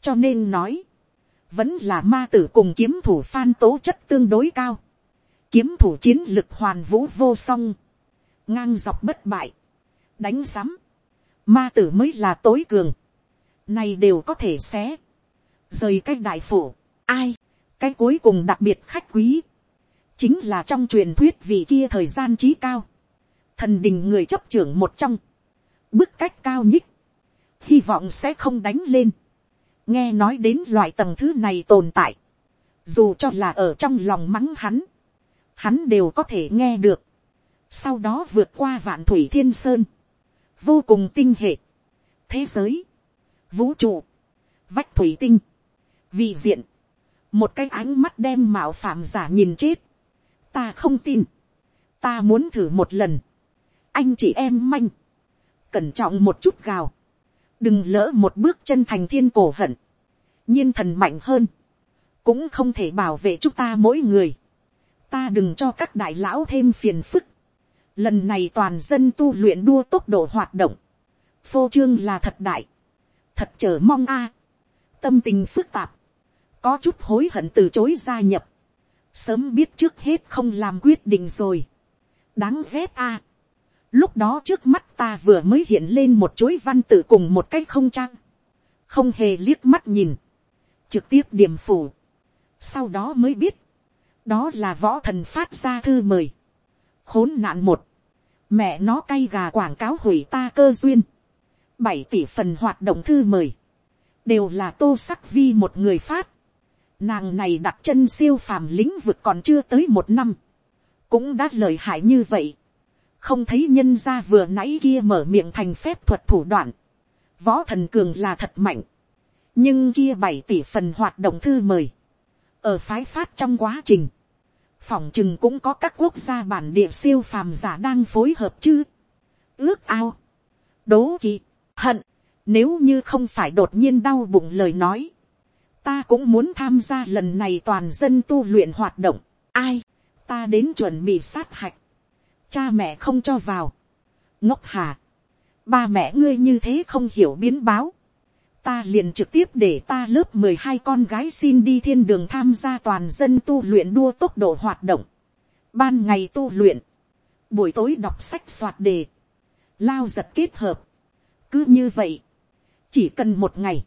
cho nên nói, vẫn là ma tử cùng kiếm thủ phan tố chất tương đối cao, kiếm thủ chiến lực hoàn vũ vô song, ngang dọc bất bại, đánh sắm, ma tử mới là tối cường, này đều có thể xé, rời cái đại phủ, ai, cái cuối cùng đặc biệt khách quý, chính là trong truyền thuyết vị kia thời gian trí cao, thần đình người chấp trưởng một trong, bức cách cao nhích, hy vọng sẽ không đánh lên, nghe nói đến loại tầng thứ này tồn tại, dù cho là ở trong lòng mắng hắn, hắn đều có thể nghe được, sau đó vượt qua vạn thủy thiên sơn, vô cùng tinh hệ, thế giới, vũ trụ, vách thủy tinh, vị diện, một cái ánh mắt đem mạo phạm giả nhìn chết, ta không tin, ta muốn thử một lần, anh chị em manh, cẩn trọng một chút gào, đừng lỡ một bước chân thành thiên cổ hận, nhiên thần mạnh hơn, cũng không thể bảo vệ chúng ta mỗi người, ta đừng cho các đại lão thêm phiền phức, lần này toàn dân tu luyện đua tốc độ hoạt động, phô trương là thật đại, thật chờ mong a, tâm tình phức tạp, có chút hối hận từ chối gia nhập, sớm biết trước hết không làm quyết định rồi, đáng ghét a, lúc đó trước mắt ta vừa mới hiện lên một chuỗi văn tự cùng một cái không trang, không hề liếc mắt nhìn, trực tiếp điểm phủ, sau đó mới biết, đó là võ thần phát ra thư mời, khốn nạn một, mẹ nó cay gà quảng cáo hủy ta cơ duyên, bảy tỷ phần hoạt động thư mời, đều là tô sắc vi một người phát, nàng này đặt chân siêu phàm lĩnh vực còn chưa tới một năm, cũng đã lời hại như vậy, không thấy nhân ra vừa nãy kia mở miệng thành phép thuật thủ đoạn, võ thần cường là thật mạnh, nhưng kia bảy tỷ phần hoạt động thư mời, ở phái phát trong quá trình, phỏng chừng cũng có các quốc gia bản địa siêu phàm giả đang phối hợp chứ. ước ao, đố kỵ, hận, nếu như không phải đột nhiên đau bụng lời nói, ta cũng muốn tham gia lần này toàn dân tu luyện hoạt động, ai, ta đến chuẩn bị sát hạch, cha mẹ không cho vào, ngốc hà, ba mẹ ngươi như thế không hiểu biến báo, ta liền trực tiếp để ta lớp mười hai con gái xin đi thiên đường tham gia toàn dân tu luyện đua tốc độ hoạt động. Ban ngày tu luyện, buổi tối đọc sách soạt đề, lao giật kết hợp. Cứ như vậy, chỉ cần một ngày,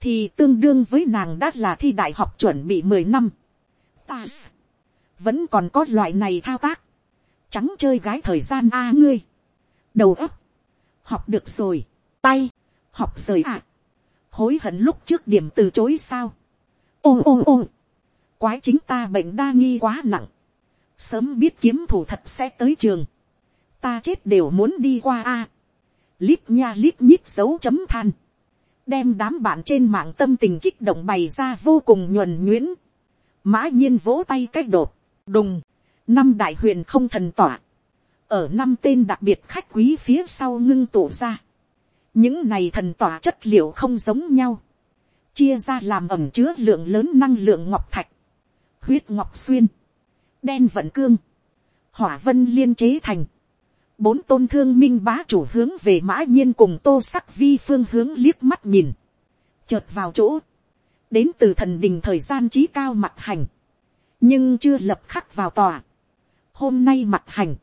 thì tương đương với nàng đã là thi đại học chuẩn bị mười năm. Ta vẫn còn có loại này thao tác, trắng chơi gái thời gian a ngươi, đầu óc, học được rồi, tay, học rời ạ, à. hối hận lúc trước điểm từ chối sao, ô ô ô, quái chính ta bệnh đa nghi quá nặng, sớm biết kiếm thủ thật sẽ tới trường, ta chết đều muốn đi qua a, à. lít nha lít nhít dấu chấm than, đem đám bạn trên mạng tâm tình kích động bày ra vô cùng nhuần nhuyễn, mã nhiên vỗ tay cách đột, đùng, năm đại huyền không thần tỏa, ở năm tên đặc biệt khách quý phía sau ngưng tụ ra, những này thần tỏa chất liệu không giống nhau, chia ra làm ẩm chứa lượng lớn năng lượng ngọc thạch, huyết ngọc xuyên, đen vận cương, hỏa vân liên chế thành, bốn tôn thương minh bá chủ hướng về mã nhiên cùng tô sắc vi phương hướng liếc mắt nhìn, chợt vào chỗ, đến từ thần đình thời gian trí cao mặt hành, nhưng chưa lập khắc vào tòa hôm nay mặt hành,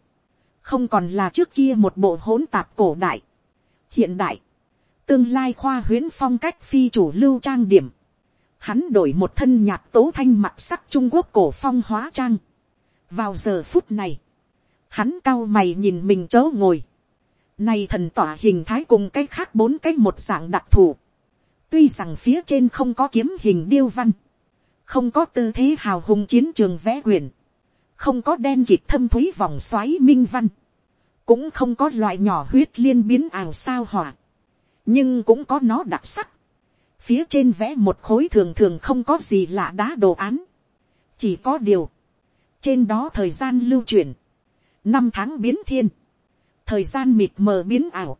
không còn là trước kia một bộ hỗn tạp cổ đại, hiện đại, tương lai khoa huyễn phong cách phi chủ lưu trang điểm, hắn đổi một thân nhạc tố thanh mặt sắc trung quốc cổ phong hóa trang. vào giờ phút này, hắn cao mày nhìn mình chớ ngồi, này thần tỏa hình thái cùng cái khác bốn cái một dạng đặc thù, tuy rằng phía trên không có kiếm hình điêu văn, không có tư thế hào hùng chiến trường vẽ quyền, không có đen kịp thâm thúy vòng xoáy minh văn, cũng không có loại nhỏ huyết liên biến ảo sao hỏa, nhưng cũng có nó đặc sắc. phía trên vẽ một khối thường thường không có gì lạ đá đồ án, chỉ có điều, trên đó thời gian lưu truyền, năm tháng biến thiên, thời gian mịt mờ biến ảo,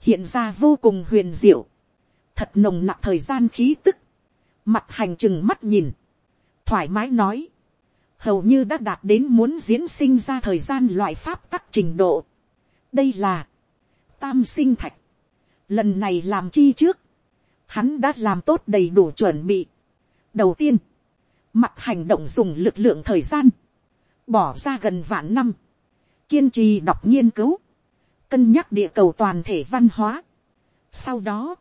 hiện ra vô cùng huyền diệu, thật nồng nặc thời gian khí tức, mặt hành chừng mắt nhìn, thoải mái nói, hầu như đã đạt đến muốn diễn sinh ra thời gian loại pháp tắc trình độ. đây là, tam sinh thạch, lần này làm chi trước, hắn đã làm tốt đầy đủ chuẩn bị. đầu tiên, mặt hành động dùng lực lượng thời gian, bỏ ra gần vạn năm, kiên trì đọc nghiên cứu, cân nhắc địa cầu toàn thể văn hóa. sau đó,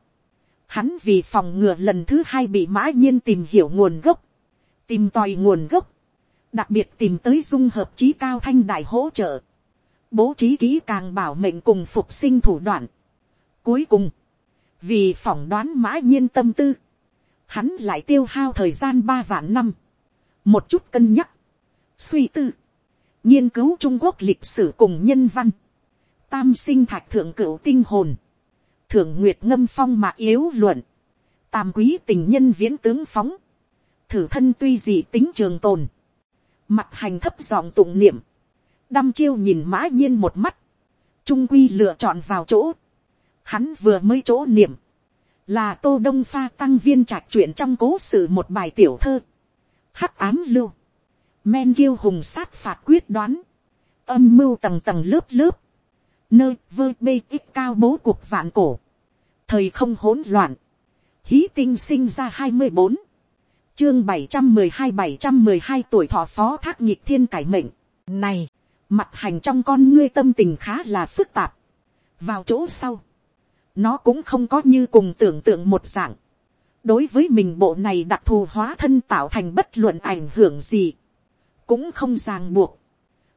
hắn vì phòng ngừa lần thứ hai bị mã nhiên tìm hiểu nguồn gốc, tìm tòi nguồn gốc, đặc biệt tìm tới dung hợp trí cao thanh đại hỗ trợ, bố trí kỹ càng bảo mệnh cùng phục sinh thủ đoạn. Cuối cùng, vì phỏng đoán mã nhiên tâm tư, hắn lại tiêu hao thời gian ba vạn năm, một chút cân nhắc, suy tư, nghiên cứu trung quốc lịch sử cùng nhân văn, tam sinh thạch thượng cửu tinh hồn, thượng nguyệt ngâm phong mà yếu luận, tam quý tình nhân viễn tướng phóng, thử thân tuy dị tính trường tồn, mặt hành thấp giọng tụng niệm, đăm chiêu nhìn mã nhiên một mắt, trung quy lựa chọn vào chỗ, hắn vừa mới chỗ niệm, là tô đông pha tăng viên trạch chuyện trong cố sự một bài tiểu thơ, hắc ám lưu, men kiêu hùng sát phạt quyết đoán, âm mưu tầng tầng lớp lớp, nơi vơ bê ít cao bố cuộc vạn cổ, thời không hỗn loạn, hí tinh sinh ra hai mươi bốn, chương bảy trăm mười hai bảy trăm mười hai tuổi thọ phó thác nhịp thiên cải mệnh, này, mặt hành trong con ngươi tâm tình khá là phức tạp, vào chỗ sau, nó cũng không có như cùng tưởng tượng một dạng, đối với mình bộ này đặc thù hóa thân tạo thành bất luận ảnh hưởng gì, cũng không ràng buộc,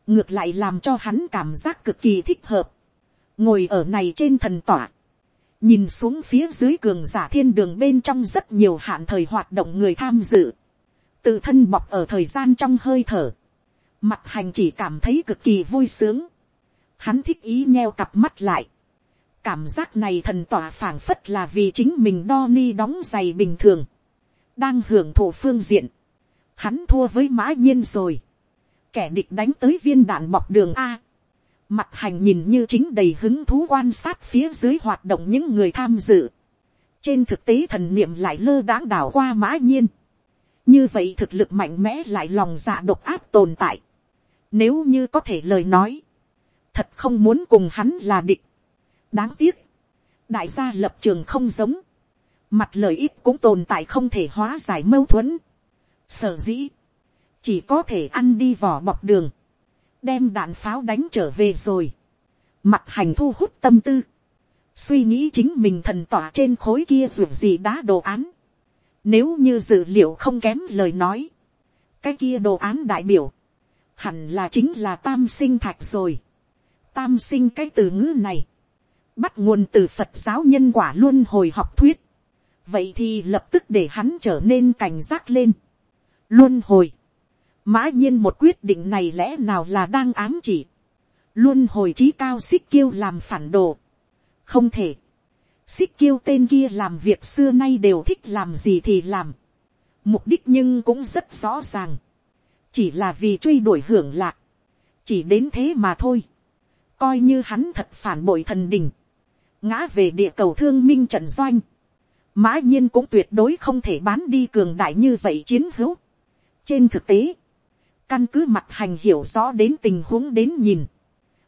ngược lại làm cho hắn cảm giác cực kỳ thích hợp, ngồi ở này trên thần tỏa, nhìn xuống phía dưới cường giả thiên đường bên trong rất nhiều hạn thời hoạt động người tham dự, tự thân bọc ở thời gian trong hơi thở, mặt hành chỉ cảm thấy cực kỳ vui sướng, hắn thích ý nheo cặp mắt lại, cảm giác này thần tỏa phảng phất là vì chính mình đo ni đóng giày bình thường, đang hưởng thụ phương diện, hắn thua với mã nhiên rồi, kẻ địch đánh tới viên đạn bọc đường a, Mặt hành nhìn như chính đầy hứng thú quan sát phía dưới hoạt động những người tham dự. Trên thực tế thần niệm lại lơ đãng đảo qua mã nhiên. Như vậy thực lực mạnh mẽ lại lòng dạ độc áp tồn tại. Nếu như có thể lời nói. Thật không muốn cùng hắn là địch. Đáng tiếc. Đại gia lập trường không giống. Mặt lợi ích cũng tồn tại không thể hóa giải mâu thuẫn. Sở dĩ. Chỉ có thể ăn đi vỏ bọc đường đem đạn pháo đánh trở về rồi, mặt hành thu hút tâm tư, suy nghĩ chính mình thần tỏa trên khối kia dù gì đá đồ án, Nếu như dữ liệu không kém lời nói. Cái kia đồ án đại biểu. Hẳn là chính là tam sinh thạch rồi. Tam sinh cái từ ngữ này. Bắt nguồn từ Phật giáo nhân quả luôn hồi học thuyết. Vậy thì lập tức để hắn trở nên cảnh giác lên. Luôn hồi. Mã nhiên một quyết định này lẽ nào là đang ám chỉ. Luôn hồi trí cao xích kiêu làm phản đồ. Không thể xích kiêu tên kia làm việc xưa nay đều thích làm gì thì làm. Mục đích nhưng cũng rất rõ ràng. Chỉ là vì truy đuổi hưởng lạc. Chỉ đến thế mà thôi. Coi như hắn thật phản bội thần đình. Ngã về địa cầu thương minh trận doanh. Mã nhiên cũng tuyệt đối không thể bán đi cường đại như vậy chiến hữu. Trên thực tế. Căn cứ mặt hành hiểu rõ đến tình huống đến nhìn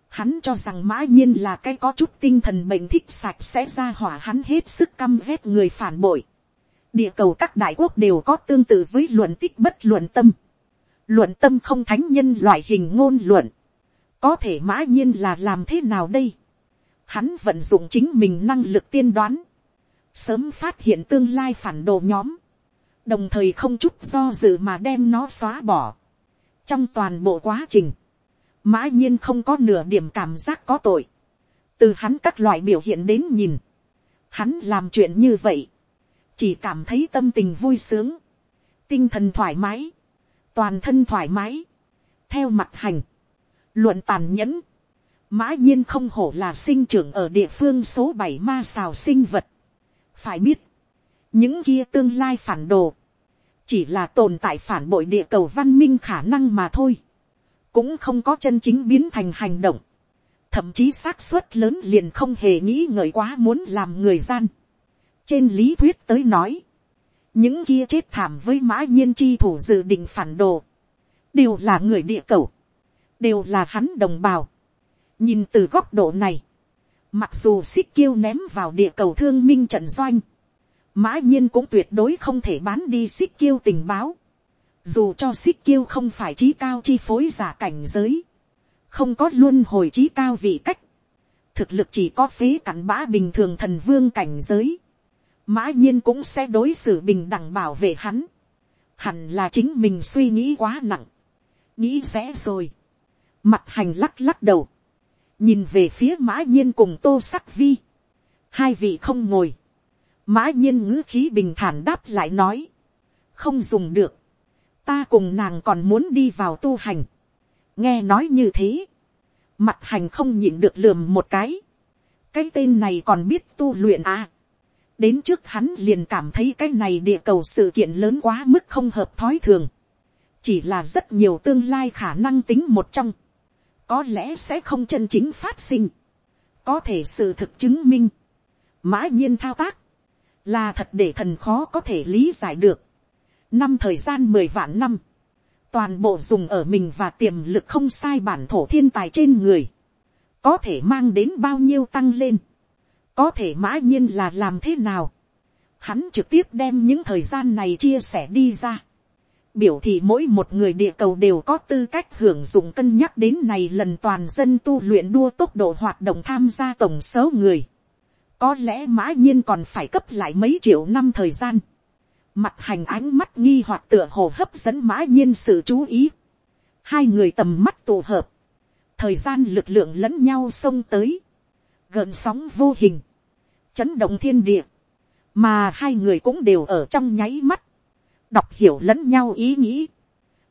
Hắn cho rằng mã nhiên là cái có chút tinh thần bệnh thích sạch sẽ ra hỏa hắn hết sức căm ghét người phản bội. Địa cầu các đại quốc đều có tương tự với luận tích bất luận tâm. Luận tâm không thánh nhân loại hình ngôn luận. Có thể mã nhiên là làm thế nào đây? Hắn vận dụng chính mình năng lực tiên đoán. Sớm phát hiện tương lai phản đồ nhóm. Đồng thời không chút do dự mà đem nó xóa bỏ. Trong toàn bộ quá trình mã nhiên không có nửa điểm cảm giác có tội, từ hắn các loại biểu hiện đến nhìn, hắn làm chuyện như vậy, chỉ cảm thấy tâm tình vui sướng, tinh thần thoải mái, toàn thân thoải mái, theo mặt hành, luận tàn nhẫn, mã nhiên không hổ là sinh trưởng ở địa phương số bảy ma xào sinh vật, phải biết, những kia tương lai phản đồ, chỉ là tồn tại phản bội địa cầu văn minh khả năng mà thôi cũng không có chân chính biến thành hành động, thậm chí xác suất lớn liền không hề nghĩ ngợi quá muốn làm người gian. trên lý thuyết tới nói, những kia chết thảm với mã nhiên chi thủ dự định phản đồ, đều là người địa cầu, đều là hắn đồng bào. nhìn từ góc độ này, mặc dù xích kiêu ném vào địa cầu thương minh trận doanh, mã nhiên cũng tuyệt đối không thể bán đi xích kiêu tình báo. Dù cho xích kiêu không phải trí cao chi phối giả cảnh giới, không có luôn hồi trí cao vị cách, thực lực chỉ có phế cặn bã bình thường thần vương cảnh giới, mã nhiên cũng sẽ đối xử bình đẳng bảo vệ hắn, hẳn là chính mình suy nghĩ quá nặng, nghĩ sẽ rồi, mặt hành lắc lắc đầu, nhìn về phía mã nhiên cùng tô sắc vi, hai vị không ngồi, mã nhiên ngữ khí bình thản đáp lại nói, không dùng được, ta cùng nàng còn muốn đi vào tu hành. nghe nói như thế, mặt hành không nhịn được lườm một cái. cái tên này còn biết tu luyện à. đến trước hắn liền cảm thấy cái này địa cầu sự kiện lớn quá mức không hợp thói thường. chỉ là rất nhiều tương lai khả năng tính một trong. có lẽ sẽ không chân chính phát sinh. có thể sự thực chứng minh. mã nhiên thao tác là thật để thần khó có thể lý giải được. Năm thời gian mười vạn năm, toàn bộ dùng ở mình và tiềm lực không sai bản thổ thiên tài trên người, có thể mang đến bao nhiêu tăng lên, có thể mã nhiên là làm thế nào, hắn trực tiếp đem những thời gian này chia sẻ đi ra, biểu thị mỗi một người địa cầu đều có tư cách hưởng dụng cân nhắc đến này lần toàn dân tu luyện đua tốc độ hoạt động tham gia tổng số người. Có lẽ mã nhiên còn phải cấp lại mấy triệu năm thời gian. Mặt hành ánh mắt nghi hoặc tựa hồ hấp dẫn mã nhiên sự chú ý. Hai người tầm mắt tụ hợp. Thời gian lực lượng lẫn nhau xông tới. Gợn sóng vô hình. Chấn động thiên địa. Mà hai người cũng đều ở trong nháy mắt. Đọc hiểu lẫn nhau ý nghĩ.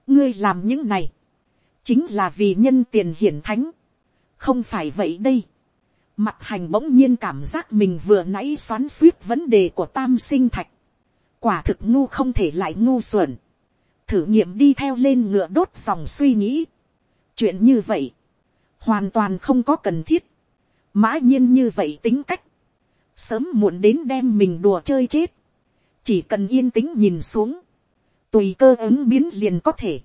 Ngươi làm những này. Chính là vì nhân tiền hiển thánh. Không phải vậy đây. Mặt hành bỗng nhiên cảm giác mình vừa nãy xoắn suýt vấn đề của tam sinh thạch. Quả thực ngu không thể lại ngu xuẩn, thử nghiệm đi theo lên ngựa đốt dòng suy nghĩ. chuyện như vậy, hoàn toàn không có cần thiết, mã nhiên như vậy tính cách, sớm muộn đến đem mình đùa chơi chết, chỉ cần yên tĩnh nhìn xuống, tùy cơ ứng biến liền có thể,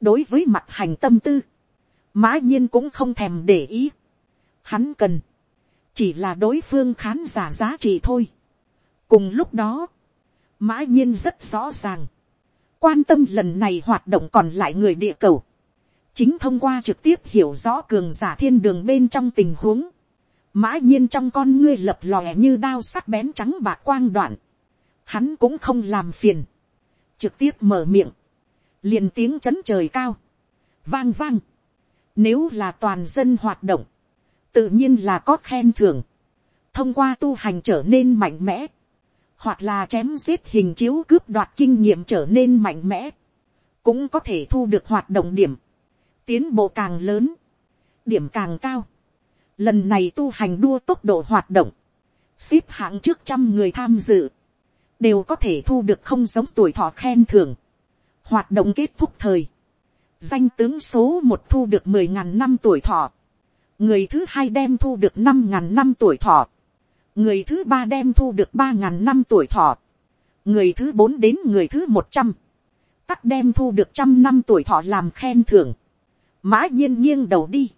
đối với mặt hành tâm tư, mã nhiên cũng không thèm để ý, hắn cần, chỉ là đối phương khán giả giá trị thôi. cùng lúc đó, mã nhiên rất rõ ràng, quan tâm lần này hoạt động còn lại người địa cầu, chính thông qua trực tiếp hiểu rõ cường giả thiên đường bên trong tình huống, mã nhiên trong con ngươi lập lòe như đao sắc bén trắng bạc quang đoạn, hắn cũng không làm phiền, trực tiếp mở miệng, liền tiếng chấn trời cao, vang vang, nếu là toàn dân hoạt động, tự nhiên là có khen thưởng, thông qua tu hành trở nên mạnh mẽ, hoặc là chém giết hình chiếu cướp đoạt kinh nghiệm trở nên mạnh mẽ, cũng có thể thu được hoạt động điểm, tiến bộ càng lớn, điểm càng cao. Lần này tu hành đua tốc độ hoạt động, xếp hạng trước trăm người tham dự, đều có thể thu được không giống tuổi thọ khen thưởng. Hoạt động kết thúc thời, danh tướng số một thu được mười ngàn năm tuổi thọ, người thứ hai đem thu được năm ngàn năm tuổi thọ, người thứ ba đem thu được ba ngàn năm tuổi thọ, người thứ bốn đến người thứ một trăm, tắc đem thu được trăm năm tuổi thọ làm khen thưởng, mã nhiên nghiêng đầu đi,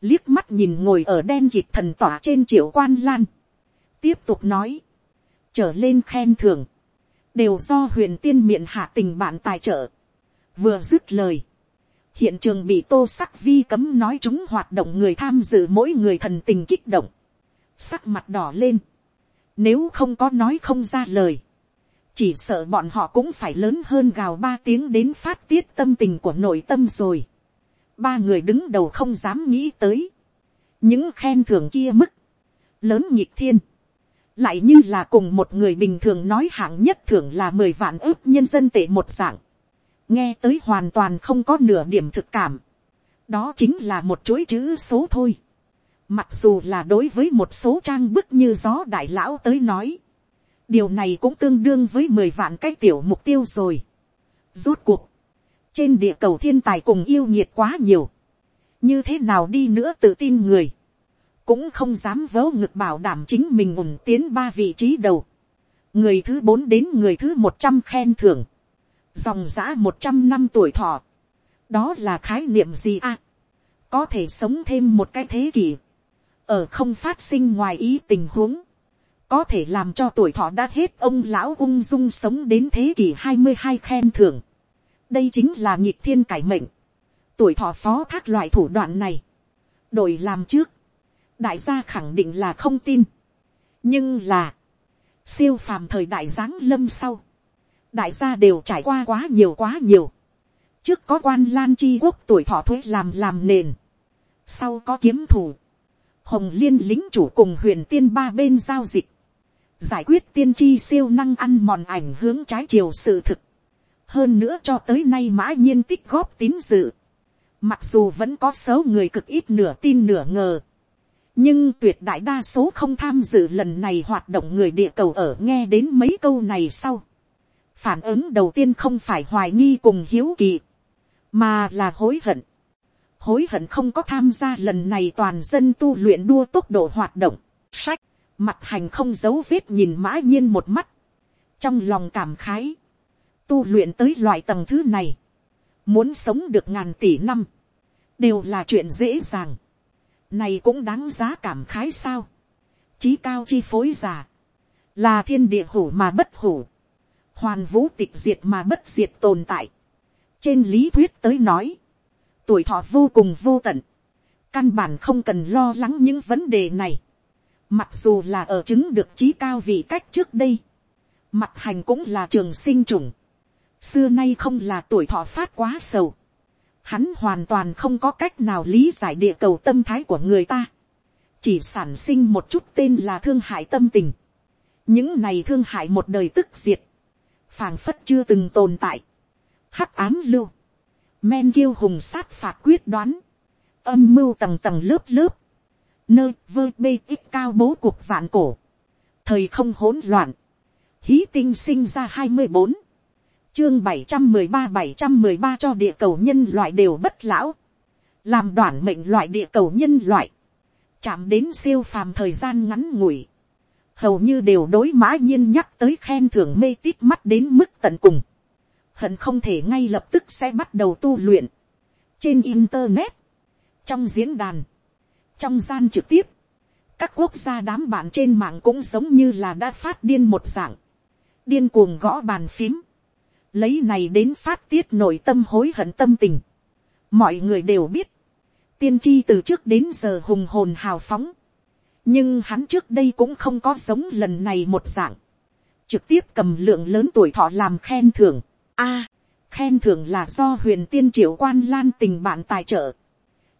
liếc mắt nhìn ngồi ở đen kịp thần tỏa trên triệu quan lan, tiếp tục nói, trở lên khen thưởng, đều do huyền tiên miệng hạ tình bạn tài trợ, vừa dứt lời, hiện trường bị tô sắc vi cấm nói chúng hoạt động người tham dự mỗi người thần tình kích động, sắc mặt đỏ lên, nếu không có nói không ra lời, chỉ sợ bọn họ cũng phải lớn hơn gào ba tiếng đến phát tiết tâm tình của nội tâm rồi. ba người đứng đầu không dám nghĩ tới, những khen thưởng kia mức, lớn nhịp thiên, lại như là cùng một người bình thường nói hạng nhất thưởng là mười vạn ước nhân dân tệ một dạng, nghe tới hoàn toàn không có nửa điểm thực cảm, đó chính là một chuỗi chữ số thôi. Mặc dù là đối với một số trang bức như gió đại lão tới nói, điều này cũng tương đương với mười vạn cái tiểu mục tiêu rồi. Rốt cuộc, trên địa cầu thiên tài cùng yêu nhiệt quá nhiều, như thế nào đi nữa tự tin người, cũng không dám vớ ngực bảo đảm chính mình ủng tiến ba vị trí đầu, người thứ bốn đến người thứ một trăm khen thưởng, dòng giã một trăm năm tuổi thọ, đó là khái niệm gì à, có thể sống thêm một cái thế kỷ, ở không phát sinh ngoài ý tình huống, có thể làm cho tuổi thọ đã hết ông lão ung dung sống đến thế kỷ hai mươi hai khen thưởng. đây chính là nhịp thiên cải mệnh. tuổi thọ phó thác loại thủ đoạn này. đổi làm trước. đại gia khẳng định là không tin. nhưng là, siêu phàm thời đại giáng lâm sau đại gia đều trải qua quá nhiều quá nhiều. trước có quan lan chi quốc tuổi thọ thuế làm làm nền. sau có kiếm thủ. hồng liên lính chủ cùng huyền tiên ba bên giao dịch giải quyết tiên tri siêu năng ăn mòn ảnh hướng trái chiều sự thực. hơn nữa cho tới nay mã nhiên tích góp tín dự. mặc dù vẫn có số người cực ít nửa tin nửa ngờ. nhưng tuyệt đại đa số không tham dự lần này hoạt động người địa cầu ở nghe đến mấy câu này sau phản ứng đầu tiên không phải hoài nghi cùng hiếu kỳ, mà là hối hận. hối hận không có tham gia lần này toàn dân tu luyện đua tốc độ hoạt động. sách mặt hành không giấu vết nhìn mã nhiên một mắt, trong lòng cảm khái, tu luyện tới loại tầng thứ này, muốn sống được ngàn tỷ năm, đều là chuyện dễ dàng, này cũng đáng giá cảm khái sao, trí cao chi phối giả, là thiên địa hủ mà bất hủ, hoàn vũ tịch diệt mà bất diệt tồn tại, trên lý thuyết tới nói, tuổi thọ vô cùng vô tận, căn bản không cần lo lắng những vấn đề này, Mặc dù là ở chứng được trí cao vị cách trước đây. Mặt hành cũng là trường sinh trùng. Xưa nay không là tuổi thọ phát quá sầu. Hắn hoàn toàn không có cách nào lý giải địa cầu tâm thái của người ta. Chỉ sản sinh một chút tên là thương hại tâm tình. Những này thương hại một đời tức diệt phảng phất chưa từng tồn tại. Hắc ám lưu. Men kiêu hùng sát phạt quyết đoán. Âm mưu tầng tầng lớp lớp. Nơi vơ bê ít cao bố cuộc vạn cổ, thời không hỗn loạn, hí tinh sinh ra hai mươi bốn, chương bảy trăm mười ba bảy trăm mười ba cho địa cầu nhân loại đều bất lão, làm đoạn mệnh loại địa cầu nhân loại, chạm đến siêu phàm thời gian ngắn ngủi, hầu như đều đối mã nhiên nhắc tới khen thưởng mê tít mắt đến mức tận cùng, hận không thể ngay lập tức sẽ bắt đầu tu luyện, trên internet, trong diễn đàn, trong gian trực tiếp, các quốc gia đám bạn trên mạng cũng giống như là đã phát điên một dạng, điên cuồng gõ bàn phím, lấy này đến phát tiết nội tâm hối hận tâm tình. mọi người đều biết, tiên tri từ trước đến giờ hùng hồn hào phóng, nhưng hắn trước đây cũng không có giống lần này một dạng, trực tiếp cầm lượng lớn tuổi thọ làm khen thưởng. a, khen thưởng là do huyền tiên triệu quan lan tình bạn tài trợ.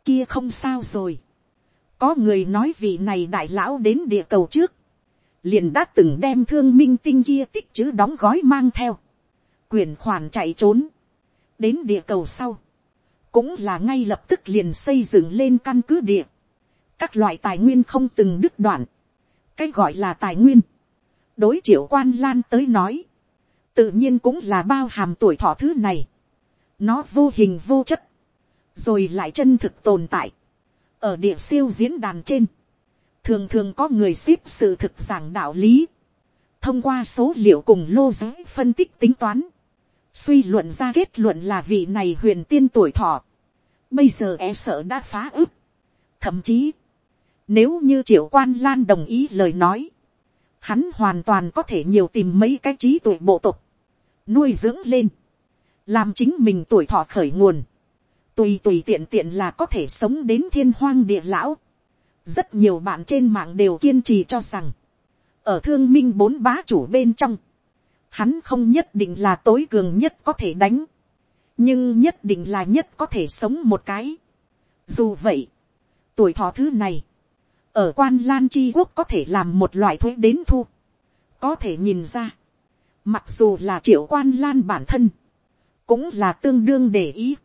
kia không sao rồi. có người nói vị này đại lão đến địa cầu trước, liền đã từng đem thương minh tinh kia tích chữ đóng gói mang theo, quyền khoản chạy trốn, đến địa cầu sau, cũng là ngay lập tức liền xây dựng lên căn cứ địa, các loại tài nguyên không từng đứt đoạn, cái gọi là tài nguyên, đối triệu quan lan tới nói, tự nhiên cũng là bao hàm tuổi thọ thứ này, nó vô hình vô chất, rồi lại chân thực tồn tại, ở địa siêu diễn đàn trên, thường thường có người ship sự thực giảng đạo lý, thông qua số liệu cùng lô giới phân tích tính toán, suy luận ra kết luận là vị này huyền tiên tuổi thọ, bây giờ e sợ đã phá ức, thậm chí, nếu như triệu quan lan đồng ý lời nói, hắn hoàn toàn có thể nhiều tìm mấy cái trí tuổi bộ tộc, nuôi dưỡng lên, làm chính mình tuổi thọ khởi nguồn, tùy tùy tiện tiện là có thể sống đến thiên hoang địa lão. rất nhiều bạn trên mạng đều kiên trì cho rằng, ở thương minh bốn bá chủ bên trong, hắn không nhất định là tối cường nhất có thể đánh, nhưng nhất định là nhất có thể sống một cái. dù vậy, tuổi thọ thứ này, ở quan lan chi quốc có thể làm một loại thuế đến thu, có thể nhìn ra, mặc dù là triệu quan lan bản thân, cũng là tương đương để ý,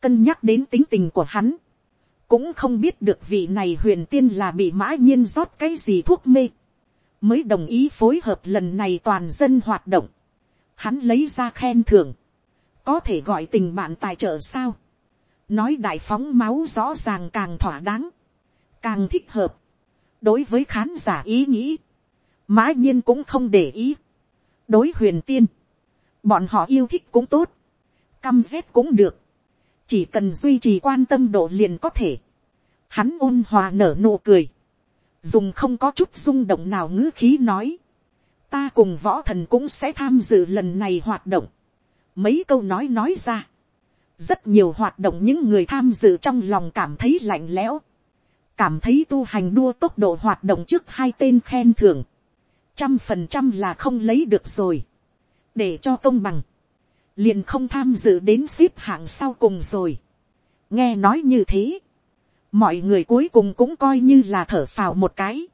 cân nhắc đến tính tình của hắn, cũng không biết được vị này huyền tiên là bị mã nhiên rót cái gì thuốc mê, mới đồng ý phối hợp lần này toàn dân hoạt động, hắn lấy ra khen thưởng, có thể gọi tình bạn tài trợ sao, nói đại phóng máu rõ ràng càng thỏa đáng, càng thích hợp, đối với khán giả ý nghĩ, mã nhiên cũng không để ý, đối huyền tiên, bọn họ yêu thích cũng tốt, căm rét cũng được, chỉ cần duy trì quan tâm độ liền có thể, hắn ôn hòa nở nụ cười, dùng không có chút rung động nào ngữ khí nói, ta cùng võ thần cũng sẽ tham dự lần này hoạt động, mấy câu nói nói ra, rất nhiều hoạt động những người tham dự trong lòng cảm thấy lạnh lẽo, cảm thấy tu hành đua tốc độ hoạt động trước hai tên khen thưởng, trăm phần trăm là không lấy được rồi, để cho công bằng, liền không tham dự đến ship hạng sau cùng rồi. nghe nói như thế, mọi người cuối cùng cũng coi như là thở phào một cái,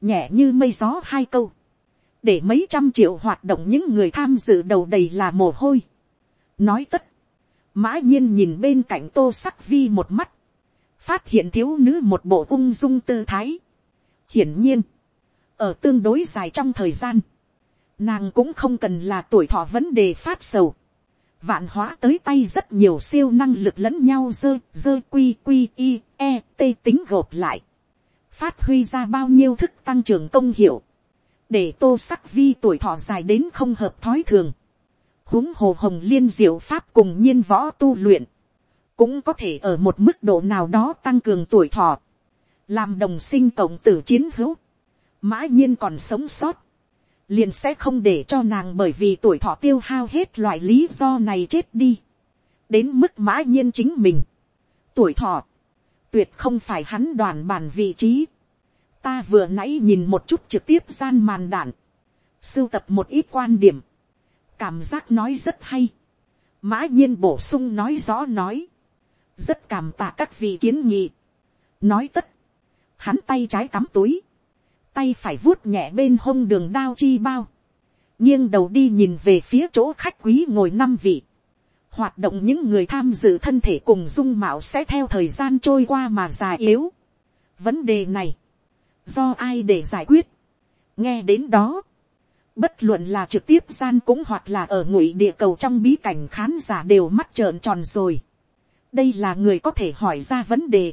nhẹ như mây gió hai câu, để mấy trăm triệu hoạt động những người tham dự đầu đầy là mồ hôi. nói tất, mã nhiên nhìn bên cạnh tô sắc vi một mắt, phát hiện thiếu nữ một bộ ung dung tư thái. hiển nhiên, ở tương đối dài trong thời gian, nàng cũng không cần là tuổi thọ vấn đề phát sầu. vạn hóa tới tay rất nhiều siêu năng lực lẫn nhau dơ dơ quy quy i e t tính gộp lại. phát huy ra bao nhiêu thức tăng trưởng công hiệu. để tô sắc vi tuổi thọ dài đến không hợp thói thường. huống hồ hồng liên diệu pháp cùng nhiên võ tu luyện cũng có thể ở một mức độ nào đó tăng cường tuổi thọ, làm đồng sinh cộng tử chiến hữu, mã nhiên còn sống sót, liền sẽ không để cho nàng bởi vì tuổi thọ tiêu hao hết loại lý do này chết đi, đến mức mã nhiên chính mình, tuổi thọ, tuyệt không phải hắn đoàn bàn vị trí, ta vừa nãy nhìn một chút trực tiếp gian màn đạn, sưu tập một ít quan điểm, cảm giác nói rất hay, mã nhiên bổ sung nói rõ nói, rất cảm tạ các vị kiến nghị. nói tất, hắn tay trái cắm túi, tay phải vuốt nhẹ bên hông đường đao chi bao, nghiêng đầu đi nhìn về phía chỗ khách quý ngồi năm vị, hoạt động những người tham dự thân thể cùng dung mạo sẽ theo thời gian trôi qua mà già yếu. vấn đề này, do ai để giải quyết, nghe đến đó, bất luận là trực tiếp gian cũng hoặc là ở ngụy địa cầu trong bí cảnh khán giả đều mắt trợn tròn rồi đây là người có thể hỏi ra vấn đề.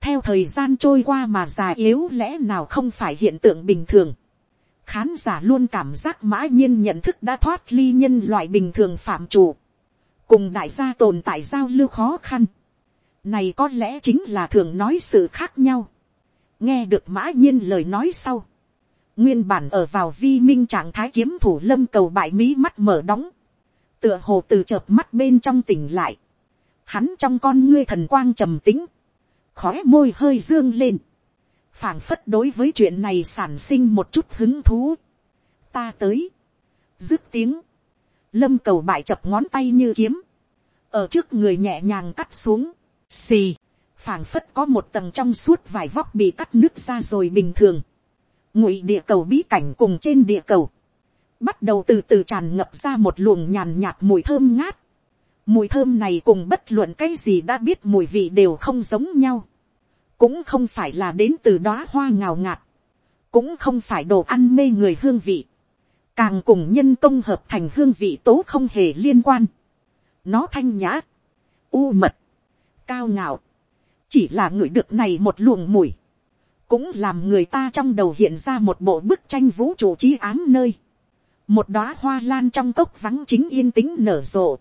theo thời gian trôi qua mà già yếu lẽ nào không phải hiện tượng bình thường. khán giả luôn cảm giác mã nhiên nhận thức đã thoát ly nhân loại bình thường phạm chủ. cùng đại gia tồn tại giao lưu khó khăn. này có lẽ chính là thường nói sự khác nhau. nghe được mã nhiên lời nói sau. nguyên bản ở vào vi minh trạng thái kiếm thủ lâm cầu bại mỹ mắt mở đóng. tựa hồ từ chợp mắt bên trong tỉnh lại hắn trong con ngươi thần quang trầm tính, khói môi hơi dương lên, phảng phất đối với chuyện này sản sinh một chút hứng thú. ta tới, dứt tiếng, lâm cầu bại chập ngón tay như kiếm, ở trước người nhẹ nhàng cắt xuống, xì, phảng phất có một tầng trong suốt vài vóc bị cắt nứt ra rồi bình thường, ngụy địa cầu bí cảnh cùng trên địa cầu, bắt đầu từ từ tràn ngập ra một luồng nhàn nhạt mùi thơm ngát, mùi thơm này cùng bất luận cái gì đã biết mùi vị đều không giống nhau, cũng không phải là đến từ đóa hoa ngào ngạt, cũng không phải đồ ăn mê người hương vị, càng cùng nhân công hợp thành hương vị tố không hề liên quan. nó thanh nhã, u mật, cao ngạo, chỉ là người được này một luồng mùi, cũng làm người ta trong đầu hiện ra một bộ bức tranh vũ trụ trí ám nơi, một đóa hoa lan trong cốc vắng chính yên tĩnh nở rộ,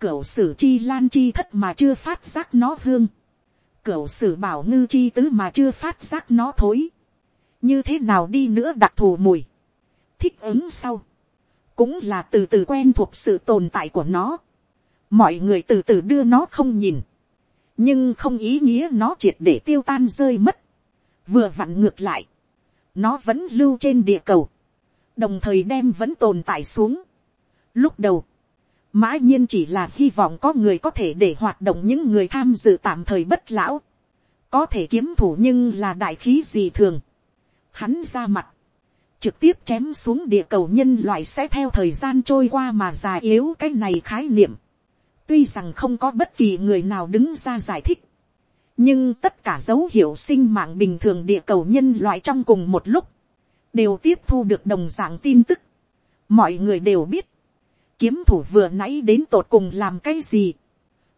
cửu sử chi lan chi thất mà chưa phát giác nó hương, cửu sử bảo ngư chi tứ mà chưa phát giác nó thối, như thế nào đi nữa đặc thù mùi, thích ứng sau, cũng là từ từ quen thuộc sự tồn tại của nó, mọi người từ từ đưa nó không nhìn, nhưng không ý nghĩa nó triệt để tiêu tan rơi mất, vừa vặn ngược lại, nó vẫn lưu trên địa cầu, đồng thời đem vẫn tồn tại xuống. Lúc đầu, mã nhiên chỉ là hy vọng có người có thể để hoạt động những người tham dự tạm thời bất lão, có thể kiếm thủ nhưng là đại khí gì thường. Hắn ra mặt, trực tiếp chém xuống địa cầu nhân loại sẽ theo thời gian trôi qua mà già yếu cái này khái niệm. Tuy rằng không có bất kỳ người nào đứng ra giải thích, nhưng tất cả dấu hiệu sinh mạng bình thường địa cầu nhân loại trong cùng một lúc, đều tiếp thu được đồng dạng tin tức. mọi người đều biết, kiếm thủ vừa nãy đến tột cùng làm cái gì,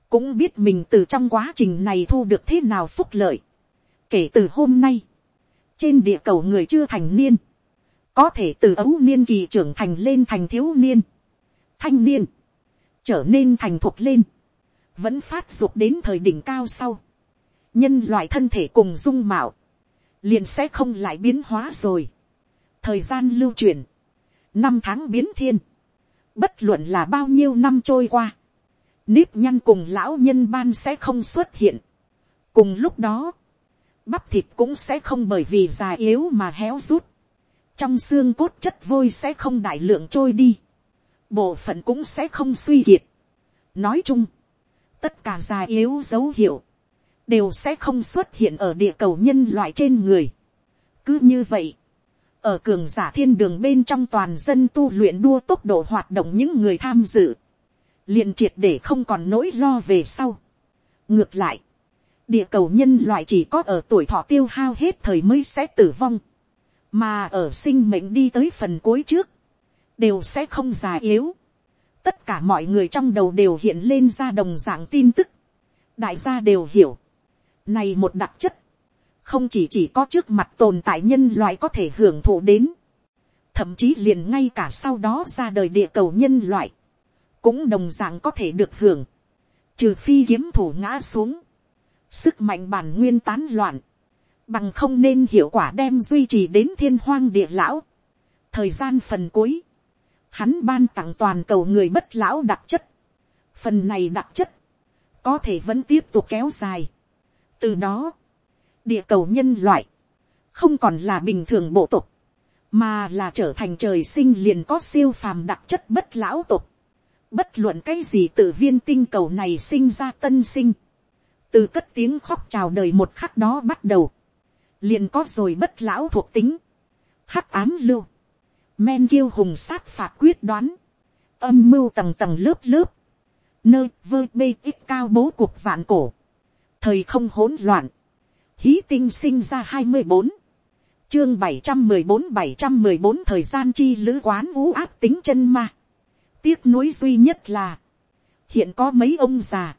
cũng biết mình từ trong quá trình này thu được thế nào phúc lợi. kể từ hôm nay, trên địa cầu người chưa thành niên, có thể từ ấu niên kỳ trưởng thành lên thành thiếu niên, thanh niên, trở nên thành thục lên, vẫn phát dục đến thời đỉnh cao sau, nhân loại thân thể cùng dung mạo, liền sẽ không lại biến hóa rồi. Thời gian lưu truyền, năm tháng biến thiên, bất luận là bao nhiêu năm trôi qua, nếp nhăn cùng lão nhân ban sẽ không xuất hiện. cùng lúc đó, bắp thịt cũng sẽ không bởi vì già yếu mà héo rút, trong xương cốt chất vôi sẽ không đại lượng trôi đi, bộ phận cũng sẽ không suy kiệt. nói chung, tất cả già yếu dấu hiệu, đều sẽ không xuất hiện ở địa cầu nhân loại trên người. cứ như vậy, ở cường giả thiên đường bên trong toàn dân tu luyện đua tốc độ hoạt động những người tham dự, liền triệt để không còn nỗi lo về sau. ngược lại, địa cầu nhân loại chỉ có ở tuổi thọ tiêu hao hết thời mới sẽ tử vong, mà ở sinh mệnh đi tới phần cuối trước, đều sẽ không già yếu. tất cả mọi người trong đầu đều hiện lên ra đồng dạng tin tức, đại gia đều hiểu, này một đặc chất, không chỉ chỉ có trước mặt tồn tại nhân loại có thể hưởng thụ đến, thậm chí liền ngay cả sau đó ra đời địa cầu nhân loại, cũng đồng d ạ n g có thể được hưởng, trừ phi kiếm thủ ngã xuống, sức mạnh bản nguyên tán loạn, bằng không nên hiệu quả đem duy trì đến thiên hoang địa lão. thời gian phần cuối, hắn ban tặng toàn cầu người bất lão đặc chất, phần này đặc chất, có thể vẫn tiếp tục kéo dài. từ đó, địa cầu nhân loại, không còn là bình thường bộ tộc, mà là trở thành trời sinh liền có siêu phàm đặc chất bất lão tộc. Bất luận cái gì tự viên tinh cầu này sinh ra tân sinh, từ cất tiếng khóc chào đời một khắc đó bắt đầu, liền có rồi bất lão thuộc tính, hắc ám lưu, men kiêu hùng sát phạt quyết đoán, âm mưu tầng tầng lớp lớp, nơi vơ bê ít cao bố cuộc vạn cổ, thời không hỗn loạn, hí tinh sinh ra hai mươi bốn, chương bảy trăm mười bốn bảy trăm mười bốn thời gian chi lữ quán vũ áp tính chân ma. tiếc nuối duy nhất là, hiện có mấy ông già,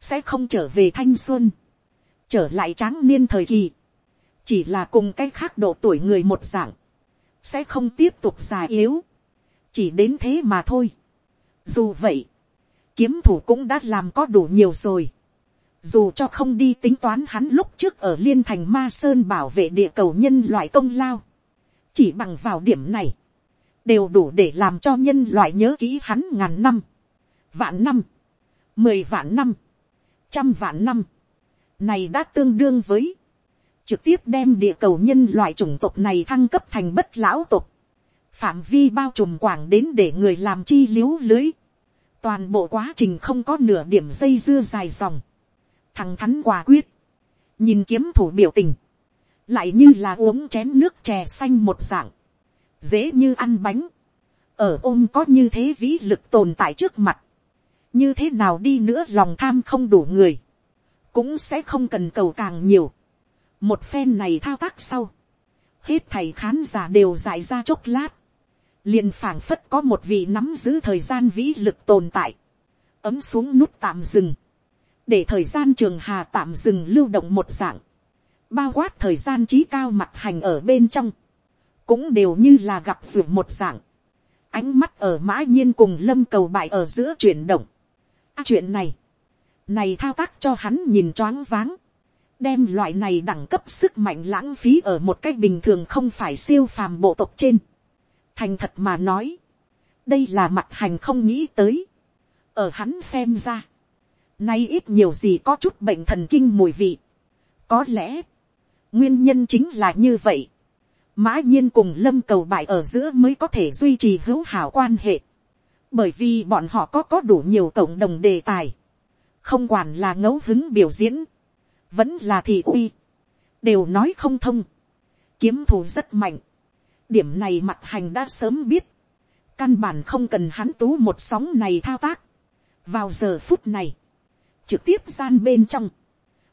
sẽ không trở về thanh xuân, trở lại tráng niên thời kỳ, chỉ là cùng cái khác độ tuổi người một dạng, sẽ không tiếp tục già yếu, chỉ đến thế mà thôi. dù vậy, kiếm thủ cũng đã làm có đủ nhiều rồi dù cho không đi tính toán hắn lúc trước ở liên thành ma sơn bảo vệ địa cầu nhân loại công lao, chỉ bằng vào điểm này, đều đủ để làm cho nhân loại nhớ kỹ hắn ngàn năm, vạn năm, mười vạn năm, trăm vạn năm, này đã tương đương với, trực tiếp đem địa cầu nhân loại chủng tộc này thăng cấp thành bất lão tộc, phạm vi bao trùm quảng đến để người làm chi l i ế u lưới, toàn bộ quá trình không có nửa điểm dây dưa dài dòng, thằng thắn quả quyết, nhìn kiếm thủ biểu tình, lại như là uống chén nước chè xanh một dạng, dễ như ăn bánh, ở ôm có như thế vĩ lực tồn tại trước mặt, như thế nào đi nữa lòng tham không đủ người, cũng sẽ không cần cầu càng nhiều. một phen này thao tác sau, hết thầy khán giả đều dại ra chốc lát, liền phảng phất có một vị nắm giữ thời gian vĩ lực tồn tại, ấm xuống nút tạm dừng, để thời gian trường hà tạm dừng lưu động một dạng, bao quát thời gian trí cao mặt hành ở bên trong, cũng đều như là gặp ruột một dạng, ánh mắt ở mã nhiên cùng lâm cầu bại ở giữa chuyển động. À, chuyện này, này thao tác cho hắn nhìn choáng váng, đem loại này đẳng cấp sức mạnh lãng phí ở một cách bình thường không phải siêu phàm bộ tộc trên. Thành thật mà nói, đây là mặt hành không nghĩ tới, ở hắn xem ra, nay ít nhiều gì có chút bệnh thần kinh mùi vị, có lẽ, nguyên nhân chính là như vậy, mã nhiên cùng lâm cầu bại ở giữa mới có thể duy trì hữu hảo quan hệ, bởi vì bọn họ có có đủ nhiều cộng đồng đề tài, không quản là ngẫu hứng biểu diễn, vẫn là thị uy, đều nói không thông, kiếm thù rất mạnh, điểm này mặt hành đã sớm biết, căn bản không cần hắn tú một sóng này thao tác. vào giờ phút này, trực tiếp gian bên trong,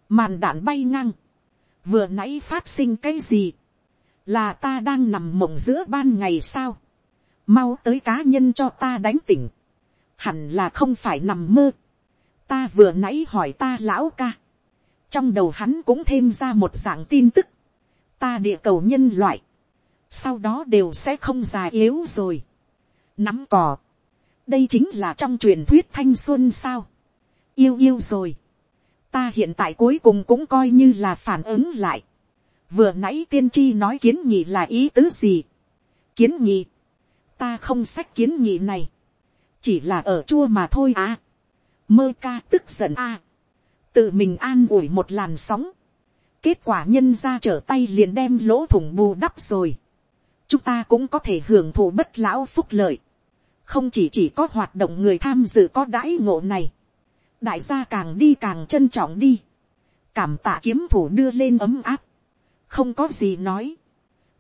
màn đạn bay ngang, vừa nãy phát sinh cái gì, là ta đang nằm mộng giữa ban ngày sao, mau tới cá nhân cho ta đánh tỉnh, hẳn là không phải nằm mơ, ta vừa nãy hỏi ta lão ca, trong đầu hắn cũng thêm ra một dạng tin tức, ta địa cầu nhân loại, sau đó đều sẽ không già yếu rồi. nắm cò, đây chính là trong truyền thuyết thanh xuân sao, yêu yêu rồi. ta hiện tại cuối cùng cũng coi như là phản ứng lại. vừa nãy tiên tri nói kiến nghị là ý tứ gì. kiến nghị, ta không sách kiến nghị này, chỉ là ở chua mà thôi à. mơ ca tức giận à. tự mình an ủi một làn sóng. kết quả nhân ra trở tay liền đem lỗ thủng bù đắp rồi chúng ta cũng có thể hưởng thụ bất lão phúc lợi. không chỉ chỉ có hoạt động người tham dự có đãi ngộ này đại gia càng đi càng trân trọng đi. cảm tạ kiếm thủ đưa lên ấm áp. không có gì nói.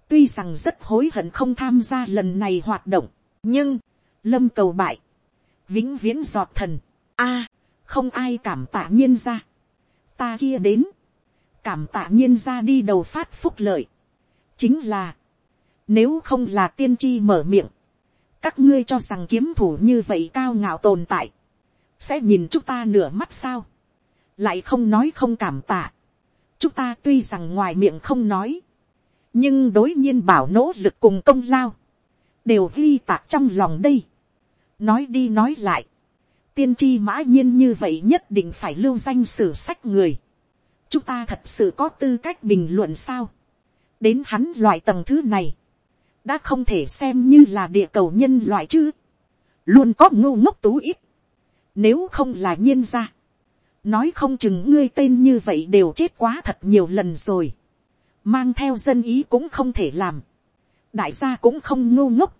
tuy rằng rất hối hận không tham gia lần này hoạt động. nhưng, lâm cầu bại. vĩnh viễn giọt thần. a, không ai cảm tạ nhiên ra. ta kia đến. cảm tạ nhiên ra đi đầu phát phúc lợi. chính là, nếu không là tiên tri mở miệng. Các ngươi cho rằng kiếm thủ như vậy cao ngạo tồn tại. Sẽ nhìn chúng ta nửa mắt sao. Lại không nói không cảm tạ. Chúng ta tuy rằng ngoài miệng không nói. Nhưng đối nhiên bảo nỗ lực cùng công lao. Đều ghi tạc trong lòng đây. Nói đi nói lại. Tiên tri mã nhiên như vậy nhất định phải lưu danh sử sách người. Chúng ta thật sự có tư cách bình luận sao. Đến hắn loại tầng thứ này đã không thể xem như là địa cầu nhân loại chứ, luôn có ngu ngốc tú ít, nếu không là nhiên ra, nói không chừng ngươi tên như vậy đều chết quá thật nhiều lần rồi, mang theo dân ý cũng không thể làm, đại gia cũng không ngu ngốc,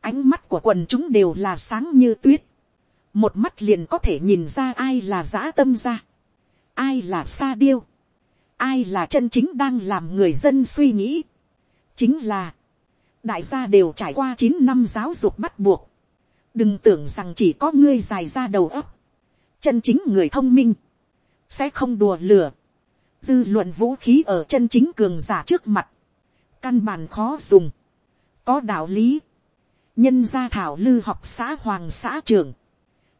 ánh mắt của quần chúng đều là sáng như tuyết, một mắt liền có thể nhìn ra ai là giã tâm ra, ai là sa điêu, ai là chân chính đang làm người dân suy nghĩ, chính là, đại gia đều trải qua chín năm giáo dục bắt buộc, đừng tưởng rằng chỉ có ngươi dài ra đầu óc, chân chính người thông minh, sẽ không đùa lừa. Dư luận vũ khí ở chân chính cường giả trước mặt, căn bản khó dùng, có đạo lý, nhân gia thảo lư học xã hoàng xã trưởng,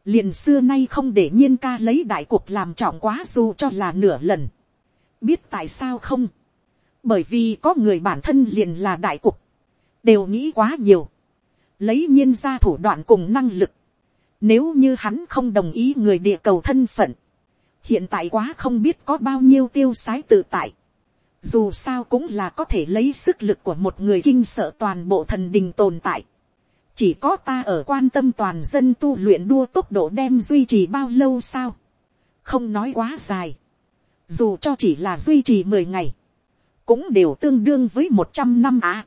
liền xưa nay không để nhiên ca lấy đại cuộc làm trọng quá dù cho là nửa lần, biết tại sao không, bởi vì có người bản thân liền là đại cuộc, đều nghĩ quá nhiều, lấy nhiên ra thủ đoạn cùng năng lực, nếu như hắn không đồng ý người địa cầu thân phận, hiện tại quá không biết có bao nhiêu tiêu sái tự tại, dù sao cũng là có thể lấy sức lực của một người kinh sợ toàn bộ thần đình tồn tại, chỉ có ta ở quan tâm toàn dân tu luyện đua tốc độ đem duy trì bao lâu sao, không nói quá dài, dù cho chỉ là duy trì mười ngày, cũng đều tương đương với một trăm năm á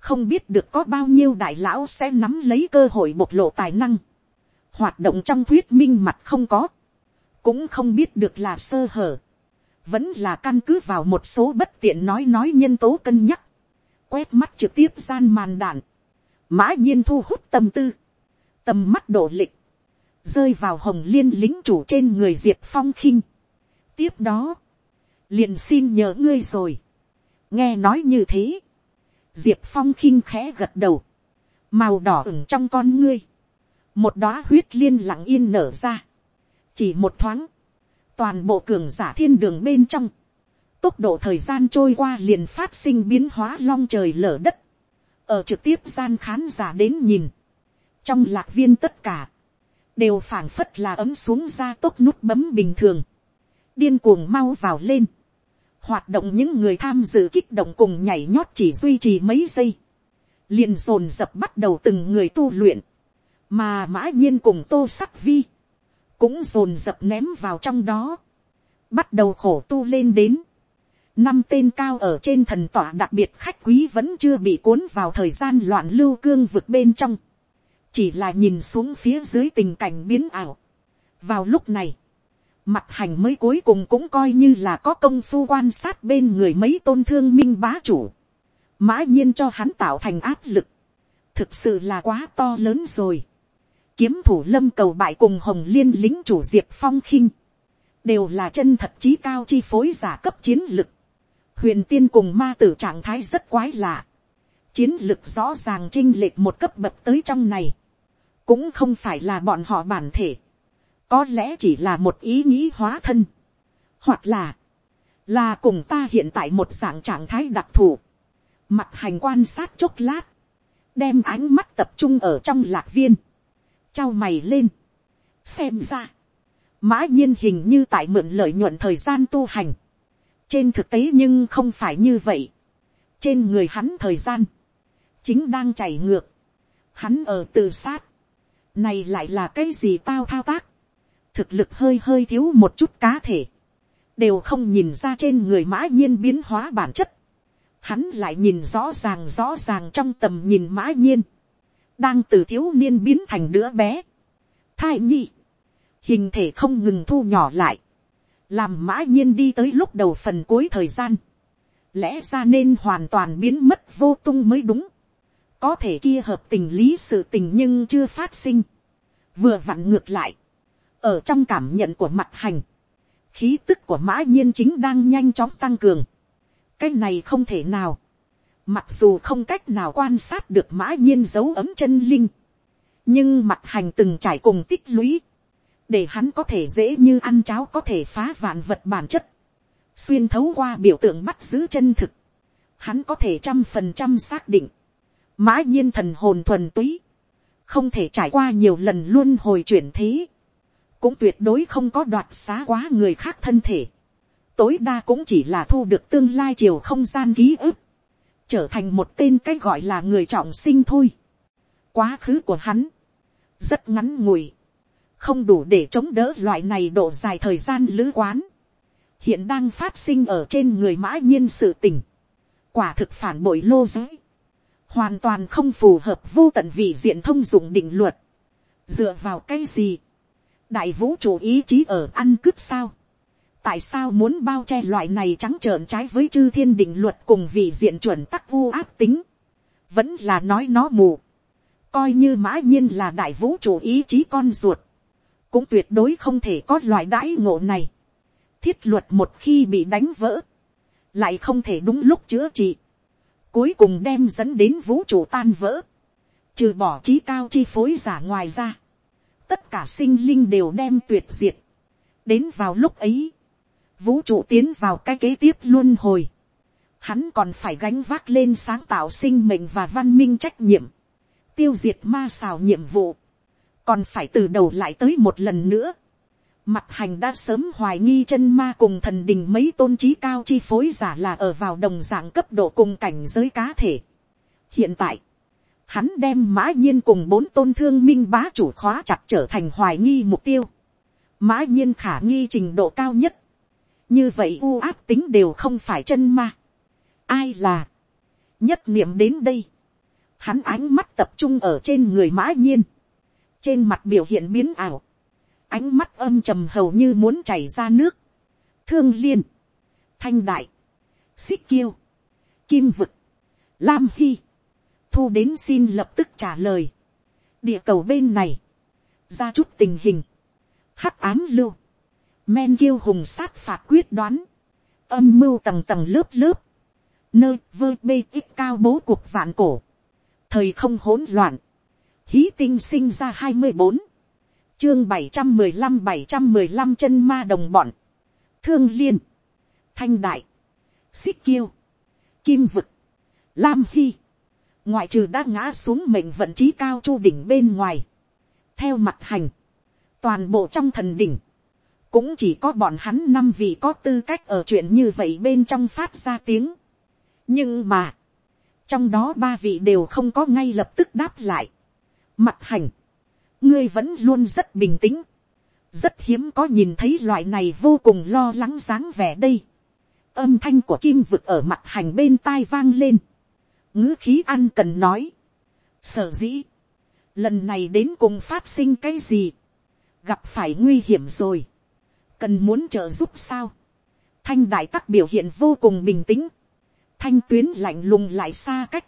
không biết được có bao nhiêu đại lão sẽ nắm lấy cơ hội bộc lộ tài năng, hoạt động trong thuyết minh mặt không có, cũng không biết được là sơ hở, vẫn là căn cứ vào một số bất tiện nói nói nhân tố cân nhắc, quét mắt trực tiếp gian màn đạn, mã nhiên thu hút tâm tư, tầm mắt độ lịch, rơi vào hồng liên lính chủ trên người diệp phong khinh. tiếp đó, liền xin nhờ ngươi rồi. nghe nói như thế, diệp phong khinh khẽ gật đầu, màu đỏ ửng trong con ngươi, một đóa huyết liên lặng yên nở ra, chỉ một thoáng, toàn bộ cường giả thiên đường bên trong, tốc độ thời gian trôi qua liền phát sinh biến hóa long trời lở đất, ở trực tiếp gian khán giả đến nhìn, trong lạc viên tất cả, đều phảng phất là ấm xuống ra tốc nút bấm bình thường, điên cuồng mau vào lên, hoạt động những người tham dự kích động cùng nhảy nhót chỉ duy trì mấy giây, liền dồn dập bắt đầu từng người tu luyện, mà mã nhiên cùng tô sắc vi, cũng dồn dập ném vào trong đó, bắt đầu khổ tu lên đến, năm tên cao ở trên thần tỏa đặc biệt khách quý vẫn chưa bị cuốn vào thời gian loạn lưu cương vực bên trong, chỉ là nhìn xuống phía dưới tình cảnh biến ảo. vào lúc này, mặt hành mới cuối cùng cũng coi như là có công phu quan sát bên người mấy tôn thương minh bá chủ, mã nhiên cho hắn tạo thành áp lực, thực sự là quá to lớn rồi. kiếm thủ lâm cầu bại cùng hồng liên lính chủ diệp phong khinh, đều là chân thật chí cao chi phối giả cấp chiến lực. huyền tiên cùng ma tử trạng thái rất quái lạ. chiến lực rõ ràng chinh lệch một cấp bậc tới trong này cũng không phải là bọn họ bản thể, có lẽ chỉ là một ý nghĩ hóa thân, hoặc là, là cùng ta hiện tại một dạng trạng thái đặc thù, mặt hành quan sát chốc lát, đem ánh mắt tập trung ở trong lạc viên, trao mày lên, xem ra, mã nhiên hình như tại mượn lợi nhuận thời gian tu hành, trên thực tế nhưng không phải như vậy, trên người hắn thời gian, chính đang chảy ngược, hắn ở từ sát, này lại là cái gì tao thao tác. Thực lực hơi hơi thiếu một chút cá thể. Đều không nhìn ra trên người mã nhiên biến hóa bản chất. Hắn lại nhìn rõ ràng rõ ràng trong tầm nhìn mã nhiên. Đang từ thiếu niên biến thành đứa bé. Thai nhi. Hình thể không ngừng thu nhỏ lại. Làm mã nhiên đi tới lúc đầu phần cuối thời gian. Lẽ ra nên hoàn toàn biến mất vô tung mới đúng có thể kia hợp tình lý sự tình nhưng chưa phát sinh, vừa vặn ngược lại, ở trong cảm nhận của mặt hành, khí tức của mã nhiên chính đang nhanh chóng tăng cường, cái này không thể nào, mặc dù không cách nào quan sát được mã nhiên dấu ấm chân linh, nhưng mặt hành từng trải cùng tích lũy, để hắn có thể dễ như ăn cháo có thể phá vạn vật bản chất, xuyên thấu qua biểu tượng bắt giữ chân thực, hắn có thể trăm phần trăm xác định, mã nhiên thần hồn thuần túy, không thể trải qua nhiều lần luôn hồi chuyển thế, cũng tuyệt đối không có đoạt xá quá người khác thân thể, tối đa cũng chỉ là thu được tương lai chiều không gian ký ức, trở thành một tên cái gọi là người trọng sinh thôi. Quá khứ của hắn, rất ngắn ngủi, không đủ để chống đỡ loại này độ dài thời gian lữ quán, hiện đang phát sinh ở trên người mã nhiên sự tình, quả thực phản bội lô giới, hoàn toàn không phù hợp vô tận vị diện thông dụng định luật. dựa vào cái gì, đại vũ trụ ý chí ở ăn cướp sao, tại sao muốn bao che loại này trắng trợn trái với chư thiên định luật cùng vị diện chuẩn tắc vu áp tính, vẫn là nói nó mù, coi như mã nhiên là đại vũ trụ ý chí con ruột, cũng tuyệt đối không thể có loại đãi ngộ này. thiết luật một khi bị đánh vỡ, lại không thể đúng lúc chữa trị, cuối cùng đem dẫn đến vũ trụ tan vỡ, trừ bỏ trí cao chi phối giả ngoài ra, tất cả sinh linh đều đem tuyệt diệt. đến vào lúc ấy, vũ trụ tiến vào cái kế tiếp luôn hồi, hắn còn phải gánh vác lên sáng tạo sinh mệnh và văn minh trách nhiệm, tiêu diệt ma xào nhiệm vụ, còn phải từ đầu lại tới một lần nữa, Mặt hành đã sớm hoài nghi chân ma cùng thần đình mấy tôn trí cao chi phối giả là ở vào đồng dạng cấp độ cùng cảnh giới cá thể. Hiện tại, hắn đem mã nhiên cùng bốn tôn thương minh bá chủ khóa chặt trở thành hoài nghi mục tiêu. Mã nhiên khả nghi trình độ cao nhất. Như vậy u áp tính đều không phải chân ma. Ai là? Nhất niệm đến đây. hắn ánh mắt tập trung ở trên người mã nhiên, trên mặt biểu hiện biến ảo, ánh mắt âm trầm hầu như muốn chảy ra nước, thương liên, thanh đại, xích kiêu, kim vực, lam hy, thu đến xin lập tức trả lời, địa cầu bên này, ra chút tình hình, hắc ám lưu, men kiêu hùng sát phạt quyết đoán, âm mưu tầng tầng lớp lớp, nơi vơ bê ít cao bố cuộc vạn cổ, thời không hỗn loạn, hí tinh sinh ra hai mươi bốn, chương bảy trăm mười lăm bảy trăm mười lăm chân ma đồng bọn, thương liên, thanh đại, xích kiêu, kim vực, lam hy, ngoại trừ đã ngã xuống mệnh vận trí cao chu đỉnh bên ngoài, theo mặt hành, toàn bộ trong thần đỉnh, cũng chỉ có bọn hắn năm vị có tư cách ở chuyện như vậy bên trong phát ra tiếng. nhưng mà, trong đó ba vị đều không có ngay lập tức đáp lại. mặt hành, ngươi vẫn luôn rất bình tĩnh, rất hiếm có nhìn thấy loại này vô cùng lo lắng dáng vẻ đây. âm thanh của kim vực ở mặt hành bên tai vang lên, ngữ khí ăn cần nói, sở dĩ, lần này đến cùng phát sinh cái gì, gặp phải nguy hiểm rồi, cần muốn trợ giúp sao, thanh đại tắc biểu hiện vô cùng bình tĩnh, thanh tuyến lạnh lùng lại xa cách,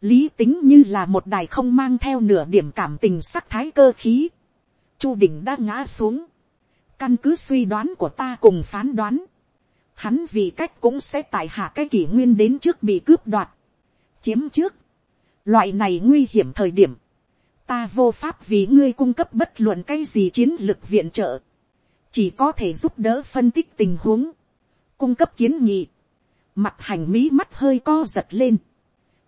lý tính như là một đài không mang theo nửa điểm cảm tình sắc thái cơ khí, chu đỉnh đã ngã xuống, căn cứ suy đoán của ta cùng phán đoán, hắn vì cách cũng sẽ tại hạ cái kỷ nguyên đến trước bị cướp đoạt, chiếm trước, loại này nguy hiểm thời điểm, ta vô pháp vì ngươi cung cấp bất luận cái gì chiến lược viện trợ, chỉ có thể giúp đỡ phân tích tình huống, cung cấp kiến nghị, mặt hành mí mắt hơi co giật lên,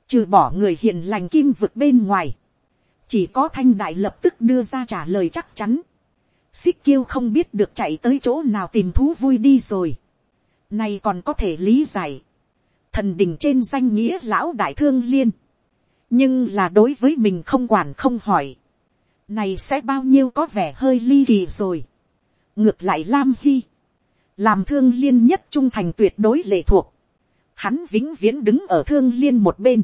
trừ bỏ người hiền lành kim vực bên ngoài, chỉ có thanh đại lập tức đưa ra trả lời chắc chắn, xích kiêu không biết được chạy tới chỗ nào tìm thú vui đi rồi, nay còn có thể lý giải, thần đình trên danh nghĩa lão đại thương liên, nhưng là đối với mình không quản không hỏi, này sẽ bao nhiêu có vẻ hơi ly kỳ rồi. ngược lại lam hy, làm thương liên nhất trung thành tuyệt đối lệ thuộc, hắn vĩnh viễn đứng ở thương liên một bên,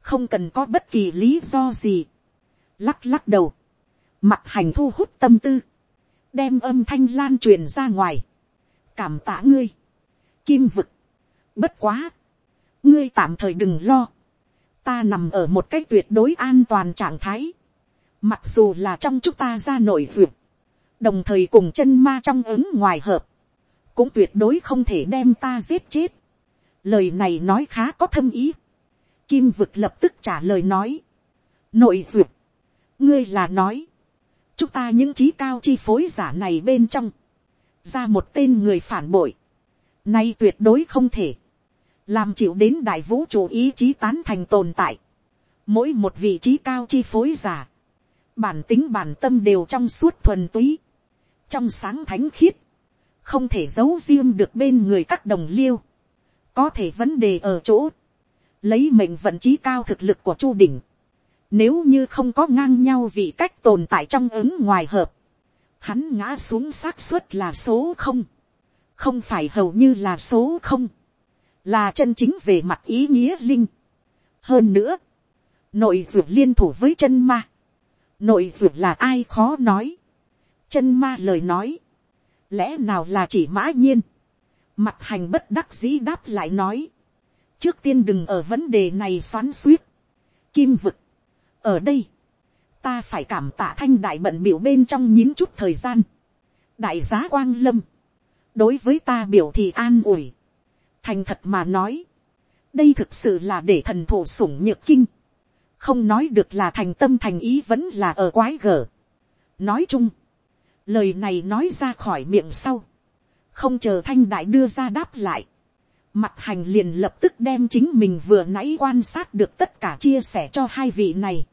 không cần có bất kỳ lý do gì, lắc lắc đầu, mặt hành thu hút tâm tư, đem âm thanh lan truyền ra ngoài, cảm tạ ngươi, kim vực, bất quá, ngươi tạm thời đừng lo, ta nằm ở một cách tuyệt đối an toàn trạng thái, mặc dù là trong chúng ta ra nổi duyệt, đồng thời cùng chân ma trong ứng ngoài hợp, cũng tuyệt đối không thể đem ta giết chết. Lời này nói khá có thâm ý. Kim vực lập tức trả lời nói. Nội duyệt. Ngươi là nói. Chúng ta những trí cao chi phối giả này bên trong. Ra một tên người phản bội. Nay tuyệt đối không thể làm chịu đến đại vũ trụ ý chí tán thành tồn tại, mỗi một vị trí cao chi phối giả, bản tính bản tâm đều trong suốt thuần túy, trong sáng thánh khiết, không thể giấu riêng được bên người các đồng liêu, có thể vấn đề ở chỗ, lấy mệnh vận trí cao thực lực của chu đỉnh, nếu như không có ngang nhau vị cách tồn tại trong ứng ngoài hợp, hắn ngã xuống xác suất là số không, không phải hầu như là số không, là chân chính về mặt ý nghĩa linh. hơn nữa, nội ruột liên thủ với chân ma. nội ruột là ai khó nói. chân ma lời nói, lẽ nào là chỉ mã nhiên. mặt hành bất đắc dĩ đáp lại nói. trước tiên đừng ở vấn đề này xoắn suýt. kim vực, ở đây, ta phải cảm tạ thanh đại bận biểu bên trong nhín chút thời gian. đại giá quang lâm, đối với ta biểu thì an ủi thành thật mà nói, đây thực sự là để thần thủ sủng nhược kinh, không nói được là thành tâm thành ý vẫn là ở quái gở. nói chung, lời này nói ra khỏi miệng sau, không chờ thanh đại đưa ra đáp lại, mặt hành liền lập tức đem chính mình vừa nãy quan sát được tất cả chia sẻ cho hai vị này.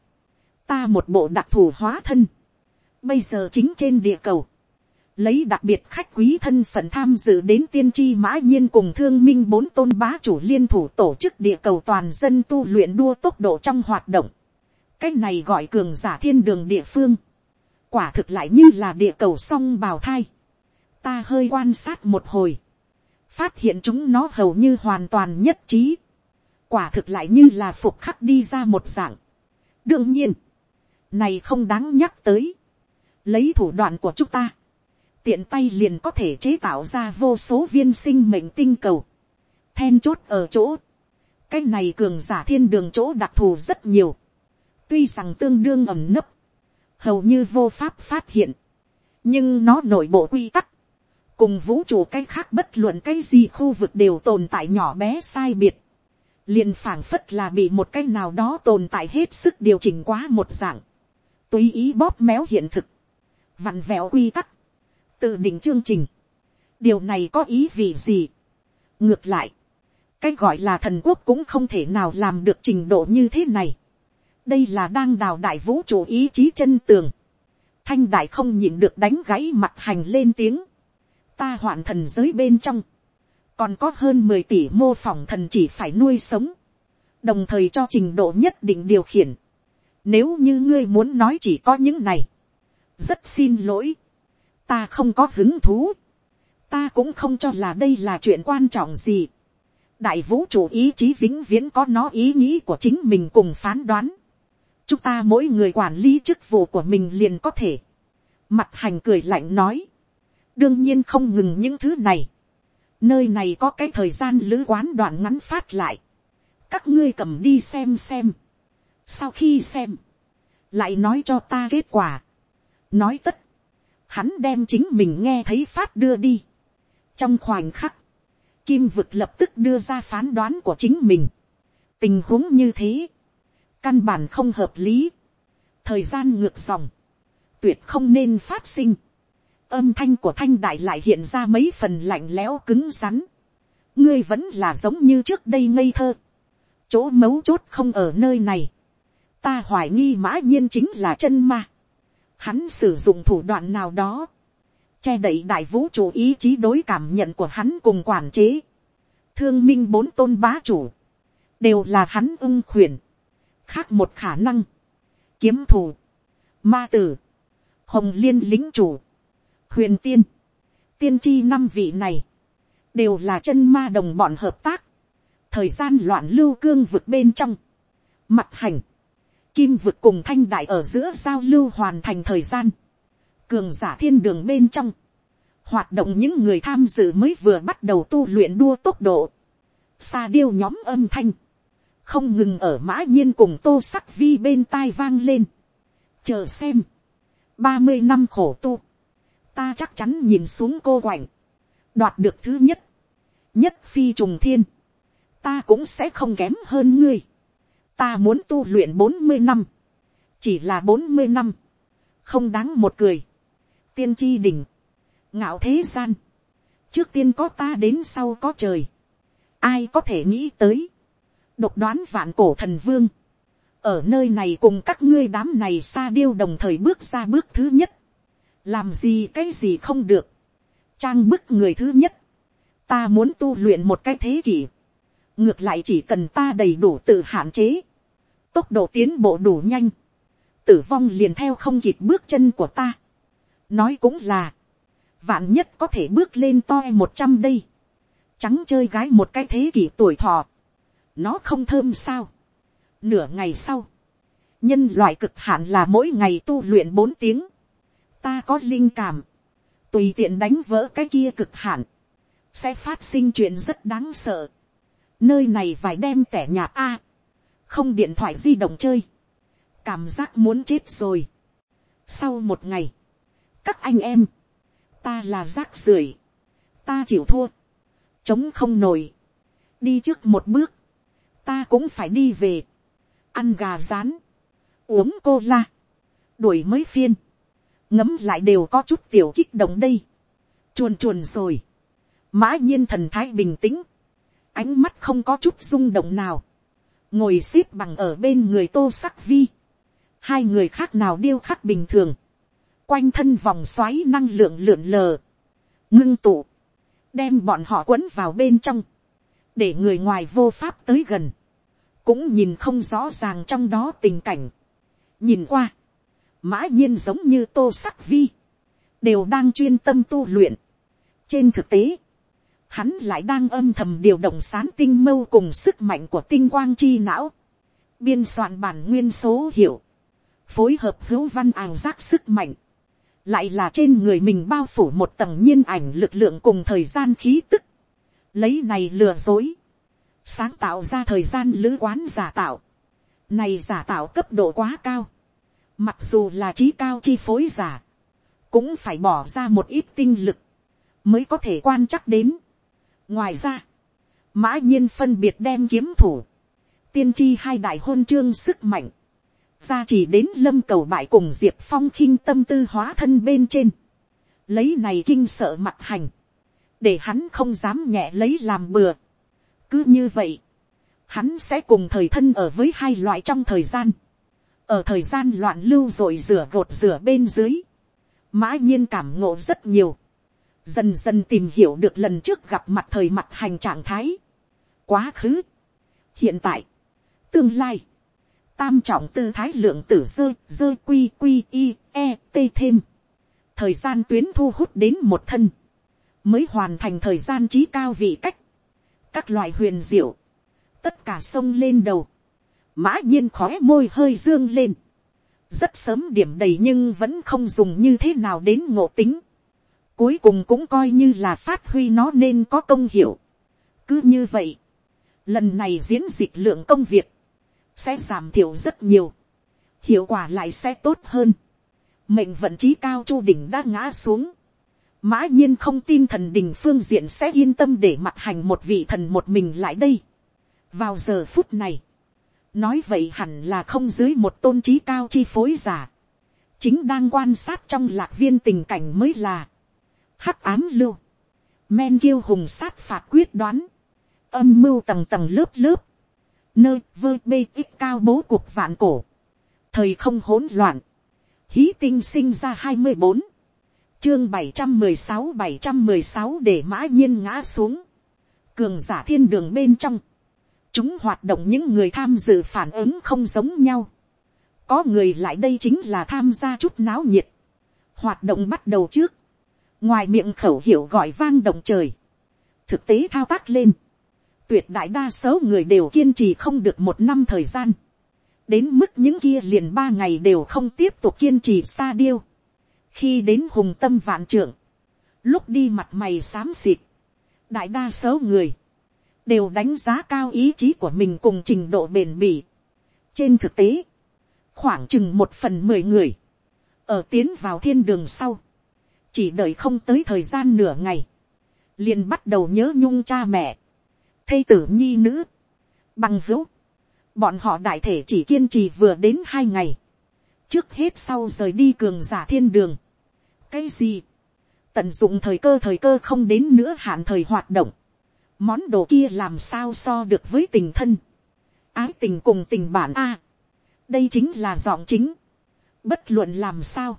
ta một bộ đặc thù hóa thân, bây giờ chính trên địa cầu, lấy đặc biệt khách quý thân phận tham dự đến tiên tri mã nhiên cùng thương minh bốn tôn bá chủ liên thủ tổ chức địa cầu toàn dân tu luyện đua tốc độ trong hoạt động. cái này gọi cường giả thiên đường địa phương. quả thực lại như là địa cầu song bào thai. ta hơi quan sát một hồi. phát hiện chúng nó hầu như hoàn toàn nhất trí. quả thực lại như là phục khắc đi ra một dạng. đương nhiên, này không đáng nhắc tới, lấy thủ đoạn của chúng ta, tiện tay liền có thể chế tạo ra vô số viên sinh mệnh tinh cầu, then chốt ở chỗ, cái này cường giả thiên đường chỗ đặc thù rất nhiều, tuy rằng tương đương ẩm nấp, hầu như vô pháp phát hiện, nhưng nó nội bộ quy tắc, cùng vũ trụ cái khác bất luận cái gì khu vực đều tồn tại nhỏ bé sai biệt, liền phảng phất là bị một cái nào đó tồn tại hết sức điều chỉnh quá một dạng, tùy ý bóp méo hiện thực, vặn vẹo quy tắc, tự định chương trình, điều này có ý vì gì. ngược lại, cái gọi là thần quốc cũng không thể nào làm được trình độ như thế này. đây là đang đào đại vũ trụ ý chí chân tường. thanh đại không nhịn được đánh gáy mặt hành lên tiếng. ta hoạn thần giới bên trong. còn có hơn mười tỷ mô phỏng thần chỉ phải nuôi sống. đồng thời cho trình độ nhất định điều khiển. nếu như ngươi muốn nói chỉ có những này. rất xin lỗi ta không có hứng thú. ta cũng không cho là đây là chuyện quan trọng gì đại vũ trụ ý chí vĩnh viễn có nó ý nghĩ của chính mình cùng phán đoán. chúng ta mỗi người quản lý chức vụ của mình liền có thể. mặt hành cười lạnh nói. đương nhiên không ngừng những thứ này. nơi này có cái thời gian lữ quán đoạn ngắn phát lại. các ngươi cầm đi xem xem. sau khi xem, lại nói cho ta kết quả. nói tất, hắn đem chính mình nghe thấy phát đưa đi. trong khoảnh khắc, kim vực lập tức đưa ra phán đoán của chính mình. tình huống như thế, căn bản không hợp lý, thời gian ngược dòng, tuyệt không nên phát sinh. âm thanh của thanh đại lại hiện ra mấy phần lạnh lẽo cứng rắn. ngươi vẫn là giống như trước đây ngây thơ. chỗ mấu chốt không ở nơi này. ta hoài nghi mã nhiên chính là chân ma hắn sử dụng thủ đoạn nào đó che đậy đại vũ trụ ý chí đối cảm nhận của hắn cùng quản chế. Thương minh bốn tôn bá chủ. Đều là hắn ưng khuyển. Khác một khả năng. Kiếm thủ. Ma tử. Hồng liên lính chủ. Huyền tiên. Tiên tri năm vị này. Đều là chân ma đồng bọn hợp tác. Thời gian loạn lưu cương vực bên trong. Mặt hành. Kim vực cùng thanh đại ở giữa giao lưu hoàn thành thời gian. Cường giả thiên đường bên trong, hoạt động những người tham dự mới vừa bắt đầu tu luyện đua tốc độ, xa điêu nhóm âm thanh, không ngừng ở mã nhiên cùng tô sắc vi bên tai vang lên, chờ xem, ba mươi năm khổ tu, ta chắc chắn nhìn xuống cô quạnh, đoạt được thứ nhất, nhất phi trùng thiên, ta cũng sẽ không kém hơn ngươi, ta muốn tu luyện bốn mươi năm, chỉ là bốn mươi năm, không đáng một cười, tiên tri đỉnh, ngạo thế gian, trước tiên có ta đến sau có trời, ai có thể nghĩ tới, độc đoán vạn cổ thần vương, ở nơi này cùng các ngươi đám này xa điêu đồng thời bước ra bước thứ nhất, làm gì cái gì không được, trang bức người thứ nhất, ta muốn tu luyện một cái thế kỷ, ngược lại chỉ cần ta đầy đủ tự hạn chế, tốc độ tiến bộ đủ nhanh, tử vong liền theo không kịp bước chân của ta, nói cũng là, vạn nhất có thể bước lên toi một trăm đây, trắng chơi gái một cái thế kỷ tuổi thọ, nó không thơm sao. nửa ngày sau, nhân loại cực hạn là mỗi ngày tu luyện bốn tiếng, ta có linh cảm, tùy tiện đánh vỡ cái kia cực hạn, sẽ phát sinh chuyện rất đáng sợ nơi này phải đem tẻ nhạt a, không điện thoại di động chơi, cảm giác muốn chết rồi. sau một ngày, các anh em, ta là rác rưởi, ta chịu thua, chống không nổi, đi trước một bước, ta cũng phải đi về, ăn gà rán, uống cô la, đuổi mới phiên, ngấm lại đều có chút tiểu kích động đây, chuồn chuồn rồi, mã nhiên thần thái bình tĩnh, ánh mắt không có chút rung động nào, ngồi x ế p bằng ở bên người tô sắc vi, hai người khác nào điêu khắc bình thường, quanh thân vòng xoáy năng lượng lượn lờ, ngưng tụ, đem bọn họ quấn vào bên trong, để người ngoài vô pháp tới gần, cũng nhìn không rõ ràng trong đó tình cảnh. nhìn qua, mã nhiên giống như tô sắc vi, đều đang chuyên tâm tu luyện. trên thực tế, hắn lại đang âm thầm điều động sán tinh mâu cùng sức mạnh của tinh quang chi não, biên soạn bản nguyên số hiệu, phối hợp hữu văn ảo giác sức mạnh, lại là trên người mình bao phủ một tầng nhiên ảnh lực lượng cùng thời gian khí tức, lấy này lừa dối, sáng tạo ra thời gian lữ quán giả tạo, này giả tạo cấp độ quá cao, mặc dù là trí cao chi phối giả, cũng phải bỏ ra một ít tinh lực, mới có thể quan chắc đến ngoài ra, mã nhiên phân biệt đem kiếm thủ, tiên tri hai đại hôn chương sức mạnh, ra chỉ đến lâm cầu bại cùng diệp phong khinh tâm tư hóa thân bên trên, lấy này kinh sợ mặt hành, để hắn không dám nhẹ lấy làm bừa. cứ như vậy, hắn sẽ cùng thời thân ở với hai loại trong thời gian, ở thời gian loạn lưu rồi rửa gột rửa bên dưới, mã nhiên cảm ngộ rất nhiều, dần dần tìm hiểu được lần trước gặp mặt thời mặt hành trạng thái, quá khứ, hiện tại, tương lai, tam trọng tư thái lượng tử dơ dơ quy quy i e t thêm, thời gian tuyến thu hút đến một thân, mới hoàn thành thời gian trí cao vị cách, các loại huyền diệu, tất cả sông lên đầu, mã nhiên khói môi hơi dương lên, rất sớm điểm đầy nhưng vẫn không dùng như thế nào đến ngộ tính, cuối cùng cũng coi như là phát huy nó nên có công hiệu. cứ như vậy, lần này diễn dịch lượng công việc, sẽ giảm thiểu rất nhiều, hiệu quả lại sẽ tốt hơn. mệnh vận trí cao chu đỉnh đã ngã xuống, mã nhiên không tin thần đình phương diện sẽ yên tâm để mặt hành một vị thần một mình lại đây. vào giờ phút này, nói vậy hẳn là không dưới một tôn trí cao chi phối giả, chính đang quan sát trong lạc viên tình cảnh mới là, hắc án lưu, men kiêu hùng sát phạt quyết đoán, âm mưu tầng tầng lớp lớp, nơi vơ bê ít cao bố cuộc vạn cổ, thời không hỗn loạn, hí tinh sinh ra hai mươi bốn, chương bảy trăm mười sáu bảy trăm mười sáu để mã nhiên ngã xuống, cường giả thiên đường bên trong, chúng hoạt động những người tham dự phản ứng không giống nhau, có người lại đây chính là tham gia chút náo nhiệt, hoạt động bắt đầu trước, ngoài miệng khẩu hiệu gọi vang động trời, thực tế thao tác lên, tuyệt đại đa số người đều kiên trì không được một năm thời gian, đến mức những kia liền ba ngày đều không tiếp tục kiên trì xa điêu, khi đến hùng tâm vạn trưởng, lúc đi mặt mày xám xịt, đại đa số người, đều đánh giá cao ý chí của mình cùng trình độ bền bỉ. trên thực tế, khoảng chừng một phần mười người, ở tiến vào thiên đường sau, chỉ đợi không tới thời gian nửa ngày, liền bắt đầu nhớ nhung cha mẹ, thây tử nhi nữ, bằng hữu, bọn họ đại thể chỉ kiên trì vừa đến hai ngày, trước hết sau rời đi cường giả thiên đường. cái gì, tận dụng thời cơ thời cơ không đến nữa hạn thời hoạt động, món đồ kia làm sao so được với tình thân, ái tình cùng tình bản a, đây chính là giọng chính, bất luận làm sao,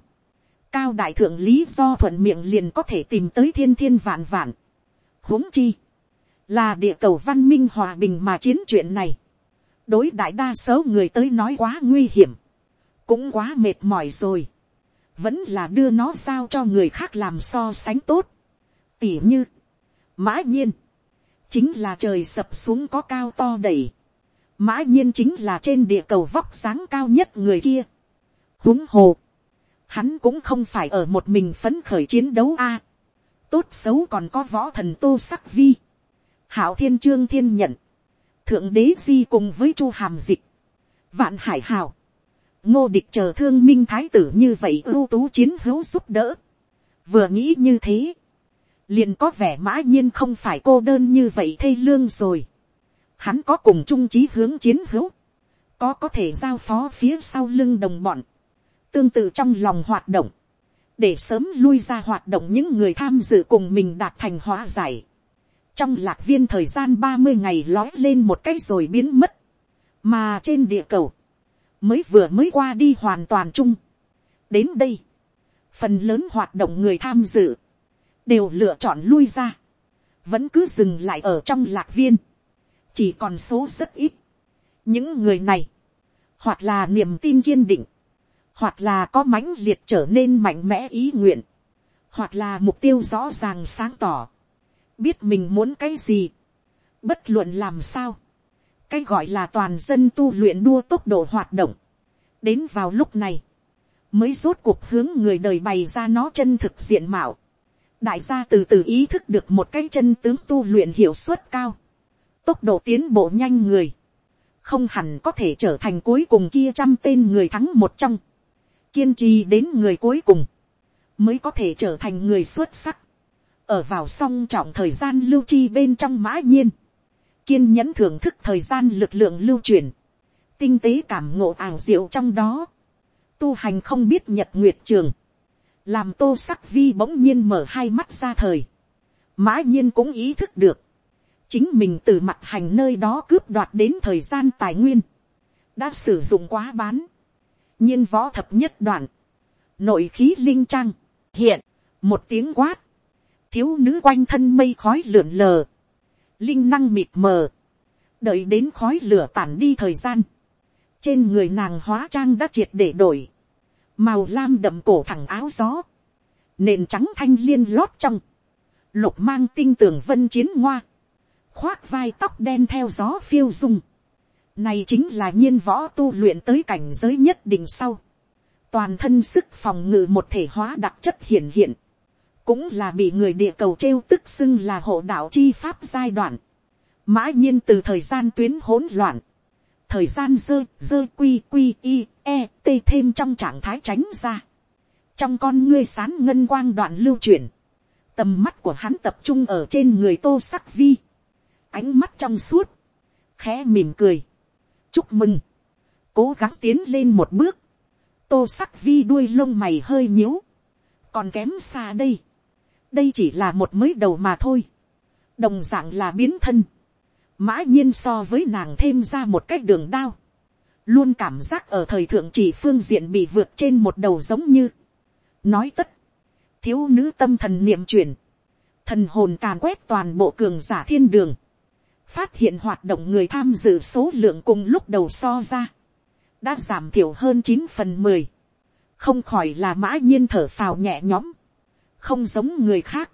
cao đại thượng lý do thuận miệng liền có thể tìm tới thiên thiên vạn vạn, huống chi, là địa cầu văn minh hòa bình mà chiến chuyện này, đối đại đa số người tới nói quá nguy hiểm, cũng quá mệt mỏi rồi, vẫn là đưa nó sao cho người khác làm so sánh tốt, tỉ như, mã nhiên, chính là trời sập xuống có cao to đầy. Mã nhiên chính là trên địa cầu vóc sáng cao nhất người kia, huống hồ, hắn cũng không phải ở một mình phấn khởi chiến đấu a, tốt xấu còn có võ thần tô sắc vi, hảo thiên trương thiên nhận, thượng đế di cùng với chu hàm dịch, vạn hải hào, ngô địch chờ thương minh thái tử như vậy ưu tú chiến hữu giúp đỡ. vừa nghĩ như thế, liền có vẻ mã nhiên không phải cô đơn như vậy thê lương rồi. hắn có cùng trung trí hướng chiến hữu, có có thể giao phó phía sau lưng đồng bọn, tương tự trong lòng hoạt động, để sớm lui ra hoạt động những người tham dự cùng mình đạt thành hóa giải trong lạc viên thời gian ba mươi ngày lói lên một cái rồi biến mất, mà trên địa cầu, mới vừa mới qua đi hoàn toàn chung. đến đây, phần lớn hoạt động người tham dự, đều lựa chọn lui ra, vẫn cứ dừng lại ở trong lạc viên, chỉ còn số rất ít. những người này, hoặc là niềm tin kiên định, hoặc là có mãnh liệt trở nên mạnh mẽ ý nguyện, hoặc là mục tiêu rõ ràng sáng tỏ, biết mình muốn cái gì, bất luận làm sao, cái gọi là toàn dân tu luyện đua tốc độ hoạt động, đến vào lúc này, mới rốt cuộc hướng người đời bày ra nó chân thực diện mạo, đại gia từ từ ý thức được một cái chân tướng tu luyện hiệu suất cao, tốc độ tiến bộ nhanh người, không hẳn có thể trở thành cuối cùng kia trăm tên người thắng một trong, kiên trì đến người cuối cùng, mới có thể trở thành người xuất sắc, ở vào song trọng thời gian lưu chi bên trong mã nhiên, kiên nhẫn thưởng thức thời gian lực lượng lưu truyền, tinh tế cảm ngộ ảo diệu trong đó, tu hành không biết nhật nguyệt trường, làm tô sắc vi bỗng nhiên mở hai mắt ra thời, mã nhiên cũng ý thức được, chính mình từ mặt hành nơi đó cướp đoạt đến thời gian tài nguyên, đã sử dụng quá bán, nhiên võ thập nhất đoạn, nội khí linh trang, hiện, một tiếng quát, thiếu nữ quanh thân mây khói lượn lờ, linh năng mịt mờ, đợi đến khói lửa tản đi thời gian, trên người nàng hóa trang đã triệt để đổi, màu lam đậm cổ thẳng áo gió, nền trắng thanh liên lót trong, lục mang tinh tường vân chiến ngoa, khoác vai tóc đen theo gió phiêu dung, này chính là nhiên võ tu luyện tới cảnh giới nhất định sau, toàn thân sức phòng ngự một thể hóa đặc chất hiển hiện, cũng là bị người địa cầu trêu tức xưng là hộ đạo chi pháp giai đoạn, mã nhiên từ thời gian tuyến hỗn loạn, thời gian dơ dơ quy quy y, e t thêm trong trạng thái tránh ra, trong con ngươi sán ngân quang đoạn lưu chuyển, tầm mắt của hắn tập trung ở trên người tô sắc vi, ánh mắt trong suốt, khẽ mỉm cười, chúc mừng, cố gắng tiến lên một bước, tô sắc vi đuôi lông mày hơi nhíu, còn kém xa đây, đây chỉ là một mới đầu mà thôi, đồng d ạ n g là biến thân, mã nhiên so với nàng thêm ra một cách đường đao, luôn cảm giác ở thời thượng chỉ phương diện bị vượt trên một đầu giống như, nói tất, thiếu nữ tâm thần niệm chuyển, thần hồn càn quét toàn bộ cường giả thiên đường, phát hiện hoạt động người tham dự số lượng cùng lúc đầu so ra, đã giảm thiểu hơn chín phần mười, không khỏi là mã nhiên thở phào nhẹ nhõm, không giống người khác.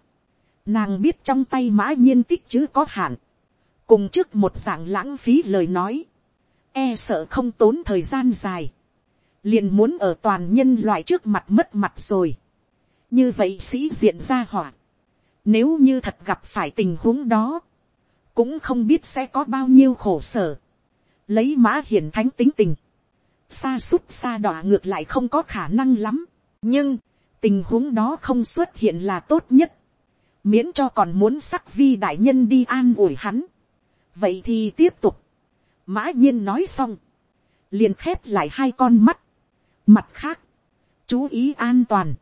Nàng biết trong tay mã nhiên tích chứ có hạn. Cùng trước một dạng lãng phí lời nói. E sợ không tốn thời gian dài. Liền muốn ở toàn nhân loại trước mặt mất mặt rồi. Như vậy sĩ diện ra hỏa. Nếu như thật gặp phải tình huống đó. Cũng không biết sẽ có bao nhiêu khổ sở. Lấy mã hiển thánh tính tình. Xa xúc xa đọa ngược lại không có khả năng lắm. Nhưng tình huống đó không xuất hiện là tốt nhất, miễn cho còn muốn sắc vi đại nhân đi an ủi hắn. vậy thì tiếp tục, mã nhiên nói xong, liền khép lại hai con mắt, mặt khác, chú ý an toàn,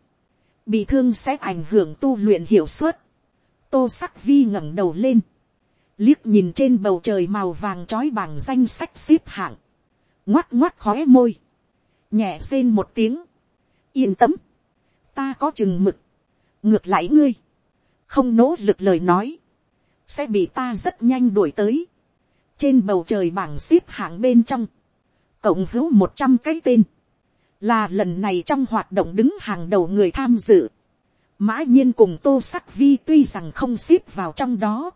bị thương sẽ ảnh hưởng tu luyện hiệu suất, tô sắc vi ngẩng đầu lên, liếc nhìn trên bầu trời màu vàng trói bằng danh sách xếp hạng, ngoắt ngoắt khói môi, nhẹ rên một tiếng, yên tâm, ta có chừng mực, ngược lại ngươi, không nỗ lực lời nói, sẽ bị ta rất nhanh đuổi tới, trên bầu trời bảng xếp hạng bên trong, cộng hữu một trăm cái tên, là lần này trong hoạt động đứng hàng đầu người tham dự, mã nhiên cùng tô sắc vi tuy rằng không xếp vào trong đó,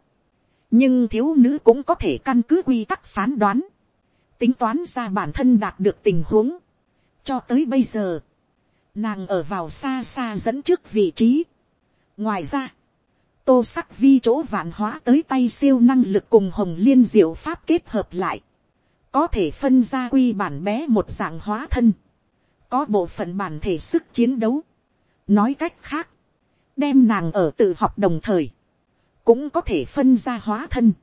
nhưng thiếu nữ cũng có thể căn cứ quy tắc phán đoán, tính toán ra bản thân đạt được tình huống. cho tới bây giờ, nàng ở vào xa xa dẫn trước vị trí. ngoài ra, tô sắc vi chỗ vạn hóa tới tay siêu năng lực cùng hồng liên diệu pháp kết hợp lại, có thể phân ra quy bản bé một dạng hóa thân, có bộ phận bản thể sức chiến đấu. nói cách khác, đem nàng ở tự học đồng thời, cũng có thể phân ra hóa thân,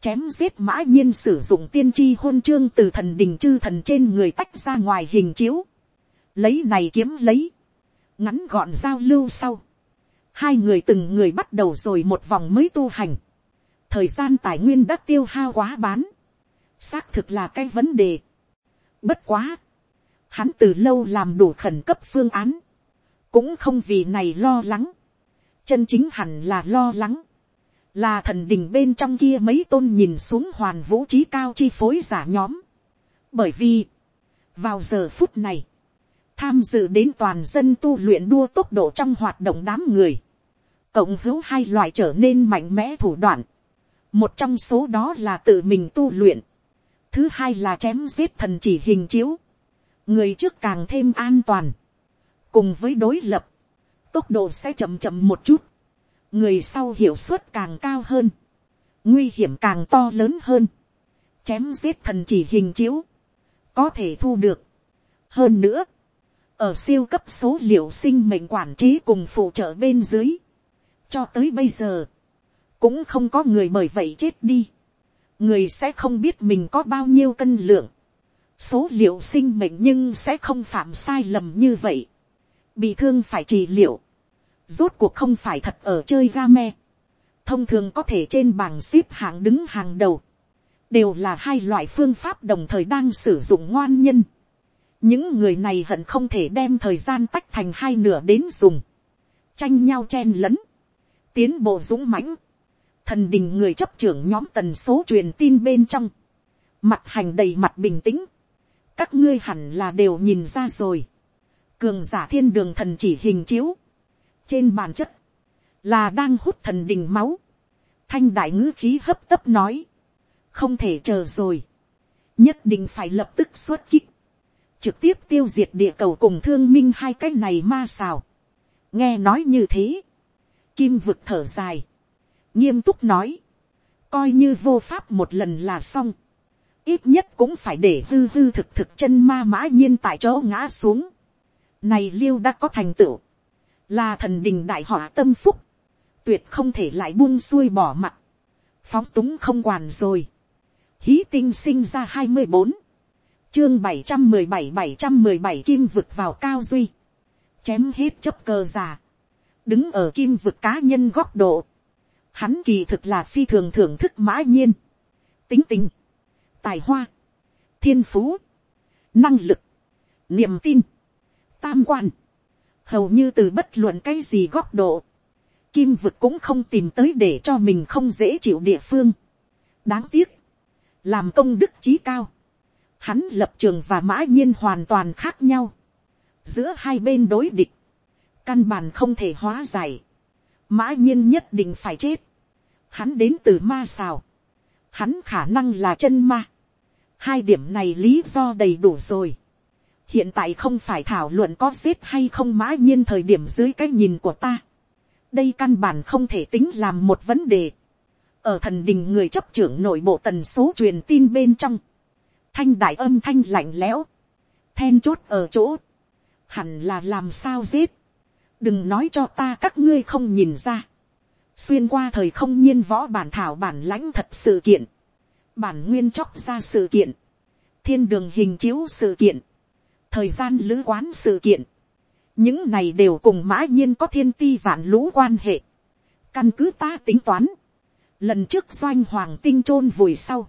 chém giết mã nhiên sử dụng tiên tri hôn chương từ thần đình chư thần trên người tách ra ngoài hình chiếu, lấy này kiếm lấy, ngắn gọn giao lưu sau, hai người từng người bắt đầu rồi một vòng mới tu hành, thời gian tài nguyên đã tiêu hao quá bán, xác thực là cái vấn đề. Bất quá, hắn từ lâu làm đủ khẩn cấp phương án, cũng không vì này lo lắng, chân chính hẳn là lo lắng, là thần đình bên trong kia mấy tôn nhìn xuống hoàn vũ trí cao chi phối giả nhóm, bởi vì, vào giờ phút này, tham dự đến toàn dân tu luyện đua tốc độ trong hoạt động đám người, cộng hữu hai loại trở nên mạnh mẽ thủ đoạn, một trong số đó là tự mình tu luyện, thứ hai là chém giết thần chỉ hình chiếu, người trước càng thêm an toàn, cùng với đối lập, tốc độ sẽ chậm chậm một chút, người sau hiệu suất càng cao hơn, nguy hiểm càng to lớn hơn, chém giết thần chỉ hình chiếu, có thể thu được. hơn nữa, ở siêu cấp số liệu sinh mệnh quản trí cùng phụ trợ bên dưới, cho tới bây giờ, cũng không có người bởi vậy chết đi, người sẽ không biết mình có bao nhiêu cân lượng, số liệu sinh mệnh nhưng sẽ không phạm sai lầm như vậy, bị thương phải trị liệu, rốt cuộc không phải thật ở chơi game, thông thường có thể trên bảng xếp hạng đứng hàng đầu, đều là hai loại phương pháp đồng thời đang sử dụng ngoan nhân. những người này hận không thể đem thời gian tách thành hai nửa đến dùng, tranh nhau chen lẫn, tiến bộ dũng mãnh, thần đình người chấp trưởng nhóm tần số truyền tin bên trong, mặt hành đầy mặt bình tĩnh, các ngươi hẳn là đều nhìn ra rồi, cường giả thiên đường thần chỉ hình chiếu, trên bản chất, là đang hút thần đình máu, thanh đại ngữ khí hấp tấp nói, không thể chờ rồi, nhất định phải lập tức xuất kích, trực tiếp tiêu diệt địa cầu cùng thương minh hai cái này ma xào. nghe nói như thế, kim vực thở dài, nghiêm túc nói, coi như vô pháp một lần là xong, ít nhất cũng phải để hư hư thực thực chân ma mã nhiên tại chỗ ngã xuống. Này liêu đã có thành tựu, là thần đình đại họa tâm phúc, tuyệt không thể lại buông xuôi bỏ mặt, phóng túng không quản rồi. Hí tinh sinh ra hai mươi bốn, chương bảy trăm mười bảy bảy trăm mười bảy kim vực vào cao duy, chém hết chấp cơ già. Đứng ở kim vực cá nhân góc độ, hắn kỳ thực là phi thường thưởng thức mã nhiên, tính tình, tài hoa, thiên phú, năng lực, niềm tin, tam quan, hầu như từ bất luận cái gì góc độ, kim vực cũng không tìm tới để cho mình không dễ chịu địa phương. đáng tiếc, làm công đức trí cao, hắn lập trường và mã nhiên hoàn toàn khác nhau, giữa hai bên đối địch, căn bản không thể hóa giải, mã nhiên nhất định phải chết, hắn đến từ ma xào, hắn khả năng là chân ma, hai điểm này lý do đầy đủ rồi, hiện tại không phải thảo luận có giết hay không mã nhiên thời điểm dưới cái nhìn của ta, đây căn bản không thể tính làm một vấn đề. ở thần đình người chấp trưởng nội bộ tần số truyền tin bên trong, thanh đại âm thanh lạnh lẽo, then chốt ở chỗ, hẳn là làm sao giết, đừng nói cho ta các ngươi không nhìn ra, xuyên qua thời không nhiên võ bản thảo bản lãnh thật sự kiện, bản nguyên chóc ra sự kiện, thiên đường hình chiếu sự kiện, thời gian lữ quán sự kiện, những này đều cùng mã nhiên có thiên ti vạn lũ quan hệ. căn cứ ta tính toán, lần trước doanh hoàng tinh chôn vùi sau,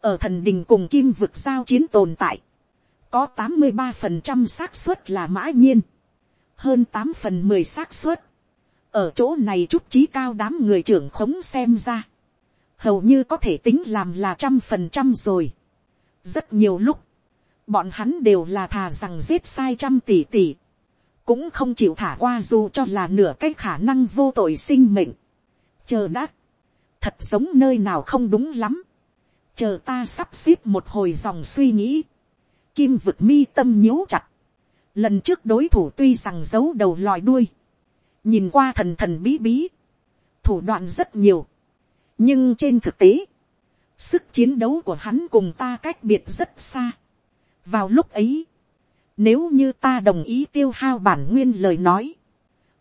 ở thần đình cùng kim vực giao chiến tồn tại, có tám mươi ba phần trăm xác suất là mã nhiên, hơn tám phần mười xác suất, ở chỗ này trúc trí cao đám người trưởng khống xem ra, hầu như có thể tính làm là trăm phần trăm rồi. rất nhiều lúc, bọn hắn đều là thà rằng giết sai trăm tỷ tỷ, cũng không chịu thả qua dù cho là nửa cái khả năng vô tội sinh mệnh. chờ đã, thật giống nơi nào không đúng lắm, chờ ta sắp xếp một hồi dòng suy nghĩ, kim vực mi tâm nhíu chặt, lần trước đối thủ tuy rằng giấu đầu lòi đuôi, nhìn qua thần thần bí bí, thủ đoạn rất nhiều, nhưng trên thực tế, sức chiến đấu của hắn cùng ta cách biệt rất xa vào lúc ấy, nếu như ta đồng ý tiêu hao bản nguyên lời nói.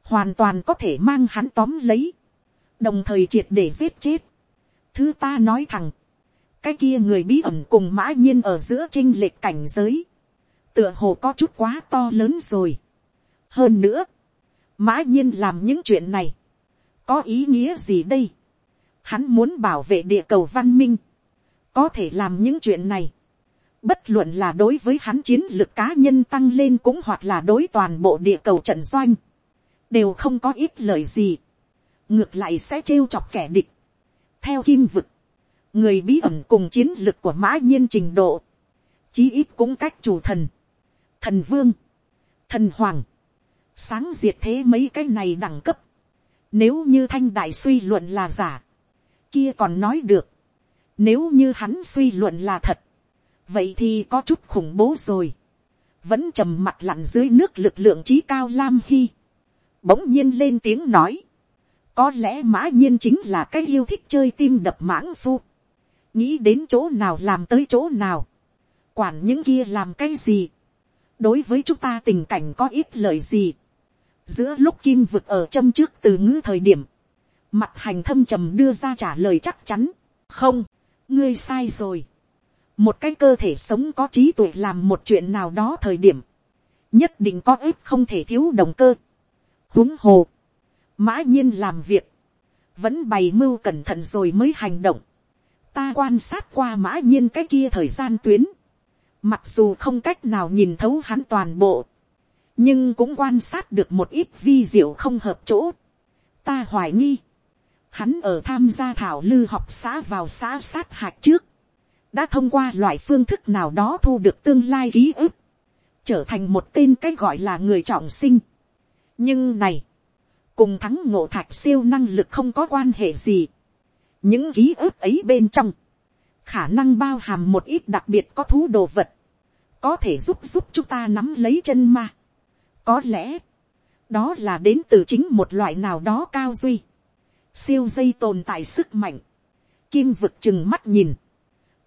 Hoàn toàn có thể mang hắn tóm lấy. Đồng thời triệt để giết chết. Thứ ta nói thẳng. Cái kia người bí ẩn cùng mã nhiên ở giữa trinh lệch cảnh giới. Tựa hồ có chút quá to lớn rồi. Hơn nữa. Mã nhiên làm những chuyện này. Có ý nghĩa gì đây? Hắn muốn bảo vệ địa cầu văn minh. Có thể làm những chuyện này Bất luận là đối với hắn chiến lược cá nhân tăng lên cũng hoặc là đối toàn bộ địa cầu trận doanh. Đều không có ít lời gì. Ngược lại sẽ trêu chọc kẻ địch. Theo kim vực. Người bí ẩn cùng chiến lược của mã nhiên trình độ. Chí ít cũng cách chủ thần. Thần vương. Thần hoàng. Sáng diệt thế mấy cái này đẳng cấp. Nếu như thanh đại suy luận là giả, kia còn nói được. Nếu như hắn suy luận là thật, vậy thì có chút khủng bố rồi. Vẫn trầm mặt lặn dưới nước lực lượng trí cao Lam Hy. Bỗng nhiên lên tiếng nói. Có lẽ mã nhiên chính là cái yêu thích chơi tim đập mãng phu. Nghĩ đến chỗ nào làm tới chỗ nào. Quản những kia làm cái gì. Đối với chúng ta tình cảnh có ít lời gì giữa lúc kim vực ở châm trước từ ngữ thời điểm, mặt hành thâm trầm đưa ra trả lời chắc chắn, không, ngươi sai rồi một cái cơ thể sống có trí tuệ làm một chuyện nào đó thời điểm, nhất định có ít không thể thiếu động cơ. huống hồ, mã nhiên làm việc, vẫn bày mưu cẩn thận rồi mới hành động. ta quan sát qua mã nhiên cái kia thời gian tuyến, mặc dù không cách nào nhìn thấu hắn toàn bộ, nhưng cũng quan sát được một ít vi diệu không hợp chỗ. ta hoài nghi, hắn ở tham gia thảo lư học xã vào xã sát hạch trước, đã thông qua loại phương thức nào đó thu được tương lai ký ức, trở thành một tên cái gọi là người trọng sinh. nhưng này, cùng thắng ngộ thạch siêu năng lực không có quan hệ gì. những ký ức ấy bên trong, khả năng bao hàm một ít đặc biệt có thú đồ vật, có thể giúp giúp chúng ta nắm lấy chân ma. Có lẽ, đó là đến từ chính một loại nào đó cao duy. Siêu dây tồn tại sức mạnh. Kim vực chừng mắt nhìn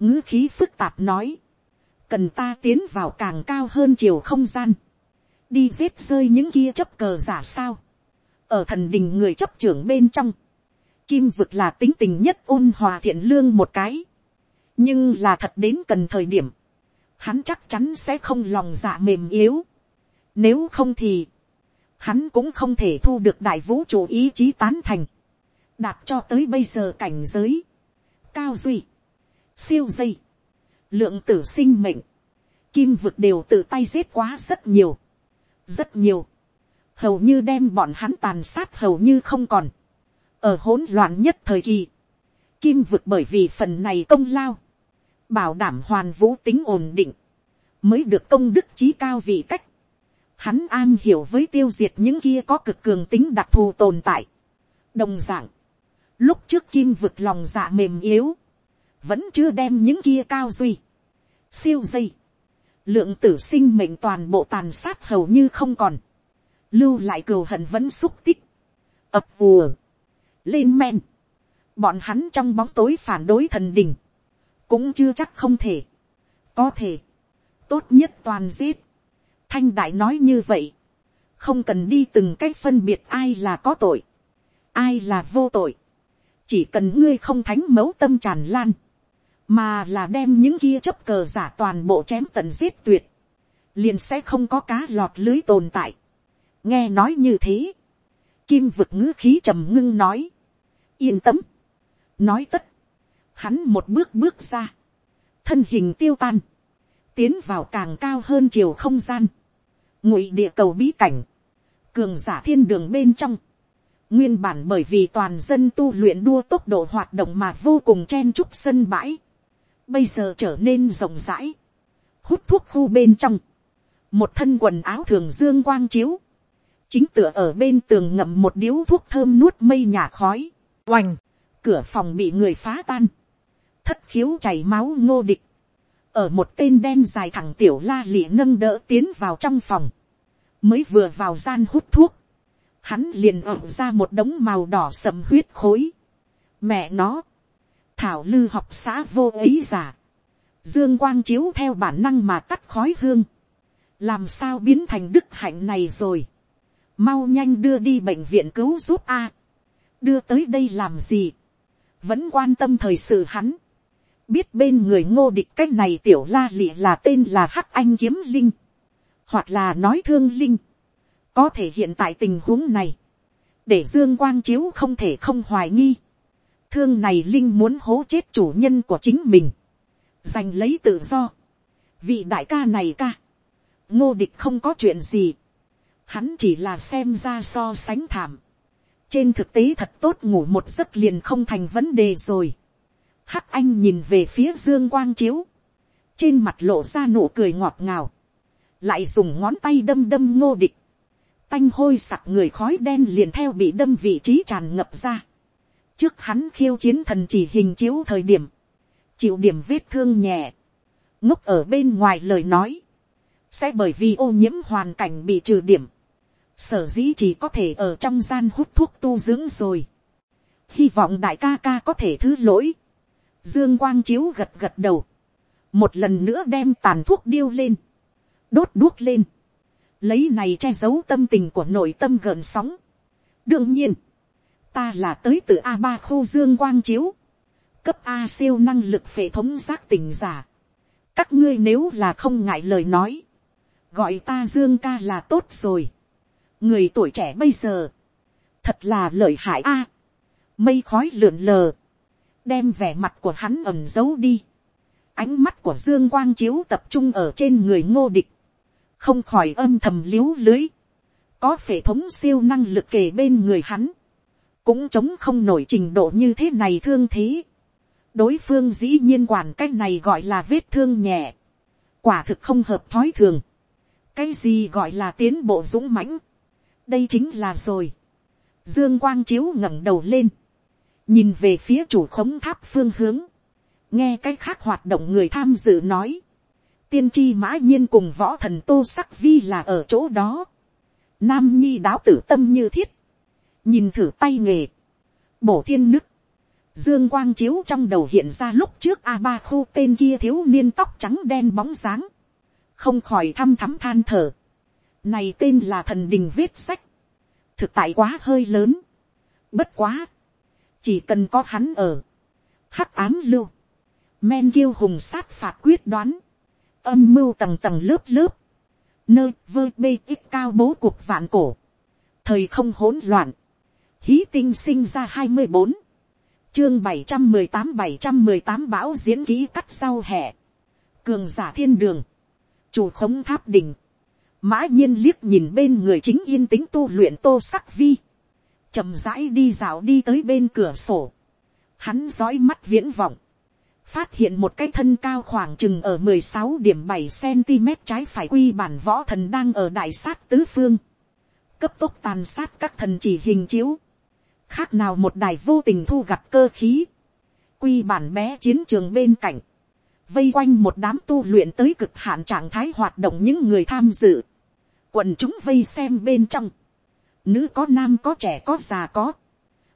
ngữ khí phức tạp nói. Cần ta tiến vào càng cao hơn chiều không gian. Đi giết rơi những kia chấp cờ giả sao. Ở thần đình người chấp trưởng bên trong. Kim vực là tính tình nhất ôn hòa thiện lương một cái. Nhưng là thật đến cần thời điểm. Hắn chắc chắn sẽ không lòng dạ mềm yếu nếu không thì, hắn cũng không thể thu được đại vũ trụ ý chí tán thành. Đạt cho tới bây giờ cảnh giới. Cao duy. Siêu dây. Lượng tử sinh mệnh. Kim vực đều tự tay giết quá rất nhiều. Rất nhiều. Hầu như đem bọn hắn tàn sát hầu như không còn. Ở hỗn loạn nhất thời kỳ. Kim vực bởi vì phần này công lao. Bảo đảm hoàn vũ tính ổn định. Mới được công đức trí cao vị cách hắn an hiểu với tiêu diệt những kia có cực cường tính đặc thù tồn tại. đồng d ạ n g lúc trước kim vực lòng dạ mềm yếu, vẫn chưa đem những kia cao duy, siêu dây, lượng tử sinh mệnh toàn bộ tàn sát hầu như không còn, lưu lại cừu hận vẫn xúc tích, ập vùa, lên men, bọn hắn trong bóng tối phản đối thần đình, cũng chưa chắc không thể, có thể, tốt nhất toàn giết, Thanh đại nói như vậy. Không cần đi từng cách phân biệt ai là có tội. Ai là vô tội. Chỉ cần ngươi không thánh mấu tâm tràn lan. Mà là đem những kia chấp cờ giả toàn bộ chém tận giết tuyệt. Liền sẽ không có cá lọt lưới tồn tại. Nghe nói như thế. Kim vực ngữ khí trầm ngưng nói. Yên tâm. Nói tất. Hắn một bước bước ra. Thân hình tiêu tan tiến vào càng cao hơn chiều không gian ngụy địa cầu bí cảnh, cường giả thiên đường bên trong, nguyên bản bởi vì toàn dân tu luyện đua tốc độ hoạt động mà vô cùng chen chúc sân bãi, bây giờ trở nên rộng rãi, hút thuốc khu bên trong, một thân quần áo thường dương quang chiếu, chính tựa ở bên tường ngậm một điếu thuốc thơm nuốt mây nhà khói, oành, cửa phòng bị người phá tan, thất khiếu chảy máu ngô địch, ở một tên đen dài thẳng tiểu la lịa nâng đỡ tiến vào trong phòng, mới vừa vào gian hút thuốc, hắn liền ẩm ra một đống màu đỏ sầm huyết khối. Mẹ nó, thảo lư học xã vô ấy giả, dương quang chiếu theo bản năng mà tắt khói hương, làm sao biến thành đức hạnh này rồi, mau nhanh đưa đi bệnh viện cứu giúp a, đưa tới đây làm gì, vẫn quan tâm thời sự hắn, biết bên người ngô địch cái này tiểu la lịa là tên là hắc anh kiếm linh, hoặc là nói thương linh, có thể hiện tại tình huống này, để dương quang chiếu không thể không hoài nghi, thương này linh muốn hố chết chủ nhân của chính mình, giành lấy tự do, vị đại ca này ca, ngô địch không có chuyện gì, hắn chỉ là xem ra so sánh thảm, trên thực tế thật tốt ngủ một giấc liền không thành vấn đề rồi, Hắc anh nhìn về phía dương quang chiếu. Trên mặt lộ ra nụ cười ngọt ngào. Lại dùng ngón tay đâm đâm ngô địch. tanh hôi sặc người khói đen liền theo bị đâm vị trí tràn ngập ra trước hắn khiêu chiến thần chỉ hình chiếu thời điểm, chịu điểm vết thương nhẹ, ngốc ở bên ngoài lời nói, sẽ bởi vì ô nhiễm hoàn cảnh bị trừ điểm, sở dĩ chỉ có thể ở trong gian hút thuốc tu dưỡng rồi. hy vọng đại ca ca có thể thứ lỗi. dương quang chiếu gật gật đầu, một lần nữa đem tàn thuốc điêu lên, đốt đuốc lên, lấy này che giấu tâm tình của nội tâm gợn sóng. đương nhiên, ta là tới từ a ba khu dương quang chiếu, cấp a siêu năng lực phệ thống giác tình giả. các ngươi nếu là không ngại lời nói, gọi ta dương ca là tốt rồi. người tuổi trẻ bây giờ, thật là lợi hại a. mây khói lượn lờ, đem vẻ mặt của hắn ẩm giấu đi. ánh mắt của dương quang chiếu tập trung ở trên người ngô địch, không khỏi âm thầm l i ế u lưới, có phệ thống siêu năng lực kề bên người hắn, cũng chống không nổi trình độ như thế này thương thế. đối phương dĩ nhiên quản cái này gọi là vết thương nhẹ, quả thực không hợp thói thường. Cái gì gọi là tiến bộ dũng mãnh, đây chính là rồi. Dương quang chiếu ngẩng đầu lên, nhìn về phía chủ khống tháp phương hướng, nghe cái khác hoạt động người tham dự nói, tiên tri mã nhiên cùng võ thần tô sắc vi là ở chỗ đó, nam nhi đáo tử tâm như thiết, nhìn thử tay nghề, bổ thiên nức, dương quang chiếu trong đầu hiện ra lúc trước a ba khu tên kia thiếu niên tóc trắng đen bóng dáng, không khỏi thăm thắm than thở. Này tên là thần đình viết sách. Thực tại quá hơi lớn. Bất quá. Chỉ cần có hắn ở. Hắc ám lưu. Men kiêu hùng sát phạt quyết đoán. Âm mưu tầng tầng lớp lớp. Nơi vơ bê ít cao bố cuộc vạn cổ. Thời không hỗn loạn. Hí tinh sinh ra hai mươi bốn. Chương bảy trăm mười tám bảy trăm mười tám bão diễn ký cắt sau hè. Cường giả thiên đường. Chủ khống tháp đỉnh, mã nhiên liếc nhìn bên người chính yên tĩnh tu luyện tô sắc vi, chậm rãi đi dạo đi tới bên cửa sổ, hắn dõi mắt viễn vọng, phát hiện một cái thân cao khoảng chừng ở mười sáu điểm bảy cm trái phải quy bản võ thần đang ở đại sát tứ phương, cấp tốc tàn sát các thần chỉ hình chiếu, khác nào một đài vô tình thu gặt cơ khí, quy bản bé chiến trường bên cạnh, vây quanh một đám tu luyện tới cực hạn trạng thái hoạt động những người tham dự, quần chúng vây xem bên trong, nữ có nam có trẻ có già có,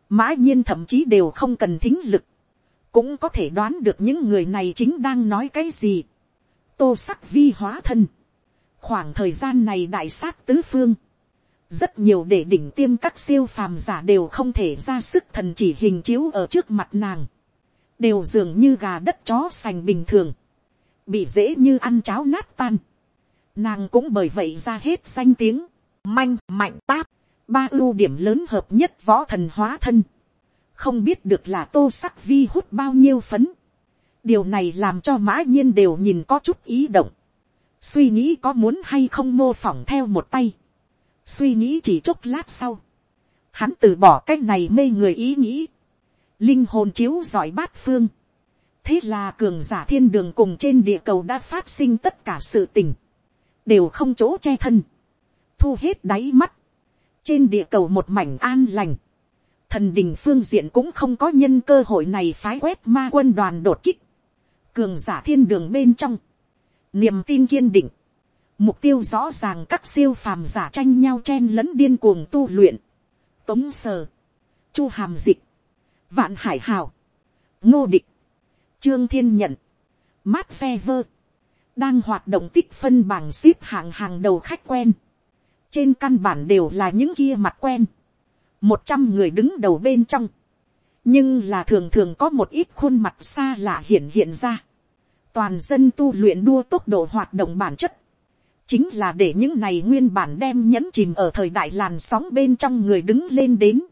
mã nhiên thậm chí đều không cần thính lực, cũng có thể đoán được những người này chính đang nói cái gì, tô sắc vi hóa thân, khoảng thời gian này đại sát tứ phương, rất nhiều để đỉnh tiêm các siêu phàm giả đều không thể ra sức thần chỉ hình chiếu ở trước mặt nàng đều dường như gà đất chó sành bình thường, bị dễ như ăn cháo nát tan. Nàng cũng bởi vậy ra hết danh tiếng, manh, mạnh táp, ba ưu điểm lớn hợp nhất võ thần hóa thân. Không biết được là tô sắc vi hút bao nhiêu phấn. Điều này làm cho mã nhiên đều nhìn có chút ý động. Suy nghĩ có muốn hay không mô phỏng theo một tay. Suy nghĩ chỉ chốc lát sau. Hắn từ bỏ cái này mê người ý nghĩ. Linh hồn chiếu giỏi bát phương. thế là cường giả thiên đường cùng trên địa cầu đã phát sinh tất cả sự tình, đều không chỗ che thân, thu hết đáy mắt, trên địa cầu một mảnh an lành, thần đình phương diện cũng không có nhân cơ hội này phái quét ma quân đoàn đột kích, cường giả thiên đường bên trong, niềm tin kiên định, mục tiêu rõ ràng các siêu phàm giả tranh nhau chen lẫn điên cuồng tu luyện, tống sờ, chu hàm dịch, vạn hải hào, ngô địch, trương thiên nhận, mát phe vơ, đang hoạt động tích phân bảng ship hạng hàng đầu khách quen, trên căn bản đều là những kia mặt quen, một trăm người đứng đầu bên trong, nhưng là thường thường có một ít khuôn mặt xa lạ hiện hiện ra, toàn dân tu luyện đua tốc độ hoạt động bản chất, chính là để những này nguyên bản đem nhẫn chìm ở thời đại làn sóng bên trong người đứng lên đến,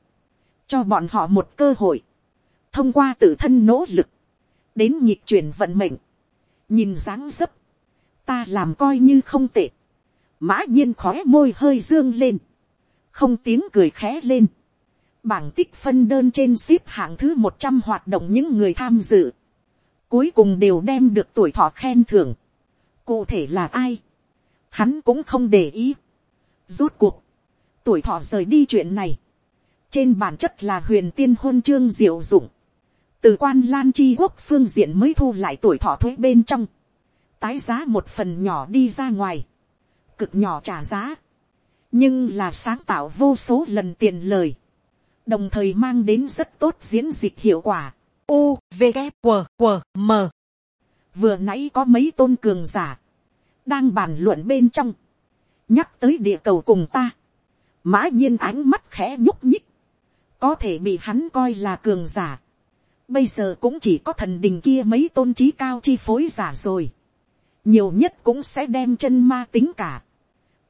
cho bọn họ một cơ hội, thông qua tự thân nỗ lực, đến nhịp chuyển vận mệnh, nhìn dáng dấp, ta làm coi như không tệ, mã nhiên khói môi hơi dương lên, không tiếng cười khẽ lên, bảng tích phân đơn trên ship hạng thứ một trăm hoạt động những người tham dự, cuối cùng đều đem được tuổi thọ khen thưởng, cụ thể là ai, hắn cũng không để ý, rút cuộc, tuổi thọ rời đi chuyện này, trên bản chất là huyền tiên hôn chương diệu dụng, từ quan lan chi quốc phương diện mới thu lại tuổi thọ thuế bên trong, tái giá một phần nhỏ đi ra ngoài, cực nhỏ trả giá, nhưng là sáng tạo vô số lần tiền lời, đồng thời mang đến rất tốt diễn dịch hiệu quả. U, V, K, W, W, M. Vừa nãy có mấy tôn cường giả, đang bàn luận bên trong, nhắc tới địa cầu cùng ta, mã nhiên ánh mắt khẽ nhúc nhích, có thể bị hắn coi là cường giả, bây giờ cũng chỉ có thần đình kia mấy tôn trí cao chi phối giả rồi, nhiều nhất cũng sẽ đem chân ma tính cả,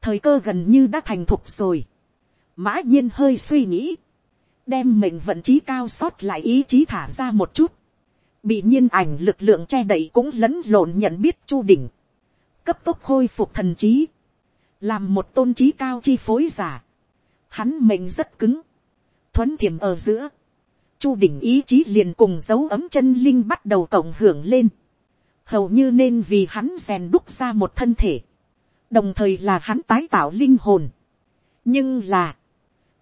thời cơ gần như đã thành thục rồi, mã nhiên hơi suy nghĩ, đem mệnh vận trí cao sót lại ý chí thả ra một chút, bị nhiên ảnh lực lượng che đậy cũng lẫn lộn nhận biết chu đỉnh, cấp tốc khôi phục thần trí, làm một tôn trí cao chi phối giả, hắn mệnh rất cứng, thuấn thiểm ở giữa, chu đỉnh ý chí liền cùng dấu ấm chân linh bắt đầu cộng hưởng lên, hầu như nên vì hắn rèn đúc ra một thân thể, đồng thời là hắn tái tạo linh hồn. nhưng là,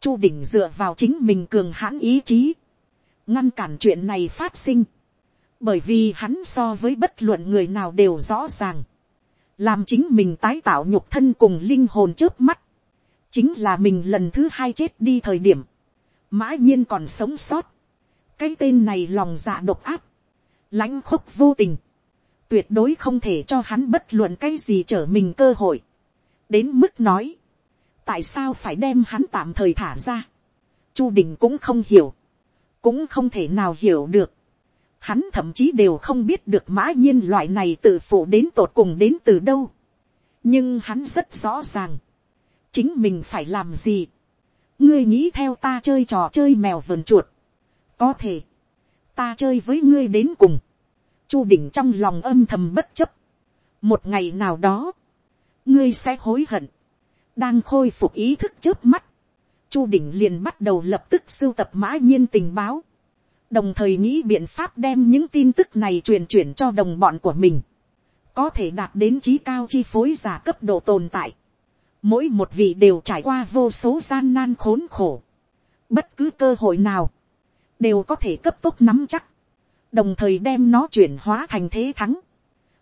chu đỉnh dựa vào chính mình cường hãn ý chí, ngăn cản chuyện này phát sinh, bởi vì hắn so với bất luận người nào đều rõ ràng, làm chính mình tái tạo nhục thân cùng linh hồn trước mắt, chính là mình lần thứ hai chết đi thời điểm, mã nhiên còn sống sót, cái tên này lòng dạ độc áp, lãnh khúc vô tình, tuyệt đối không thể cho hắn bất luận cái gì trở mình cơ hội, đến mức nói, tại sao phải đem hắn tạm thời thả ra, chu đình cũng không hiểu, cũng không thể nào hiểu được, hắn thậm chí đều không biết được mã nhiên loại này tự phụ đến tột cùng đến từ đâu. nhưng hắn rất rõ ràng, chính mình phải làm gì. ngươi nghĩ theo ta chơi trò chơi mèo vườn chuột. có thể, ta chơi với ngươi đến cùng. chu đỉnh trong lòng âm thầm bất chấp. một ngày nào đó, ngươi sẽ hối hận. đang khôi phục ý thức trước mắt. chu đỉnh liền bắt đầu lập tức sưu tập mã nhiên tình báo đồng thời nghĩ biện pháp đem những tin tức này truyền chuyển cho đồng bọn của mình, có thể đạt đến trí cao chi phối giả cấp độ tồn tại. Mỗi một vị đều trải qua vô số gian nan khốn khổ. Bất cứ cơ hội nào, đều có thể cấp tốc nắm chắc, đồng thời đem nó chuyển hóa thành thế thắng.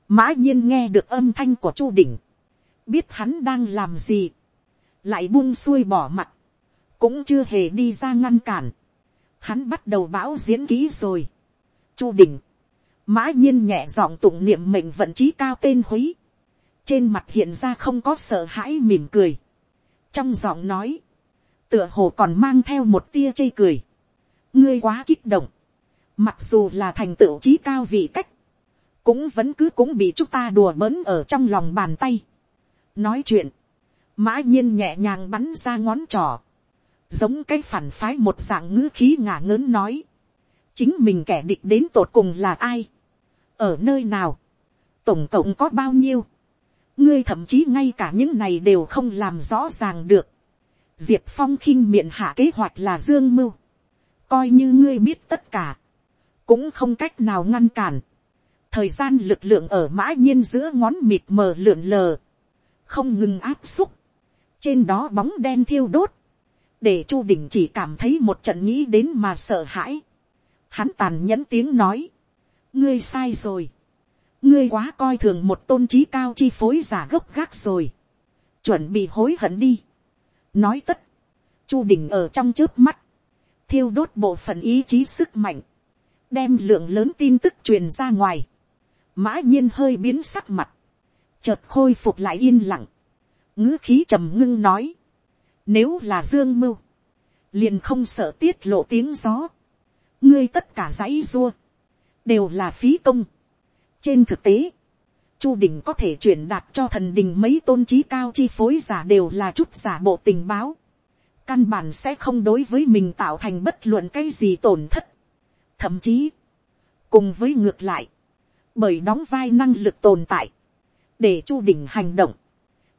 Mã nhiên nghe được âm thanh của chu đỉnh, biết hắn đang làm gì, lại buông xuôi bỏ mặt, cũng chưa hề đi ra ngăn cản hắn bắt đầu bão diễn ký rồi. chu đỉnh mã nhiên nhẹ giọng tụng niệm mệnh vận trí cao tên húy, trên mặt hiện ra không có sợ hãi mỉm cười, trong giọng nói, tựa hồ còn mang theo một tia chây cười, ngươi quá kích động, mặc dù là thành tựu trí cao vị cách, cũng vẫn cứ cũng bị chúng ta đùa bỡn ở trong lòng bàn tay. nói chuyện, mã nhiên nhẹ nhàng bắn ra ngón trỏ, giống cái phản phái một dạng ngữ khí ngả ngớn nói, chính mình kẻ địch đến tột cùng là ai, ở nơi nào, tổng cộng có bao nhiêu, ngươi thậm chí ngay cả những này đều không làm rõ ràng được, diệp phong khinh miệng hạ kế hoạch là dương mưu, coi như ngươi biết tất cả, cũng không cách nào ngăn cản, thời gian lực lượng ở mã nhiên giữa ngón mịt mờ lượn lờ, không ngừng áp xúc, trên đó bóng đen thiêu đốt, để chu đình chỉ cảm thấy một trận nghĩ đến mà sợ hãi. hắn tàn nhẫn tiếng nói, ngươi sai rồi, ngươi quá coi thường một tôn trí cao chi phối giả gốc gác rồi, chuẩn bị hối hận đi. nói tất, chu đình ở trong trước mắt, thiêu đốt bộ phận ý chí sức mạnh, đem lượng lớn tin tức truyền ra ngoài, mã nhiên hơi biến sắc mặt, chợt khôi phục lại yên lặng, ngữ khí trầm ngưng nói, nếu là dương mưu. Liền không sợ tiết lộ tiếng gió. Ngươi tất cả dãy rua. Đều là phí công. Trên thực tế. Chu đình có thể truyền đạt cho thần đình mấy tôn trí cao chi phối giả đều là chút giả bộ tình báo. Căn bản sẽ không đối với mình tạo thành bất luận cái gì tổn thất. Thậm chí. Cùng với ngược lại. Bởi đóng vai năng lực tồn tại. Để chu đình hành động.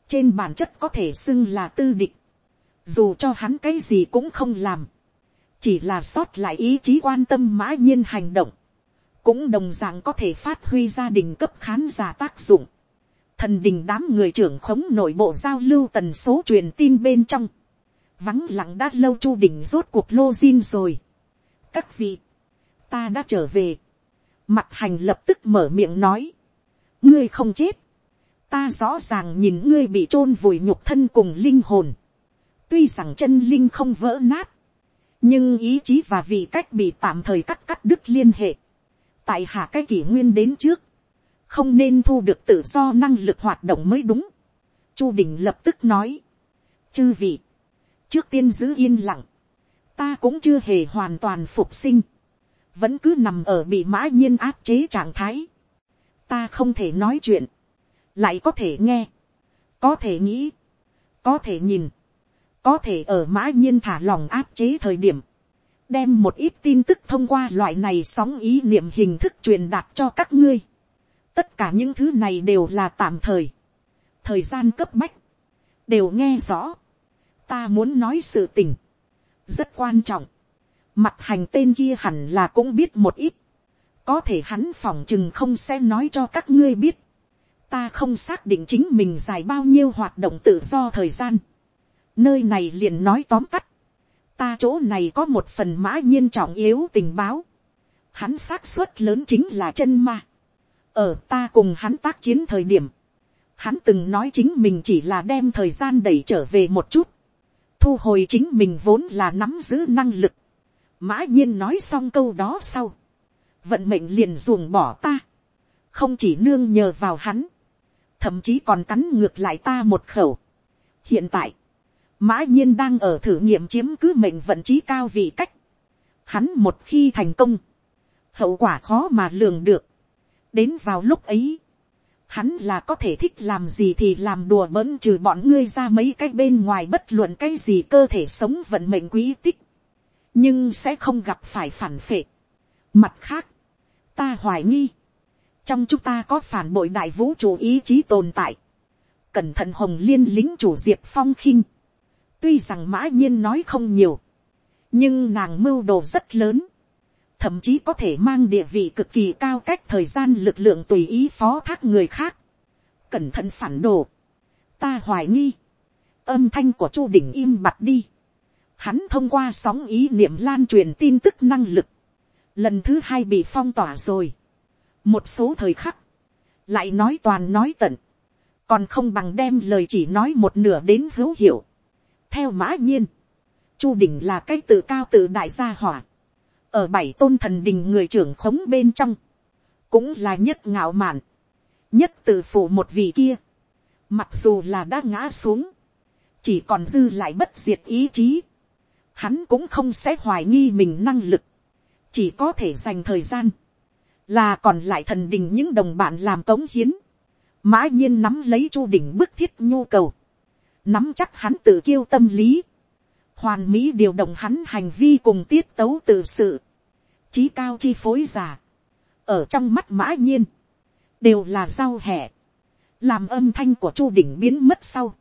Trên bản chất có thể xưng là tư địch dù cho hắn cái gì cũng không làm, chỉ là sót lại ý chí quan tâm mã nhiên hành động, cũng đồng d ạ n g có thể phát huy gia đình cấp khán giả tác dụng. Thần đình đám người trưởng khống nội bộ giao lưu tần số truyền tin bên trong, vắng lặng đã lâu chu đỉnh rốt cuộc lô zin rồi. các vị, ta đã trở về. mặt hành lập tức mở miệng nói. ngươi không chết. ta rõ ràng nhìn ngươi bị t r ô n vùi nhục thân cùng linh hồn tuy rằng chân linh không vỡ nát, nhưng ý chí và vị cách bị tạm thời cắt cắt đứt liên hệ. tại hạ cái kỷ nguyên đến trước, không nên thu được tự do năng lực hoạt động mới đúng. chu đình lập tức nói. chư vị, trước tiên giữ yên lặng, ta cũng chưa hề hoàn toàn phục sinh vẫn cứ nằm ở bị mã nhiên áp chế trạng thái. ta không thể nói chuyện, lại có thể nghe, có thể nghĩ, có thể nhìn, có thể ở mã nhiên thả lòng áp chế thời điểm, đem một ít tin tức thông qua loại này sóng ý niệm hình thức truyền đạt cho các ngươi. tất cả những thứ này đều là tạm thời, thời gian cấp bách, đều nghe rõ. ta muốn nói sự tình, rất quan trọng, Mặt hành tên kia hẳn là cũng biết một ít. Có thể hắn phỏng chừng không sẽ nói cho các ngươi biết. Ta không xác định chính mình dài bao nhiêu hoạt động tự do thời gian. Nơi này liền nói tóm tắt. Ta chỗ này có một phần mã nhiên trọng yếu tình báo. Hắn xác suất lớn chính là chân ma. Ở ta cùng hắn tác chiến thời điểm. Hắn từng nói chính mình chỉ là đem thời gian đẩy trở về một chút thu hồi chính mình vốn là nắm giữ năng lực, mã nhiên nói xong câu đó sau, vận mệnh liền ruồng bỏ ta, không chỉ nương nhờ vào hắn, thậm chí còn cắn ngược lại ta một khẩu. hiện tại, mã nhiên đang ở thử nghiệm chiếm cứ mệnh vận trí cao vị cách, hắn một khi thành công, hậu quả khó mà lường được, đến vào lúc ấy, hắn là có thể thích làm gì thì làm đùa bỡn trừ bọn ngươi ra mấy cái bên ngoài bất luận cái gì cơ thể sống vận mệnh quý tích nhưng sẽ không gặp phải phản phệ. Mặt khác, ta hoài nghi, trong chúng ta có phản bội đại vũ trụ ý chí tồn tại. Cẩn thận hồng liên lính chủ diệp phong khinh. Tuy rằng mã nhiên nói không nhiều, nhưng nàng mưu đồ rất lớn. Thậm chí có thể mang địa vị cực kỳ cao cách thời gian lực lượng tùy ý phó thác người khác. Cẩn thận phản đồ. Ta hoài nghi. Âm thanh của chu đỉnh im bặt đi hắn thông qua sóng ý niệm lan truyền tin tức năng lực, lần thứ hai bị phong tỏa rồi. một số thời khắc, lại nói toàn nói tận, còn không bằng đem lời chỉ nói một nửa đến hữu hiệu theo mã nhiên, chu đỉnh là cái tự cao tự đại gia hỏa, ở bảy tôn thần đình người trưởng khống bên trong, cũng là nhất ngạo mạn, nhất tự phụ một vị kia, mặc dù là đã ngã xuống, chỉ còn dư lại bất diệt ý chí, hắn cũng không sẽ hoài nghi mình năng lực, chỉ có thể dành thời gian, là còn lại thần đình những đồng bạn làm cống hiến, mã nhiên nắm lấy chu đỉnh bức thiết nhu cầu, nắm chắc hắn tự kiêu tâm lý, hoàn mỹ điều động hắn hành vi cùng tiết tấu tự sự, trí cao chi phối giả, ở trong mắt mã nhiên, đều là rau hẹ, làm âm thanh của chu đỉnh biến mất sau,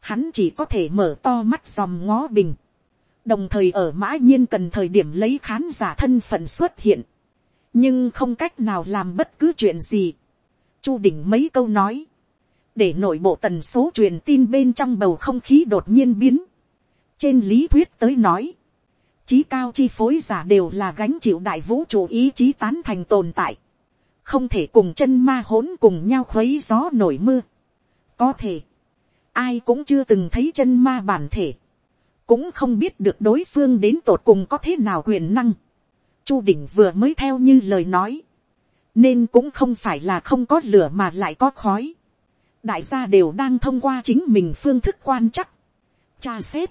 hắn chỉ có thể mở to mắt dòm ngó bình, đồng thời ở mã nhiên cần thời điểm lấy khán giả thân phận xuất hiện, nhưng không cách nào làm bất cứ chuyện gì. chu đỉnh mấy câu nói, để nội bộ tần số truyền tin bên trong bầu không khí đột nhiên biến. trên lý thuyết tới nói, trí cao chi phối giả đều là gánh chịu đại vũ trụ ý chí tán thành tồn tại, không thể cùng chân ma hỗn cùng nhau khuấy gió nổi mưa. có thể, ai cũng chưa từng thấy chân ma bản thể cũng không biết được đối phương đến tột cùng có thế nào quyền năng. Chu đỉnh vừa mới theo như lời nói, nên cũng không phải là không có lửa mà lại có khói đại gia đều đang thông qua chính mình phương thức quan chắc, tra xét,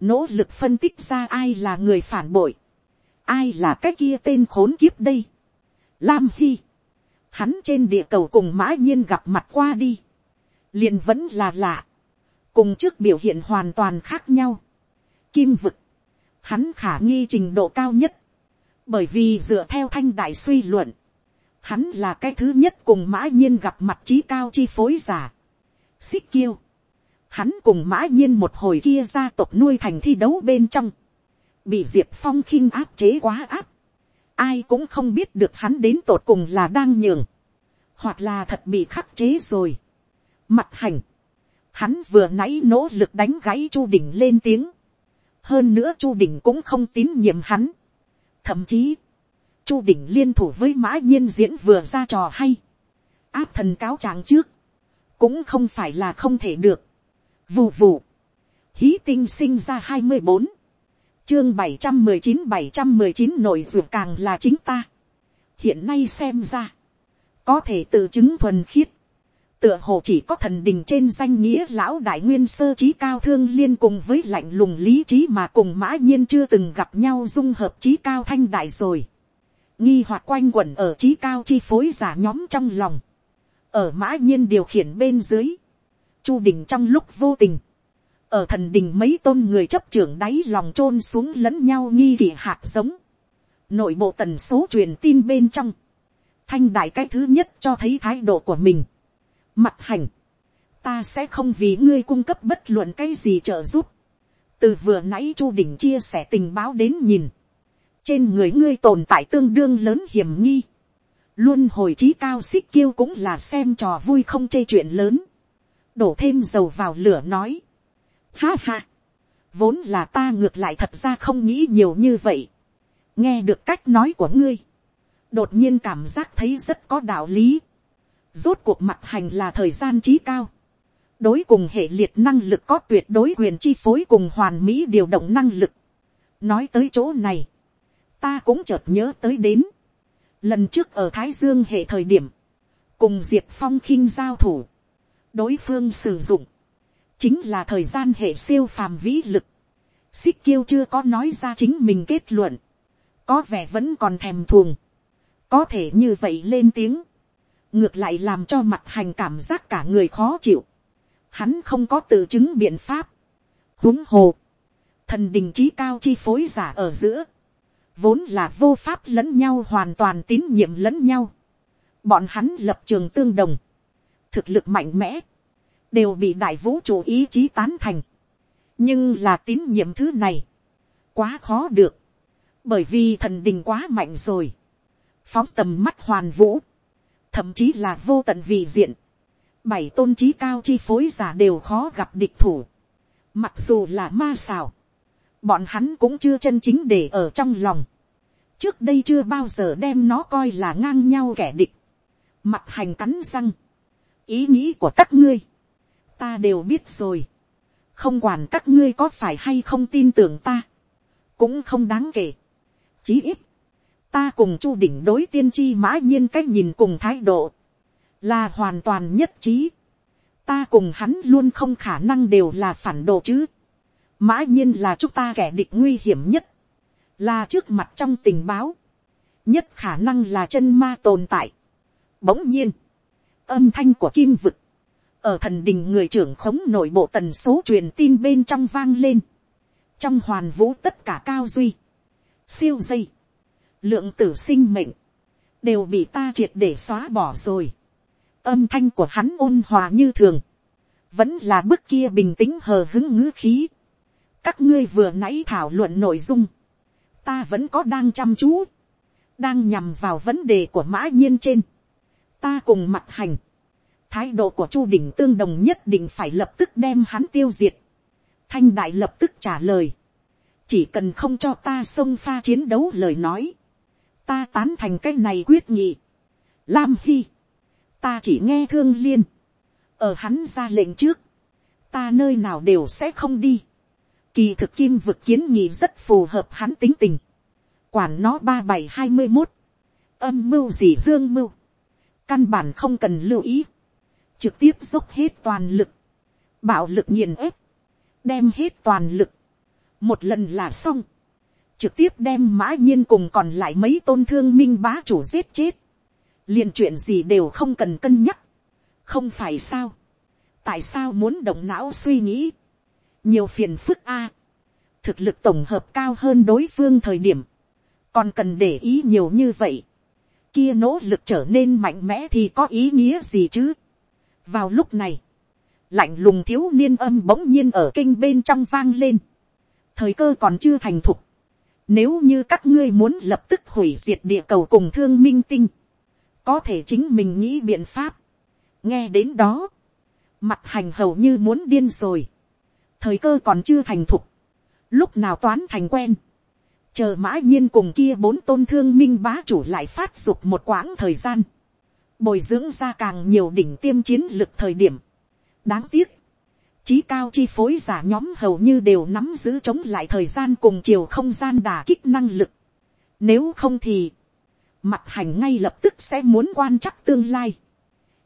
nỗ lực phân tích ra ai là người phản bội, ai là cái kia tên khốn kiếp đây. Lam Hy, hắn trên địa cầu cùng mã nhiên gặp mặt qua đi, liền vẫn là lạ, cùng trước biểu hiện hoàn toàn khác nhau kim vực, hắn khả nghi trình độ cao nhất, bởi vì dựa theo thanh đại suy luận, hắn là cái thứ nhất cùng mã nhiên gặp mặt trí cao chi phối giả. xích kiêu, hắn cùng mã nhiên một hồi kia gia tộc nuôi thành thi đấu bên trong, bị diệp phong khinh áp chế quá áp, ai cũng không biết được hắn đến tột cùng là đang nhường, hoặc là thật bị khắc chế rồi. mặt hành, hắn vừa nãy nỗ lực đánh gáy chu đỉnh lên tiếng, hơn nữa chu đình cũng không tín nhiệm hắn. thậm chí, chu đỉnh liên thủ với mã nhiên diễn vừa ra trò hay. áp thần cáo trạng trước, cũng không phải là không thể được. vù vù, hí tinh sinh ra hai mươi bốn, chương bảy trăm mười chín bảy trăm mười chín nội ruột càng là chính ta. hiện nay xem ra, có thể tự chứng thuần khiết, tựa hồ chỉ có thần đình trên danh nghĩa lão đại nguyên sơ trí cao thương liên cùng với lạnh lùng lý trí mà cùng mã nhiên chưa từng gặp nhau dung hợp trí cao thanh đại rồi nghi hoạt quanh quẩn ở trí cao chi phối giả nhóm trong lòng. ở mã nhiên điều khiển bên dưới. chu đình trong lúc vô tình. ở thần đình mấy tôn người chấp trưởng đáy lòng chôn xuống lẫn nhau nghi kỵ hạt giống. nội bộ tần số truyền tin bên trong. thanh đại cái thứ nhất cho thấy thái độ của mình Mặt hành. Ta sẽ không vì ngươi cung cấp bất luận cái gì trợ giúp. Từ vừa nãy Chu Đình chia sẻ tình báo đến nhìn. Trên người ngươi tồn tại tương đương lớn hiểm nghi. Luôn hồi trí cao xích kiêu cũng là xem trò vui không chê chuyện lớn. Đổ thêm dầu vào lửa nói. Ha ha. Vốn là ta ngược lại thật ra không nghĩ nhiều như vậy. Nghe được cách nói của ngươi. Đột nhiên cảm giác thấy rất có đạo lý Rốt cuộc mặt hành là thời gian trí cao. Đối cùng hệ liệt năng lực có tuyệt đối quyền chi phối cùng hoàn mỹ điều động năng lực. Nói tới chỗ này. Ta cũng chợt nhớ tới đến. Lần trước ở Thái Dương hệ thời điểm. Cùng Diệp Phong khinh giao thủ. Đối phương sử dụng. Chính là thời gian hệ siêu phàm vĩ lực. Xích kiêu chưa có nói ra chính mình kết luận. Có vẻ vẫn còn thèm thuồng. Có thể như vậy lên tiếng ngược lại làm cho mặt hành cảm giác cả người khó chịu. Hắn không có tự chứng biện pháp. huống hồ, thần đình trí cao chi phối giả ở giữa, vốn là vô pháp lẫn nhau hoàn toàn tín nhiệm lẫn nhau. Bọn hắn lập trường tương đồng, thực lực mạnh mẽ, đều bị đại vũ trụ ý chí tán thành. nhưng là tín nhiệm thứ này, quá khó được, bởi vì thần đình quá mạnh rồi, phóng tầm mắt hoàn vũ, thậm chí là vô tận vị diện, bảy tôn trí cao chi phối giả đều khó gặp địch thủ, mặc dù là ma xào, bọn hắn cũng chưa chân chính để ở trong lòng, trước đây chưa bao giờ đem nó coi là ngang nhau kẻ địch, mặt hành cắn răng, ý nghĩ của các ngươi, ta đều biết rồi, không quản các ngươi có phải hay không tin tưởng ta, cũng không đáng kể, chí ít, ta cùng chu đỉnh đối tiên tri mã nhiên cách nhìn cùng thái độ, là hoàn toàn nhất trí. ta cùng hắn luôn không khả năng đều là phản đồ chứ mã nhiên là chúng ta kẻ địch nguy hiểm nhất, là trước mặt trong tình báo, nhất khả năng là chân ma tồn tại. bỗng nhiên, âm thanh của kim vực, ở thần đình người trưởng khống nội bộ tần số truyền tin bên trong vang lên, trong hoàn vũ tất cả cao duy, siêu dây, lượng tử sinh mệnh, đều bị ta triệt để xóa bỏ rồi. âm thanh của hắn ôn hòa như thường, vẫn là bức kia bình tĩnh hờ hứng ngữ khí các ngươi vừa nãy thảo luận nội dung, ta vẫn có đang chăm chú, đang nhằm vào vấn đề của mã nhiên trên. ta cùng mặt hành, thái độ của chu đỉnh tương đồng nhất định phải lập tức đem hắn tiêu diệt. thanh đại lập tức trả lời, chỉ cần không cho ta xông pha chiến đấu lời nói, ta tán thành cái này quyết nghị. Lam Hy, ta chỉ nghe thương liên, ở hắn ra lệnh trước, ta nơi nào đều sẽ không đi. Kỳ thực kim vực kiến nghị rất phù hợp hắn tính tình. Quản nó ba bảy hai mươi một, âm mưu gì dương mưu, căn bản không cần lưu ý, trực tiếp dốc hết toàn lực, bạo lực nghiền ép, đem hết toàn lực, một lần là xong. Trực tiếp đem mã nhiên cùng còn lại mấy tôn thương minh bá chủ giết chết, liền chuyện gì đều không cần cân nhắc, không phải sao, tại sao muốn động não suy nghĩ, nhiều phiền phức a, thực lực tổng hợp cao hơn đối phương thời điểm, còn cần để ý nhiều như vậy, kia nỗ lực trở nên mạnh mẽ thì có ý nghĩa gì chứ. vào lúc này, lạnh lùng thiếu niên âm bỗng nhiên ở kinh bên trong vang lên, thời cơ còn chưa thành thục, nếu như các ngươi muốn lập tức hủy diệt địa cầu cùng thương minh tinh. Có thể chính mình nghĩ biện pháp. Nghe đến đó. Mặt hành hầu như muốn điên rồi. Thời cơ còn chưa thành thục. lúc nào toán thành quen, chờ mã nhiên cùng kia bốn tôn thương minh bá chủ lại phát dục một quãng thời gian, bồi dưỡng ra càng nhiều đỉnh tiêm chiến lực thời điểm. đáng tiếc, trí cao chi phối giả nhóm hầu như đều nắm giữ chống lại thời gian cùng chiều không gian đà kích năng lực. nếu không thì, mặt hành ngay lập tức sẽ muốn quan chắc tương lai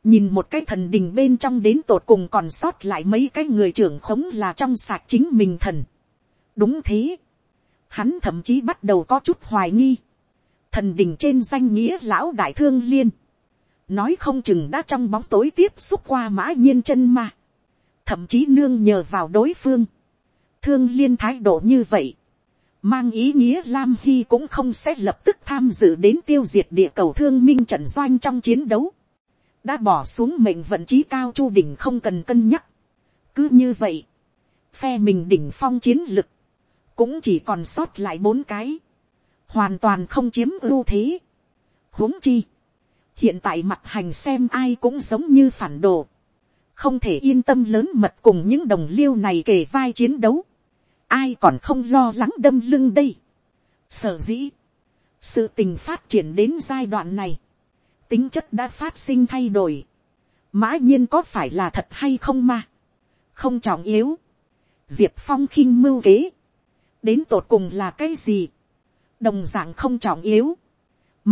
nhìn một cái thần đình bên trong đến tột cùng còn sót lại mấy cái người trưởng khống là trong sạc chính mình thần. đúng thế. hắn thậm chí bắt đầu có chút hoài nghi. thần đình trên danh nghĩa lão đại thương liên. nói không chừng đã trong bóng tối tiếp xúc qua mã nhiên chân ma. thậm chí nương nhờ vào đối phương. thương liên thái độ như vậy mang ý nghĩa Lam Hy cũng không sẽ lập tức tham dự đến tiêu diệt địa cầu thương minh trận doanh trong chiến đấu đã bỏ xuống mệnh vận trí cao chu đỉnh không cần cân nhắc. cứ như vậy, phe mình đỉnh phong chiến lực, cũng chỉ còn sót lại bốn cái, hoàn toàn không chiếm ưu thế. huống chi, hiện tại mặt hành xem ai cũng giống như phản đồ, không thể yên tâm lớn mật cùng những đồng liêu này kề vai chiến đấu ai còn không lo lắng đâm lưng đây. Sở dĩ, sự tình phát triển đến giai đoạn này, tính chất đã phát sinh thay đổi. Mã nhiên có phải là thật hay không mà, không trọng yếu. Diệp phong khinh mưu kế, đến tột cùng là cái gì, đồng d ạ n g không trọng yếu.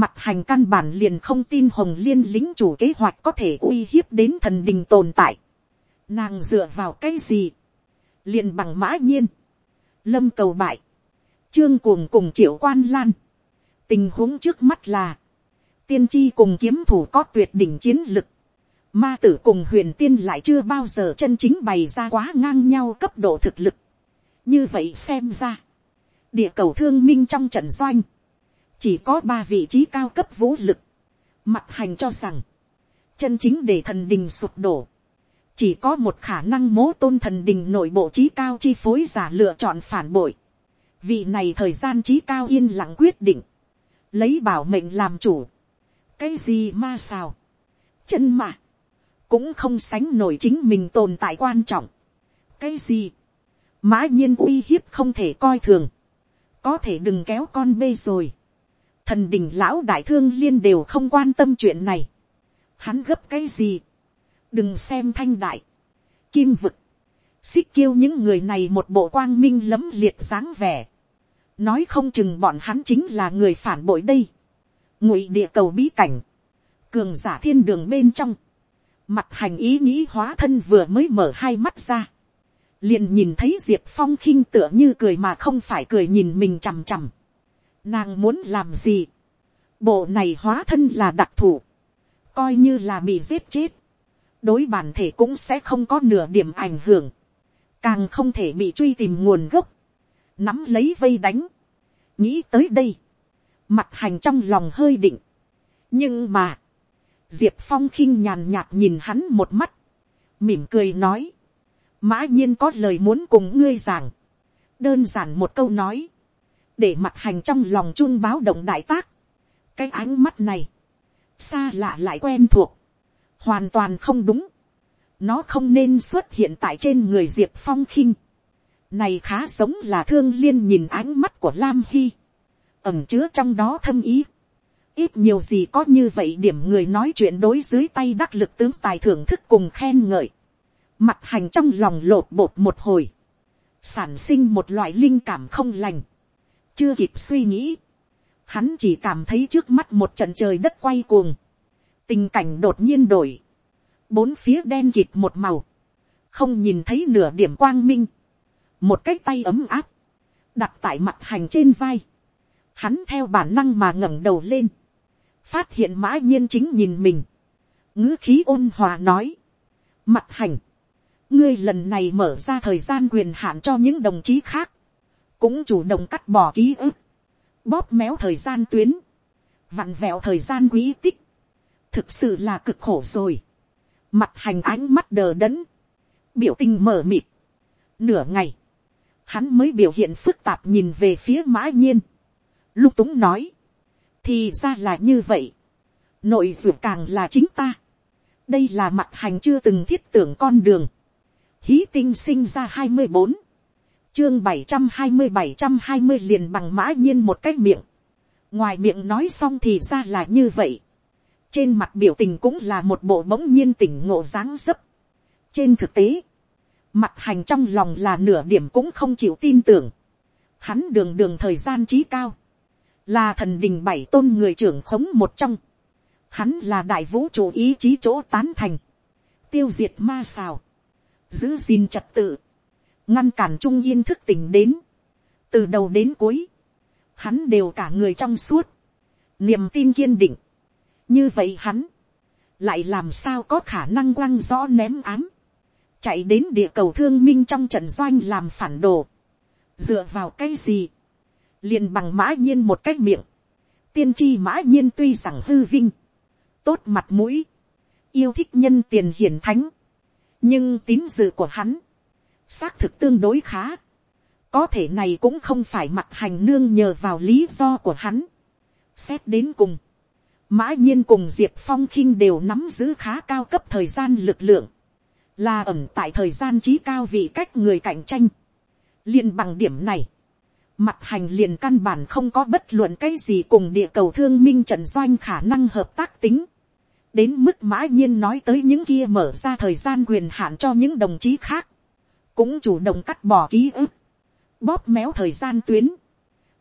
Mặt hành căn bản liền không tin hồng liên lính chủ kế hoạch có thể uy hiếp đến thần đình tồn tại. Nàng dựa vào cái gì, liền bằng mã nhiên lâm cầu bại, trương cuồng cùng triệu quan lan. tình huống trước mắt là, tiên tri cùng kiếm thủ có tuyệt đỉnh chiến lực, ma tử cùng huyền tiên lại chưa bao giờ chân chính bày ra quá ngang nhau cấp độ thực lực. như vậy xem ra, địa cầu thương minh trong trận doanh, chỉ có ba vị trí cao cấp vũ lực, mặt hành cho rằng, chân chính để thần đình sụp đổ, chỉ có một khả năng mố tôn thần đình nội bộ trí cao chi phối giả lựa chọn phản bội. vị này thời gian trí cao yên lặng quyết định, lấy bảo mệnh làm chủ cái gì ma sao, chân mà, cũng không sánh nổi chính mình tồn tại quan trọng. cái gì, mã nhiên uy hiếp không thể coi thường, có thể đừng kéo con bê rồi. thần đình lão đại thương liên đều không quan tâm chuyện này. hắn gấp cái gì, đừng xem thanh đại, kim vực, xích kiêu những người này một bộ quang minh lấm liệt dáng vẻ, nói không chừng bọn hắn chính là người phản bội đây, ngụy địa cầu bí cảnh, cường giả thiên đường bên trong, mặt hành ý nghĩ hóa thân vừa mới mở hai mắt ra, liền nhìn thấy diệp phong khinh tựa như cười mà không phải cười nhìn mình chằm chằm, nàng muốn làm gì, bộ này hóa thân là đặc thù, coi như là bị giết chết, đối bản thể cũng sẽ không có nửa điểm ảnh hưởng, càng không thể bị truy tìm nguồn gốc, nắm lấy vây đánh, nghĩ tới đây, mặt hành trong lòng hơi định, nhưng mà, diệp phong khinh nhàn nhạt nhìn hắn một mắt, mỉm cười nói, mã nhiên có lời muốn cùng ngươi giảng, đơn giản một câu nói, để mặt hành trong lòng chun báo động đại tác, cái ánh mắt này, xa lạ lại quen thuộc, hoàn toàn không đúng. nó không nên xuất hiện tại trên người diệp phong khinh. này khá giống là thương liên nhìn ánh mắt của lam hy ẩm chứa trong đó thâm ý. ít nhiều gì có như vậy điểm người nói chuyện đối dưới tay đắc lực tướng tài thưởng thức cùng khen ngợi. mặt hành trong lòng lột bột một hồi. sản sinh một loại linh cảm không lành. chưa kịp suy nghĩ. hắn chỉ cảm thấy trước mắt một trận trời đất quay cuồng tình cảnh đột nhiên đổi, bốn phía đen kịt một màu, không nhìn thấy nửa điểm quang minh, một cái tay ấm áp, đặt tại mặt hành trên vai, hắn theo bản năng mà ngẩng đầu lên, phát hiện mã nhiên chính nhìn mình, ngữ khí ôn hòa nói, mặt hành, ngươi lần này mở ra thời gian quyền hạn cho những đồng chí khác, cũng chủ động cắt bỏ ký ức, bóp méo thời gian tuyến, vặn vẹo thời gian quý tích, thực sự là cực khổ rồi. Mặt hành ánh mắt đờ đẫn, biểu tình mở mịt. Nửa ngày, hắn mới biểu hiện phức tạp nhìn về phía mã nhiên. Lục túng nói, thì ra là như vậy. Nội dù càng là chính ta. đây là mặt hành chưa từng thiết tưởng con đường. Hí tinh sinh ra hai mươi bốn, chương bảy trăm hai mươi bảy trăm hai mươi liền bằng mã nhiên một cái miệng. ngoài miệng nói xong thì ra là như vậy. trên mặt biểu tình cũng là một bộ bỗng nhiên tỉnh ngộ dáng dấp. trên thực tế, mặt hành trong lòng là nửa điểm cũng không chịu tin tưởng. hắn đường đường thời gian trí cao là thần đình bảy tôn người trưởng khống một trong. hắn là đại vũ trụ ý chí chỗ tán thành. tiêu diệt ma xào. giữ gìn trật tự. Ngăn cản trung yên thức tỉnh đến, từ đầu đến cuối, hắn đều cả người trong suốt, niềm tin kiên định, như vậy hắn, lại làm sao có khả năng quăng rõ ném ám, chạy đến địa cầu thương minh trong trận doanh làm phản đồ, dựa vào cái gì, liền bằng mã nhiên một cái miệng, tiên tri mã nhiên tuy rằng hư vinh, tốt mặt mũi, yêu thích nhân tiền hiển thánh, nhưng tín dự của hắn, xác thực tương đối khá. có thể này cũng không phải mặt hành nương nhờ vào lý do của hắn. xét đến cùng, mã nhiên cùng diệp phong khinh đều nắm giữ khá cao cấp thời gian lực lượng, là ẩm tại thời gian trí cao vị cách người cạnh tranh. liền bằng điểm này, mặt hành liền căn bản không có bất luận cái gì cùng địa cầu thương minh trận doanh khả năng hợp tác tính. đến mức mã nhiên nói tới những kia mở ra thời gian quyền hạn cho những đồng chí khác. Cũng chủ động cắt bỏ ký ức, bóp méo thời gian tuyến,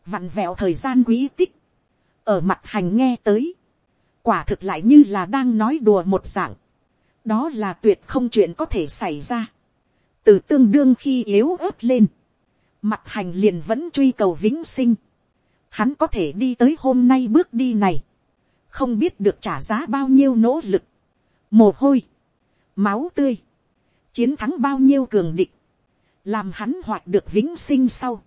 vặn vẹo thời gian quý tích, ở mặt hành nghe tới, quả thực lại như là đang nói đùa một dạng, đó là tuyệt không chuyện có thể xảy ra, từ tương đương khi yếu ớt lên, mặt hành liền vẫn truy cầu vĩnh sinh, hắn có thể đi tới hôm nay bước đi này, không biết được trả giá bao nhiêu nỗ lực, mồ hôi, máu tươi, chiến thắng bao nhiêu cường địch, làm hắn hoạt được vĩnh sinh sau,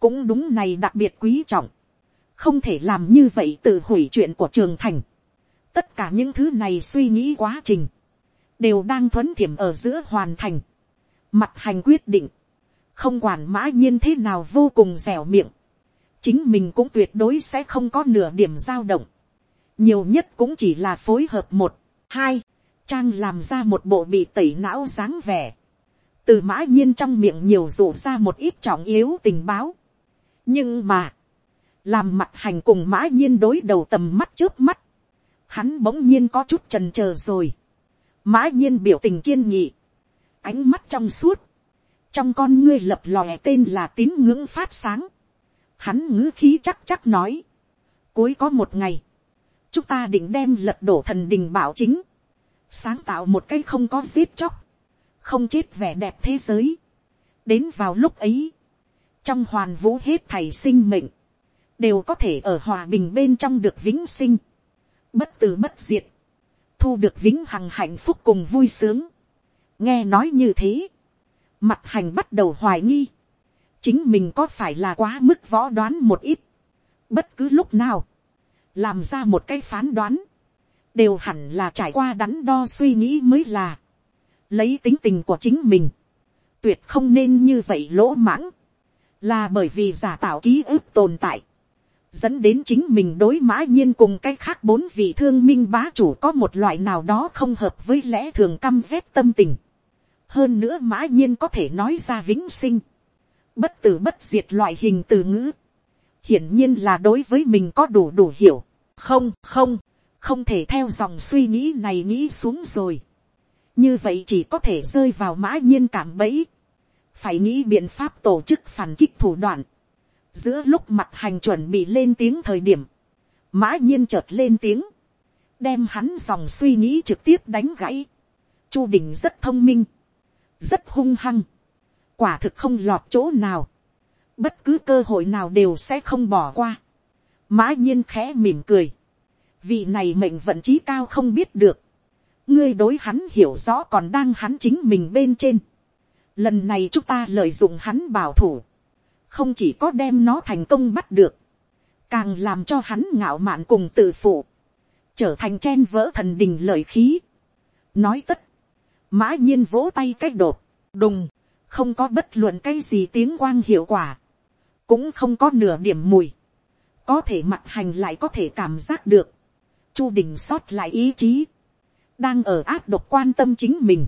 cũng đúng này đặc biệt quý trọng, không thể làm như vậy tự hủy chuyện của trường thành. tất cả những thứ này suy nghĩ quá trình, đều đang thuấn thiểm ở giữa hoàn thành. mặt hành quyết định, không quản mã nhiên thế nào vô cùng dẻo miệng, chính mình cũng tuyệt đối sẽ không có nửa điểm dao động. nhiều nhất cũng chỉ là phối hợp một, hai, trang làm ra một bộ bị tẩy não dáng vẻ từ mã nhiên trong miệng nhiều rủ ra một ít trọng yếu tình báo. nhưng mà, làm mặt hành cùng mã nhiên đối đầu tầm mắt trước mắt, hắn bỗng nhiên có chút trần c rồi. mã nhiên biểu tình kiên nghị, ánh mắt trong suốt, trong con ngươi lập lòe tên là tín ngưỡng phát sáng, hắn ngữ khí chắc chắc nói, cuối có một ngày, chúng ta định đem lật đổ thần đình bảo chính, sáng tạo một cái không có giết chóc, không chết vẻ đẹp thế giới. đến vào lúc ấy, trong hoàn vũ hết thầy sinh mệnh, đều có thể ở hòa bình bên trong được vĩnh sinh, bất tử bất diệt, thu được vĩnh hằng hạnh phúc cùng vui sướng. nghe nói như thế, mặt hành bắt đầu hoài nghi, chính mình có phải là quá mức võ đoán một ít, bất cứ lúc nào, làm ra một cái phán đoán, đều hẳn là trải qua đắn đo suy nghĩ mới là, lấy tính tình của chính mình, tuyệt không nên như vậy lỗ mãng, là bởi vì giả tạo ký ức tồn tại, dẫn đến chính mình đối mã nhiên cùng cái khác bốn vị thương minh bá chủ có một loại nào đó không hợp với lẽ thường căm rét tâm tình hơn nữa mã nhiên có thể nói ra vĩnh sinh, bất tử bất diệt loại hình từ ngữ, hiển nhiên là đối với mình có đủ đủ hiểu, không không, không thể theo dòng suy nghĩ này nghĩ xuống rồi. Như vậy chỉ có thể rơi vào mã nhiên cảm bẫy, phải nghĩ biện pháp tổ chức phản kích thủ đoạn, giữa lúc mặt hành chuẩn bị lên tiếng thời điểm, mã nhiên chợt lên tiếng, đem hắn dòng suy nghĩ trực tiếp đánh gãy, chu đình rất thông minh, rất hung hăng, quả thực không lọt chỗ nào, bất cứ cơ hội nào đều sẽ không bỏ qua, mã nhiên khẽ mỉm cười, vị này mệnh vận trí cao không biết được, ngươi đối hắn hiểu rõ còn đang hắn chính mình bên trên. Lần này chúng ta lợi dụng hắn bảo thủ, không chỉ có đem nó thành công bắt được, càng làm cho hắn ngạo mạn cùng tự phụ, trở thành chen vỡ thần đình lợi khí. nói tất, mã nhiên vỗ tay cách đột, đùng, không có bất luận cái gì tiếng quang hiệu quả, cũng không có nửa điểm mùi, có thể mặt hành lại có thể cảm giác được, chu đình sót lại ý chí, đang ở áp độc quan tâm chính mình,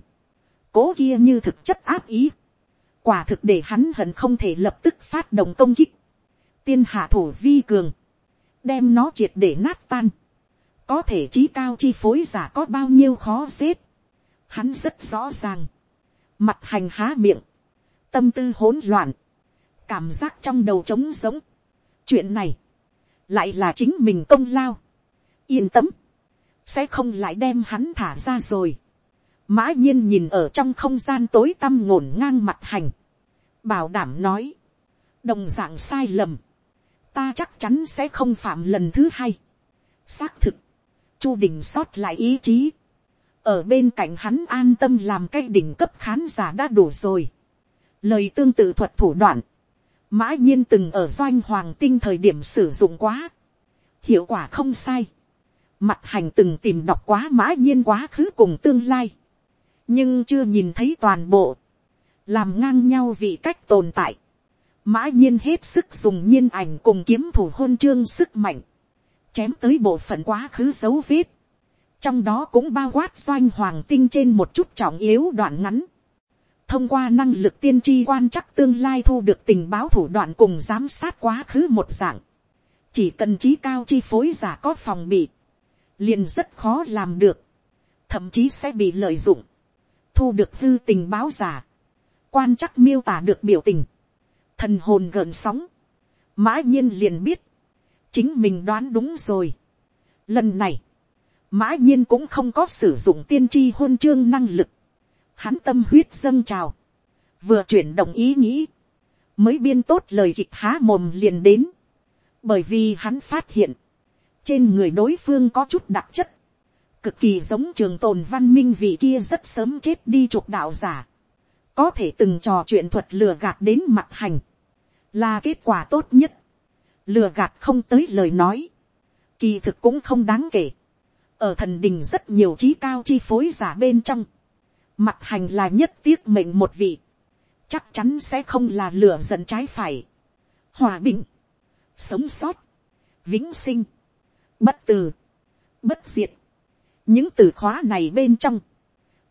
cố kia như thực chất áp ý, quả thực để hắn hận không thể lập tức phát động công kích, tiên hạ thủ vi cường, đem nó triệt để nát tan, có thể trí cao chi phối giả có bao nhiêu khó xếp, hắn rất rõ ràng, mặt hành há miệng, tâm tư hỗn loạn, cảm giác trong đầu trống giống, chuyện này, lại là chính mình công lao, yên tâm, sẽ không lại đem hắn thả ra rồi. mã nhiên nhìn ở trong không gian tối tăm ngổn ngang mặt hành, bảo đảm nói, đồng d ạ n g sai lầm, ta chắc chắn sẽ không phạm lần thứ hai. xác thực, chu đình sót lại ý chí, ở bên cạnh hắn an tâm làm cái đỉnh cấp khán giả đã đủ rồi. lời tương tự thuật thủ đoạn, mã nhiên từng ở doanh hoàng tinh thời điểm sử dụng quá, hiệu quả không sai. Mặt hành từng tìm đọc quá mã nhiên quá khứ cùng tương lai. Nhưng chưa nhìn thấy toàn bộ. Làm ngang nhau vị cách tồn tại. Mã nhiên hết sức dùng nhiên ảnh cùng kiếm thủ hôn chương sức mạnh. Chém tới bộ phận quá khứ dấu vết. Trong đó cũng bao quát doanh hoàng tinh trên một chút trọng yếu đoạn ngắn. Thông qua năng lực tiên tri quan chắc tương lai thu được tình báo thủ đoạn cùng giám sát quá khứ một dạng. Chỉ cần trí cao chi phối giả có phòng bị liền rất khó làm được, thậm chí sẽ bị lợi dụng, thu được hư tình báo giả, quan chắc miêu tả được biểu tình, thần hồn gợn sóng, mã nhiên liền biết, chính mình đoán đúng rồi. Lần này, mã nhiên cũng không có sử dụng tiên tri hôn chương năng lực, hắn tâm huyết dâng trào, vừa chuyển động ý nghĩ, mới biên tốt lời kịch há mồm liền đến, bởi vì hắn phát hiện, trên người đối phương có chút đặc chất, cực kỳ giống trường tồn văn minh vị kia rất sớm chết đi trục đạo giả, có thể từng trò chuyện thuật lừa gạt đến mặt hành, là kết quả tốt nhất, lừa gạt không tới lời nói, kỳ thực cũng không đáng kể, ở thần đình rất nhiều trí cao chi phối giả bên trong, mặt hành là nhất tiếc mệnh một vị, chắc chắn sẽ không là lửa giận trái phải, hòa bình, sống sót, vĩnh sinh, bất từ, bất diệt. những từ khóa này bên trong,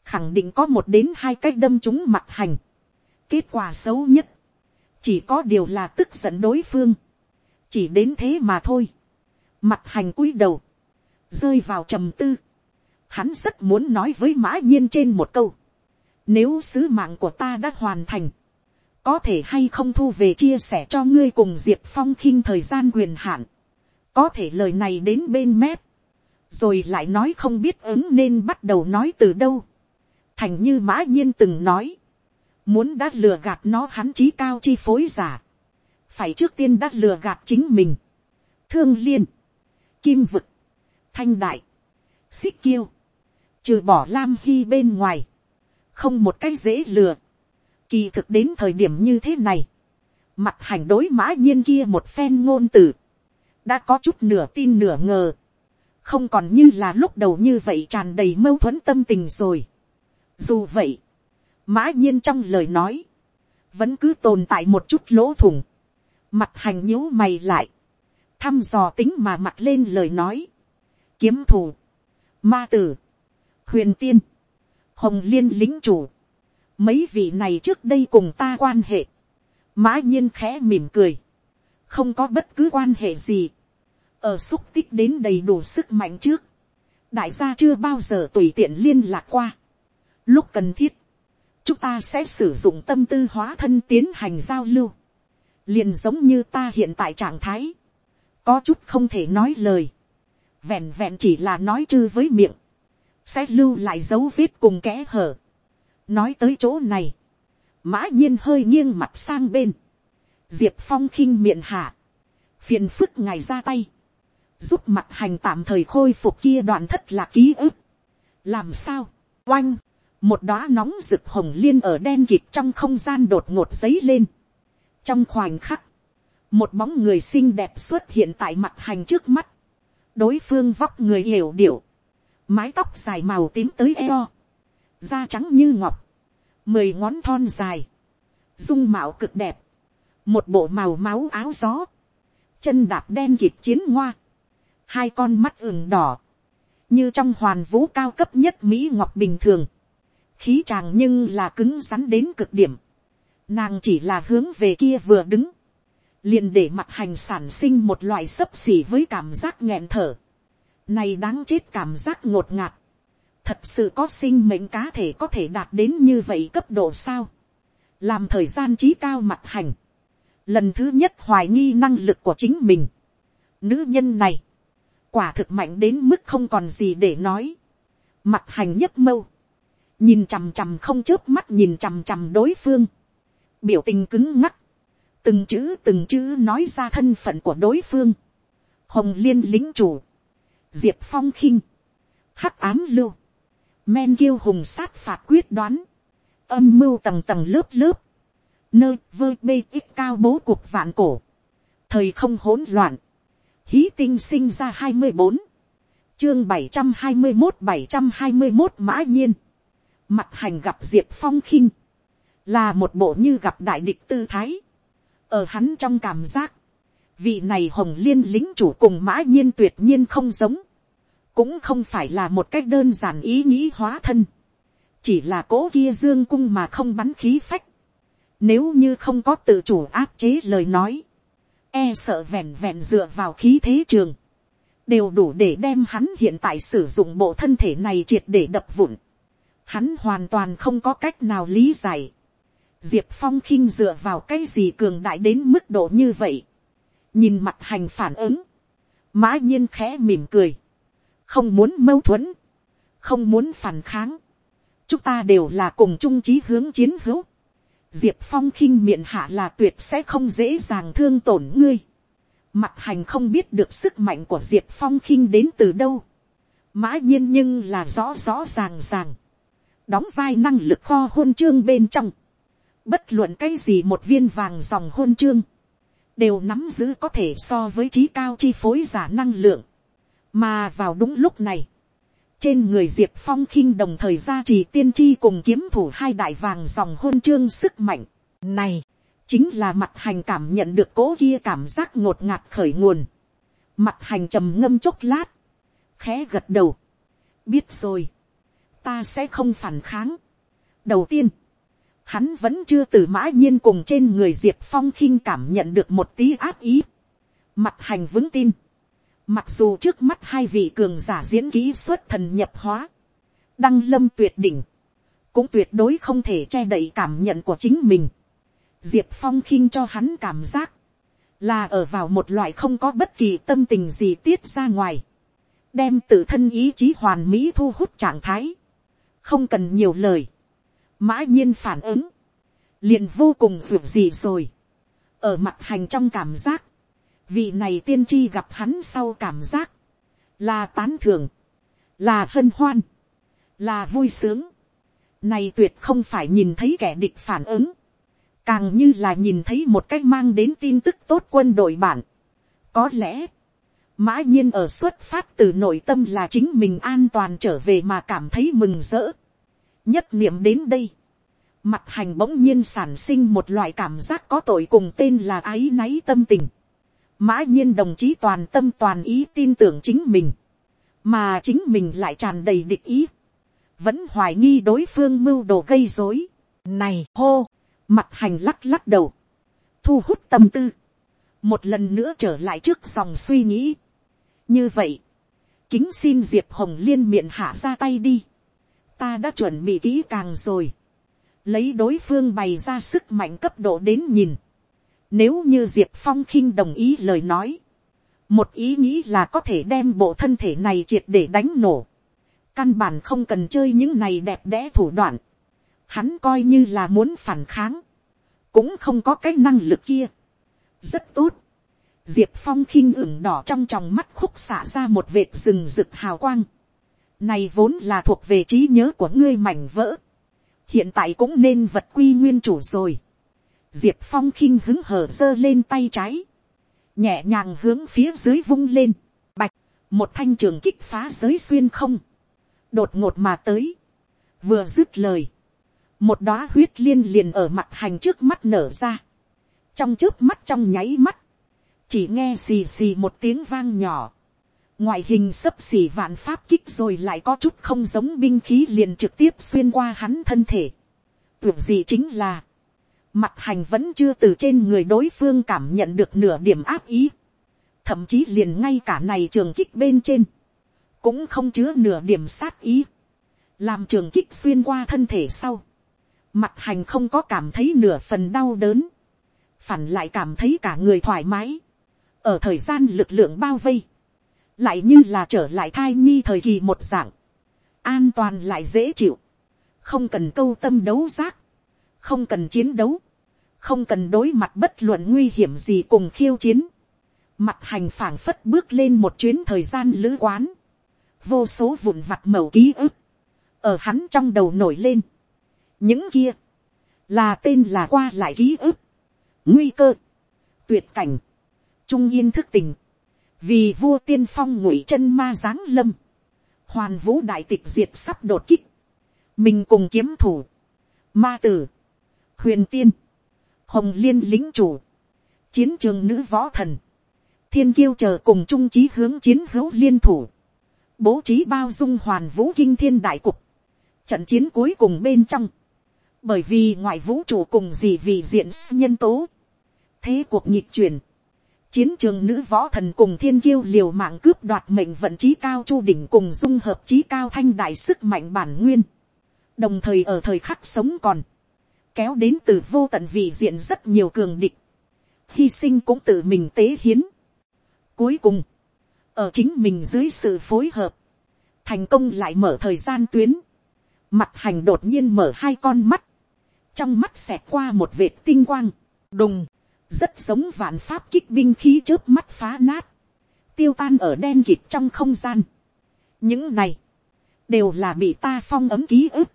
khẳng định có một đến hai cách đâm chúng mặt hành. kết quả xấu nhất, chỉ có điều là tức giận đối phương, chỉ đến thế mà thôi. mặt hành cúi đầu, rơi vào trầm tư. hắn rất muốn nói với mã nhiên trên một câu. nếu sứ mạng của ta đã hoàn thành, có thể hay không thu về chia sẻ cho ngươi cùng diệp phong khinh thời gian quyền hạn? Có thể lời này đến bên mép, rồi lại nói không biết ứng nên bắt đầu nói từ đâu. thành như mã nhiên từng nói, muốn đã lừa gạt nó hắn trí cao chi phối giả, phải trước tiên đã lừa gạt chính mình, thương liên, kim vực, thanh đại, xích kiêu, trừ bỏ lam hy bên ngoài, không một cái dễ lừa, kỳ thực đến thời điểm như thế này, mặt hành đối mã nhiên kia một phen ngôn từ, đã có chút nửa tin nửa ngờ, không còn như là lúc đầu như vậy tràn đầy mâu thuẫn tâm tình rồi. Dù vậy, mã nhiên trong lời nói, vẫn cứ tồn tại một chút lỗ thủng, mặt hành nhíu mày lại, thăm dò tính mà mặt lên lời nói, kiếm thù, ma tử, huyền tiên, hồng liên lính chủ, mấy vị này trước đây cùng ta quan hệ, mã nhiên khẽ mỉm cười, không có bất cứ quan hệ gì, ở xúc tích đến đầy đủ sức mạnh trước, đại gia chưa bao giờ tùy tiện liên lạc qua. Lúc cần thiết, chúng ta sẽ sử dụng tâm tư hóa thân tiến hành giao lưu, liền giống như ta hiện tại trạng thái, có chút không thể nói lời, vẹn vẹn chỉ là nói chư với miệng, sẽ lưu lại dấu vết cùng kẽ hở. nói tới chỗ này, mã nhiên hơi nghiêng mặt sang bên, diệp phong khinh miệng hạ, phiền phức ngài ra tay, giúp mặt hành tạm thời khôi phục kia đoạn thất là ký ức. làm sao, oanh, một đóa nóng rực hồng liên ở đen kịt trong không gian đột ngột giấy lên. trong khoảnh khắc, một bóng người xinh đẹp xuất hiện tại mặt hành trước mắt đối phương vóc người hiểu điệu, mái tóc dài màu tím tới eo, da trắng như ngọc, mười ngón thon dài, dung mạo cực đẹp, một bộ màu máu áo gió, chân đạp đen kịp chiến ngoa, hai con mắt ửng đỏ, như trong hoàn vũ cao cấp nhất mỹ ngọc bình thường, khí tràng nhưng là cứng rắn đến cực điểm, nàng chỉ là hướng về kia vừa đứng, liền để mặt hành sản sinh một loại sấp xỉ với cảm giác nghẹn thở, này đáng chết cảm giác ngột ngạt, thật sự có sinh mệnh cá thể có thể đạt đến như vậy cấp độ sao, làm thời gian trí cao mặt hành, lần thứ nhất hoài nghi năng lực của chính mình, nữ nhân này, quả thực mạnh đến mức không còn gì để nói, mặt hành nhất mâu, nhìn chằm chằm không chớp mắt nhìn chằm chằm đối phương, biểu tình cứng ngắc, từng chữ từng chữ nói ra thân phận của đối phương, hồng liên lính chủ, diệp phong khinh, hắc ám lưu, men kiêu hùng sát phạt quyết đoán, âm mưu tầng tầng lớp lớp, nơi vơ bê ít cao bố cuộc vạn cổ, thời không hỗn loạn, hí tinh sinh ra hai mươi bốn, chương bảy trăm hai mươi một bảy trăm hai mươi một mã nhiên, mặt hành gặp diệp phong khinh, là một bộ như gặp đại địch tư thái, ở hắn trong cảm giác, vị này hồng liên lính chủ cùng mã nhiên tuyệt nhiên không giống, cũng không phải là một cách đơn giản ý nghĩ hóa thân, chỉ là cố kia dương cung mà không bắn khí phách, nếu như không có tự chủ áp chế lời nói, e sợ vẹn vẹn dựa vào khí thế trường, đều đủ để đem hắn hiện tại sử dụng bộ thân thể này triệt để đập vụn. Hắn hoàn toàn không có cách nào lý giải. Diệp Phong khinh dựa vào cái gì cường đại đến mức độ như vậy. Nhìn mặt hành phản ứng. Mã nhiên khẽ mỉm cười. Không muốn mâu thuẫn. Không muốn phản kháng. Chúng ta đều là cùng chung chí hướng chiến hữu. Diệp Phong khinh miệng hạ là tuyệt sẽ không dễ dàng thương tổn ngươi. Mặt hành không biết được sức mạnh của Diệp Phong khinh đến từ đâu. Mã nhiên nhưng là rõ rõ ràng ràng. Đóng vai năng lực kho hôn chương bên trong. Bất luận cái gì một viên vàng dòng hôn chương. Đều nắm giữ có thể so với trí cao chi phối giả năng lượng. Mà vào đúng lúc này. Trên người Diệp Phong khinh đồng thời ra trì tiên tri cùng kiếm thủ hai đại vàng dòng hôn chương sức mạnh. Này, chính là mặt hành cảm nhận được cố kia cảm giác ngột ngạt khởi nguồn. Mặt hành trầm ngâm chốc lát. Khẽ gật đầu. Biết rồi. Ta sẽ không phản kháng. Đầu tiên. Hắn vẫn chưa từ mã nhiên cùng trên người Diệp Phong khinh cảm nhận được một tí áp ý. Mặt hành vững tin Mặc dù trước mắt hai vị cường giả diễn kỹ xuất thần nhập hóa. Đăng lâm tuyệt đỉnh. Cũng tuyệt đối không thể che đậy cảm nhận của chính mình. Diệp Phong khinh cho hắn cảm giác. Là ở vào một loại không có bất kỳ tâm tình gì tiết ra ngoài. Đem tự thân ý chí hoàn mỹ thu hút trạng thái. Không cần nhiều lời. Mã nhiên phản ứng. liền vô cùng ruột gì rồi. Ở mặt hành trong cảm giác vị này tiên tri gặp hắn sau cảm giác, là tán thưởng, là hân hoan, là vui sướng. Này tuyệt không phải nhìn thấy kẻ địch phản ứng, càng như là nhìn thấy một cách mang đến tin tức tốt quân đội bản. Có lẽ, mã nhiên ở xuất phát từ nội tâm là chính mình an toàn trở về mà cảm thấy mừng rỡ nhất niệm đến đây, mặt hành bỗng nhiên sản sinh một loại cảm giác có tội cùng tên là ái náy tâm tình. Mã nhiên đồng chí toàn tâm toàn ý tin tưởng chính mình, mà chính mình lại tràn đầy địch ý, vẫn hoài nghi đối phương mưu đồ gây dối. Này hô, mặt hành lắc lắc đầu, thu hút tâm tư, một lần nữa trở lại trước dòng suy nghĩ. như vậy, kính xin diệp hồng liên miệng hạ ra tay đi, ta đã chuẩn bị kỹ càng rồi, lấy đối phương bày ra sức mạnh cấp độ đến nhìn, nếu như Diệp Phong khinh đồng ý lời nói. Một ý nghĩ là có thể đem bộ thân thể này triệt để đánh nổ. Căn bản không cần chơi những này đẹp đẽ thủ đoạn. Hắn coi như là muốn phản kháng. Cũng không có cái năng lực kia. Rất tốt. Diệp Phong khinh ửng đỏ trong tròng mắt khúc xả ra một vệt rừng rực hào quang. Này vốn là thuộc về trí nhớ của ngươi mảnh vỡ. Hiện tại cũng nên vật quy nguyên chủ rồi. Diệp phong khinh hứng hở giơ lên tay trái, nhẹ nhàng hướng phía dưới vung lên, bạch, một thanh trường kích phá giới xuyên không, đột ngột mà tới, vừa dứt lời, một đóa huyết liên liền ở mặt hành trước mắt nở ra, trong trước mắt trong nháy mắt, chỉ nghe xì xì một tiếng vang nhỏ, ngoại hình sấp xỉ vạn pháp kích rồi lại có chút không giống binh khí liền trực tiếp xuyên qua hắn thân thể. Tưởng gì chính là, mặt hành vẫn chưa từ trên người đối phương cảm nhận được nửa điểm áp ý, thậm chí liền ngay cả này trường kích bên trên, cũng không chứa nửa điểm sát ý, làm trường kích xuyên qua thân thể sau, mặt hành không có cảm thấy nửa phần đau đớn, phản lại cảm thấy cả người thoải mái, ở thời gian lực lượng bao vây, lại như là trở lại thai nhi thời kỳ một dạng, an toàn lại dễ chịu, không cần câu tâm đấu giác, không cần chiến đấu, không cần đối mặt bất luận nguy hiểm gì cùng khiêu chiến, mặt hành phảng phất bước lên một chuyến thời gian lữ quán, vô số vụn vặt màu ký ức, ở hắn trong đầu nổi lên, những kia, là tên là qua lại ký ức, nguy cơ, tuyệt cảnh, trung yên thức tình, vì vua tiên phong ngụy chân ma giáng lâm, hoàn vũ đại tịch diệt sắp đột kích, mình cùng kiếm thủ, ma tử, huyền tiên, hồng liên lính chủ, chiến trường nữ võ thần, thiên kiêu chờ cùng trung trí hướng chiến hữu liên thủ, bố trí bao dung hoàn vũ kinh thiên đại cục, trận chiến cuối cùng bên trong, bởi vì ngoại vũ trụ cùng gì vì diện nhân tố, thế cuộc nhịp chuyển, chiến trường nữ võ thần cùng thiên kiêu liều mạng cướp đoạt mệnh vận trí cao chu đỉnh cùng dung hợp trí cao thanh đại sức mạnh bản nguyên, đồng thời ở thời khắc sống còn, kéo đến từ vô tận vị diện rất nhiều cường địch, hy sinh cũng tự mình tế hiến. Cuối cùng, ở chính mình dưới sự phối hợp, thành công lại mở thời gian tuyến, mặt hành đột nhiên mở hai con mắt, trong mắt xẹt qua một vệt tinh quang, đùng, rất giống vạn pháp kích binh khí trước mắt phá nát, tiêu tan ở đen kịt trong không gian. những này, đều là bị ta phong ấm ký ức,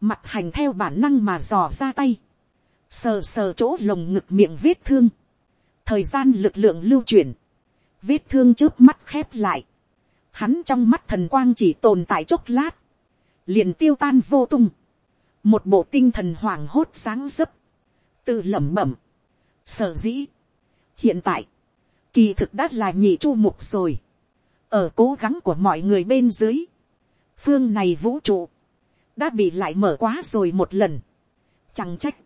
mặt hành theo bản năng mà dò ra tay, sờ sờ chỗ lồng ngực miệng vết thương, thời gian lực lượng lưu chuyển, vết thương trước mắt khép lại, hắn trong mắt thần quang chỉ tồn tại chốc lát, liền tiêu tan vô tung, một bộ tinh thần hoảng hốt sáng dấp, tự lẩm bẩm, sở dĩ, hiện tại, kỳ thực đã là nhị chu mục rồi, ở cố gắng của mọi người bên dưới, phương này vũ trụ, đã bị lại mở quá rồi một lần, chẳng trách,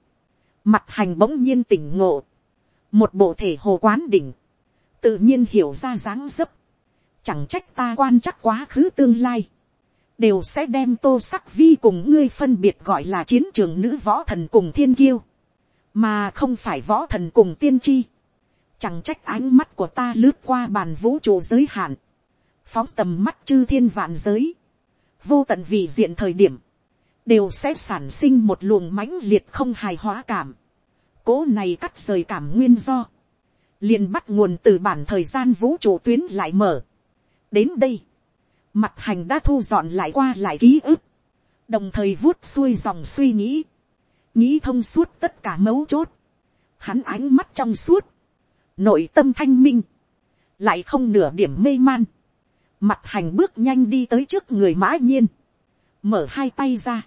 mặt hành bỗng nhiên tỉnh ngộ, một bộ thể hồ quán đỉnh, tự nhiên hiểu ra dáng dấp, chẳng trách ta quan chắc quá khứ tương lai, đều sẽ đem tô sắc vi cùng ngươi phân biệt gọi là chiến trường nữ võ thần cùng thiên kiêu, mà không phải võ thần cùng tiên tri. Chẳng trách ánh mắt của ta lướt qua bàn vũ trụ giới hạn, phóng tầm mắt chư thiên vạn giới, vô tận vì diện thời điểm, đều sẽ sản sinh một luồng mãnh liệt không hài hóa cảm. Cố này cắt rời cảm nguyên do, liền bắt nguồn từ bản thời gian vũ trụ tuyến lại mở. đến đây, mặt hành đã thu dọn lại qua lại ký ức, đồng thời vuốt xuôi dòng suy nghĩ, nghĩ thông suốt tất cả mấu chốt, hắn ánh mắt trong suốt, nội tâm thanh minh, lại không nửa điểm mê man, mặt hành bước nhanh đi tới trước người mã nhiên, mở hai tay ra,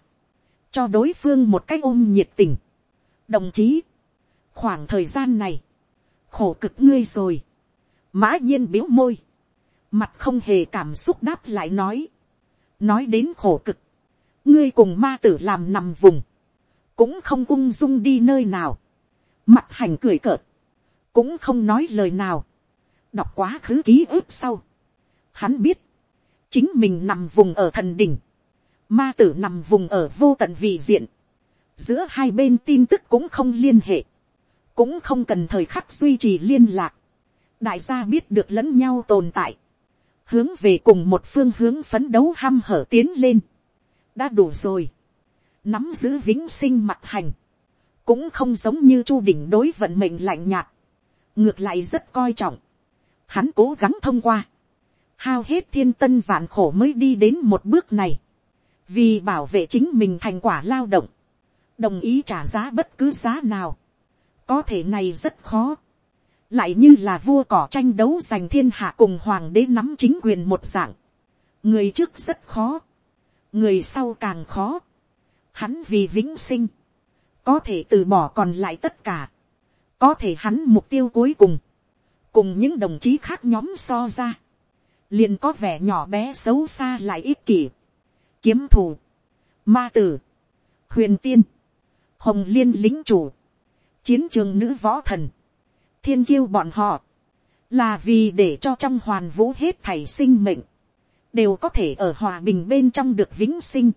cho đối phương một cái ôm nhiệt tình. đồng chí, khoảng thời gian này, khổ cực ngươi rồi, mã nhiên biếu môi, mặt không hề cảm xúc đáp lại nói, nói đến khổ cực, ngươi cùng ma tử làm nằm vùng, cũng không ung dung đi nơi nào, mặt hành cười cợt, cũng không nói lời nào, đọc quá khứ ký ức sau, hắn biết, chính mình nằm vùng ở thần đỉnh, ma tử nằm vùng ở vô tận vị diện, giữa hai bên tin tức cũng không liên hệ, cũng không cần thời khắc duy trì liên lạc, đại gia biết được lẫn nhau tồn tại, hướng về cùng một phương hướng phấn đấu ham hở tiến lên, đã đủ rồi, nắm giữ vĩnh sinh mặt hành, cũng không giống như chu đỉnh đối vận mệnh lạnh nhạt, ngược lại rất coi trọng, hắn cố gắng thông qua, hao hết thiên tân vạn khổ mới đi đến một bước này, vì bảo vệ chính mình thành quả lao động, đồng ý trả giá bất cứ giá nào, có thể này rất khó, lại như là vua cỏ tranh đấu giành thiên hạ cùng hoàng đế nắm chính quyền một dạng, người trước rất khó, người sau càng khó, hắn vì vĩnh sinh, có thể từ bỏ còn lại tất cả, có thể hắn mục tiêu cuối cùng, cùng những đồng chí khác nhóm so ra, liền có vẻ nhỏ bé xấu xa lại ích kỷ, kiếm thù, ma tử, huyền tiên, hồng liên lính chủ, chiến trường nữ võ thần, thiên kiêu bọn họ, là vì để cho trong hoàn vũ hết thảy sinh mệnh, đều có thể ở hòa bình bên trong được vĩnh sinh,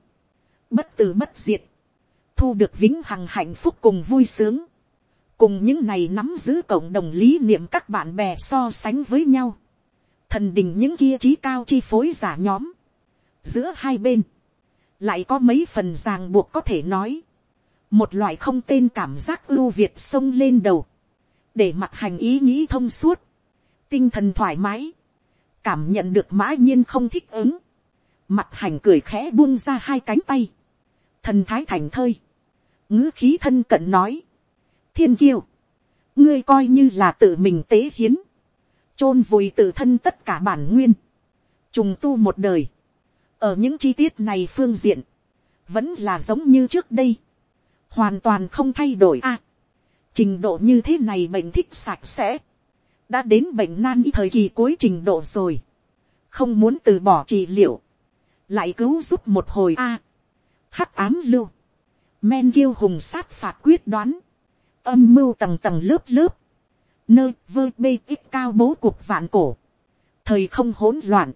bất tử bất diệt, thu được vĩnh hằng hạnh phúc cùng vui sướng, cùng những này nắm giữ cộng đồng lý niệm các bạn bè so sánh với nhau, thần đình những kia trí cao chi phối giả nhóm, giữa hai bên, lại có mấy phần ràng buộc có thể nói, một loại không tên cảm giác ưu việt xông lên đầu, để mặt hành ý nghĩ thông suốt, tinh thần thoải mái, cảm nhận được mã nhiên không thích ứng, mặt hành cười khẽ buông ra hai cánh tay, thần thái thành thơi, ngữ khí thân cận nói, thiên kiêu, ngươi coi như là tự mình tế hiến, chôn vùi tự thân tất cả bản nguyên, trùng tu một đời, ở những chi tiết này phương diện, vẫn là giống như trước đây, hoàn toàn không thay đổi a. trình độ như thế này bệnh thích sạch sẽ, đã đến bệnh nan y thời kỳ cuối trình độ rồi, không muốn từ bỏ trị liệu, lại cứu giúp một hồi a hắc ám lưu, men kiêu hùng sát phạt quyết đoán, âm mưu tầng tầng lớp lớp, nơi vơ bê ít cao bố cuộc vạn cổ, thời không hỗn loạn,